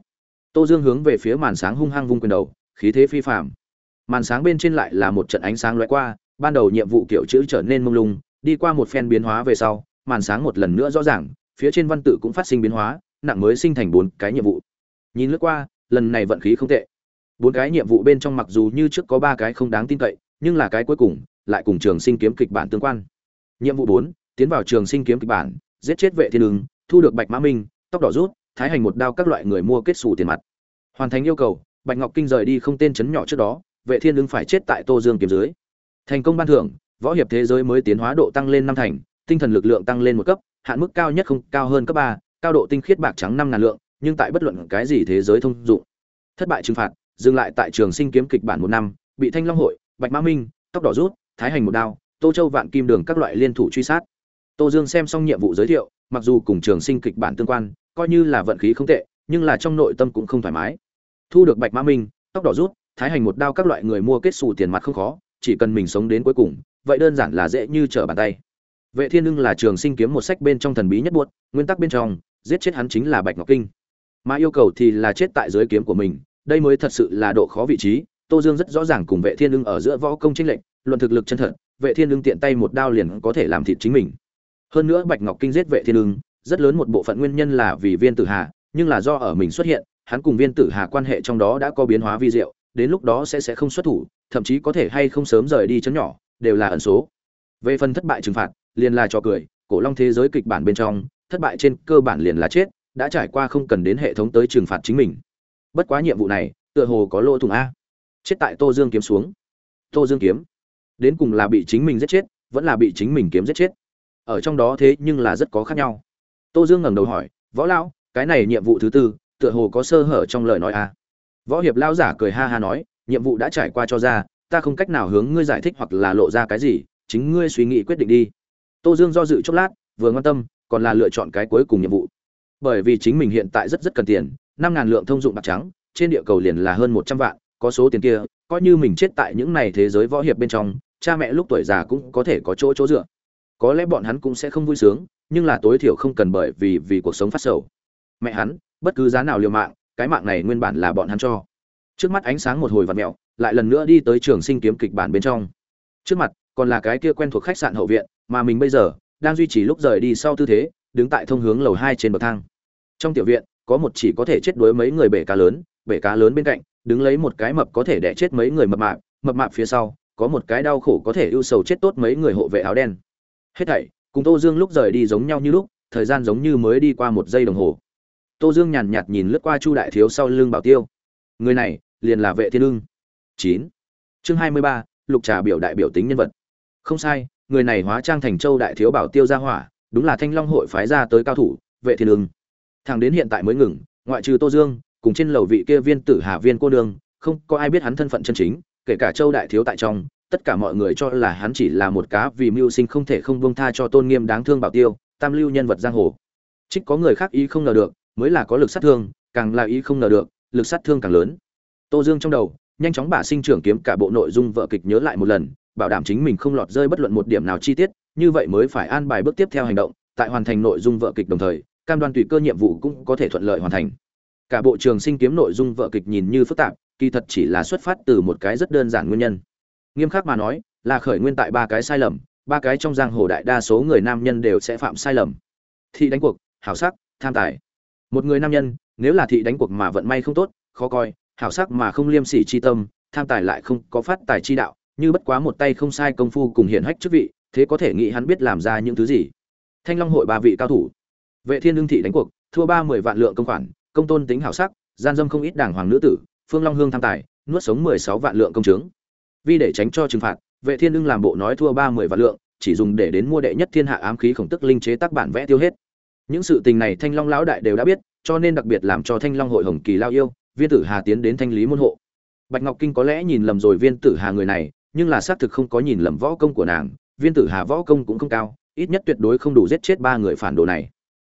Tô dương hướng về phía màn sáng hung hăng vung quyền đầu, khí thế phi phàm. màn sáng bên trên lại là một trận ánh sáng lóe qua, ban đầu nhiệm vụ kiểu chữ trở nên mông lung, đi qua một phen biến hóa về sau, màn sáng một lần nữa rõ ràng, phía trên văn tự cũng phát sinh biến hóa, nặng mới sinh thành bốn cái nhiệm vụ nhìn lướt qua, lần này vận khí không tệ. Bốn cái nhiệm vụ bên trong mặc dù như trước có ba cái không đáng tin cậy, nhưng là cái cuối cùng, lại cùng trường sinh kiếm kịch bản tương quan. Nhiệm vụ bốn, tiến vào trường sinh kiếm kịch bản, giết chết vệ thiên ứng, thu được bạch mã minh, tóc đỏ rút, thái hành một đao các loại người mua kết xù tiền mặt. Hoàn thành yêu cầu, bạch ngọc kinh rời đi không tên chấn nhỏ trước đó, vệ thiên ứng phải chết tại tô dương kiếm dưới. Thành công ban thưởng, võ hiệp thế giới mới tiến hóa độ tăng lên năm thành, tinh thần lực lượng tăng lên một cấp, hạn mức cao nhất không, cao hơn cấp ba, cao độ tinh khiết bạc trắng năm ngàn lượng nhưng tại bất luận cái gì thế giới thông dụng. Thất bại trừng phạt, dừng lại tại trường sinh kiếm kịch bản một năm, bị thanh long hội, bạch mã minh, tóc đỏ rút, thái hành một đao, tô châu vạn kim đường các loại liên thủ truy sát. Tô dương xem xong nhiệm vụ giới thiệu, mặc dù cùng trường sinh kịch bản tương quan, coi như là vận khí không tệ, nhưng là trong nội tâm cũng không thoải mái. Thu được bạch mã minh, tóc đỏ rút, thái hành một đao các loại người mua kết xù tiền mặt không khó, chỉ cần mình sống đến cuối cùng, vậy đơn giản là dễ như trở bàn tay. Vệ thiên ưng là trường sinh kiếm một sách bên trong thần bí nhất buốt, nguyên tắc bên trong, giết chết hắn chính là bạch ngọc kinh mà yêu cầu thì là chết tại dưới kiếm của mình đây mới thật sự là độ khó vị trí. Tô dương rất rõ ràng cùng vệ thiên Lương ở giữa võ công tranh lệnh luận thực lực chân thật vệ thiên Lương tiện tay một đao liền có thể làm thịt chính mình. Hơn nữa bạch ngọc kinh giết vệ thiên Lương, rất lớn một bộ phận nguyên nhân là vì viên tử hà nhưng là do ở mình xuất hiện hắn cùng viên tử hà quan hệ trong đó đã có biến hóa vi diệu đến lúc đó sẽ sẽ không xuất thủ thậm chí có thể hay không sớm rời đi chấn nhỏ đều là ẩn số. Về phần thất bại trừng phạt liền là cho cười cổ long thế giới kịch bản bên trong thất bại trên cơ bản liền là chết đã trải qua không cần đến hệ thống tới trừng phạt chính mình. Bất quá nhiệm vụ này, tựa hồ có lỗ thủng a. Chết tại tô dương kiếm xuống. Tô dương kiếm. Đến cùng là bị chính mình giết chết, vẫn là bị chính mình kiếm giết chết. Ở trong đó thế nhưng là rất có khác nhau. Tô dương ngẩng đầu hỏi, võ lão, cái này nhiệm vụ thứ tư, tựa hồ có sơ hở trong lời nói a? Võ hiệp lao giả cười ha ha nói, nhiệm vụ đã trải qua cho ra, ta không cách nào hướng ngươi giải thích hoặc là lộ ra cái gì, chính ngươi suy nghĩ quyết định đi. Tô dương do dự chốc lát, vừa quan tâm, còn là lựa chọn cái cuối cùng nhiệm vụ bởi vì chính mình hiện tại rất rất cần tiền, năm ngàn lượng thông dụng bạc trắng, trên địa cầu liền là hơn một trăm vạn, có số tiền kia, coi như mình chết tại những này thế giới võ hiệp bên trong, cha mẹ lúc tuổi già cũng có thể có chỗ chỗ dựa. Có lẽ bọn hắn cũng sẽ không vui sướng, nhưng là tối thiểu không cần bởi vì vì cuộc sống phát sầu. Mẹ hắn, bất cứ giá nào liều mạng, cái mạng này nguyên bản là bọn hắn cho. Trước mắt ánh sáng một hồi vặt mẹo lại lần nữa đi tới trường sinh kiếm kịch bản bên trong. Trước mặt, còn là cái kia quen thuộc khách sạn hậu viện, mà mình bây giờ, đang duy trì lúc rời đi sau tư thế, đứng tại thông hướng lầu hai trên bậc thang trong tiểu viện, có một chỉ có thể chết đuối mấy người bể cá lớn, bể cá lớn bên cạnh, đứng lấy một cái mập có thể đẻ chết mấy người mập mạp mập mạp phía sau, có một cái đau khổ có thể ưu sầu chết tốt mấy người hộ vệ áo đen. Hết thảy, cùng tô dương lúc rời đi giống nhau như lúc, thời gian giống như mới đi qua một giây đồng hồ. Tô dương nhàn nhạt nhìn lướt qua chu đại thiếu sau lưng bảo tiêu. Người này, liền là vệ thiên lương chín. Chương hai mươi ba, lục trà biểu đại biểu tính nhân vật. Không sai, người này hóa trang thành châu đại thiếu bảo tiêu gia hỏa, đúng là thanh long hội phái ra tới cao thủ, vệ thiên lương thằng đến hiện tại mới ngừng, ngoại trừ tô dương, cùng trên lầu vị kia viên tử hà viên cô nương, không có ai biết hắn thân phận chân chính, kể cả châu đại thiếu tại trong, tất cả mọi người cho là hắn chỉ là một cá vì mưu sinh không thể không buông tha cho tôn nghiêm đáng thương bảo tiêu, tam lưu nhân vật giang hồ. Trích có người khác ý không ngờ được, mới là có lực sát thương, càng là ý không ngờ được, lực sát thương càng lớn. Tô dương trong đầu, nhanh chóng bả sinh trưởng kiếm cả bộ nội dung vợ kịch nhớ lại một lần, bảo đảm chính mình không lọt rơi bất luận một điểm nào chi tiết, như vậy mới phải an bài bước tiếp theo hành động, tại hoàn thành nội dung vợ kịch đồng thời cam đoan tùy cơ nhiệm vụ cũng có thể thuận lợi hoàn thành. Cả bộ trường sinh kiếm nội dung vợ kịch nhìn như phức tạp, kỳ thật chỉ là xuất phát từ một cái rất đơn giản nguyên nhân. Nghiêm khắc mà nói, là khởi nguyên tại ba cái sai lầm, ba cái trong giang hồ đại đa số người nam nhân đều sẽ phạm sai lầm. Thị đánh cuộc, hảo sắc, tham tài. Một người nam nhân, nếu là thị đánh cuộc mà vận may không tốt, khó coi, hảo sắc mà không liêm sỉ chi tâm, tham tài lại không có phát tài chi đạo, như bất quá một tay không sai công phu cùng hiển hách chức vị, thế có thể nghĩ hắn biết làm ra những thứ gì. Thanh long hội ba vị cao thủ vệ thiên lương thị đánh cuộc, thua ba mười vạn lượng công khoản, công tôn tính hảo sắc, gian dâm không ít đảng hoàng nữ tử, phương long hương tham tài, nuốt sống mười sáu vạn lượng công chứng vì để tránh cho trừng phạt, vệ thiên lương làm bộ nói thua ba mười vạn lượng, chỉ dùng để đến mua đệ nhất thiên hạ ám khí khổng tức linh chế tác bản vẽ tiêu hết. Những sự tình này thanh long lão đại đều đã biết, cho nên đặc biệt làm cho thanh long hội hồng kỳ lao yêu, viên tử hà tiến đến thanh lý môn hộ. Bạch ngọc kinh có lẽ nhìn lầm rồi viên tử hà người này, nhưng là xác thực không có nhìn lầm võ công của nàng, viên tử hà võ công cũng không cao, ít nhất tuyệt đối không đủ giết chết ba người phản đồ này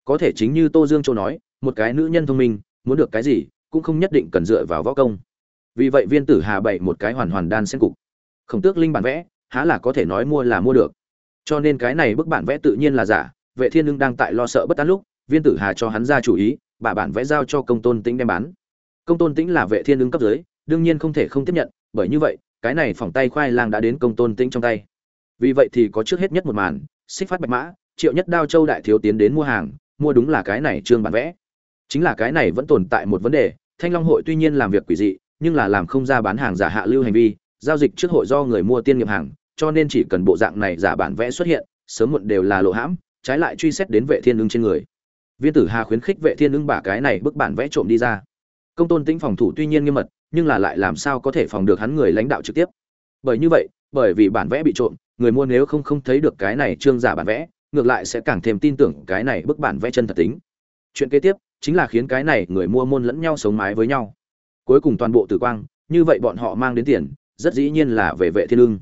có thể chính như tô dương châu nói, một cái nữ nhân thông minh, muốn được cái gì, cũng không nhất định cần dựa vào võ công. Vì vậy viên tử hà bày một cái hoàn hoàn đan sen cục. Khổng tước linh bản vẽ, há là có thể nói mua là mua được. Cho nên cái này bức bản vẽ tự nhiên là giả, vệ thiên lương đang tại lo sợ bất an lúc, viên tử hà cho hắn ra chủ ý, bà bản vẽ giao cho công tôn tĩnh đem bán. Công tôn tĩnh là vệ thiên lương cấp dưới, đương nhiên không thể không tiếp nhận, bởi như vậy, cái này phòng tay khoai lang đã đến công tôn tĩnh trong tay. Vì vậy thì có trước hết nhất một màn, xích phát bạch mã, triệu nhất đao châu đại thiếu tiến đến mua hàng mua đúng là cái này trương bản vẽ. Chính là cái này vẫn tồn tại một vấn đề, thanh long hội tuy nhiên làm việc quỷ dị, nhưng là làm không ra bán hàng giả hạ lưu hành vi, giao dịch trước hội do người mua tiên nghiệp hàng, cho nên chỉ cần bộ dạng này giả bản vẽ xuất hiện, sớm muộn đều là lộ hãm, trái lại truy xét đến vệ thiên ưng trên người. Viên tử hà khuyến khích vệ thiên ưng bả cái này bức bản vẽ trộm đi ra. Công tôn tĩnh phòng thủ tuy nhiên nghiêm mật, nhưng là lại làm sao có thể phòng được hắn người lãnh đạo trực tiếp? Bởi như vậy, bởi vì bản vẽ bị trộm, người mua nếu không không thấy được cái này trương giả bản vẽ ngược lại sẽ càng thêm tin tưởng cái này bức bản vẽ chân thật tính. Chuyện kế tiếp chính là khiến cái này người mua môn lẫn nhau sống mái với nhau. Cuối cùng toàn bộ tử quang, như vậy bọn họ mang đến tiền, rất dĩ nhiên là về vệ thiên lương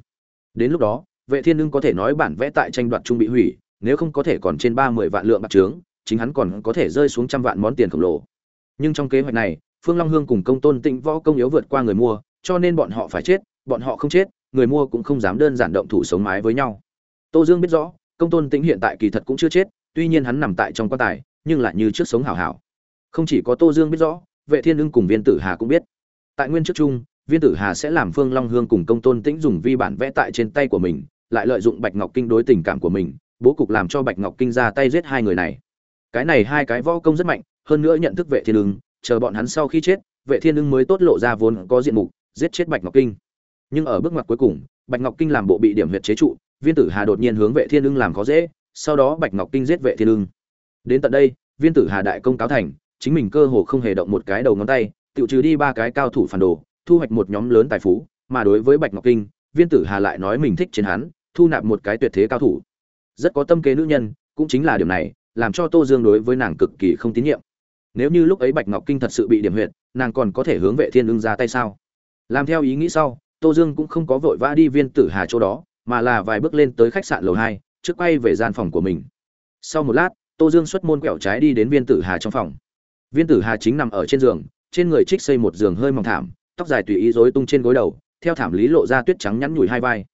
đến lúc đó, vệ thiên lương có thể nói bản vẽ tại tranh đoạt trung bị hủy, nếu không có thể còn trên ba mươi vạn lượng bạc trướng, chính hắn còn có thể rơi xuống trăm vạn món tiền khổng lồ. Nhưng trong kế hoạch này, phương long hương cùng công tôn tịnh võ công yếu vượt qua người mua, cho nên bọn họ phải chết, bọn họ không chết, người mua cũng không dám đơn giản động thủ sống mái với nhau. Tô dương biết rõ công tôn tĩnh hiện tại kỳ thật cũng chưa chết, tuy nhiên hắn nằm tại trong quan tài, nhưng lại như trước sống hảo hảo. Không chỉ có tô dương biết rõ, vệ thiên ưng cùng viên tử hà cũng biết. Tại nguyên trước chung, viên tử hà sẽ làm phương long hương cùng công tôn tĩnh dùng vi bản vẽ tại trên tay của mình, lại lợi dụng bạch ngọc kinh đối tình cảm của mình, bố cục làm cho bạch ngọc kinh ra tay giết hai người này. Cái này hai cái võ công rất mạnh, hơn nữa nhận thức vệ thiên ưng, chờ bọn hắn sau khi chết, vệ thiên ưng mới tốt lộ ra vốn có diện mục, giết chết bạch ngọc kinh. Nhưng ở bước ngoặt cuối cùng, bạch ngọc kinh làm bộ bị điểm huyệt chế trụ viên tử hà đột nhiên hướng vệ thiên ưng làm khó dễ, sau đó bạch ngọc kinh giết vệ thiên ưng. Đến tận đây, viên tử hà đại công cáo thành, chính mình cơ hồ không hề động một cái đầu ngón tay tự trừ đi ba cái cao thủ phản đồ, thu hoạch một nhóm lớn tài phú, mà đối với bạch ngọc kinh, viên tử hà lại nói mình thích chiến hắn, thu nạp một cái tuyệt thế cao thủ. Rất có tâm kế nữ nhân, cũng chính là điểm này, làm cho tô dương đối với nàng cực kỳ không tín nhiệm. Nếu như lúc ấy bạch ngọc kinh thật sự bị điểm huyệt, nàng còn có thể hướng vệ thiên ưng ra tay sao? Làm theo ý nghĩ sau, tô dương cũng không có vội vã đi viên tử hà chỗ đó mà là vài bước lên tới khách sạn lầu hai, trước quay về gian phòng của mình. Sau một lát, tô dương xuất môn quẹo trái đi đến viên tử hà trong phòng. Viên tử hà chính nằm ở trên giường, trên người trích xây một giường hơi mỏng thảm, tóc dài tùy ý rối tung trên gối đầu, theo thảm lý lộ ra tuyết trắng nhắn nhủi hai vai.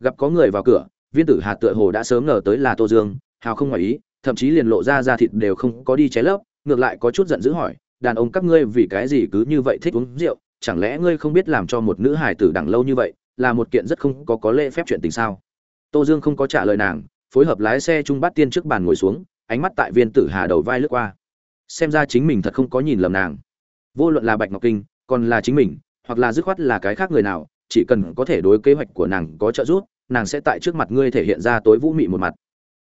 Gặp có người vào cửa, viên tử hà tựa hồ đã sớm ngờ tới là tô dương, hào không ngoài ý, thậm chí liền lộ ra da thịt đều không có đi cháy lớp ngược lại có chút giận dữ hỏi, đàn ông các ngươi vì cái gì cứ như vậy thích uống rượu? Chẳng lẽ ngươi không biết làm cho một nữ hài tử đằng lâu như vậy là một kiện rất không có có lễ phép chuyện tình sao. Tô dương không có trả lời nàng, phối hợp lái xe trung bát tiên trước bàn ngồi xuống, ánh mắt tại viên tử hà đầu vai lướt qua. Xem ra chính mình thật không có nhìn lầm nàng. Vô luận là bạch ngọc kinh, còn là chính mình, hoặc là dứt khoát là cái khác người nào, chỉ cần có thể đối kế hoạch của nàng có trợ giúp, nàng sẽ tại trước mặt ngươi thể hiện ra tối vũ mị một mặt.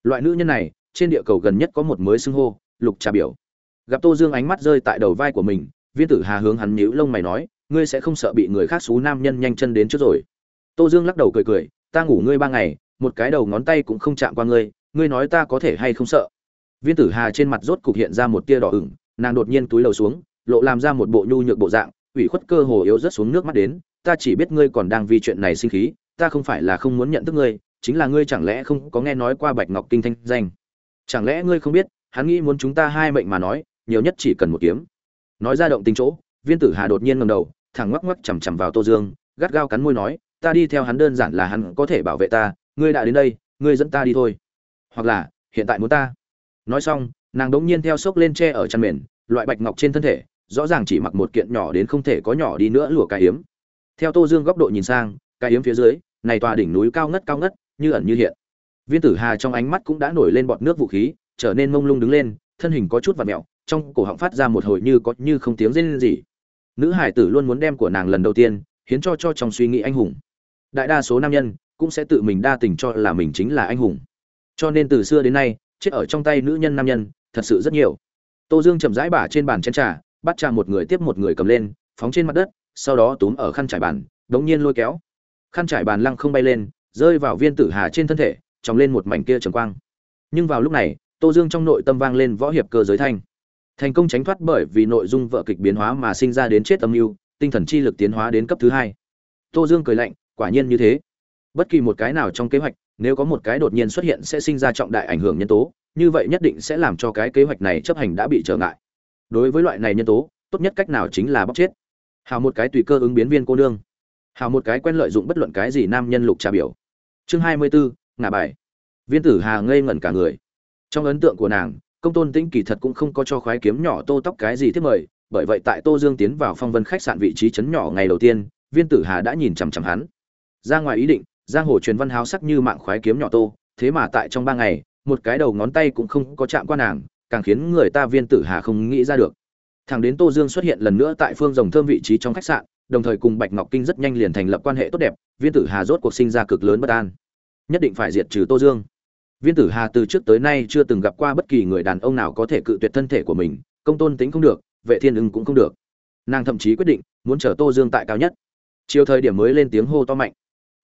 Loại nữ nhân này, trên địa cầu gần nhất có một mới xưng hô, lục trà biểu. Gặp tô dương ánh mắt rơi tại đầu vai của mình, viên tử hà hướng hắn nhíu lông mày nói, ngươi sẽ không sợ bị người khác xú nam nhân nhanh chân đến trước rồi tô dương lắc đầu cười cười, ta ngủ ngươi ba ngày, một cái đầu ngón tay cũng không chạm qua ngươi ngươi nói ta có thể hay không sợ? Viên tử hà trên mặt rốt cục hiện ra một tia đỏ ửng, nàng đột nhiên túi lầu xuống, lộ làm ra một bộ nhu nhược bộ dạng, ủy khuất cơ hồ yếu rất xuống nước mắt đến, ta chỉ biết ngươi còn đang vì chuyện này sinh khí, ta không phải là không muốn nhận thức ngươi, chính là ngươi chẳng lẽ không có nghe nói qua bạch ngọc kinh thanh danh? Chẳng lẽ ngươi không biết, hắn nghĩ muốn chúng ta hai mệnh mà nói, nhiều nhất chỉ cần một kiếm. Nói ra động tình chỗ, viên tử hà đột nhiên ngẩng đầu, thẳng ngoắc ngoắc chằm chằm vào tô dương, gắt gao cắn môi nói ta đi theo hắn đơn giản là hắn có thể bảo vệ ta, ngươi đã đến đây, ngươi dẫn ta đi thôi. Hoặc là, hiện tại muốn ta. Nói xong, nàng đ ỗ n g nhiên theo sốc lên tre ở chăn mền, loại bạch ngọc trên thân thể, rõ ràng chỉ mặc một kiện nhỏ đến không thể có nhỏ đi nữa lụa cái hiếm theo tô dương góc độ nhìn sang, cái hiếm phía dưới, này tòa đỉnh núi cao ngất cao ngất, như ẩn như hiện. Viên tử hà trong ánh mắt cũng đã nổi lên bọt nước vũ khí, trở nên mông lung đứng lên, thân hình có chút vặt mẹo, trong cổ họng phát ra một hồi như có như không tiếng rên gì nữ hải tử luôn muốn đem của nàng lần đầu tiên, hiến cho cho trong suy nghĩ anh hùng đại đa số nam nhân cũng sẽ tự mình đa tình cho là mình chính là anh hùng. Cho nên từ xưa đến nay, chết ở trong tay nữ nhân nam nhân, thật sự rất nhiều. Tô dương chậm rãi bả trên bàn chén trà, bắt trà một người tiếp một người cầm lên, phóng trên mặt đất, sau đó túm ở khăn trải bàn, đống nhiên lôi kéo. Khăn trải bàn lăng không bay lên, rơi vào viên tử hà trên thân thể chóng lên một mảnh kia trầm quang. Nhưng vào lúc này, tô dương trong nội tâm vang lên võ hiệp cơ giới thanh. Thành công tránh thoát bởi vì nội dung vợ kịch biến hóa mà sinh ra đến chết âm mưu, tinh thần chi lực tiến hóa đến cấp thứ hai. Tô dương cười lạnh quả nhiên như thế. Bất kỳ một cái nào trong kế hoạch, nếu có một cái đột nhiên xuất hiện sẽ sinh ra trọng đại ảnh hưởng nhân tố, như vậy nhất định sẽ làm cho cái kế hoạch này chấp hành đã bị trở ngại. Đối với loại này nhân tố, tốt nhất cách nào chính là bóc chết. Hào một cái tùy cơ ứng biến viên cô nương. Hào một cái quen lợi dụng bất luận cái gì nam nhân lục trà biểu. Chương hai mươi bốn ngả bài. Viên tử hà ngây ngẩn cả người. Trong ấn tượng của nàng, công tôn tĩnh kỳ thật cũng không có cho khoái kiếm nhỏ tô tóc cái gì thiết mời, bởi vậy tại tô dương tiến vào phong vân khách sạn vị trí chấn nhỏ ngày đầu tiên, viên tử hà đã nhìn chằm chằm hắn ra ngoài ý định, giang hồ truyền văn háo sắc như mạng khoái kiếm nhỏ tô, thế mà tại trong ba ngày, một cái đầu ngón tay cũng không có chạm qua nàng, càng khiến người ta viên tử hà không nghĩ ra được. Thằng đến tô dương xuất hiện lần nữa tại phương rồng thơm vị trí trong khách sạn, đồng thời cùng bạch ngọc kinh rất nhanh liền thành lập quan hệ tốt đẹp, viên tử hà rốt cuộc sinh ra cực lớn bất an. Nhất định phải diệt trừ tô dương. Viên tử hà từ trước tới nay chưa từng gặp qua bất kỳ người đàn ông nào có thể cự tuyệt thân thể của mình, công tôn tính không được, vệ thiên ưng cũng không được. Nàng thậm chí quyết định muốn chở tô dương tại cao nhất. Chiều thời điểm mới lên tiếng hô to mạnh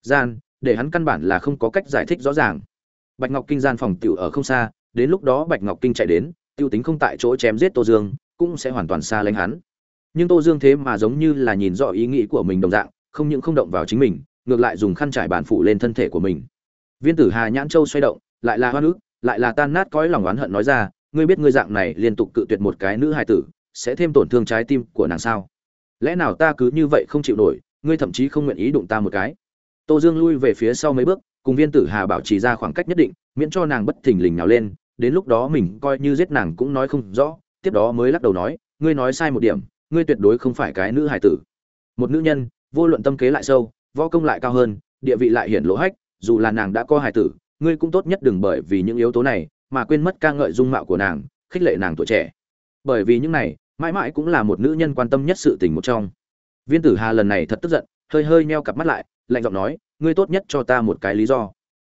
gian, để hắn căn bản là không có cách giải thích rõ ràng. Bạch ngọc kinh gian phòng tiểu ở không xa, đến lúc đó bạch ngọc kinh chạy đến, tiêu tính không tại chỗ chém giết tô dương, cũng sẽ hoàn toàn xa lánh hắn. Nhưng tô dương thế mà giống như là nhìn rõ ý nghĩ của mình đồng dạng, không những không động vào chính mình, ngược lại dùng khăn trải bàn phủ lên thân thể của mình. Viên tử hà nhãn châu xoay động, lại là hoa nữ lại là tan nát cõi lòng oán hận nói ra, ngươi biết ngươi dạng này liên tục cự tuyệt một cái nữ hài tử, sẽ thêm tổn thương trái tim của nàng sao? Lẽ nào ta cứ như vậy không chịu nổi, ngươi thậm chí không nguyện ý đụng ta một cái? Tô dương lui về phía sau mấy bước, cùng viên tử hà bảo trì ra khoảng cách nhất định, miễn cho nàng bất thình lình nào lên, đến lúc đó mình coi như giết nàng cũng nói không rõ, tiếp đó mới lắc đầu nói, ngươi nói sai một điểm, ngươi tuyệt đối không phải cái nữ hài tử. Một nữ nhân, vô luận tâm kế lại sâu, võ công lại cao hơn, địa vị lại hiển lỗ hách, dù là nàng đã có hài tử, ngươi cũng tốt nhất đừng bởi vì những yếu tố này mà quên mất ca ngợi dung mạo của nàng, khích lệ nàng tuổi trẻ. Bởi vì những này, mãi mãi cũng là một nữ nhân quan tâm nhất sự tình một trong. Viên tử hà lần này thật tức giận, hơi hơi meo cặp mắt lại lạnh giọng nói, ngươi tốt nhất cho ta một cái lý do.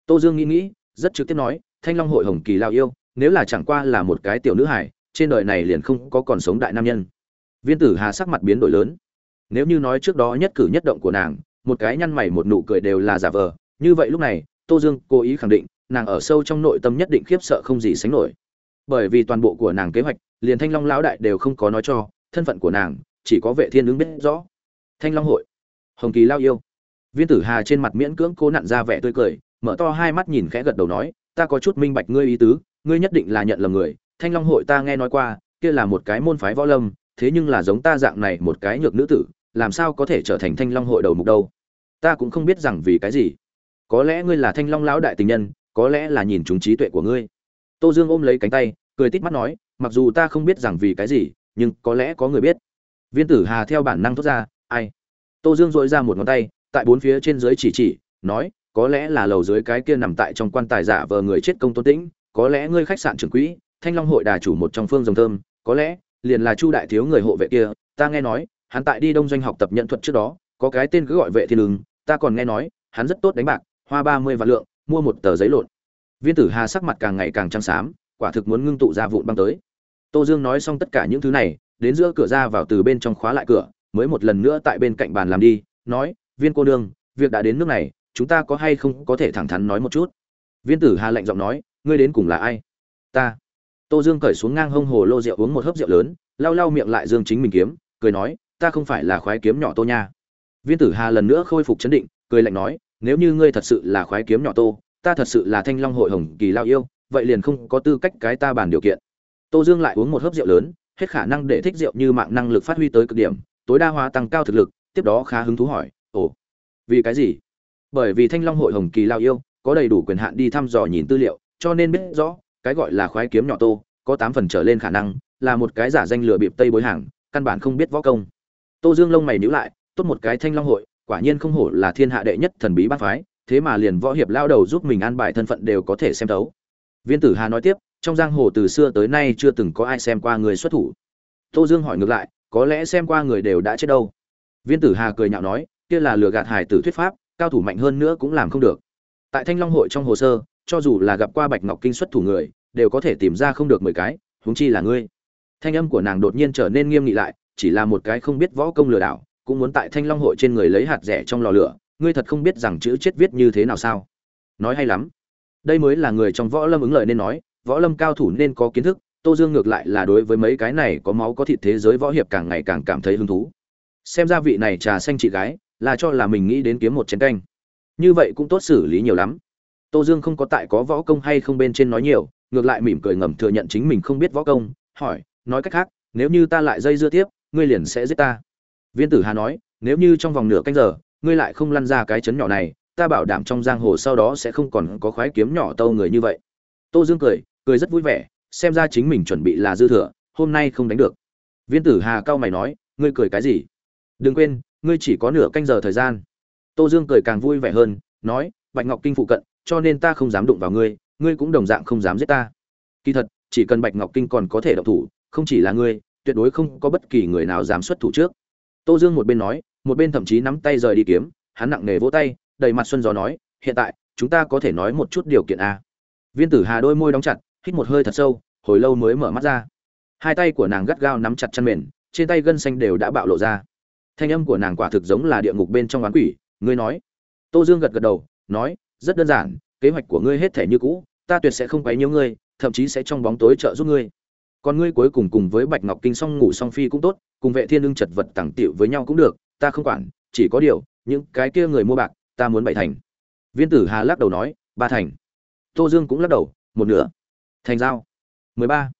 Tô dương nghĩ nghĩ, rất trực tiếp nói, thanh long hội hồng kỳ lao yêu, nếu là chẳng qua là một cái tiểu nữ hải trên đời này liền không có còn sống đại nam nhân. Viên tử hà sắc mặt biến đổi lớn. Nếu như nói trước đó nhất cử nhất động của nàng, một cái nhăn mày một nụ cười đều là giả vờ, như vậy lúc này, tô dương cố ý khẳng định, nàng ở sâu trong nội tâm nhất định khiếp sợ không gì sánh nổi. Bởi vì toàn bộ của nàng kế hoạch, liền thanh long lão đại đều không có nói cho, thân phận của nàng, chỉ có vệ thiên ứng biết rõ. Thanh long hội hồng kỳ lao yêu viên tử hà trên mặt miễn cưỡng cố nặn ra vẻ tươi cười, mở to hai mắt nhìn khẽ gật đầu nói, ta có chút minh bạch ngươi ý tứ, ngươi nhất định là nhận lầm người. Thanh long hội ta nghe nói qua, kia là một cái môn phái võ lâm, thế nhưng là giống ta dạng này một cái nhược nữ tử, làm sao có thể trở thành thanh long hội đầu mục đâu? Ta cũng không biết rằng vì cái gì. Có lẽ ngươi là thanh long lão đại tình nhân, có lẽ là nhìn chúng trí tuệ của ngươi. Tô dương ôm lấy cánh tay, cười tít mắt nói, mặc dù ta không biết rằng vì cái gì, nhưng có lẽ có người biết. Viên tử hà theo bản năng thốt ra, ai? Tô dương dội ra một ngón tay tại bốn phía trên dưới chỉ chỉ, nói, có lẽ là lầu dưới cái kia nằm tại trong quan tài giả vờ người chết công tôn tĩnh, có lẽ ngươi khách sạn trưởng quỹ, thanh long hội đà chủ một trong phương dòng thơm, có lẽ, liền là chu đại thiếu người hộ vệ kia, ta nghe nói, hắn tại đi đông doanh học tập nhận thuật trước đó, có cái tên cứ gọi vệ thiên đường ta còn nghe nói, hắn rất tốt đánh bạc, hoa ba mươi vạn lượng, mua một tờ giấy lộn. Viên tử hà sắc mặt càng ngày càng trắng xám, quả thực muốn ngưng tụ ra vụn băng tới. Tô dương nói xong tất cả những thứ này, đến giữa cửa ra vào từ bên trong khóa lại cửa, mới một lần nữa tại bên cạnh bàn làm đi, nói viên cô nương, việc đã đến nước này, chúng ta có hay không có thể thẳng thắn nói một chút? Viên tử hà lạnh giọng nói, ngươi đến cùng là ai? Ta. Tô dương cởi xuống ngang hông hồ lô rượu uống một hớp rượu lớn, lau lau miệng lại dương chính mình kiếm, cười nói, ta không phải là khoái kiếm nhỏ tô nha. Viên tử hà lần nữa khôi phục chấn định, cười lạnh nói, nếu như ngươi thật sự là khoái kiếm nhỏ tô, ta thật sự là thanh long hội hồng kỳ lao yêu, vậy liền không có tư cách cái ta bàn điều kiện. Tô dương lại uống một hớp rượu lớn, hết khả năng để thích rượu như mạng năng lực phát huy tới cực điểm, tối đa hóa tăng cao thực lực, tiếp đó khá hứng thú hỏi ồ, vì cái gì? Bởi vì thanh long hội hồng kỳ lao yêu có đầy đủ quyền hạn đi thăm dò nhìn tư liệu, cho nên biết rõ, cái gọi là khoái kiếm nhỏ tô, có tám phần trở lên khả năng, là một cái giả danh lừa bịp tây bối hàng, căn bản không biết võ công. Tô dương lông mày nhíu lại, tốt một cái thanh long hội, quả nhiên không hổ là thiên hạ đệ nhất thần bí bát phái, thế mà liền võ hiệp lao đầu giúp mình an bài thân phận đều có thể xem thấu. Viên tử hà nói tiếp, trong giang hồ từ xưa tới nay chưa từng có ai xem qua người xuất thủ. Tô dương hỏi ngược lại, có lẽ xem qua người đều đã chết đâu? Viên tử hà cười nhạo nói kia là lừa gạt hải tử thuyết pháp, cao thủ mạnh hơn nữa cũng làm không được. Tại thanh long hội trong hồ sơ, cho dù là gặp qua bạch ngọc kinh xuất thủ người, đều có thể tìm ra không được mười cái, huống chi là ngươi. Thanh âm của nàng đột nhiên trở nên nghiêm nghị lại, chỉ là một cái không biết võ công lừa đảo, cũng muốn tại thanh long hội trên người lấy hạt rẻ trong lò lửa, ngươi thật không biết rằng chữ chết viết như thế nào sao? Nói hay lắm. Đây mới là người trong võ lâm ứng lời nên nói, võ lâm cao thủ nên có kiến thức, tô dương ngược lại là đối với mấy cái này có máu có thịt thế giới võ hiệp càng ngày càng cảm thấy hứng thú. Xem ra vị này trà xanh chị gái là cho là mình nghĩ đến kiếm một chén canh. Như vậy cũng tốt xử lý nhiều lắm. Tô dương không có tại có võ công hay không bên trên nói nhiều, ngược lại mỉm cười ngầm thừa nhận chính mình không biết võ công, hỏi, nói cách khác, nếu như ta lại dây dưa tiếp, ngươi liền sẽ giết ta. Viên tử hà nói, nếu như trong vòng nửa canh giờ, ngươi lại không lăn ra cái chấn nhỏ này, ta bảo đảm trong giang hồ sau đó sẽ không còn có khoái kiếm nhỏ tâu người như vậy. Tô dương cười cười rất vui vẻ, xem ra chính mình chuẩn bị là dư thừa, hôm nay không đánh được. Viên tử hà cao mày nói, ngươi cười cái gì? Đừng quên ngươi chỉ có nửa canh giờ thời gian. Tô dương cười càng vui vẻ hơn, nói, bạch ngọc kinh phụ cận, cho nên ta không dám đụng vào ngươi ngươi cũng đồng dạng không dám giết ta. Kỳ thật, chỉ cần bạch ngọc kinh còn có thể độc thủ, không chỉ là ngươi, tuyệt đối không có bất kỳ người nào dám xuất thủ trước. Tô dương một bên nói, một bên thậm chí nắm tay rời đi kiếm, hắn nặng nề vỗ tay, đầy mặt xuân gió nói, hiện tại, chúng ta có thể nói một chút điều kiện a. Viên tử hà đôi môi đóng chặt, hít một hơi thật sâu, hồi lâu mới mở mắt ra. Hai tay của nàng gắt gao nắm chặt chân mền, trên tay gân xanh đều đã bạo lộ ra thanh âm của nàng quả thực giống là địa ngục bên trong oán quỷ, ngươi nói. Tô dương gật gật đầu, nói, rất đơn giản, kế hoạch của ngươi hết thể như cũ, ta tuyệt sẽ không quấy nhiễu ngươi, thậm chí sẽ trong bóng tối trợ giúp ngươi. Còn ngươi cuối cùng cùng với bạch ngọc kinh xong ngủ xong phi cũng tốt, cùng vệ thiên lương chật vật tặng tiệu với nhau cũng được, ta không quản, chỉ có điều, những cái kia người mua bạc, ta muốn bảy thành. Viên tử hà lắc đầu nói, ba thành. Tô dương cũng lắc đầu, một nửa. Thành giao. Mười ba.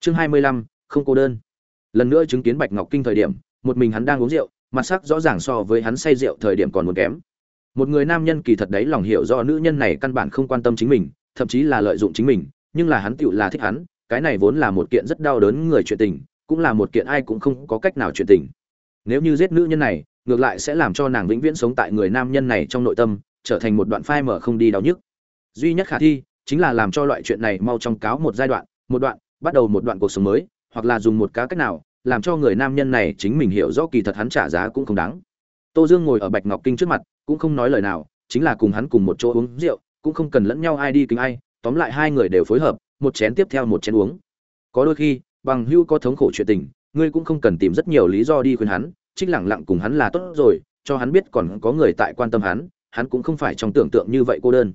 Chương hai mươi lăm, không cô đơn. Lần nữa chứng kiến bạch ngọc kinh thời điểm, một mình hắn đang uống rượu mặt sắc rõ ràng so với hắn say rượu thời điểm còn muốn kém. Một người nam nhân kỳ thật đấy lòng hiểu do nữ nhân này căn bản không quan tâm chính mình, thậm chí là lợi dụng chính mình, nhưng là hắn tựu là thích hắn, cái này vốn là một kiện rất đau đớn người chuyện tình, cũng là một kiện ai cũng không có cách nào chuyện tình. Nếu như giết nữ nhân này, ngược lại sẽ làm cho nàng vĩnh viễn sống tại người nam nhân này trong nội tâm, trở thành một đoạn phai mở không đi đau nhức. Duy nhất khả thi, chính là làm cho loại chuyện này mau trong cáo một giai đoạn, một đoạn, bắt đầu một đoạn cuộc sống mới, hoặc là dùng một cá cách nào làm cho người nam nhân này chính mình hiểu rõ kỳ thật hắn trả giá cũng không đáng. Tô dương ngồi ở bạch ngọc kinh trước mặt, cũng không nói lời nào, chính là cùng hắn cùng một chỗ uống rượu, cũng không cần lẫn nhau ai đi kính ai, tóm lại hai người đều phối hợp, một chén tiếp theo một chén uống. Có đôi khi, bằng hưu có thống khổ chuyện tình, ngươi cũng không cần tìm rất nhiều lý do đi khuyên hắn, trích lẳng lặng cùng hắn là tốt rồi, cho hắn biết còn có người tại quan tâm hắn hắn cũng không phải trong tưởng tượng như vậy cô đơn.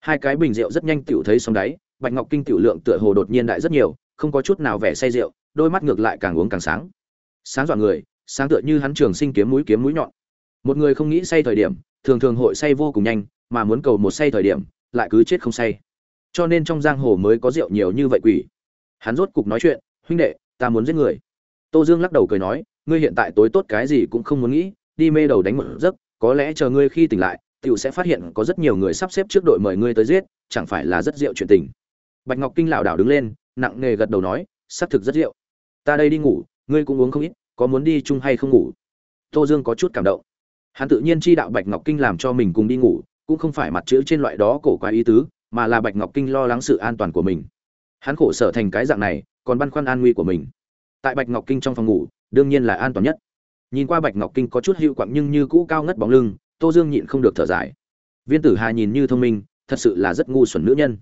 Hai cái bình rượu rất nhanh tựu thấy xong đáy, bạch ngọc kinh tiểu lượng tựa hồ đột nhiên đại rất nhiều, không có chút nào vẻ say rượu đôi mắt ngược lại càng uống càng sáng. Sáng dọn người, sáng tựa như hắn trường sinh kiếm mũi kiếm mũi nhọn. Một người không nghĩ say thời điểm, thường thường hội say vô cùng nhanh, mà muốn cầu một say thời điểm, lại cứ chết không say. Cho nên trong giang hồ mới có rượu nhiều như vậy quỷ. Hắn rốt cục nói chuyện, huynh đệ, ta muốn giết người. Tô dương lắc đầu cười nói, ngươi hiện tại tối tốt cái gì cũng không muốn nghĩ, đi mê đầu đánh một giấc, có lẽ chờ ngươi khi tỉnh lại, tiểu sẽ phát hiện có rất nhiều người sắp xếp trước đội mời ngươi tới giết, chẳng phải là rất rượu chuyện tình. Bạch ngọc kinh lảo đảo đứng lên, nặng nề gật đầu nói, xác thực rất rượu ta đây đi ngủ, ngươi cũng uống không ít, có muốn đi chung hay không ngủ? Tô dương có chút cảm động. Hắn tự nhiên chi đạo bạch ngọc kinh làm cho mình cùng đi ngủ, cũng không phải mặt chữ trên loại đó cổ quái ý tứ, mà là bạch ngọc kinh lo lắng sự an toàn của mình. Hắn khổ sở thành cái dạng này, còn băn khoăn an nguy của mình. Tại bạch ngọc kinh trong phòng ngủ, đương nhiên là an toàn nhất. Nhìn qua bạch ngọc kinh có chút hữu quặng nhưng như cũ cao ngất bóng lưng, tô dương nhịn không được thở dài. Viên tử hà nhìn như thông minh, thật sự là rất ngu xuẩn nữ nhân.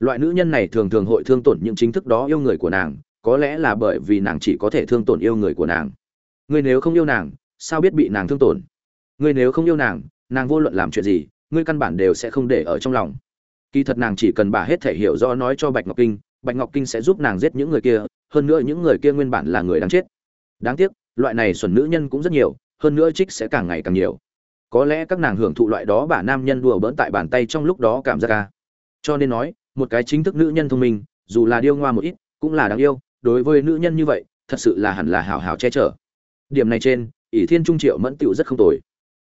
Loại nữ nhân này thường thường hội thương tổn những chính thức đó yêu người của nàng có lẽ là bởi vì nàng chỉ có thể thương tổn yêu người của nàng. Ngươi nếu không yêu nàng, sao biết bị nàng thương tổn? Ngươi nếu không yêu nàng nàng vô luận làm chuyện gì, ngươi căn bản đều sẽ không để ở trong lòng. Kỳ thật nàng chỉ cần bà hết thể hiểu rõ nói cho bạch ngọc kinh, bạch ngọc kinh sẽ giúp nàng giết những người kia, hơn nữa những người kia nguyên bản là người đáng chết. Đáng tiếc, loại này xuẩn nữ nhân cũng rất nhiều, hơn nữa trích sẽ càng ngày càng nhiều. Có lẽ các nàng hưởng thụ loại đó bà nam nhân đùa bỡn tại bàn tay trong lúc đó cảm giác ca. Cho nên nói, một cái chính thức nữ nhân thông minh, dù là điêu ngoa một ít, cũng là đáng yêu đối với nữ nhân như vậy, thật sự là hẳn là hảo hảo che chở. Điểm này trên, ỷ thiên trung triệu mẫn tựu rất không tồi.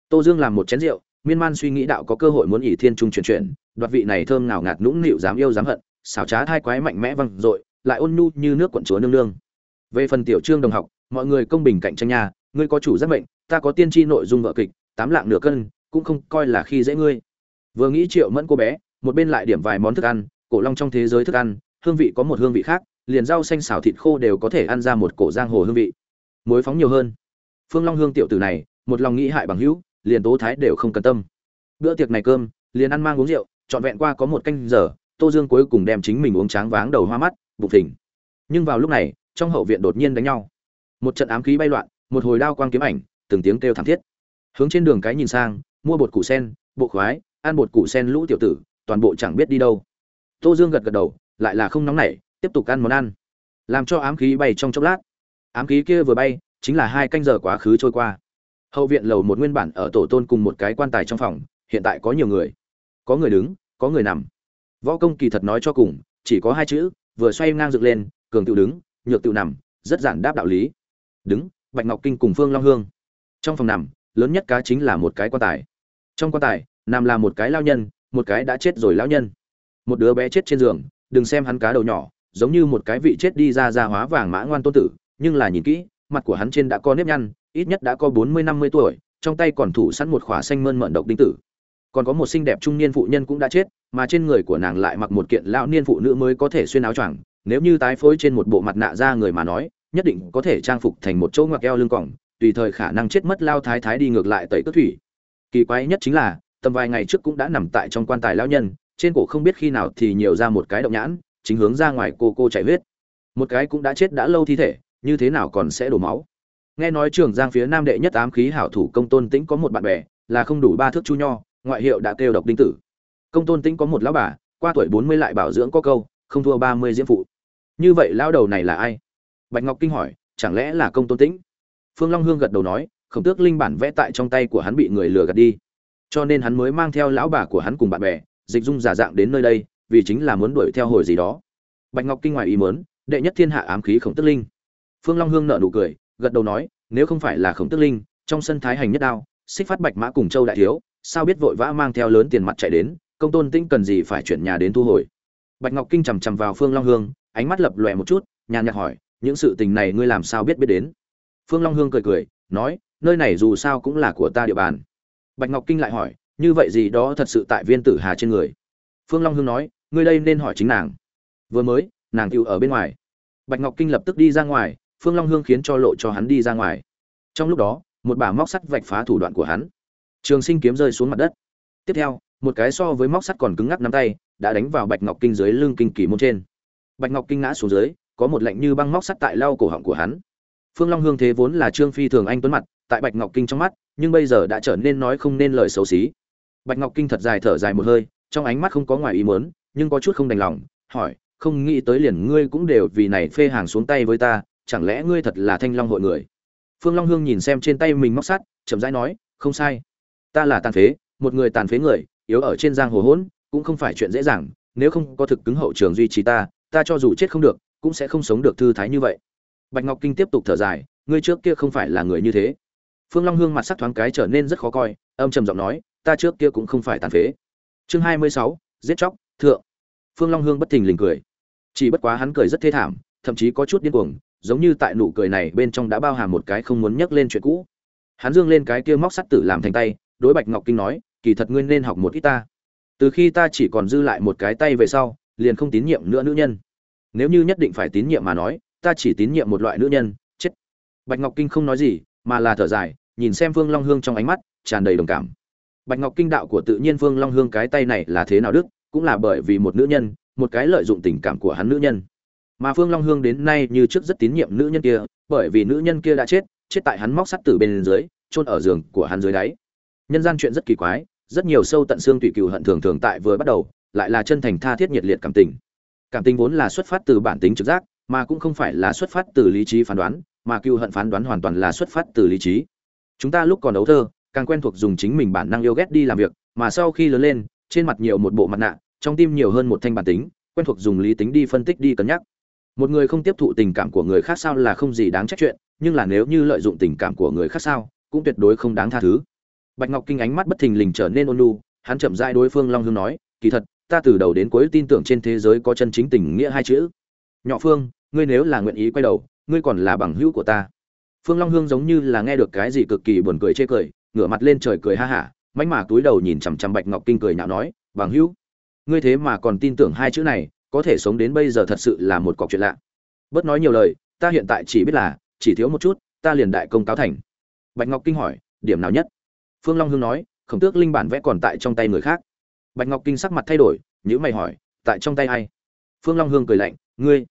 Tô dương làm một chén rượu, miên man suy nghĩ đạo có cơ hội muốn ỷ thiên trung chuyển chuyển, đoạt vị này thơm nào ngạt nũng nịu dám yêu dám hận, xảo trá thai quái mạnh mẽ văng dội, lại ôn nhu như nước quận chúa nương nương. Về phần tiểu trương đồng học, mọi người công bình cạnh tranh nhà ngươi có chủ giác mệnh, ta có tiên tri nội dung vợ kịch, tám lạng nửa cân, cũng không coi là khi dễ ngươi. Vừa nghĩ triệu mẫn cô bé, một bên lại điểm vài món thức ăn, cổ long trong thế giới thức ăn, hương vị có một hương vị khác liền rau xanh xào thịt khô đều có thể ăn ra một cổ giang hồ hương vị. Muối phóng nhiều hơn. Phương long hương tiểu tử này, một lòng nghĩ hại bằng hữu, liền tố thái đều không cần tâm. Bữa tiệc này cơm, liền ăn mang uống rượu, trọn vẹn qua có một canh giờ, tô dương cuối cùng đem chính mình uống tráng váng đầu hoa mắt bục thỉnh nhưng vào lúc này, trong hậu viện đột nhiên đánh nhau. Một trận ám khí bay loạn, một hồi đao quang kiếm ảnh, từng tiếng kêu thảm thiết. Hướng trên đường cái nhìn sang, mua bột củ sen, bộ khoái, ăn bột củ sen lũ tiểu tử, toàn bộ chẳng biết đi đâu. Tô dương gật gật đầu, lại là không nóng nảy tiếp tục ăn món ăn, làm cho ám khí bay trong chốc lát. Ám khí kia vừa bay, chính là hai canh giờ quá khứ trôi qua. Hậu viện lầu một nguyên bản ở tổ tôn cùng một cái quan tài trong phòng, hiện tại có nhiều người. Có người đứng, có người nằm. Võ công kỳ thật nói cho cùng, chỉ có hai chữ, vừa xoay ngang dựng lên, cường tự đứng, nhược tự nằm, rất giản đáp đạo lý. Đứng, bạch ngọc kinh cùng phương long hương. Trong phòng nằm, lớn nhất cá chính là một cái quan tài. Trong quan tài, nằm là một cái lao nhân, một cái đã chết rồi lão nhân. Một đứa bé chết trên giường, đừng xem hắn cá đầu nhỏ giống như một cái vị chết đi ra ra hóa vàng mã ngoan tôn tử, nhưng là nhìn kỹ, mặt của hắn trên đã có nếp nhăn, ít nhất đã có bốn mươi năm mươi tuổi, trong tay còn thủ sẵn một khỏa xanh mơn mận độc đinh tử. Còn có một xinh đẹp trung niên phụ nhân cũng đã chết, mà trên người của nàng lại mặc một kiện lão niên phụ nữ mới có thể xuyên áo choàng, nếu như tái phối trên một bộ mặt nạ ra người mà nói, nhất định có thể trang phục thành một chỗ ngoặc eo lưng còng, tùy thời khả năng chết mất lao thái thái đi ngược lại tẩy cất thủy. Kỳ quái nhất chính là, tầm vài ngày trước cũng đã nằm tại trong quan tài lão nhân, trên cổ không biết khi nào thì nhiều ra một cái động nhãn chính hướng ra ngoài cô cô chảy huyết. Một cái cũng đã chết đã lâu thi thể, như thế nào còn sẽ đổ máu? Nghe nói trường giang phía nam đệ nhất ám khí hảo thủ công tôn tĩnh có một bạn bè, là không đủ ba thước chu nho, ngoại hiệu đã kêu độc đinh tử. Công tôn tĩnh có một lão bà, qua tuổi bốn mươi lại bảo dưỡng có câu, không thua ba mươi diễm phụ. Như vậy lão đầu này là ai? Bạch ngọc kinh hỏi, chẳng lẽ là công tôn tĩnh? Phương long hương gật đầu nói, khổng tước linh bản vẽ tại trong tay của hắn bị người lừa gạt đi. Cho nên hắn mới mang theo lão bà của hắn cùng bạn bè, dịch dung giả dạng đến nơi đây vì chính là muốn đuổi theo hồi gì đó. Bạch ngọc kinh ngoài ý mớn đệ nhất thiên hạ ám khí khổng tước linh. Phương long hương nợ nụ cười, gật đầu nói, nếu không phải là khổng tước linh, trong sân thái hành nhất đao, xích phát bạch mã cùng châu đại thiếu, sao biết vội vã mang theo lớn tiền mặt chạy đến, công tôn tĩnh cần gì phải chuyển nhà đến thu hồi. Bạch ngọc kinh chằm chằm vào phương long hương, ánh mắt lập lòe một chút, nhàn nhạt hỏi, những sự tình này ngươi làm sao biết biết đến? Phương long hương cười cười, nói, nơi này dù sao cũng là của ta địa bàn. Bạch ngọc kinh lại hỏi, như vậy gì đó thật sự tại viên tử hà trên người? Phương long hương nói ngươi đây nên hỏi chính nàng. Vừa mới, nàng cựu ở bên ngoài. Bạch ngọc kinh lập tức đi ra ngoài, phương long hương khiến cho lộ cho hắn đi ra ngoài. Trong lúc đó, một bà móc sắt vạch phá thủ đoạn của hắn. Trường sinh kiếm rơi xuống mặt đất. Tiếp theo, một cái so với móc sắt còn cứng ngắc nắm tay, đã đánh vào bạch ngọc kinh dưới lưng kinh kỳ môn trên. Bạch ngọc kinh ngã xuống dưới, có một lạnh như băng móc sắt tại lau cổ họng của hắn. Phương long hương thế vốn là trương phi thường anh tuấn mặt, tại bạch ngọc kinh trong mắt, nhưng bây giờ đã trở nên nói không nên lời xấu xí. Bạch ngọc kinh thật dài thở dài một hơi, trong ánh mắt không có ngoài ý muốn nhưng có chút không đành lòng, hỏi, không nghĩ tới liền ngươi cũng đều vì này phê hàng xuống tay với ta, chẳng lẽ ngươi thật là thanh long hội người? Phương long hương nhìn xem trên tay mình móc sắt, chậm rãi nói, không sai. Ta là tàn phế, một người tàn phế người, yếu ở trên giang hồ hỗn, cũng không phải chuyện dễ dàng, nếu không có thực cứng hậu trường duy trì ta ta cho dù chết không được, cũng sẽ không sống được thư thái như vậy. Bạch ngọc kinh tiếp tục thở dài, ngươi trước kia không phải là người như thế. Phương long hương mặt sắc thoáng cái trở nên rất khó coi, âm trầm giọng nói, ta trước kia cũng không phải tàn phế. Chương hai mươi sáu, giết chóc thượng. Phương long hương bất thình lình cười. Chỉ bất quá hắn cười rất thê thảm, thậm chí có chút điên cuồng, giống như tại nụ cười này bên trong đã bao hàm một cái không muốn nhắc lên chuyện cũ. Hắn dương lên cái kia móc sắt tử làm thành tay, đối bạch ngọc kinh nói, kỳ thật ngươi nên học một ít ta. Từ khi ta chỉ còn dư lại một cái tay về sau, liền không tín nhiệm nữa nữ nhân. Nếu như nhất định phải tín nhiệm mà nói, ta chỉ tín nhiệm một loại nữ nhân, chết. Bạch ngọc kinh không nói gì, mà là thở dài, nhìn xem phương long hương trong ánh mắt, tràn đầy đồng cảm. Bạch ngọc kinh đạo của tự nhiên phương long hương cái tay này là thế nào đức? Cũng là bởi vì một nữ nhân, một cái lợi dụng tình cảm của hắn nữ nhân. Mà phương long hương đến nay như trước rất tín nhiệm nữ nhân kia, bởi vì nữ nhân kia đã chết chết tại hắn móc sắt từ bên dưới, chôn ở giường của hắn dưới đáy. Nhân gian chuyện rất kỳ quái, rất nhiều sâu tận xương tùy cừu hận thường thường tại vừa bắt đầu, lại là chân thành tha thiết nhiệt liệt cảm tình. Cảm tình vốn là xuất phát từ bản tính trực giác, mà cũng không phải là xuất phát từ lý trí phán đoán, mà cựu hận phán đoán hoàn toàn là xuất phát từ lý trí. Chúng ta lúc còn đấu thơ, càng quen thuộc dùng chính mình bản năng yêu ghét đi làm việc, mà sau khi lớn lên trên mặt nhiều một bộ mặt nạ, trong tim nhiều hơn một thanh bản tính, quen thuộc dùng lý tính đi phân tích đi cân nhắc. Một người không tiếp thụ tình cảm của người khác sao là không gì đáng trách chuyện, nhưng là nếu như lợi dụng tình cảm của người khác sao, cũng tuyệt đối không đáng tha thứ. Bạch ngọc kinh ánh mắt bất thình lình trở nên ôn lu hắn chậm rãi đối phương long hương nói, kỳ thật, ta từ đầu đến cuối tin tưởng trên thế giới có chân chính tình nghĩa hai chữ. Nhỏ phương, ngươi nếu là nguyện ý quay đầu, ngươi còn là bằng hữu của ta. Phương long hương giống như là nghe được cái gì cực kỳ buồn cười chê cười, ngửa mặt lên trời cười ha hả mánh mà túi đầu nhìn chằm chằm bạch ngọc kinh cười nhạo nói, bằng hữu, ngươi thế mà còn tin tưởng hai chữ này, có thể sống đến bây giờ thật sự là một cọc chuyện lạ. Bớt nói nhiều lời, ta hiện tại chỉ biết là, chỉ thiếu một chút, ta liền đại công cáo thành. Bạch ngọc kinh hỏi, điểm nào nhất? Phương long hương nói, khổng tước linh bản vẽ còn tại trong tay người khác. Bạch ngọc kinh sắc mặt thay đổi nhữ mày hỏi, tại trong tay ai? Phương long hương cười lạnh, ngươi.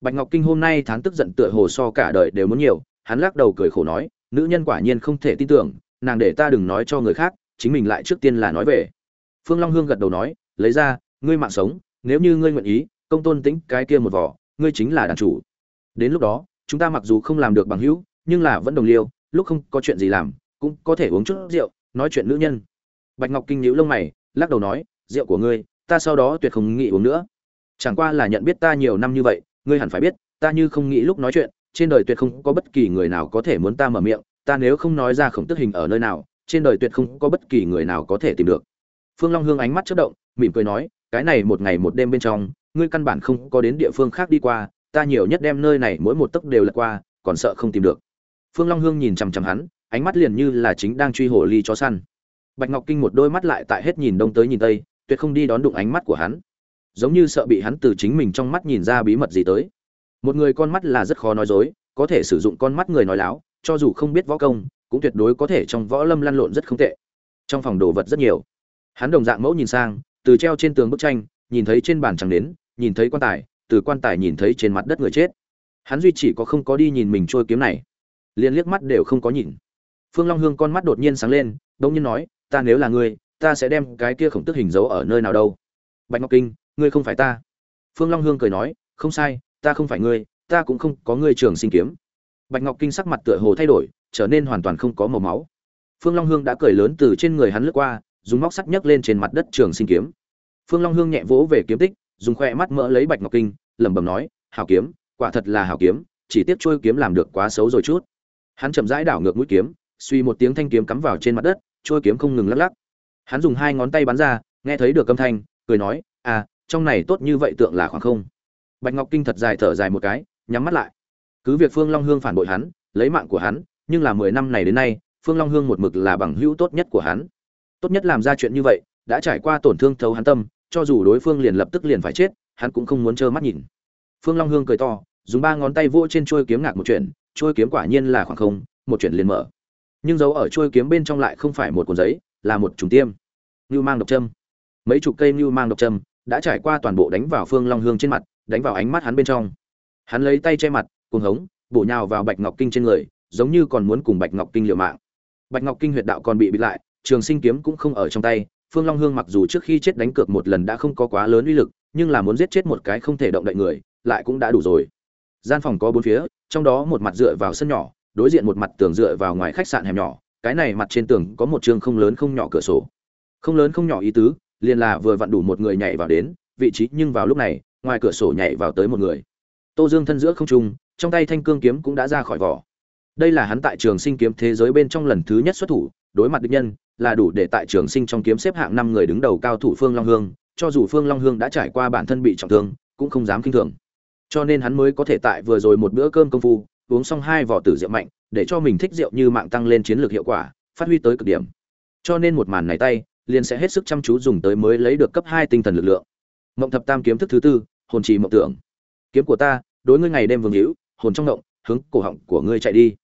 Bạch ngọc kinh hôm nay thán tức giận tựa hồ so cả đời đều muốn nhiều, hắn lắc đầu cười khổ nói, nữ nhân quả nhiên không thể tin tưởng, nàng để ta đừng nói cho người khác chính mình lại trước tiên là nói về. Phương long hương gật đầu nói, lấy ra, ngươi mạng sống, nếu như ngươi nguyện ý, công tôn tĩnh cái kia một vỏ, ngươi chính là đàn chủ. Đến lúc đó, chúng ta mặc dù không làm được bằng hữu, nhưng là vẫn đồng liêu, lúc không có chuyện gì làm, cũng có thể uống chút rượu, nói chuyện nữ nhân. Bạch ngọc kinh nhíu lông mày, lắc đầu nói, rượu của ngươi, ta sau đó tuyệt không nghĩ uống nữa. Chẳng qua là nhận biết ta nhiều năm như vậy, ngươi hẳn phải biết, ta như không nghĩ lúc nói chuyện, trên đời tuyệt không có bất kỳ người nào có thể muốn ta mở miệng, ta nếu không nói ra khổng tức hình ở nơi nào trên đời tuyệt không có bất kỳ người nào có thể tìm được. Phương long hương ánh mắt chớp động, mỉm cười nói, cái này một ngày một đêm bên trong, ngươi căn bản không có đến địa phương khác đi qua, ta nhiều nhất đem nơi này mỗi một tấc đều lật qua, còn sợ không tìm được. Phương long hương nhìn chằm chằm hắn, ánh mắt liền như là chính đang truy hồ ly chó săn. Bạch ngọc kinh một đôi mắt lại tại hết nhìn đông tới nhìn tây, tuyệt không đi đón đụng ánh mắt của hắn. Giống như sợ bị hắn từ chính mình trong mắt nhìn ra bí mật gì tới. Một người con mắt là rất khó nói dối, có thể sử dụng con mắt người nói láo, cho dù không biết võ công cũng tuyệt đối có thể trong võ lâm lăn lộn rất không tệ. Trong phòng đồ vật rất nhiều. Hắn đồng dạng mẫu nhìn sang, từ treo trên tường bức tranh, nhìn thấy trên bàn trắng đến nhìn thấy quan tài, từ quan tài nhìn thấy trên mặt đất người chết. Hắn duy chỉ có không có đi nhìn mình trôi kiếm này. Liền liếc mắt đều không có nhìn. Phương long hương con mắt đột nhiên sáng lên đống nhiên nói, ta nếu là ngươi, ta sẽ đem cái kia khổng tức hình dấu ở nơi nào đâu? Bạch ngọc kinh, ngươi không phải ta. Phương long hương cười nói, không sai, ta không phải ngươi, ta cũng không có ngươi trường sinh kiếm. Bạch ngọc kinh sắc mặt tựa hồ thay đổi trở nên hoàn toàn không có màu máu. Phương long hương đã cười lớn từ trên người hắn lướt qua, dùng móc sắt nhấc lên trên mặt đất trường sinh kiếm. Phương long hương nhẹ vỗ về kiếm tích, dùng khoe mắt mỡ lấy bạch ngọc kinh, lẩm bẩm nói, hảo kiếm, quả thật là hảo kiếm, chỉ tiếc trôi kiếm làm được quá xấu rồi chút. Hắn chậm rãi đảo ngược mũi kiếm, suy một tiếng thanh kiếm cắm vào trên mặt đất trôi kiếm không ngừng lắc lắc. Hắn dùng hai ngón tay bắn ra, nghe thấy được âm thanh, cười nói à trong này tốt như vậy tượng là khoảng không. Bạch ngọc kinh thật dài thở dài một cái, nhắm mắt lại. Cứ việc phương long hương phản bội hắn, lấy mạng của hắn nhưng là mười năm này đến nay, phương long hương một mực là bằng hữu tốt nhất của hắn. Tốt nhất làm ra chuyện như vậy, đã trải qua tổn thương thấu hắn tâm, cho dù đối phương liền lập tức liền phải chết, hắn cũng không muốn trơ mắt nhìn. Phương long hương cười to, dùng ba ngón tay vỗ trên chuôi kiếm ngạc một chuyện, chuôi kiếm quả nhiên là khoảng không, một chuyện liền mở. Nhưng dấu ở chuôi kiếm bên trong lại không phải một cuộn giấy, là một trùng tiêm. Nưu mang độc châm. Mấy chục cây nưu mang độc châm đã trải qua toàn bộ đánh vào phương long hương trên mặt, đánh vào ánh mắt hắn bên trong. Hắn lấy tay che mặt, cuồng hống, bổ nhào vào bạch ngọc kinh trên người giống như còn muốn cùng bạch ngọc kinh liều mạng. Bạch ngọc kinh huyệt đạo còn bị bịt lại, trường sinh kiếm cũng không ở trong tay, phương long hương mặc dù trước khi chết đánh cược một lần đã không có quá lớn uy lực, nhưng là muốn giết chết một cái không thể động đậy người, lại cũng đã đủ rồi. Gian phòng có bốn phía, trong đó một mặt dựa vào sân nhỏ, đối diện một mặt tường dựa vào ngoài khách sạn hẻm nhỏ, cái này mặt trên tường có một trường không lớn không nhỏ cửa sổ. Không lớn không nhỏ ý tứ, liền là vừa vặn đủ một người nhảy vào đến, vị trí nhưng vào lúc này, ngoài cửa sổ nhảy vào tới một người. Tô dương thân giữa không trung, trong tay thanh cương kiếm cũng đã ra khỏi vỏ đây là hắn tại trường sinh kiếm thế giới bên trong lần thứ nhất xuất thủ, đối mặt địch nhân, là đủ để tại trường sinh trong kiếm xếp hạng năm người đứng đầu cao thủ phương long hương, cho dù phương long hương đã trải qua bản thân bị trọng thương, cũng không dám kinh thường. Cho nên hắn mới có thể tại vừa rồi một bữa cơm công phu, uống xong hai vỏ tử rượu mạnh, để cho mình thích rượu như mạng tăng lên chiến lược hiệu quả, phát huy tới cực điểm. Cho nên một màn này tay, liền sẽ hết sức chăm chú dùng tới mới lấy được cấp hai tinh thần lực lượng. Mộng thập tam kiếm thức thứ tư, hồn trì mộng tưởng. Kiếm của ta, đối ngươi ngày đêm vương hữu, hồn trong động hướng cổ họng của ngươi chạy đi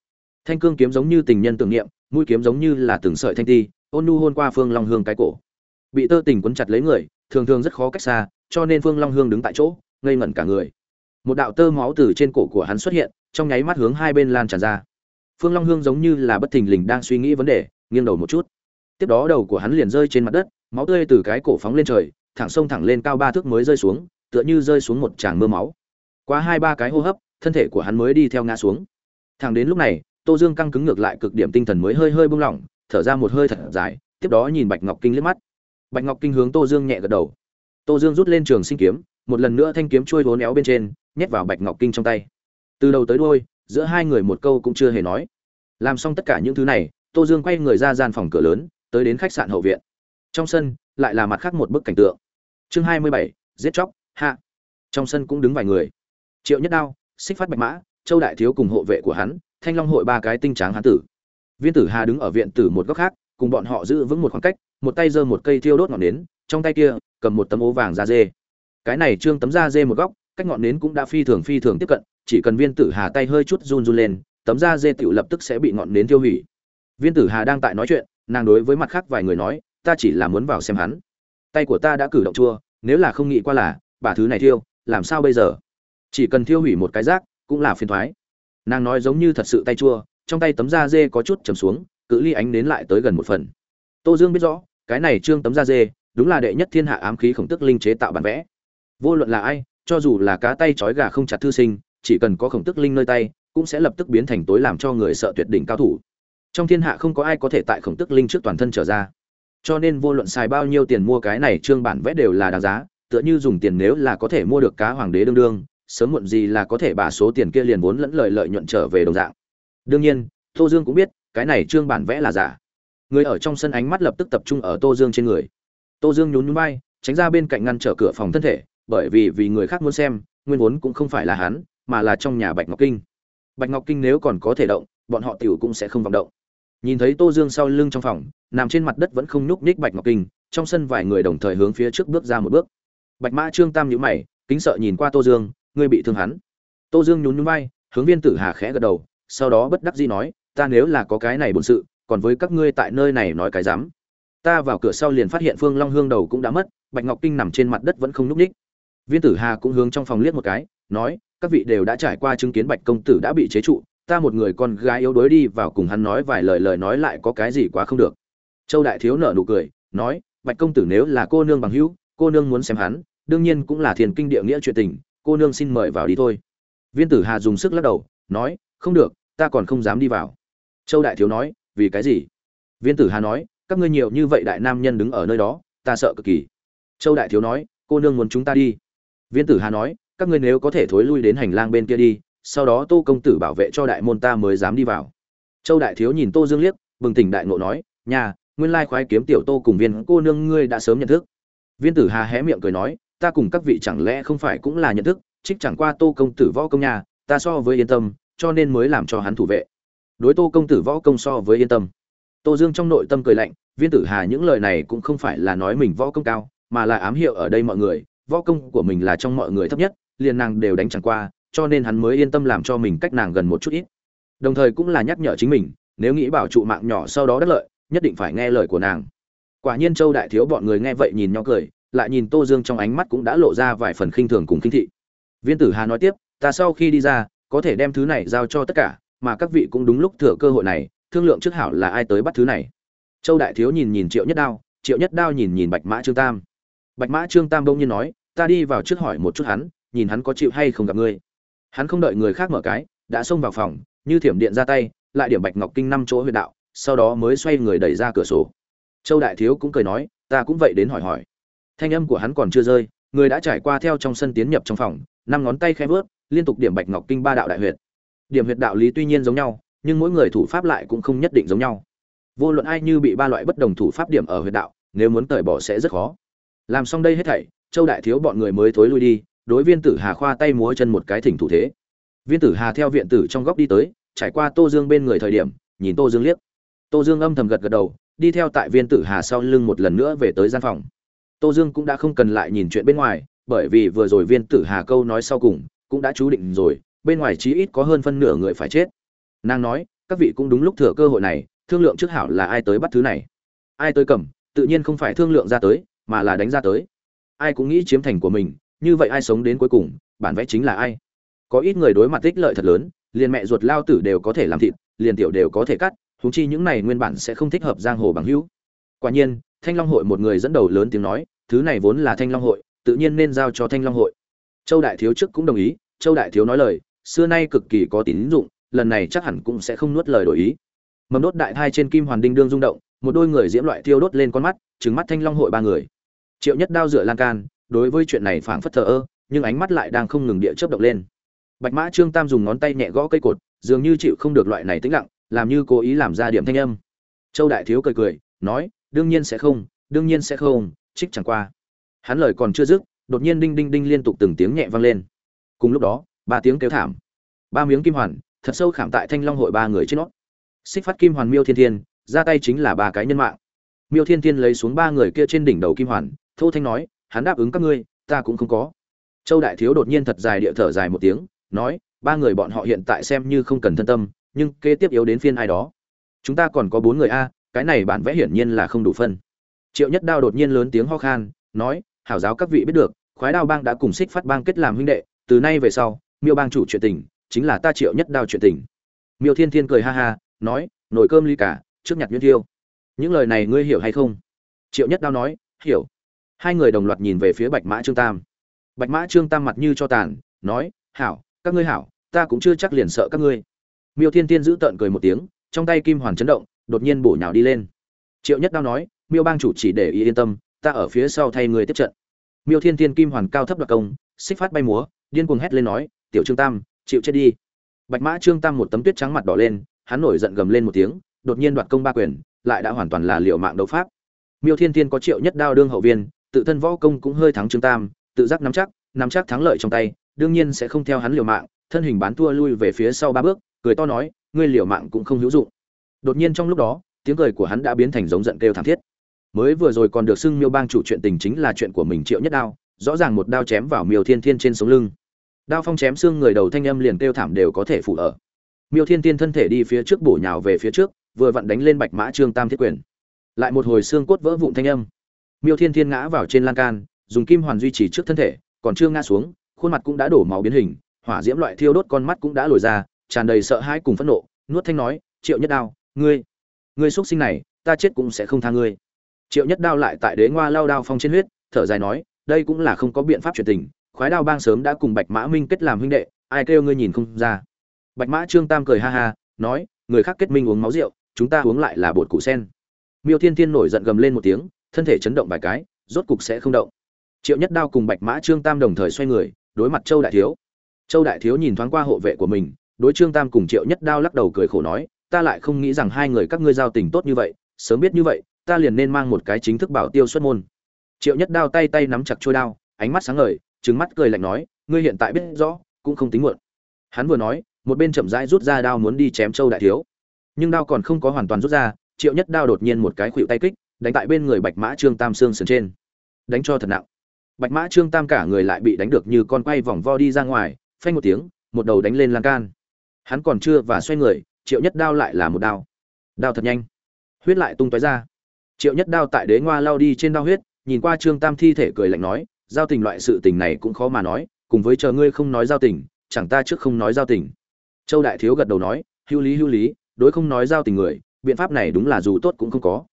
thanh cương kiếm giống như tình nhân tưởng niệm, mũi kiếm giống như là từng sợi thanh ti, ôn nu hôn qua phương long hương cái cổ. Bị tơ tình quấn chặt lấy người, thường thường rất khó cách xa, cho nên phương long hương đứng tại chỗ, ngây ngẩn cả người. Một đạo tơ máu từ trên cổ của hắn xuất hiện, trong nháy mắt hướng hai bên lan tràn ra. Phương long hương giống như là bất thình lình đang suy nghĩ vấn đề, nghiêng đầu một chút. Tiếp đó đầu của hắn liền rơi trên mặt đất, máu tươi từ cái cổ phóng lên trời, thẳng sông thẳng lên cao ba thước mới rơi xuống, tựa như rơi xuống một tràng mưa máu. Qua hai ba cái hô hấp, thân thể của hắn mới đi theo ngã xuống. Thẳng đến lúc này tô dương căng cứng ngược lại cực điểm tinh thần mới hơi hơi buông lỏng thở ra một hơi thật dài tiếp đó nhìn bạch ngọc kinh liếc mắt. Bạch ngọc kinh hướng tô dương nhẹ gật đầu. Tô dương rút lên trường sinh kiếm một lần nữa thanh kiếm trôi vốn éo bên trên nhét vào bạch ngọc kinh trong tay. Từ đầu tới đuôi, giữa hai người một câu cũng chưa hề nói. Làm xong tất cả những thứ này tô dương quay người ra gian phòng cửa lớn tới đến khách sạn hậu viện. Trong sân lại là mặt khác một bức cảnh tượng. Chương hai mươi bảy giết chóc hạ. Trong sân cũng đứng vài người. Triệu nhất đao xích phát bạch mã châu đại thiếu cùng hộ vệ của hắn thanh long hội ba cái tinh tráng hán tử. Viên tử hà đứng ở viện tử một góc khác, cùng bọn họ giữ vững một khoảng cách, một tay giơ một cây thiêu đốt ngọn nến, trong tay kia, cầm một tấm ố vàng da dê. Cái này trương tấm da dê một góc, cách ngọn nến cũng đã phi thường phi thường tiếp cận, chỉ cần viên tử hà tay hơi chút run run lên, tấm da dê tựu lập tức sẽ bị ngọn nến tiêu hủy. Viên tử hà đang tại nói chuyện, nàng đối với mặt khác vài người nói, ta chỉ là muốn vào xem hắn. Tay của ta đã cử động chua, nếu là không nghĩ qua là, bà thứ này thiêu, làm sao bây giờ? Chỉ cần thiêu hủy một cái rác, cũng là phiền thoái nàng nói giống như thật sự tay chua, trong tay tấm da dê có chút chầm xuống, cự ly ánh đến lại tới gần một phần. Tô dương biết rõ, cái này trương tấm da dê, đúng là đệ nhất thiên hạ ám khí khổng tức linh chế tạo bản vẽ. Vô luận là ai, cho dù là cá tay trói gà không chặt thư sinh, chỉ cần có khổng tức linh nơi tay, cũng sẽ lập tức biến thành tối làm cho người sợ tuyệt đỉnh cao thủ. Trong thiên hạ không có ai có thể tại khổng tức linh trước toàn thân trở ra. Cho nên vô luận xài bao nhiêu tiền mua cái này trương bản vẽ đều là đáng giá, tựa như dùng tiền nếu là có thể mua được cá hoàng đế đương đương sớm muộn gì là có thể bà số tiền kia liền vốn lẫn lời lợi nhuận trở về đồng dạng. Đương nhiên, tô dương cũng biết, cái này trương bản vẽ là giả. Người ở trong sân ánh mắt lập tức tập trung ở tô dương trên người. Tô dương nhún nhún vai, tránh ra bên cạnh ngăn trở cửa phòng thân thể, bởi vì vì người khác muốn xem, nguyên vốn cũng không phải là hắn, mà là trong nhà bạch ngọc kinh. Bạch ngọc kinh nếu còn có thể động, bọn họ tiểu cũng sẽ không vọng động. Nhìn thấy tô dương sau lưng trong phòng, nằm trên mặt đất vẫn không nhúc nhích bạch ngọc kinh, trong sân vài người đồng thời hướng phía trước bước ra một bước. Bạch mã trương tam nhíu mày, kính sợ nhìn qua tô dương ngươi bị thương hắn. Tô dương nhún nhún vai hướng viên tử hà khẽ gật đầu sau đó bất đắc dĩ nói ta nếu là có cái này bổn sự còn với các ngươi tại nơi này nói cái dám. Ta vào cửa sau liền phát hiện phương long hương đầu cũng đã mất bạch ngọc kinh nằm trên mặt đất vẫn không nhúc ních, viên tử hà cũng hướng trong phòng liếc một cái nói các vị đều đã trải qua chứng kiến bạch công tử đã bị chế trụ ta một người con gái yếu đuối đi vào cùng hắn nói vài lời lời nói lại có cái gì quá không được. Châu đại thiếu nở nụ cười nói bạch công tử nếu là cô nương bằng hữu cô nương muốn xem hắn đương nhiên cũng là thiền kinh địa nghĩa chuyện tình cô nương xin mời vào đi thôi. Viên tử hà dùng sức lắc đầu, nói, không được, ta còn không dám đi vào. Châu đại thiếu nói, vì cái gì? Viên tử hà nói, các ngươi nhiều như vậy đại nam nhân đứng ở nơi đó, ta sợ cực kỳ. Châu đại thiếu nói, cô nương muốn chúng ta đi. Viên tử hà nói, các ngươi nếu có thể thối lui đến hành lang bên kia đi, sau đó tô công tử bảo vệ cho đại môn ta mới dám đi vào. Châu đại thiếu nhìn tô dương liếc, bừng tỉnh đại ngộ nói, nhà, nguyên lai khoái kiếm tiểu tô cùng viên cô nương ngươi đã sớm nhận thức. Viên tử hà hé miệng cười nói ta cùng các vị chẳng lẽ không phải cũng là nhận thức, trích chẳng qua tô công tử võ công nhà ta so với yên tâm, cho nên mới làm cho hắn thủ vệ. Đối tô công tử võ công so với yên tâm. Tô dương trong nội tâm cười lạnh, viên tử hà những lời này cũng không phải là nói mình võ công cao, mà là ám hiệu ở đây mọi người, võ công của mình là trong mọi người thấp nhất, liền nàng đều đánh chẳng qua, cho nên hắn mới yên tâm làm cho mình cách nàng gần một chút ít. Đồng thời cũng là nhắc nhở chính mình, nếu nghĩ bảo trụ mạng nhỏ sau đó đắc lợi, nhất định phải nghe lời của nàng. Quả nhiên châu đại thiếu bọn người nghe vậy nhìn nhau cười lại nhìn tô dương trong ánh mắt cũng đã lộ ra vài phần khinh thường cùng khinh thị. Viên tử hà nói tiếp, ta sau khi đi ra, có thể đem thứ này giao cho tất cả, mà các vị cũng đúng lúc thừa cơ hội này, thương lượng trước hảo là ai tới bắt thứ này. Châu đại thiếu nhìn nhìn triệu nhất đao, triệu nhất đao nhìn nhìn bạch mã trương tam. Bạch mã trương tam bỗng nhiên nói, ta đi vào trước hỏi một chút hắn, nhìn hắn có chịu hay không gặp ngươi. Hắn không đợi người khác mở cái, đã xông vào phòng, như thiểm điện ra tay, lại điểm bạch ngọc kinh năm chỗ huyệt đạo, sau đó mới xoay người đẩy ra cửa sổ. Châu đại thiếu cũng cười nói, ta cũng vậy đến hỏi hỏi thanh âm của hắn còn chưa rơi, người đã trải qua theo trong sân tiến nhập trong phòng, năm ngón tay khẽ vớt, liên tục điểm bạch ngọc kinh ba đạo đại huyệt. Điểm huyệt đạo lý tuy nhiên giống nhau, nhưng mỗi người thủ pháp lại cũng không nhất định giống nhau. Vô luận ai như bị ba loại bất đồng thủ pháp điểm ở huyệt đạo, nếu muốn tời bỏ sẽ rất khó. Làm xong đây hết thảy, châu đại thiếu bọn người mới thối lui đi, đối viên tử hà khoa tay múa chân một cái thỉnh thủ thế. Viên tử hà theo viện tử trong góc đi tới, trải qua tô dương bên người thời điểm, nhìn tô dương liếc. Tô dương âm thầm gật gật đầu, đi theo tại viên tử hà sau lưng một lần nữa về tới gian phòng tô dương cũng đã không cần lại nhìn chuyện bên ngoài, bởi vì vừa rồi viên tử hà câu nói sau cùng cũng đã chú định rồi, bên ngoài chí ít có hơn phân nửa người phải chết. Nàng nói, các vị cũng đúng lúc thừa cơ hội này, thương lượng trước hảo là ai tới bắt thứ này. Ai tới cầm, tự nhiên không phải thương lượng ra tới, mà là đánh ra tới. Ai cũng nghĩ chiếm thành của mình, như vậy ai sống đến cuối cùng, bản vẽ chính là ai. Có ít người đối mặt tích lợi thật lớn, liền mẹ ruột lao tử đều có thể làm thịt, liền tiểu đều có thể cắt, huống chi những này nguyên bản sẽ không thích hợp giang hồ bằng hữu. Quả nhiên thanh long hội một người dẫn đầu lớn tiếng nói, thứ này vốn là thanh long hội, tự nhiên nên giao cho thanh long hội. Châu đại thiếu trước cũng đồng ý, châu đại thiếu nói lời, xưa nay cực kỳ có tín dụng, lần này chắc hẳn cũng sẽ không nuốt lời đổi ý. Mầm đốt đại thai trên kim hoàn đinh đương rung động, một đôi người diễm loại thiêu đốt lên con mắt, trừng mắt thanh long hội ba người. Triệu nhất đao dựa lan can, đối với chuyện này phảng phất thờ ơ, nhưng ánh mắt lại đang không ngừng địa chớp động lên. Bạch mã trương tam dùng ngón tay nhẹ gõ cây cột, dường như chịu không được loại này tĩnh lặng, làm như cố ý làm ra điểm thanh âm. Châu đại thiếu cười cười, nói đương nhiên sẽ không, đương nhiên sẽ không, trích chẳng qua. Hắn lời còn chưa dứt, đột nhiên đinh đinh đinh liên tục từng tiếng nhẹ vang lên. Cùng lúc đó, ba tiếng kêu thảm. Ba miếng kim hoàn, thật sâu khảm tại thanh long hội ba người trên nót xích phát kim hoàn miêu thiên thiên, ra tay chính là ba cái nhân mạng. Miêu thiên thiên lấy xuống ba người kia trên đỉnh đầu kim hoàn, thô thanh nói, hắn đáp ứng các ngươi, ta cũng không có. Châu đại thiếu đột nhiên thật dài địa thở dài một tiếng, nói, ba người bọn họ hiện tại xem như không cần thân tâm, nhưng kế tiếp yếu đến phiên ai đó. Chúng ta còn có bốn người a cái này bản vẽ hiển nhiên là không đủ phân. Triệu nhất đao đột nhiên lớn tiếng ho khan, nói, hảo giáo các vị biết được, khoái đao bang đã cùng xích phát bang kết làm huynh đệ, từ nay về sau, miêu bang chủ chuyện tình, chính là ta triệu nhất đao chuyện tình. Miêu thiên thiên cười ha ha, nói, nồi cơm ly cả, trước nhặt nhuyễn thiêu. Những lời này ngươi hiểu hay không? Triệu nhất đao nói, hiểu. Hai người đồng loạt nhìn về phía bạch mã trương tam. Bạch mã trương tam mặt như cho tàn, nói, hảo, các ngươi hảo, ta cũng chưa chắc liền sợ các ngươi. Miêu thiên thiên giữ tợn cười một tiếng, trong tay kim hoàn chấn động đột nhiên bổ nhào đi lên. Triệu nhất đao nói, miêu bang chủ chỉ để ý yên tâm, ta ở phía sau thay người tiếp trận. Miêu thiên Thiên kim hoàn cao thấp đặc công, xích phát bay múa, điên cuồng hét lên nói, tiểu trương tam, chịu chết đi. Bạch mã trương tam một tấm tuyết trắng mặt đỏ lên, hắn nổi giận gầm lên một tiếng, đột nhiên đoạt công ba quyền, lại đã hoàn toàn là liệu mạng đấu pháp. Miêu thiên Thiên có triệu nhất đao đương hậu viên, tự thân võ công cũng hơi thắng trương tam, tự giác nắm chắc nắm chắc thắng lợi trong tay, đương nhiên sẽ không theo hắn liều mạng, thân hình bán thua lui về phía sau ba bước, cười to nói, ngươi liều mạng cũng không hữu dụng đột nhiên trong lúc đó, tiếng cười của hắn đã biến thành giống giận kêu thảm thiết. Mới vừa rồi còn được xưng miêu bang chủ chuyện tình chính là chuyện của mình triệu nhất đao, rõ ràng một đao chém vào miêu thiên thiên trên sống lưng. Đao phong chém xương người đầu thanh âm liền kêu thảm đều có thể phủ ở. Miêu thiên thiên thân thể đi phía trước bổ nhào về phía trước, vừa vặn đánh lên bạch mã trương tam thiết quyền. Lại một hồi xương cốt vỡ vụn thanh âm. Miêu thiên thiên ngã vào trên lan can, dùng kim hoàn duy trì trước thân thể, còn chưa ngã xuống, khuôn mặt cũng đã đổ máu biến hình, hỏa diễm loại thiêu đốt con mắt cũng đã lồi ra, tràn đầy sợ hãi cùng phẫn nộ, nuốt thanh nói, triệu nhất đao ngươi ngươi xuất sinh này, ta chết cũng sẽ không tha ngươi. Triệu nhất đao lại tại đế ngoa lao đao phong trên huyết, thở dài nói, đây cũng là không có biện pháp chuyển tình, khoái đao bang sớm đã cùng bạch mã minh kết làm huynh đệ, ai kêu ngươi nhìn không ra. Bạch mã trương tam cười ha ha, nói, người khác kết minh uống máu rượu, chúng ta uống lại là bột củ sen. Miêu thiên thiên nổi giận gầm lên một tiếng, thân thể chấn động vài cái, rốt cục sẽ không động. Triệu nhất đao cùng bạch mã trương tam đồng thời xoay người, đối mặt châu đại thiếu. Châu đại thiếu nhìn thoáng qua hộ vệ của mình, đối trương tam cùng triệu nhất đao lắc đầu cười khổ nói ta lại không nghĩ rằng hai người các ngươi giao tình tốt như vậy, sớm biết như vậy, ta liền nên mang một cái chính thức bảo tiêu xuất môn. Triệu nhất đao tay tay nắm chặt trôi đao, ánh mắt sáng ngời, trừng mắt cười lạnh nói, ngươi hiện tại biết rõ, cũng không tính muộn. Hắn vừa nói, một bên chậm rãi rút ra đao muốn đi chém châu đại thiếu. Nhưng đao còn không có hoàn toàn rút ra, triệu nhất đao đột nhiên một cái khuỵu tay kích, đánh tại bên người bạch mã trương tam xương sườn trên. Đánh cho thật nặng. Bạch mã trương tam cả người lại bị đánh được như con quay vòng vo đi ra ngoài, phanh một tiếng, một đầu đánh lên lan can. Hắn còn chưa và xoay người triệu nhất đao lại là một đao. Đao thật nhanh. Huyết lại tung tói ra. Triệu nhất đao tại đế ngoa lao đi trên đao huyết, nhìn qua trương tam thi thể cười lạnh nói, giao tình loại sự tình này cũng khó mà nói, cùng với chờ ngươi không nói giao tình, chẳng ta trước không nói giao tình. Châu đại thiếu gật đầu nói, hữu lý hữu lý, đối không nói giao tình người, biện pháp này đúng là dù tốt cũng không có.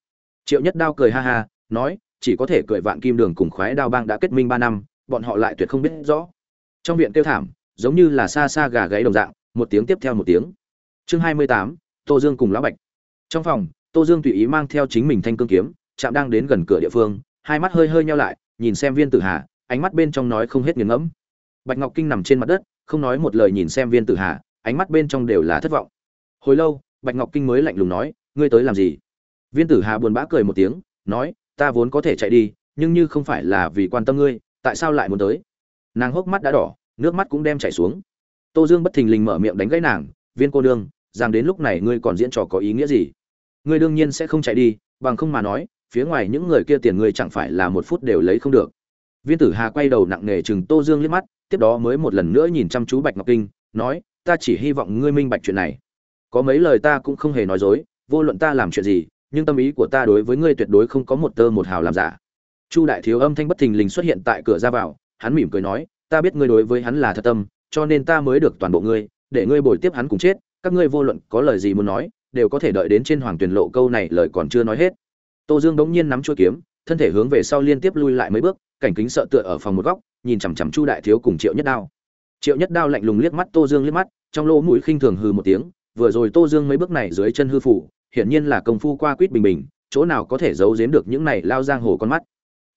Triệu nhất đao cười ha ha, nói, chỉ có thể cười vạn kim đường cùng khoái đao bang đã kết minh ba năm, bọn họ lại tuyệt không biết rõ. Trong viện kêu thảm, giống như là xa xa gà gáy đồng dạng, một tiếng tiếp theo một tiếng chương hai mươi tám, tô dương cùng lão bạch. Trong phòng, tô dương tùy ý mang theo chính mình thanh cương kiếm, chạm đang đến gần cửa địa phương, hai mắt hơi hơi nhau lại, nhìn xem viên tử hà, ánh mắt bên trong nói không hết nghiền ngẫm. Bạch ngọc kinh nằm trên mặt đất, không nói một lời nhìn xem viên tử hà, ánh mắt bên trong đều là thất vọng. Hồi lâu, bạch ngọc kinh mới lạnh lùng nói, ngươi tới làm gì? Viên tử hà buồn bã cười một tiếng, nói, ta vốn có thể chạy đi, nhưng như không phải là vì quan tâm ngươi, tại sao lại muốn tới? Nàng hốc mắt đã đỏ, nước mắt cũng đem chảy xuống. Tô dương bất thình lình mở miệng đánh gãy nàng, viên cô đương rằng đến lúc này ngươi còn diễn trò có ý nghĩa gì? Ngươi đương nhiên sẽ không chạy đi, bằng không mà nói, phía ngoài những người kia tiền ngươi chẳng phải là một phút đều lấy không được. Viên tử hà quay đầu nặng nề chừng tô dương liếc mắt, tiếp đó mới một lần nữa nhìn chăm chú bạch ngọc kinh, nói, ta chỉ hy vọng ngươi minh bạch chuyện này. Có mấy lời ta cũng không hề nói dối, vô luận ta làm chuyện gì, nhưng tâm ý của ta đối với ngươi tuyệt đối không có một tơ một hào làm giả. Chu đại thiếu âm thanh bất thình lình xuất hiện tại cửa ra vào, hắn mỉm cười nói, ta biết ngươi đối với hắn là thật tâm, cho nên ta mới được toàn bộ ngươi, để ngươi bồi tiếp hắn cùng chết các ngươi vô luận có lời gì muốn nói, đều có thể đợi đến trên hoàng tuyển lộ câu này lời còn chưa nói hết. Tô dương bỗng nhiên nắm chuôi kiếm, thân thể hướng về sau liên tiếp lui lại mấy bước, cảnh kính sợ tựa ở phòng một góc, nhìn chằm chằm chu đại thiếu cùng triệu nhất đao. Triệu nhất đao lạnh lùng liếc mắt tô dương liếc mắt, trong lỗ mũi khinh thường hừ một tiếng, vừa rồi tô dương mấy bước này dưới chân hư phủ, hiển nhiên là công phu qua quýt bình bình, chỗ nào có thể giấu giếm được những này lao giang hồ con mắt.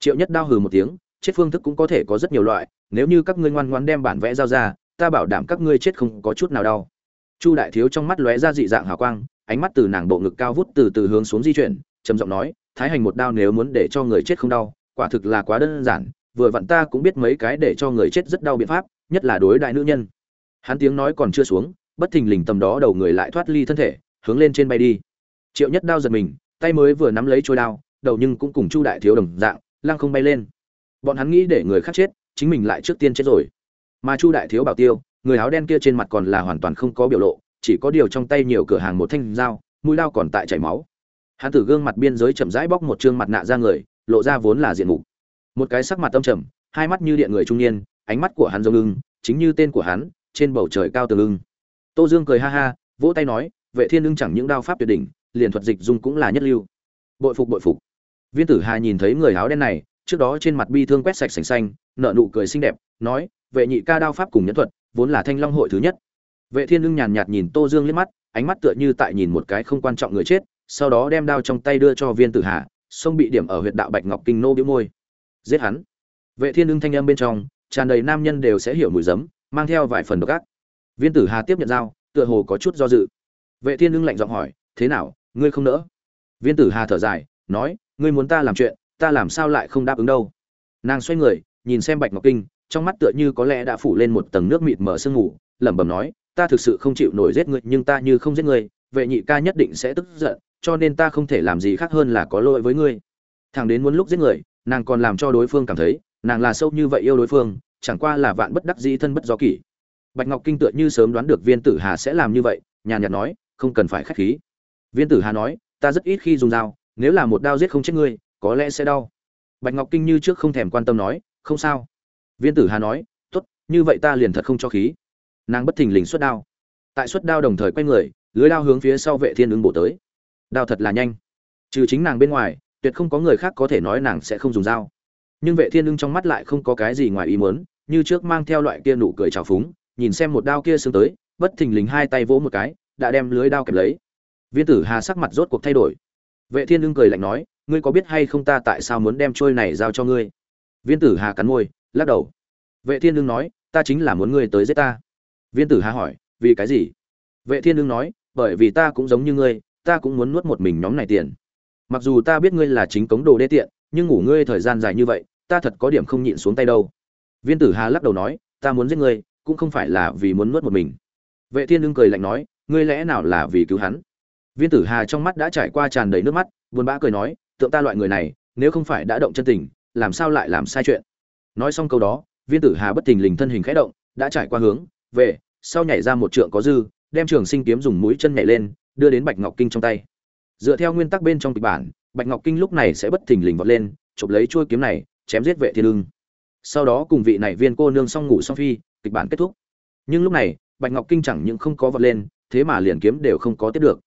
Triệu nhất đao hừ một tiếng, chết phương thức cũng có thể có rất nhiều loại, nếu như các ngươi ngoan ngoan đem bản vẽ giao ra, ta bảo đảm các ngươi chết không có chút nào đau chu đại thiếu trong mắt lóe ra dị dạng hào quang, ánh mắt từ nàng bộ ngực cao vút từ từ hướng xuống di chuyển, trầm giọng nói, thái hành một đao nếu muốn để cho người chết không đau, quả thực là quá đơn giản, vừa vặn ta cũng biết mấy cái để cho người chết rất đau biện pháp, nhất là đối đại nữ nhân. Hắn tiếng nói còn chưa xuống, bất thình lình tầm đó đầu người lại thoát ly thân thể, hướng lên trên bay đi. Triệu nhất đao giật mình, tay mới vừa nắm lấy trôi đao, đầu nhưng cũng cùng chu đại thiếu đồng dạng, lăng không bay lên. Bọn hắn nghĩ để người khác chết, chính mình lại trước tiên chết rồi. Mà chu đại thiếu bảo tiêu người áo đen kia trên mặt còn là hoàn toàn không có biểu lộ, chỉ có điều trong tay nhiều cửa hàng một thanh dao, mũi lao còn tại chảy máu. Hắn từ gương mặt biên giới chậm rãi bóc một trương mặt nạ ra người, lộ ra vốn là diện mục. Một cái sắc mặt tâm trầm, hai mắt như điện người trung niên, ánh mắt của hắn giống ưng, chính như tên của hắn, trên bầu trời cao tường ưng. Tô dương cười ha ha, vỗ tay nói, vệ thiên ưng chẳng những đao pháp tuyệt đỉnh, liền thuật dịch dung cũng là nhất lưu. Bội phục bội phục. Viên tử hà nhìn thấy người áo đen này, trước đó trên mặt bi thương quét sạch sành xanh nợ nụ cười xinh đẹp, nói, vệ nhị ca đao pháp cùng nhẫn thuật vốn là thanh long hội thứ nhất. Vệ thiên ưng nhàn nhạt nhìn tô dương liếc mắt, ánh mắt tựa như tại nhìn một cái không quan trọng người chết, sau đó đem đao trong tay đưa cho viên tử hà, sông bị điểm ở huyệt đạo bạch ngọc kinh nô bĩu môi. Giết hắn. Vệ thiên ưng thanh âm bên trong, tràn đầy nam nhân đều sẽ hiểu mùi giấm, mang theo vài phần độc ác. Viên tử hà tiếp nhận dao, tựa hồ có chút do dự. Vệ thiên ưng lạnh giọng hỏi, thế nào, ngươi không nỡ? Viên tử hà thở dài, nói, ngươi muốn ta làm chuyện, ta làm sao lại không đáp ứng đâu? Nàng xoay người, nhìn xem bạch ngọc kinh trong mắt tựa như có lẽ đã phủ lên một tầng nước mịt mờ sương ngủ lẩm bẩm nói, ta thực sự không chịu nổi giết ngươi, nhưng ta như không giết ngươi, vệ nhị ca nhất định sẽ tức giận, cho nên ta không thể làm gì khác hơn là có lỗi với ngươi. Thằng đến muốn lúc giết người, nàng còn làm cho đối phương cảm thấy, nàng là sâu như vậy yêu đối phương, chẳng qua là vạn bất đắc dĩ thân bất do kỷ. Bạch ngọc kinh tựa như sớm đoán được viên tử hà sẽ làm như vậy, nhàn nhạt nói, không cần phải khách khí. Viên tử hà nói, ta rất ít khi dùng dao, nếu là một đao giết không chết ngươi, có lẽ sẽ đau. Bạch ngọc kinh như trước không thèm quan tâm nói, không sao viên tử hà nói, tốt, như vậy ta liền thật không cho khí. Nàng bất thình lình xuất đao. Tại xuất đao đồng thời quay người, lưới đao hướng phía sau vệ thiên ứng bổ tới. Đao thật là nhanh. Trừ chính nàng bên ngoài, tuyệt không có người khác có thể nói nàng sẽ không dùng dao. Nhưng vệ thiên ưng trong mắt lại không có cái gì ngoài ý muốn, như trước mang theo loại kia nụ cười trào phúng, nhìn xem một đao kia sướng tới, bất thình lình hai tay vỗ một cái, đã đem lưới đao kẹp lấy. Viên tử hà sắc mặt rốt cuộc thay đổi. Vệ thiên ưng cười lạnh nói, ngươi có biết hay không ta tại sao muốn đem trôi này giao cho ngươi? Viên tử hà cắn môi lắc đầu. Vệ thiên đương nói, ta chính là muốn ngươi tới giết ta. Viên tử hà hỏi, vì cái gì? Vệ thiên đương nói, bởi vì ta cũng giống như ngươi, ta cũng muốn nuốt một mình nhóm này tiền. Mặc dù ta biết ngươi là chính cống đồ đê tiện, nhưng ngủ ngươi thời gian dài như vậy, ta thật có điểm không nhịn xuống tay đâu. Viên tử hà lắc đầu nói, ta muốn giết ngươi, cũng không phải là vì muốn nuốt một mình. Vệ thiên đương cười lạnh nói, ngươi lẽ nào là vì cứu hắn? Viên tử hà trong mắt đã trải qua tràn đầy nước mắt, buồn bã cười nói, tượng ta loại người này, nếu không phải đã động chân tình, làm sao lại làm sai chuyện? Nói xong câu đó, viên tử hà bất thình lình thân hình khẽ động, đã trải qua hướng, về, sau nhảy ra một trượng có dư, đem trường sinh kiếm dùng mũi chân nhảy lên, đưa đến bạch ngọc kinh trong tay. Dựa theo nguyên tắc bên trong kịch bản, bạch ngọc kinh lúc này sẽ bất thình lình vọt lên, chụp lấy chuôi kiếm này, chém giết vệ thiên lương. sau đó cùng vị này viên cô nương xong ngủ xong phi, kịch bản kết thúc. Nhưng lúc này, bạch ngọc kinh chẳng những không có vọt lên, thế mà liền kiếm đều không có tiếp được.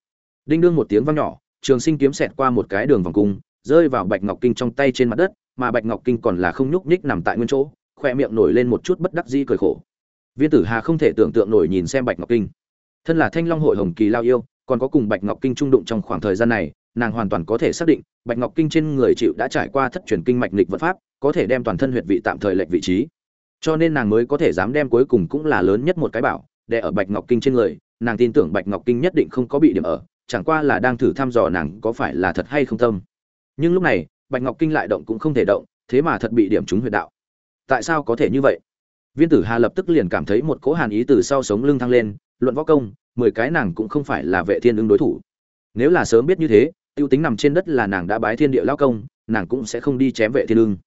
Đinh đương một tiếng vang nhỏ, trường sinh kiếm xẹt qua một cái đường vòng cung, rơi vào bạch ngọc kinh trong tay trên mặt đất mà bạch ngọc kinh còn là không nhúc nhích nằm tại nguyên chỗ, khoe miệng nổi lên một chút bất đắc dĩ cười khổ. Viên tử hà không thể tưởng tượng nổi nhìn xem bạch ngọc kinh. Thân là thanh long hội hồng kỳ lao yêu, còn có cùng bạch ngọc kinh trung đụng trong khoảng thời gian này, nàng hoàn toàn có thể xác định, bạch ngọc kinh trên người chịu đã trải qua thất truyền kinh mạch nghịch vật pháp, có thể đem toàn thân huyệt vị tạm thời lệch vị trí. Cho nên nàng mới có thể dám đem cuối cùng cũng là lớn nhất một cái bảo, để ở bạch ngọc kinh trên người, nàng tin tưởng bạch ngọc kinh nhất định không có bị điểm ở, chẳng qua là đang thử thăm dò nàng có phải là thật hay không tâm. Nhưng lúc này bạch ngọc kinh lại động cũng không thể động, thế mà thật bị điểm trúng huyệt đạo. Tại sao có thể như vậy? Viên tử hà lập tức liền cảm thấy một cỗ hàn ý từ sau sống lưng thăng lên, luận võ công, mười cái nàng cũng không phải là vệ thiên ứng đối thủ. Nếu là sớm biết như thế, tiêu tính nằm trên đất là nàng đã bái thiên địa lao công, nàng cũng sẽ không đi chém vệ thiên ưng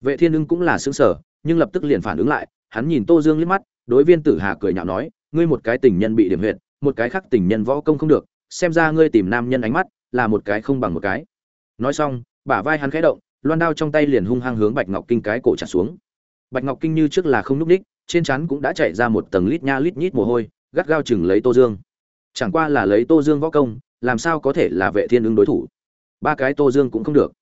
vệ thiên ưng cũng là xứng sở, nhưng lập tức liền phản ứng lại, hắn nhìn tô dương liếc mắt, đối viên tử hà cười nhạo nói, ngươi một cái tình nhân bị điểm huyệt, một cái khác tình nhân võ công không được, xem ra ngươi tìm nam nhân ánh mắt là một cái không bằng một cái. Nói xong bả vai hắn khẽ động, loan đao trong tay liền hung hăng hướng bạch ngọc kinh cái cổ trả xuống. Bạch ngọc kinh như trước là không núp ních, trên trán cũng đã chạy ra một tầng lít nha lít nhít mồ hôi, gắt gao chừng lấy tô dương. Chẳng qua là lấy tô dương võ công, làm sao có thể là vệ thiên ứng đối thủ? Ba cái tô dương cũng không được.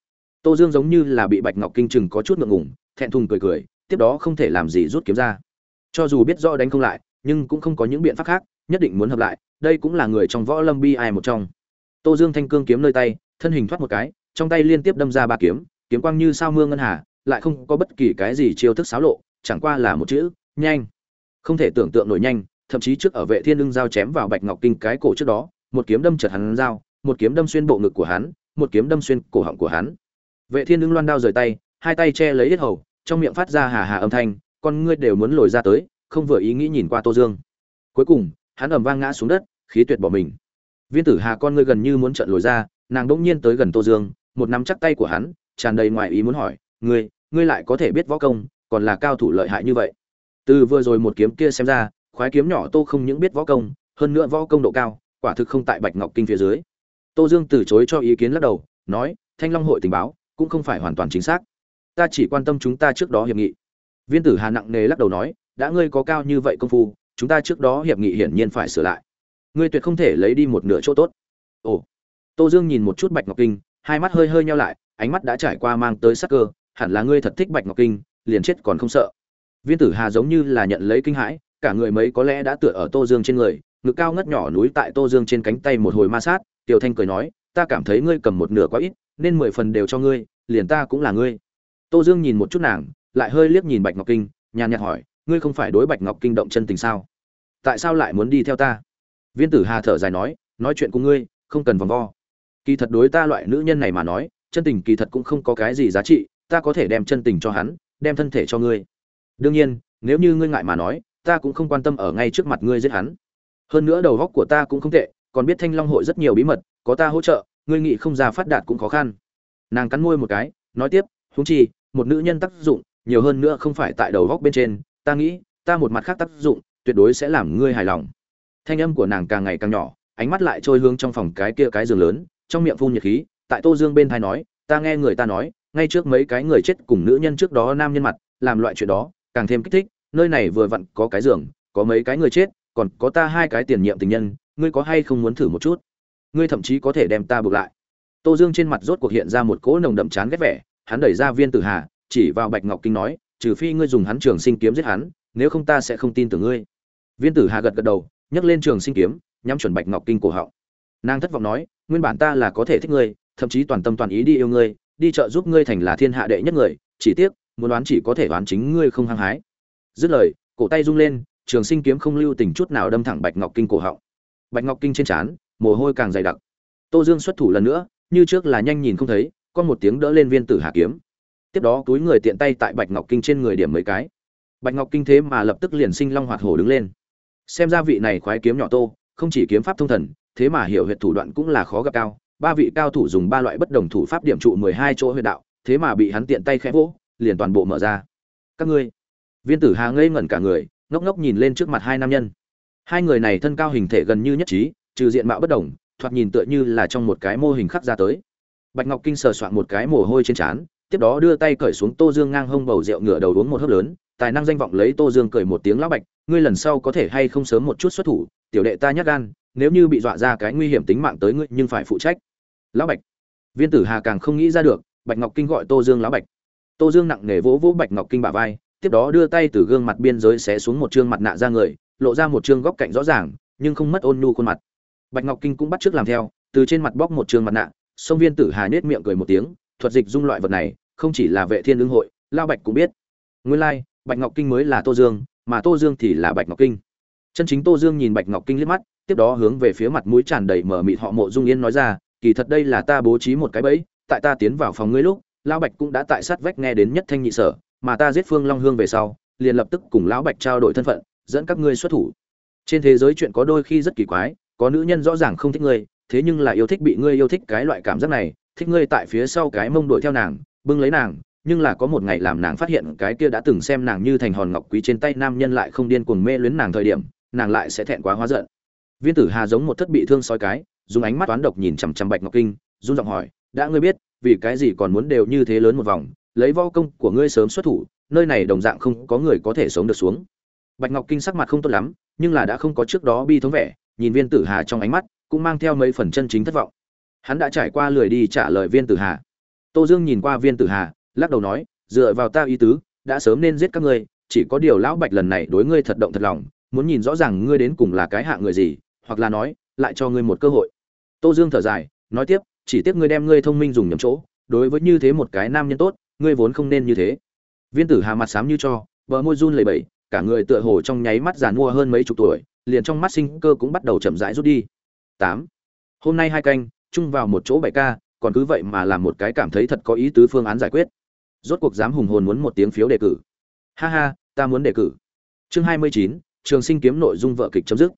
Tô dương giống như là bị bạch ngọc kinh chừng có chút ngượng ngủng thẹn thùng cười cười, tiếp đó không thể làm gì rút kiếm ra. Cho dù biết rõ đánh không lại, nhưng cũng không có những biện pháp khác, nhất định muốn hợp lại, đây cũng là người trong võ lâm bi ai một trong. Tô dương thanh cương kiếm nơi tay, thân hình thoát một cái trong tay liên tiếp đâm ra ba kiếm kiếm quang như sao mưa ngân hà, lại không có bất kỳ cái gì chiêu thức xáo lộ, chẳng qua là một chữ, nhanh. Không thể tưởng tượng nổi nhanh, thậm chí trước ở vệ thiên lưng dao chém vào bạch ngọc kinh cái cổ trước đó, một kiếm đâm chật hắn dao, một kiếm đâm xuyên bộ ngực của hắn, một kiếm đâm xuyên cổ họng của hắn. Vệ thiên lưng loan đao rời tay, hai tay che lấy yết hầu, trong miệng phát ra hà hà âm thanh, con ngươi đều muốn lồi ra tới, không vừa ý nghĩ nhìn qua tô dương. Cuối cùng, hắn ầm vang ngã xuống đất, khí tuyệt bỏ mình. Viên tử hà con ngươi gần như muốn trợn lồi ra, nàng đỗng nhiên tới gần tô dương một nắm chắc tay của hắn, tràn đầy ngoài ý muốn hỏi, ngươi ngươi lại có thể biết võ công, còn là cao thủ lợi hại như vậy? Từ vừa rồi một kiếm kia xem ra, khoái kiếm nhỏ tô không những biết võ công, hơn nữa võ công độ cao, quả thực không tại bạch ngọc kinh phía dưới. Tô dương từ chối cho ý kiến lắc đầu, nói, thanh long hội tình báo, cũng không phải hoàn toàn chính xác. Ta chỉ quan tâm chúng ta trước đó hiệp nghị. Viên tử hà nặng nề lắc đầu nói, đã ngươi có cao như vậy công phu, chúng ta trước đó hiệp nghị hiển nhiên phải sửa lại. Ngươi tuyệt không thể lấy đi một nửa chỗ tốt. Ồ. Tô dương nhìn một chút bạch ngọc kinh hai mắt hơi hơi nheo lại, ánh mắt đã trải qua mang tới sắc cơ, hẳn là ngươi thật thích bạch ngọc kinh, liền chết còn không sợ. Viên tử hà giống như là nhận lấy kinh hãi, cả người mấy có lẽ đã tựa ở tô dương trên người, ngực cao ngất nhỏ núi tại tô dương trên cánh tay một hồi ma sát, tiểu thanh cười nói, ta cảm thấy ngươi cầm một nửa quá ít, nên mười phần đều cho ngươi, liền ta cũng là ngươi. Tô dương nhìn một chút nàng, lại hơi liếc nhìn bạch ngọc kinh, nhàn nhạt hỏi, ngươi không phải đối bạch ngọc kinh động chân tình sao? Tại sao lại muốn đi theo ta? Viên tử hà thở dài nói nói chuyện cùng ngươi, không cần vòng vo kỳ thật đối ta loại nữ nhân này mà nói, chân tình kỳ thật cũng không có cái gì giá trị, ta có thể đem chân tình cho hắn, đem thân thể cho ngươi. Đương nhiên, nếu như ngươi ngại mà nói, ta cũng không quan tâm ở ngay trước mặt ngươi giết hắn. Hơn nữa đầu góc của ta cũng không tệ, còn biết thanh long hội rất nhiều bí mật, có ta hỗ trợ, ngươi nghĩ không ra phát đạt cũng khó khăn. Nàng cắn môi một cái, nói tiếp húng chi, một nữ nhân tác dụng, nhiều hơn nữa không phải tại đầu góc bên trên, ta nghĩ, ta một mặt khác tác dụng, tuyệt đối sẽ làm ngươi hài lòng. Thanh âm của nàng càng ngày càng nhỏ, ánh mắt lại trôi hướng trong phòng cái kia cái giường lớn trong miệng phun nhiệt khí, tại tô dương bên thai nói, ta nghe người ta nói, ngay trước mấy cái người chết cùng nữ nhân trước đó nam nhân mặt, làm loại chuyện đó, càng thêm kích thích, nơi này vừa vặn có cái giường, có mấy cái người chết, còn có ta hai cái tiền nhiệm tình nhân, ngươi có hay không muốn thử một chút? Ngươi thậm chí có thể đem ta buộc lại. Tô dương trên mặt rốt cuộc hiện ra một cỗ nồng đậm chán ghét vẻ, hắn đẩy ra viên tử hà, chỉ vào bạch ngọc kinh nói, trừ phi ngươi dùng hắn trường sinh kiếm giết hắn, nếu không ta sẽ không tin tưởng ngươi. Viên tử hà gật gật đầu, nhấc lên trường sinh kiếm, nhắm chuẩn bạch ngọc kinh cổ họng nàng thất vọng nói, nguyên bản ta là có thể thích ngươi, thậm chí toàn tâm toàn ý đi yêu ngươi, đi trợ giúp ngươi thành là thiên hạ đệ nhất người, chỉ tiếc, muốn đoán chỉ có thể đoán chính ngươi không hăng hái. Dứt lời, cổ tay rung lên, trường sinh kiếm không lưu tình chút nào đâm thẳng bạch ngọc kinh cổ họng. Bạch ngọc kinh trên trán, mồ hôi càng dày đặc. Tô dương xuất thủ lần nữa, như trước là nhanh nhìn không thấy con một tiếng đỡ lên viên tử hà kiếm. Tiếp đó túi người tiện tay tại bạch ngọc kinh trên người điểm mấy cái. Bạch ngọc kinh thế mà lập tức liền sinh long hoạt hổ đứng lên. Xem ra vị này khoái kiếm nhỏ tô, không chỉ kiếm pháp thông thần thế mà hiểu huyệt thủ đoạn cũng là khó gặp cao. Ba vị cao thủ dùng ba loại bất đồng thủ pháp điểm trụ mười hai chỗ huyệt đạo, thế mà bị hắn tiện tay khẽ vỗ, liền toàn bộ mở ra. Các ngươi, viên tử hà ngây ngẩn cả người, ngốc ngốc nhìn lên trước mặt hai nam nhân. Hai người này thân cao hình thể gần như nhất trí, trừ diện mạo bất đồng, thoạt nhìn tựa như là trong một cái mô hình khắc ra tới. Bạch ngọc kinh sờ soạn một cái mồ hôi trên trán, tiếp đó đưa tay cởi xuống tô dương ngang hông bầu rượu ngửa đầu uống một hớp lớn, tài năng danh vọng lấy tô dương cười một tiếng lão bạch, ngươi lần sau có thể hay không sớm một chút xuất thủ, tiểu đệ ta nhắc gan nếu như bị dọa ra cái nguy hiểm tính mạng tới ngươi nhưng phải phụ trách. Lão bạch. Viên tử hà càng không nghĩ ra được bạch ngọc kinh gọi tô dương lão bạch. Tô dương nặng nề vỗ vỗ bạch ngọc kinh bả vai tiếp đó đưa tay từ gương mặt biên giới xé xuống một chương mặt nạ ra người lộ ra một chương góc cạnh rõ ràng nhưng không mất ôn nhu khuôn mặt. Bạch ngọc kinh cũng bắt trước làm theo từ trên mặt bóc một chương mặt nạ sông viên tử hà nết miệng cười một tiếng thuật dịch dung loại vật này không chỉ là vệ thiên lương hội lao bạch cũng biết. Nguyên lai like, bạch ngọc kinh mới là tô dương mà tô dương thì là bạch ngọc kinh. Chân chính tô dương nhìn bạch ngọc kinh liếc mắt tiếp đó hướng về phía mặt mũi tràn đầy mở mịt họ mộ dung yên nói ra, kỳ thật đây là ta bố trí một cái bẫy, tại ta tiến vào phòng ngươi lúc, lão bạch cũng đã tại sát vách nghe đến nhất thanh nhị sở, mà ta giết phương long hương về sau, liền lập tức cùng lão bạch trao đổi thân phận, dẫn các ngươi xuất thủ. Trên thế giới chuyện có đôi khi rất kỳ quái, có nữ nhân rõ ràng không thích ngươi, thế nhưng là yêu thích bị ngươi yêu thích cái loại cảm giác này, thích ngươi tại phía sau cái mông đuổi theo nàng, bưng lấy nàng, nhưng là có một ngày làm nàng phát hiện cái kia đã từng xem nàng như thành hòn ngọc quý trên tay nam nhân lại không điên cuồng mê luyến nàng thời điểm, nàng lại sẽ thẹn quá hóa giận viên tử hà giống một thất bị thương soi cái, dùng ánh mắt toán độc nhìn chằm chằm bạch ngọc kinh, run giọng hỏi, đã ngươi biết, vì cái gì còn muốn đều như thế lớn một vòng, lấy vo công của ngươi sớm xuất thủ, nơi này đồng dạng không có người có thể sống được xuống. Bạch ngọc kinh sắc mặt không tốt lắm, nhưng là đã không có trước đó bi thống vẻ, nhìn viên tử hà trong ánh mắt, cũng mang theo mấy phần chân chính thất vọng. Hắn đã trải qua lười đi trả lời viên tử hà. Tô dương nhìn qua viên tử hà, lắc đầu nói, dựa vào ta ý tứ, đã sớm nên giết các ngươi, chỉ có điều lão bạch lần này đối ngươi thật động thật lòng, muốn nhìn rõ ràng ngươi đến cùng là cái hạ người gì hoặc là nói, lại cho ngươi một cơ hội. Tô dương thở dài, nói tiếp, chỉ tiếc ngươi đem ngươi thông minh dùng nhầm chỗ, đối với như thế một cái nam nhân tốt, ngươi vốn không nên như thế. Viên tử hà mặt xám như cho vợ môi run lầy bẩy, cả người tựa hồ trong nháy mắt giàn mua hơn mấy chục tuổi, liền trong mắt sinh cơ cũng bắt đầu chậm rãi rút đi. Tám. Hôm nay hai canh, chung vào một chỗ bảy ca, còn cứ vậy mà làm một cái cảm thấy thật có ý tứ phương án giải quyết. Rốt cuộc dám hùng hồn muốn một tiếng phiếu đề cử. Ha ha, ta muốn đề cử. Chương hai mươi chín, trường sinh kiếm nội dung vợ kịch chấm dứt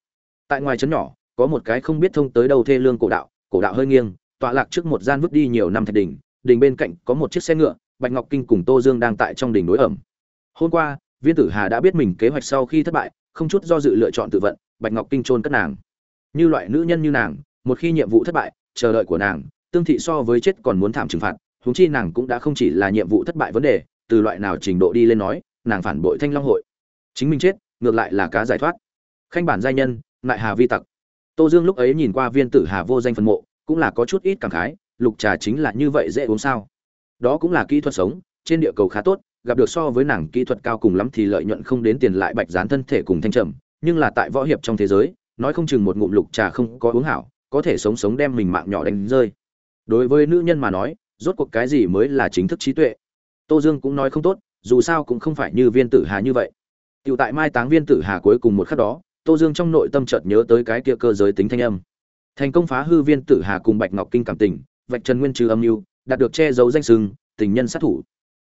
tại ngoài trấn nhỏ, có một cái không biết thông tới đâu thê lương cổ đạo cổ đạo hơi nghiêng, tọa lạc trước một gian vứt đi nhiều năm thạch đỉnh đỉnh bên cạnh có một chiếc xe ngựa, bạch ngọc kinh cùng tô dương đang tại trong đỉnh đối ẩm. Hôm qua, viên tử hà đã biết mình kế hoạch sau khi thất bại, không chút do dự lựa chọn tự vận, bạch ngọc kinh trôn cất nàng. Như loại nữ nhân như nàng, một khi nhiệm vụ thất bại, chờ đợi của nàng, tương thị so với chết còn muốn thảm trừng phạt, huống chi nàng cũng đã không chỉ là nhiệm vụ thất bại vấn đề, từ loại nào trình độ đi lên nói, nàng phản bội thanh long hội. Chính mình chết, ngược lại là cá giải thoát. Khanh bản giai nhân nại hà vi tặc. Tô dương lúc ấy nhìn qua viên tử hà vô danh phân mộ, cũng là có chút ít cảm khái, lục trà chính là như vậy dễ uống sao. Đó cũng là kỹ thuật sống, trên địa cầu khá tốt, gặp được so với nàng kỹ thuật cao cùng lắm thì lợi nhuận không đến tiền lại bạch dán thân thể cùng thanh trầm, nhưng là tại võ hiệp trong thế giới, nói không chừng một ngụm lục trà không có uống hảo, có thể sống sống đem mình mạng nhỏ đánh rơi. Đối với nữ nhân mà nói, rốt cuộc cái gì mới là chính thức trí tuệ? Tô dương cũng nói không tốt, dù sao cũng không phải như viên tử hà như vậy. Tựu tại mai táng viên tử hà cuối cùng một khắc đó tô dương trong nội tâm chợt nhớ tới cái kia cơ giới tính thanh âm. Thành công phá hư viên tử hà cùng bạch ngọc kinh cảm tình, vạch trần nguyên trừ âm mưu, đạt được che giấu danh sưng tình nhân sát thủ.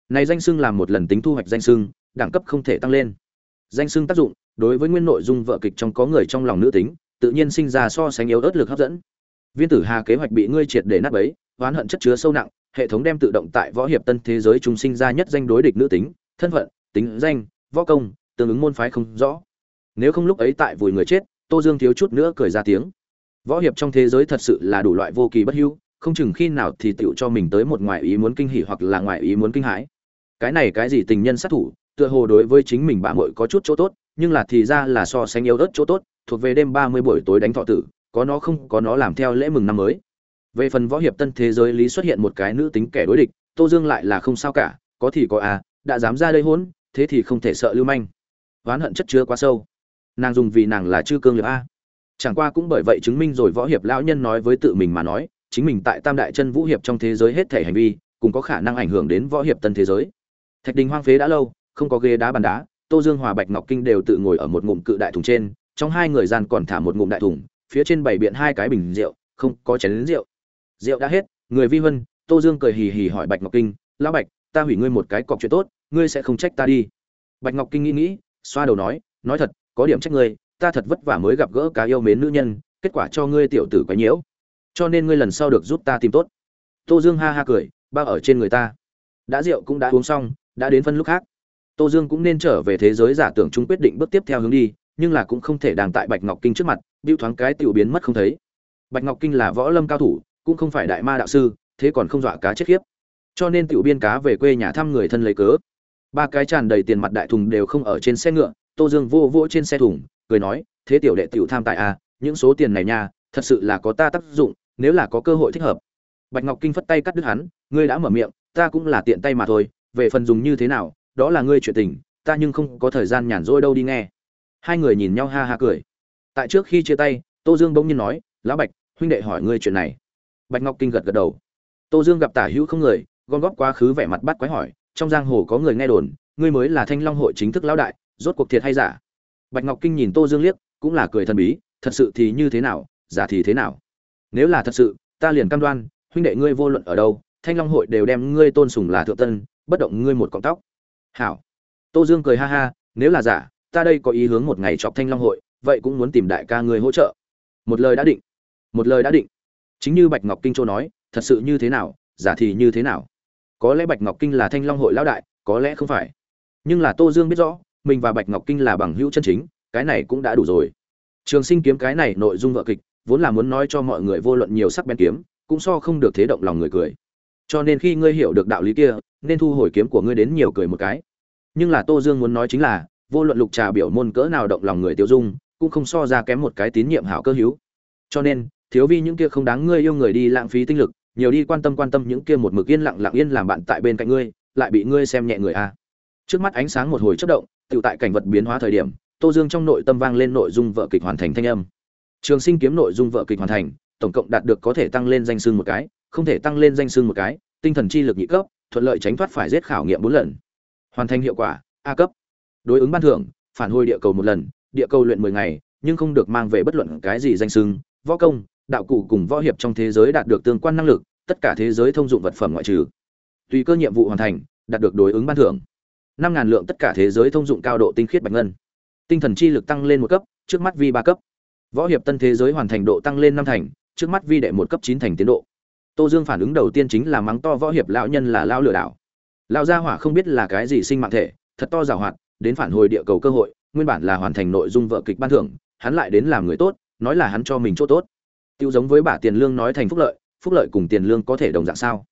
Này danh sưng làm một lần tính thu hoạch danh sưng đẳng cấp không thể tăng lên. Danh sưng tác dụng, đối với nguyên nội dung vợ kịch trong có người trong lòng nữ tính, tự nhiên sinh ra so sánh yếu ớt lực hấp dẫn. Viên tử hà kế hoạch bị ngươi triệt để nát bấy, oán hận chất chứa sâu nặng, hệ thống đem tự động tại võ hiệp tân thế giới trung sinh ra nhất danh đối địch nữ tính, thân phận, tính danh, võ công, tương ứng môn phái không rõ nếu không lúc ấy tại vùi người chết, tô dương thiếu chút nữa cười ra tiếng. Võ hiệp trong thế giới thật sự là đủ loại vô kỳ bất hưu không chừng khi nào thì tựu cho mình tới một ngoại ý muốn kinh hỉ hoặc là ngoại ý muốn kinh hãi. Cái này cái gì tình nhân sát thủ, tựa hồ đối với chính mình bà mội có chút chỗ tốt, nhưng là thì ra là so sánh yếu ớt chỗ tốt, thuộc về đêm ba mươi buổi tối đánh thọ tử, có nó không, có nó làm theo lễ mừng năm mới. Về phần võ hiệp tân thế giới lý xuất hiện một cái nữ tính kẻ đối địch, tô dương lại là không sao cả, có thì có à đã dám ra đây hỗn thế thì không thể sợ lưu manh. Oán hận chất chứa quá sâu nàng dùng vì nàng là chư cương liệt a. Chẳng qua cũng bởi vậy chứng minh rồi võ hiệp lão nhân nói với tự mình mà nói, chính mình tại tam đại chân vũ hiệp trong thế giới hết thể hành vi, cũng có khả năng ảnh hưởng đến võ hiệp tân thế giới. Thạch đình hoang phế đã lâu, không có ghế đá bàn đá, tô dương hòa bạch ngọc kinh đều tự ngồi ở một ngụm cự đại thùng trên, trong hai người gian còn thả một ngụm đại thùng, phía trên bảy biện hai cái bình rượu, không có chén đến rượu. Rượu đã hết, người vi huân, tô dương cười hì hì hỏi bạch ngọc kinh, lão bạch, ta hủy ngươi một cái cọc chuyện tốt, ngươi sẽ không trách ta đi. Bạch ngọc kinh nghĩ nghĩ, xoa đầu nói nói thật có điểm trách ngươi, ta thật vất vả mới gặp gỡ cá yêu mến nữ nhân, kết quả cho ngươi tiểu tử quấy nhiễu. Cho nên ngươi lần sau được giúp ta tìm tốt. Tô dương ha ha cười bao ở trên người ta. Đã rượu cũng đã uống xong, đã đến phân lúc khác. Tô dương cũng nên trở về thế giới giả tưởng chúng quyết định bước tiếp theo hướng đi, nhưng là cũng không thể đàng tại bạch ngọc kinh trước mặt bưu thoáng cái tiểu biến mất không thấy. Bạch ngọc kinh là võ lâm cao thủ, cũng không phải đại ma đạo sư, thế còn không dọa cá chết khiếp. Cho nên tiểu biên cá về quê nhà thăm người thân lấy cớ. Ba cái tràn đầy tiền mặt đại thùng đều không ở trên xe ngựa tô dương vô vô trên xe thùng cười nói, thế tiểu đệ tiểu tham tài à những số tiền này nha, thật sự là có ta tác dụng, nếu là có cơ hội thích hợp. Bạch ngọc kinh phất tay cắt đứt hắn, ngươi đã mở miệng, ta cũng là tiện tay mà thôi, về phần dùng như thế nào, đó là ngươi chuyện tình, ta nhưng không có thời gian nhàn rỗi đâu đi nghe. Hai người nhìn nhau ha ha cười. Tại trước khi chia tay, tô dương bỗng nhiên nói, lão bạch, huynh đệ hỏi ngươi chuyện này. Bạch ngọc kinh gật gật đầu. Tô dương gặp tả hữu không người, gom góp quá khứ vẻ mặt bắt quái hỏi, trong giang hồ có người nghe đồn, ngươi mới là thanh long hội chính thức lão đại rốt cuộc thiệt hay giả? Bạch ngọc kinh nhìn tô dương liếc, cũng là cười thần bí, thật sự thì như thế nào, giả thì thế nào? Nếu là thật sự, ta liền cam đoan, huynh đệ ngươi vô luận ở đâu, thanh long hội đều đem ngươi tôn sùng là thượng tân, bất động ngươi một cọng tóc. Hảo. Tô dương cười ha ha, nếu là giả, ta đây có ý hướng một ngày chọc thanh long hội, vậy cũng muốn tìm đại ca ngươi hỗ trợ. Một lời đã định. Một lời đã định. Chính như bạch ngọc kinh châu nói, thật sự như thế nào, giả thì như thế nào? Có lẽ bạch ngọc kinh là thanh long hội lão đại, có lẽ không phải. Nhưng là tô dương biết rõ mình và bạch ngọc kinh là bằng hữu chân chính, cái này cũng đã đủ rồi. Trường sinh kiếm cái này nội dung vợ kịch, vốn là muốn nói cho mọi người vô luận nhiều sắc bén kiếm, cũng so không được thế động lòng người cười. Cho nên khi ngươi hiểu được đạo lý kia, nên thu hồi kiếm của ngươi đến nhiều cười một cái. Nhưng là tô dương muốn nói chính là, vô luận lục trà biểu môn cỡ nào động lòng người tiêu dung, cũng không so ra kém một cái tín nhiệm hảo cơ hữu. Cho nên, thiếu vi những kia không đáng ngươi yêu người đi lãng phí tinh lực, nhiều đi quan tâm quan tâm những kia một mực yên lặng lặng yên làm bạn tại bên cạnh ngươi, lại bị ngươi xem nhẹ người a. Trước mắt ánh sáng một hồi chất động tự tại cảnh vật biến hóa thời điểm, tô dương trong nội tâm vang lên nội dung vợ kịch hoàn thành thanh âm. Trường sinh kiếm nội dung vợ kịch hoàn thành, tổng cộng đạt được có thể tăng lên danh xương một cái, không thể tăng lên danh xương một cái, tinh thần chi lực nhị cấp, thuận lợi tránh thoát phải giết khảo nghiệm bốn lần. Hoàn thành hiệu quả, a cấp. Đối ứng ban thưởng, phản hồi địa cầu một lần, địa cầu luyện mười ngày, nhưng không được mang về bất luận cái gì danh xưng, võ công, đạo cụ cùng võ hiệp trong thế giới đạt được tương quan năng lực, tất cả thế giới thông dụng vật phẩm ngoại trừ. Tùy cơ nhiệm vụ hoàn thành, đạt được đối ứng ban thưởng năm ngàn lượng tất cả thế giới thông dụng cao độ tinh khiết bạch ngân. Tinh thần chi lực tăng lên một cấp, trước mắt vi ba cấp. Võ hiệp tân thế giới hoàn thành độ tăng lên năm thành, trước mắt vi đệ một cấp chín thành tiến độ. Tô dương phản ứng đầu tiên chính là mắng to võ hiệp lão nhân là lao lừa đảo. Lao gia hỏa không biết là cái gì sinh mạng thể, thật to giảo hoạt, đến phản hồi địa cầu cơ hội, nguyên bản là hoàn thành nội dung vợ kịch ban thưởng, hắn lại đến làm người tốt, nói là hắn cho mình chỗ tốt. Tiêu giống với bả tiền lương nói thành phúc lợi phúc lợi cùng tiền lương có thể đồng dạng sao?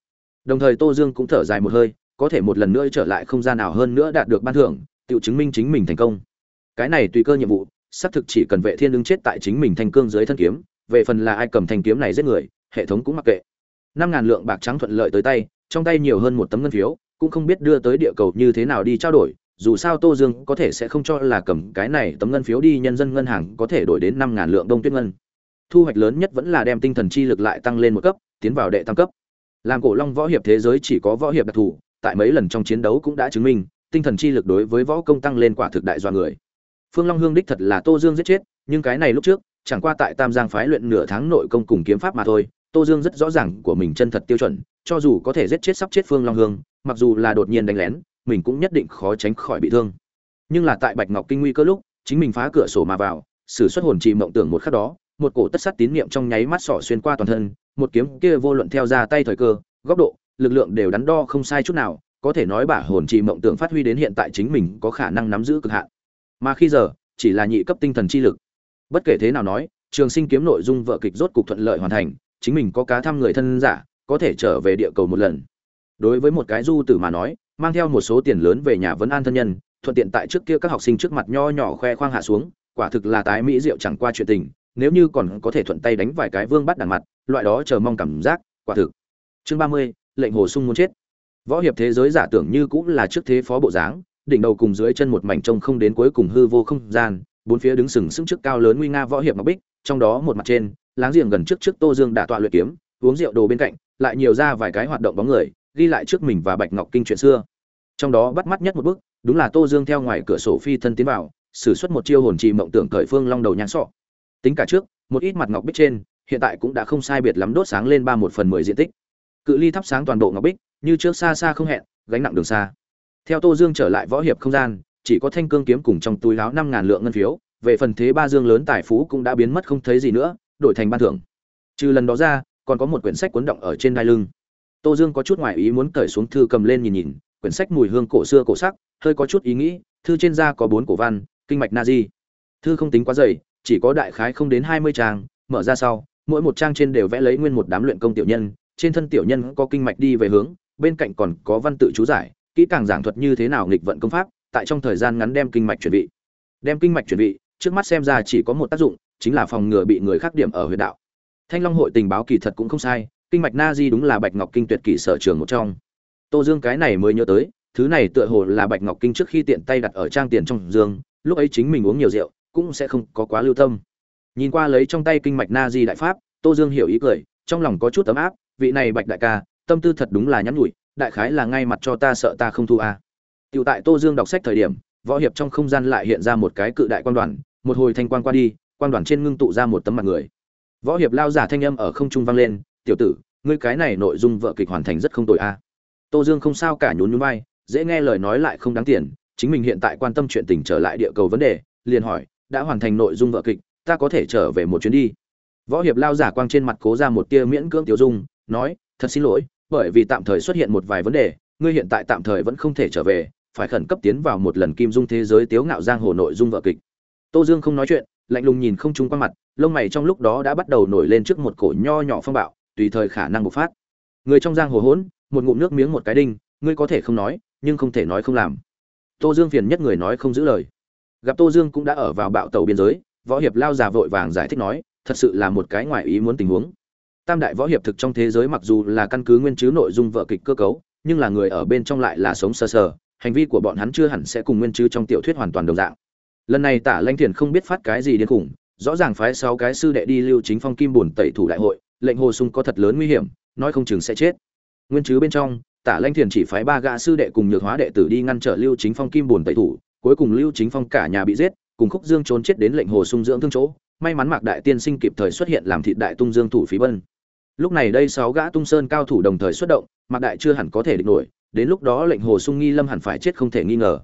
Đồng thời tô dương cũng thở dài một hơi có thể một lần nữa trở lại không gian nào hơn nữa đạt được ban thưởng, tự chứng minh chính mình thành công. Cái này tùy cơ nhiệm vụ, xác thực chỉ cần vệ thiên ứng chết tại chính mình thành cương dưới thân kiếm, về phần là ai cầm thanh kiếm này giết người, hệ thống cũng mặc kệ. Năm ngàn lượng bạc trắng thuận lợi tới tay, trong tay nhiều hơn một tấm ngân phiếu, cũng không biết đưa tới địa cầu như thế nào đi trao đổi, dù sao tô dương có thể sẽ không cho là cầm cái này tấm ngân phiếu đi nhân dân ngân hàng có thể đổi đến năm ngàn lượng đông tuyết ngân. Thu hoạch lớn nhất vẫn là đem tinh thần chi lực lại tăng lên một cấp, tiến vào đệ tam cấp. Làm cổ long võ hiệp thế giới chỉ có võ hiệp đặc thù tại mấy lần trong chiến đấu cũng đã chứng minh, tinh thần chi lực đối với võ công tăng lên quả thực đại dọa người. Phương long hương đích thật là tô dương giết chết, nhưng cái này lúc trước, chẳng qua tại tam giang phái luyện nửa tháng nội công cùng kiếm pháp mà thôi, tô dương rất rõ ràng của mình chân thật tiêu chuẩn, cho dù có thể giết chết sắp chết phương long hương, mặc dù là đột nhiên đánh lén, mình cũng nhất định khó tránh khỏi bị thương. Nhưng là tại bạch ngọc kinh nguy cơ lúc, chính mình phá cửa sổ mà vào, sử xuất hồn trì mộng tưởng một khắc đó, một cổ tất sắt tín niệm trong nháy mắt sỏ xuyên qua toàn thân, một kiếm kia vô luận theo ra tay thời cơ, góc độ lực lượng đều đắn đo không sai chút nào, có thể nói bả hồn trì mộng tưởng phát huy đến hiện tại chính mình có khả năng nắm giữ cực hạn. Mà khi giờ, chỉ là nhị cấp tinh thần chi lực. Bất kể thế nào nói, trường sinh kiếm nội dung vợ kịch rốt cục thuận lợi hoàn thành, chính mình có cá thăm người thân giả, có thể trở về địa cầu một lần. Đối với một cái du tử mà nói, mang theo một số tiền lớn về nhà vấn an thân nhân, thuận tiện tại trước kia các học sinh trước mặt nho nhỏ khoe khoang hạ xuống, quả thực là tái mỹ diệu chẳng qua chuyện tình, nếu như còn có thể thuận tay đánh vài cái vương bắt đàn mặt, loại đó chờ mong cảm giác, quả thực. Chương ba mươi lệnh hồ sung muốn chết. Võ hiệp thế giới giả tưởng như cũng là trước thế phó bộ dáng, đỉnh đầu cùng dưới chân một mảnh trông không đến cuối cùng hư vô không gian, bốn phía đứng sừng sững trước cao lớn nguy nga võ hiệp ngọc bích, trong đó một mặt trên, láng giềng gần trước trước tô dương đã tọa luyện kiếm, uống rượu đồ bên cạnh, lại nhiều ra vài cái hoạt động bóng người, ghi lại trước mình và bạch ngọc kinh chuyện xưa. Trong đó bắt mắt nhất một bức, đúng là tô dương theo ngoài cửa sổ phi thân tiến vào, sử xuất một chiêu hồn trì mộng tưởng thời phương long đầu nhang sọ. Tính cả trước, một ít mặt ngọc bích trên, hiện tại cũng đã không sai biệt lắm đốt sáng lên ba một phần mười diện tích cự ly thắp sáng toàn bộ ngọc bích, như trước xa xa không hẹn, gánh nặng đường xa. Theo tô dương trở lại võ hiệp không gian, chỉ có thanh cương kiếm cùng trong túi láo năm ngàn lượng ngân phiếu, về phần thế ba dương lớn tài phú cũng đã biến mất không thấy gì nữa, đổi thành ban thưởng. Trừ lần đó ra, còn có một quyển sách cuốn động ở trên đai lưng. Tô dương có chút ngoại ý muốn cởi xuống thư cầm lên nhìn nhìn, quyển sách mùi hương cổ xưa cổ sắc, hơi có chút ý nghĩ, thư trên da có bốn cổ văn, kinh mạch na di. Thư không tính quá dày, chỉ có đại khái không đến hai mươi trang, mở ra sau, mỗi một trang trên đều vẽ lấy nguyên một đám luyện công tiểu nhân trên thân tiểu nhân có kinh mạch đi về hướng, bên cạnh còn có văn tự chú giải, kỹ càng giảng thuật như thế nào nghịch vận công pháp, tại trong thời gian ngắn đem kinh mạch chuẩn bị đem kinh mạch chuẩn bị trước mắt xem ra chỉ có một tác dụng, chính là phòng ngừa bị người khác điểm ở huyệt đạo. Thanh long hội tình báo kỳ thật cũng không sai, kinh mạch na di đúng là bạch ngọc kinh tuyệt kỹ sở trường một trong. Tô dương cái này mới nhớ tới, thứ này tựa hồ là bạch ngọc kinh trước khi tiện tay đặt ở trang tiền trong dương, lúc ấy chính mình uống nhiều rượu, cũng sẽ không có quá lưu tâm. Nhìn qua lấy trong tay kinh mạch na di đại pháp, tô dương hiểu ý cười, trong lòng có chút ấm áp vị này bạch đại ca tâm tư thật đúng là nhắn nhủi đại khái là ngay mặt cho ta sợ ta không thu a à. Tiểu tại Tô Dương đọc sách thời điểm, võ hiệp trong không gian lại hiện ra một cái cự đại quan đoàn, một hồi thanh quang qua đi, quan đoàn trên ngưng tụ ra một tấm mặt người. Võ hiệp lao giả thanh âm ở không trung vang lên, "Tiểu tử, ngươi cái này nội dung vợ kịch hoàn thành rất không tồi a." Tô Dương không sao cả nhún nhún vai, dễ nghe lời nói lại không đáng tiền, chính mình hiện tại quan tâm chuyện tình trở lại địa cầu vấn đề, liền hỏi, "Đã hoàn thành nội dung vợ kịch, ta có thể trở về một chuyến đi?" Võ hiệp lao giả quang trên mặt cố ra một tia miễn cưỡng tiểu dung, nói, "Thật xin lỗi, bởi vì tạm thời xuất hiện một vài vấn đề, ngươi hiện tại tạm thời vẫn không thể trở về, phải khẩn cấp tiến vào một lần kim dung thế giới tiếu ngạo giang hồ nội dung vợ kịch. Tô dương không nói chuyện lạnh lùng nhìn không trung qua mặt lông mày trong lúc đó đã bắt đầu nổi lên trước một cổ nho nhỏ phong bạo tùy thời khả năng bộc phát. Người trong giang hồ hỗn một ngụm nước miếng một cái đinh ngươi có thể không nói nhưng không thể nói không làm. Tô dương phiền nhất người nói không giữ lời. Gặp tô dương cũng đã ở vào bạo tàu biên giới võ hiệp lao già vội vàng giải thích nói thật sự là một cái ngoài ý muốn tình huống tam đại võ hiệp thực trong thế giới mặc dù là căn cứ nguyên chứ nội dung vợ kịch cơ cấu, nhưng là người ở bên trong lại là sống sờ sờ, hành vi của bọn hắn chưa hẳn sẽ cùng nguyên chứ trong tiểu thuyết hoàn toàn đồng dạng. Lần này tả lanh thiền không biết phát cái gì điên khủng, rõ ràng phái sáu cái sư đệ đi lưu chính phong kim bùn tẩy thủ đại hội, lệnh hồ sung có thật lớn nguy hiểm, nói không chừng sẽ chết. Nguyên chứ bên trong, tả lanh thiền chỉ phái ba gã sư đệ cùng nhược hóa đệ tử đi ngăn trở lưu chính phong kim bùn tẩy thủ, cuối cùng lưu chính phong cả nhà bị giết, cùng khúc dương trốn chết đến lệnh hồ sung dưỡng thương chỗ, may mắn mạc đại tiên sinh kịp thời xuất hiện làm thịt đại tung dương thủ phí bân lúc này đây sáu gã tung sơn cao thủ đồng thời xuất động, mạc đại chưa hẳn có thể địch nổi, đến lúc đó lệnh hồ sung nghi lâm hẳn phải chết không thể nghi ngờ.